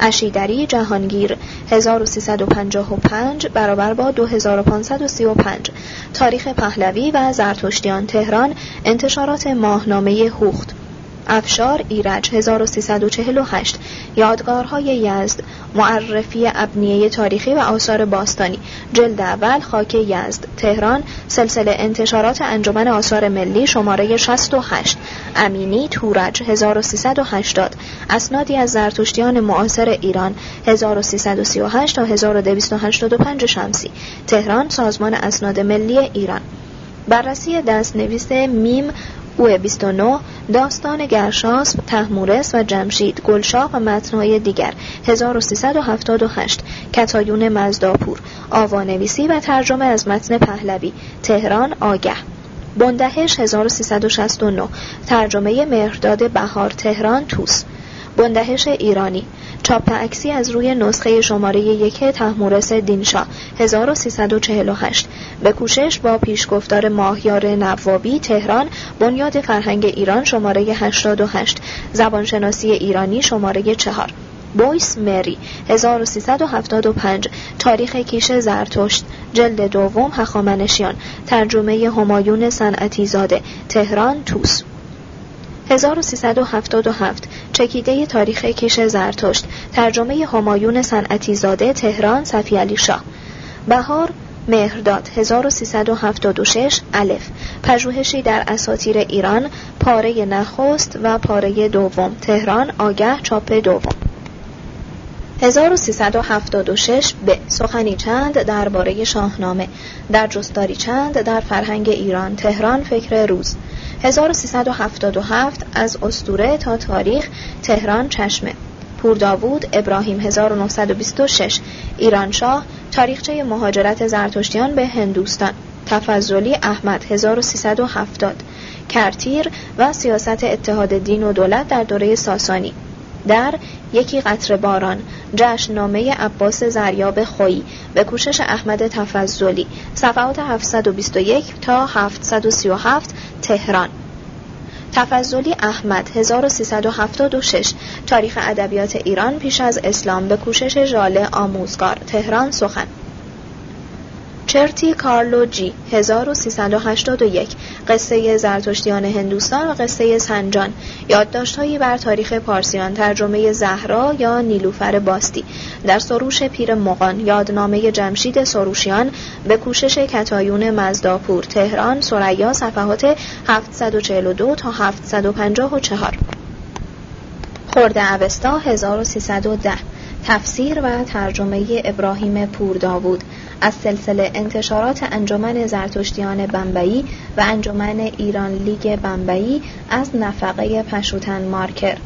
اشیدری جهانگیر 1355 برابر با 2535 تاریخ پهلوی و زرتشتیان تهران انتشارات ماهنامه هوخت. افشار ایرج 1348 یادگارهای یزد. معرفی ابنیه تاریخی و آثار باستانی. جلد اول خاک یزد. تهران سلسله انتشارات انجمن آثار ملی شماره 68 امینی تورج 1380 اسنادی از زرتشتیان معاصر ایران 1338 تا 1285 شمسی. تهران سازمان اسناد ملی ایران. بررسی دست نویس میم او 29 داستان گرشاس، تحمورس و جمشید گلشاه و متنهای دیگر. 1378 کتایون مزداپور. آوانویسی و ترجمه از متن پهلوی. تهران آگه. بندهش 1369 ترجمه مهرداد بهار تهران توس بندهش ایرانی. چاپ عکسی از روی نسخه شماره یک تحمورس دینشا 1348 به کوشش با پیشگفتار ماهیار نوابی تهران بنیاد فرهنگ ایران شماره 88 زبانشناسی ایرانی شماره 4 بویس مری 1375 تاریخ کیش زرتشت. جلد دوم هخامنشیان. ترجمه همایون صنعتی زاده تهران توس. 1377 چکیده تاریخ کش زرتشت ترجمه همایون صنعتی زاده تهران صفی علی شاه. بهار مهرداد 1376 الف. پژوهشی در اساطیر ایران پاره نخست و پاره دوم تهران آگه چاپ دوم. 1376 به سخنی چند درباره شاهنامه. در جستاری چند در فرهنگ ایران تهران فکر روز. 1377 از استوره تا تاریخ تهران چشمه. پور داوود ابراهیم 1926 ایرانشاه تاریخچه مهاجرت زرتشتیان به هندوستان. تفضلی احمد 1370 کرتیر و سیاست اتحاد دین و دولت در دوره ساسانی. در یکی قطر باران جشننامه عباس زریاب خویی به کوشش احمد تفضلی صفحات 721 تا 737 تهران. تفضلی احمد 1376 تاریخ ادبیات ایران پیش از اسلام به کوشش ژاله آموزگار تهران سخن. چرتی کارلو جی 1381 قصه زرتشتیان هندوستان و قصه سنجان. یادداشتهایی بر تاریخ پارسیان ترجمه زهرا یا نیلوفر باستی. در سروش پیر مقان یادنامه جمشید سروشیان به کوشش کتایون مزداپور تهران سریا صفحات 742 تا 754 خورده اوستا 1310 تفسیر و ترجمه ابراهیم پور داوود از سلسله انتشارات انجمن زرتشتیان بمبئی و انجمن ایران لیگ بمبئی از نفقه پشوتن مارکر.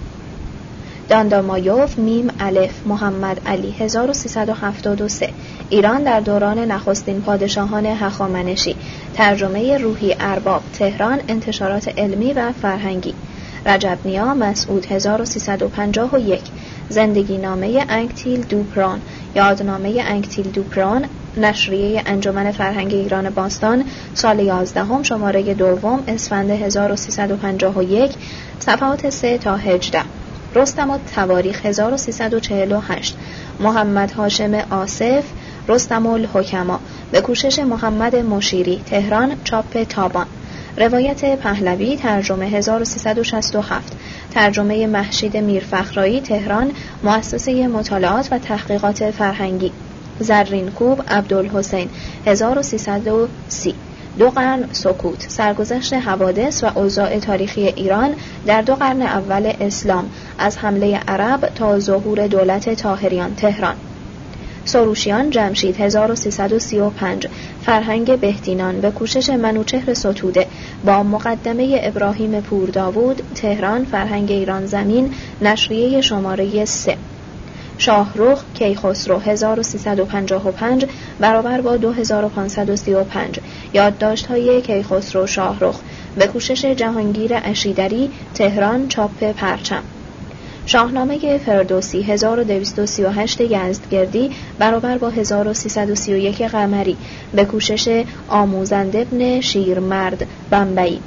داندامایوف میم الف محمد علی 1373 ایران در دوران نخستین پادشاهان هخامنشی. ترجمه روحی ارباب تهران انتشارات علمی و فرهنگی. رجب نیا مسعود 1351 زندگی نامه انکتیل دوپران یادنامه انکتیل دوپران نشریه انجمن فرهنگ ایران باستان سال 11 شماره دوم اسفند 1351 صفحات 3 تا 18 رستم تواریخ 1348 محمد هاشم آصف رستم الحکما. به کوشش محمد مشیری تهران چاپ تابان. روایت پهلوی ترجمه 1367 ترجمه محشید میرفخرایی تهران مؤسسه مطالعات و تحقیقات فرهنگی. زرین کوب عبدالحسین 1330 دو قرن سکوت سرگذشت حوادث و اوضاع تاریخی ایران در دو قرن اول اسلام. از حمله عرب تا ظهور دولت تاهریان تهران. سروشیان جمشید 1335 فرهنگ بهتینان به کوشش منوچهر ستوده با مقدمه ابراهیم پور داوود تهران فرهنگ ایران زمین نشریه شماره 3 شاهروخ کیخسرو 1355 برابر با 2535 یادداشت های کیخسرو شاهروخ به کوشش جهانگیر اشیدری تهران چاپ پرچم. شاهنامه فردوسی 1238 یزدگردی برابر با 1331 قمری به کوشش آموزند ابن شیرمرد بمبئی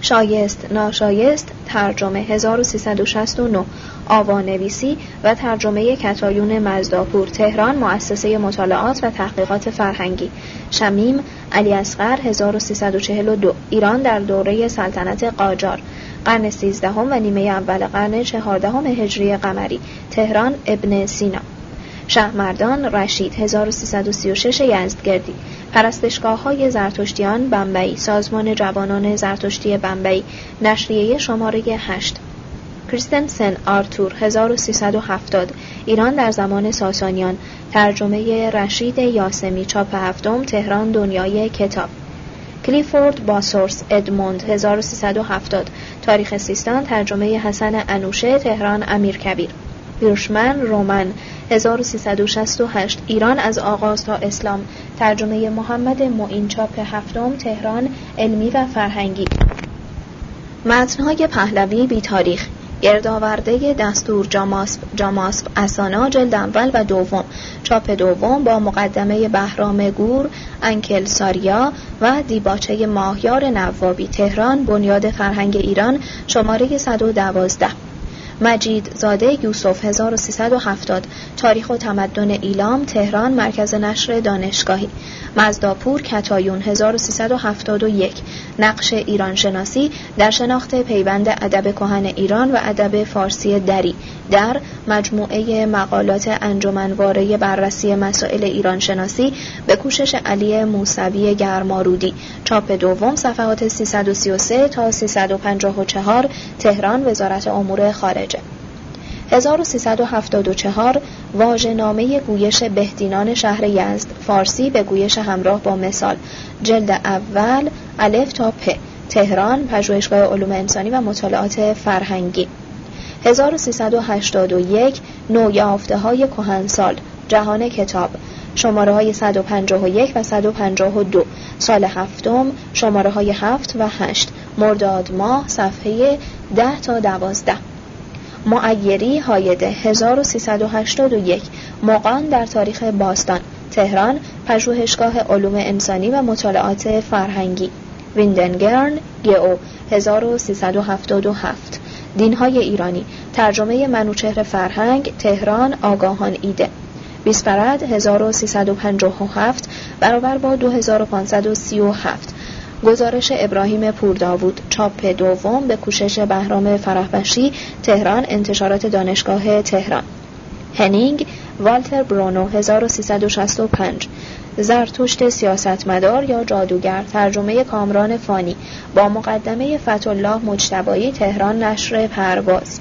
شایست ناشایست ترجمه 1369 آوانویسی و ترجمه کتایون مزداپور تهران مؤسسه مطالعات و تحقیقات فرهنگی. شمیم علی اصغر 1342 ایران در دوره سلطنت قاجار. قرن سیزدهم و نیمه اول قرن چهاردهم هجری قمری تهران ابن سینا. شهرمردان رشید 1336 یزدگردی پرستشگاه های زرتشتیان بمبئی سازمان جوانان زرتشتی بمبئی نشریه شماره 8 کریستنسن آرتور 1370 ایران در زمان ساسانیان ترجمه رشید یاسمی چاپ هفتم تهران دنیای کتاب. کلیفورد باسورس ادموند 1370 تاریخ سیستان ترجمه حسن انوشه تهران امیرکبیر. بیرشمن رومن 1368 ایران از آغاز تا اسلام. ترجمه محمد معین چاپ هفتم تهران علمی و فرهنگی. متنهای پهلوی بی تاریخ. گردآورده دستور جاماسب جاماسب اسانا جلد اول و دوم. چاپ دوم با مقدمه بهرام گور انکل ساریا و دیباچه ماهیار نوابی. تهران بنیاد فرهنگ ایران شماره 112 مجید زاده یوسف 1370 تاریخ و تمدن ایلام تهران مرکز نشر دانشگاهی. مزداپور کتایون 1371 نقش ایران شناسی در شناخت پیوند ادب کهن ایران و ادب فارسی دری. در مجموعه مقالات انجمنواره بررسی مسائل ایران شناسی به کوشش علی موسوی گرمارودی. چاپ دوم صفحات 333 تا 354 تهران وزارت امور خارجه. 1374 واژه‌نامه گویش بهدینان شهر یزد فارسی به گویش همراه با مثال. جلد اول الف تا پ. تهران پژوهشگاه علوم انسانی و مطالعات فرهنگی. 1381 نویافته های کهنسال جهان کتاب. شماره های 151 و 152 سال هفتم شماره های 7 و 8 مرداد ماه صفحه 10 تا 12 معیری هایده 1381 مقان در تاریخ باستان. تهران پژوهشگاه علوم انسانی و مطالعات فرهنگی. ویندنگرن گئو 1377 دینهای ایرانی. ترجمه منوچهر فرهنگ تهران آگاهان ایده. بیسپرد 1357 برابر با 2537 گزارش ابراهیم پورداوود. چاپ دوم به کوشش بهرام فرهبشی تهران انتشارات دانشگاه تهران. هنینگ والتر برونو 1365 زرتشت سیاستمدار یا جادوگر ترجمه کامران فانی. با مقدمه فتولاه مجتبایی تهران نشر پرواز.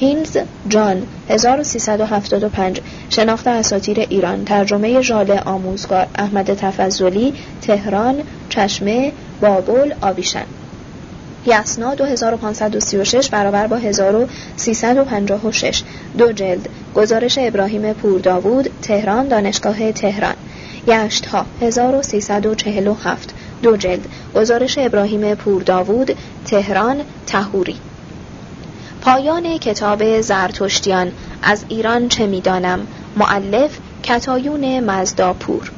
هینز جان 1375 شناخت اساتیر ایران. ترجمه ژاله آموزگار احمد تفضلی تهران چشمه بابل آویشن یسنا 2536 برابر با 1356 دو جلد. گزارش ابراهیم پورداوود تهران دانشگاه تهران. یشت ها 1347 دو جلد. گزارش ابراهیم پورداوود تهران تهوری. پایان کتاب زرتشتیان. از ایران چه می‌دانم؟ معلف کتایون مزداپور.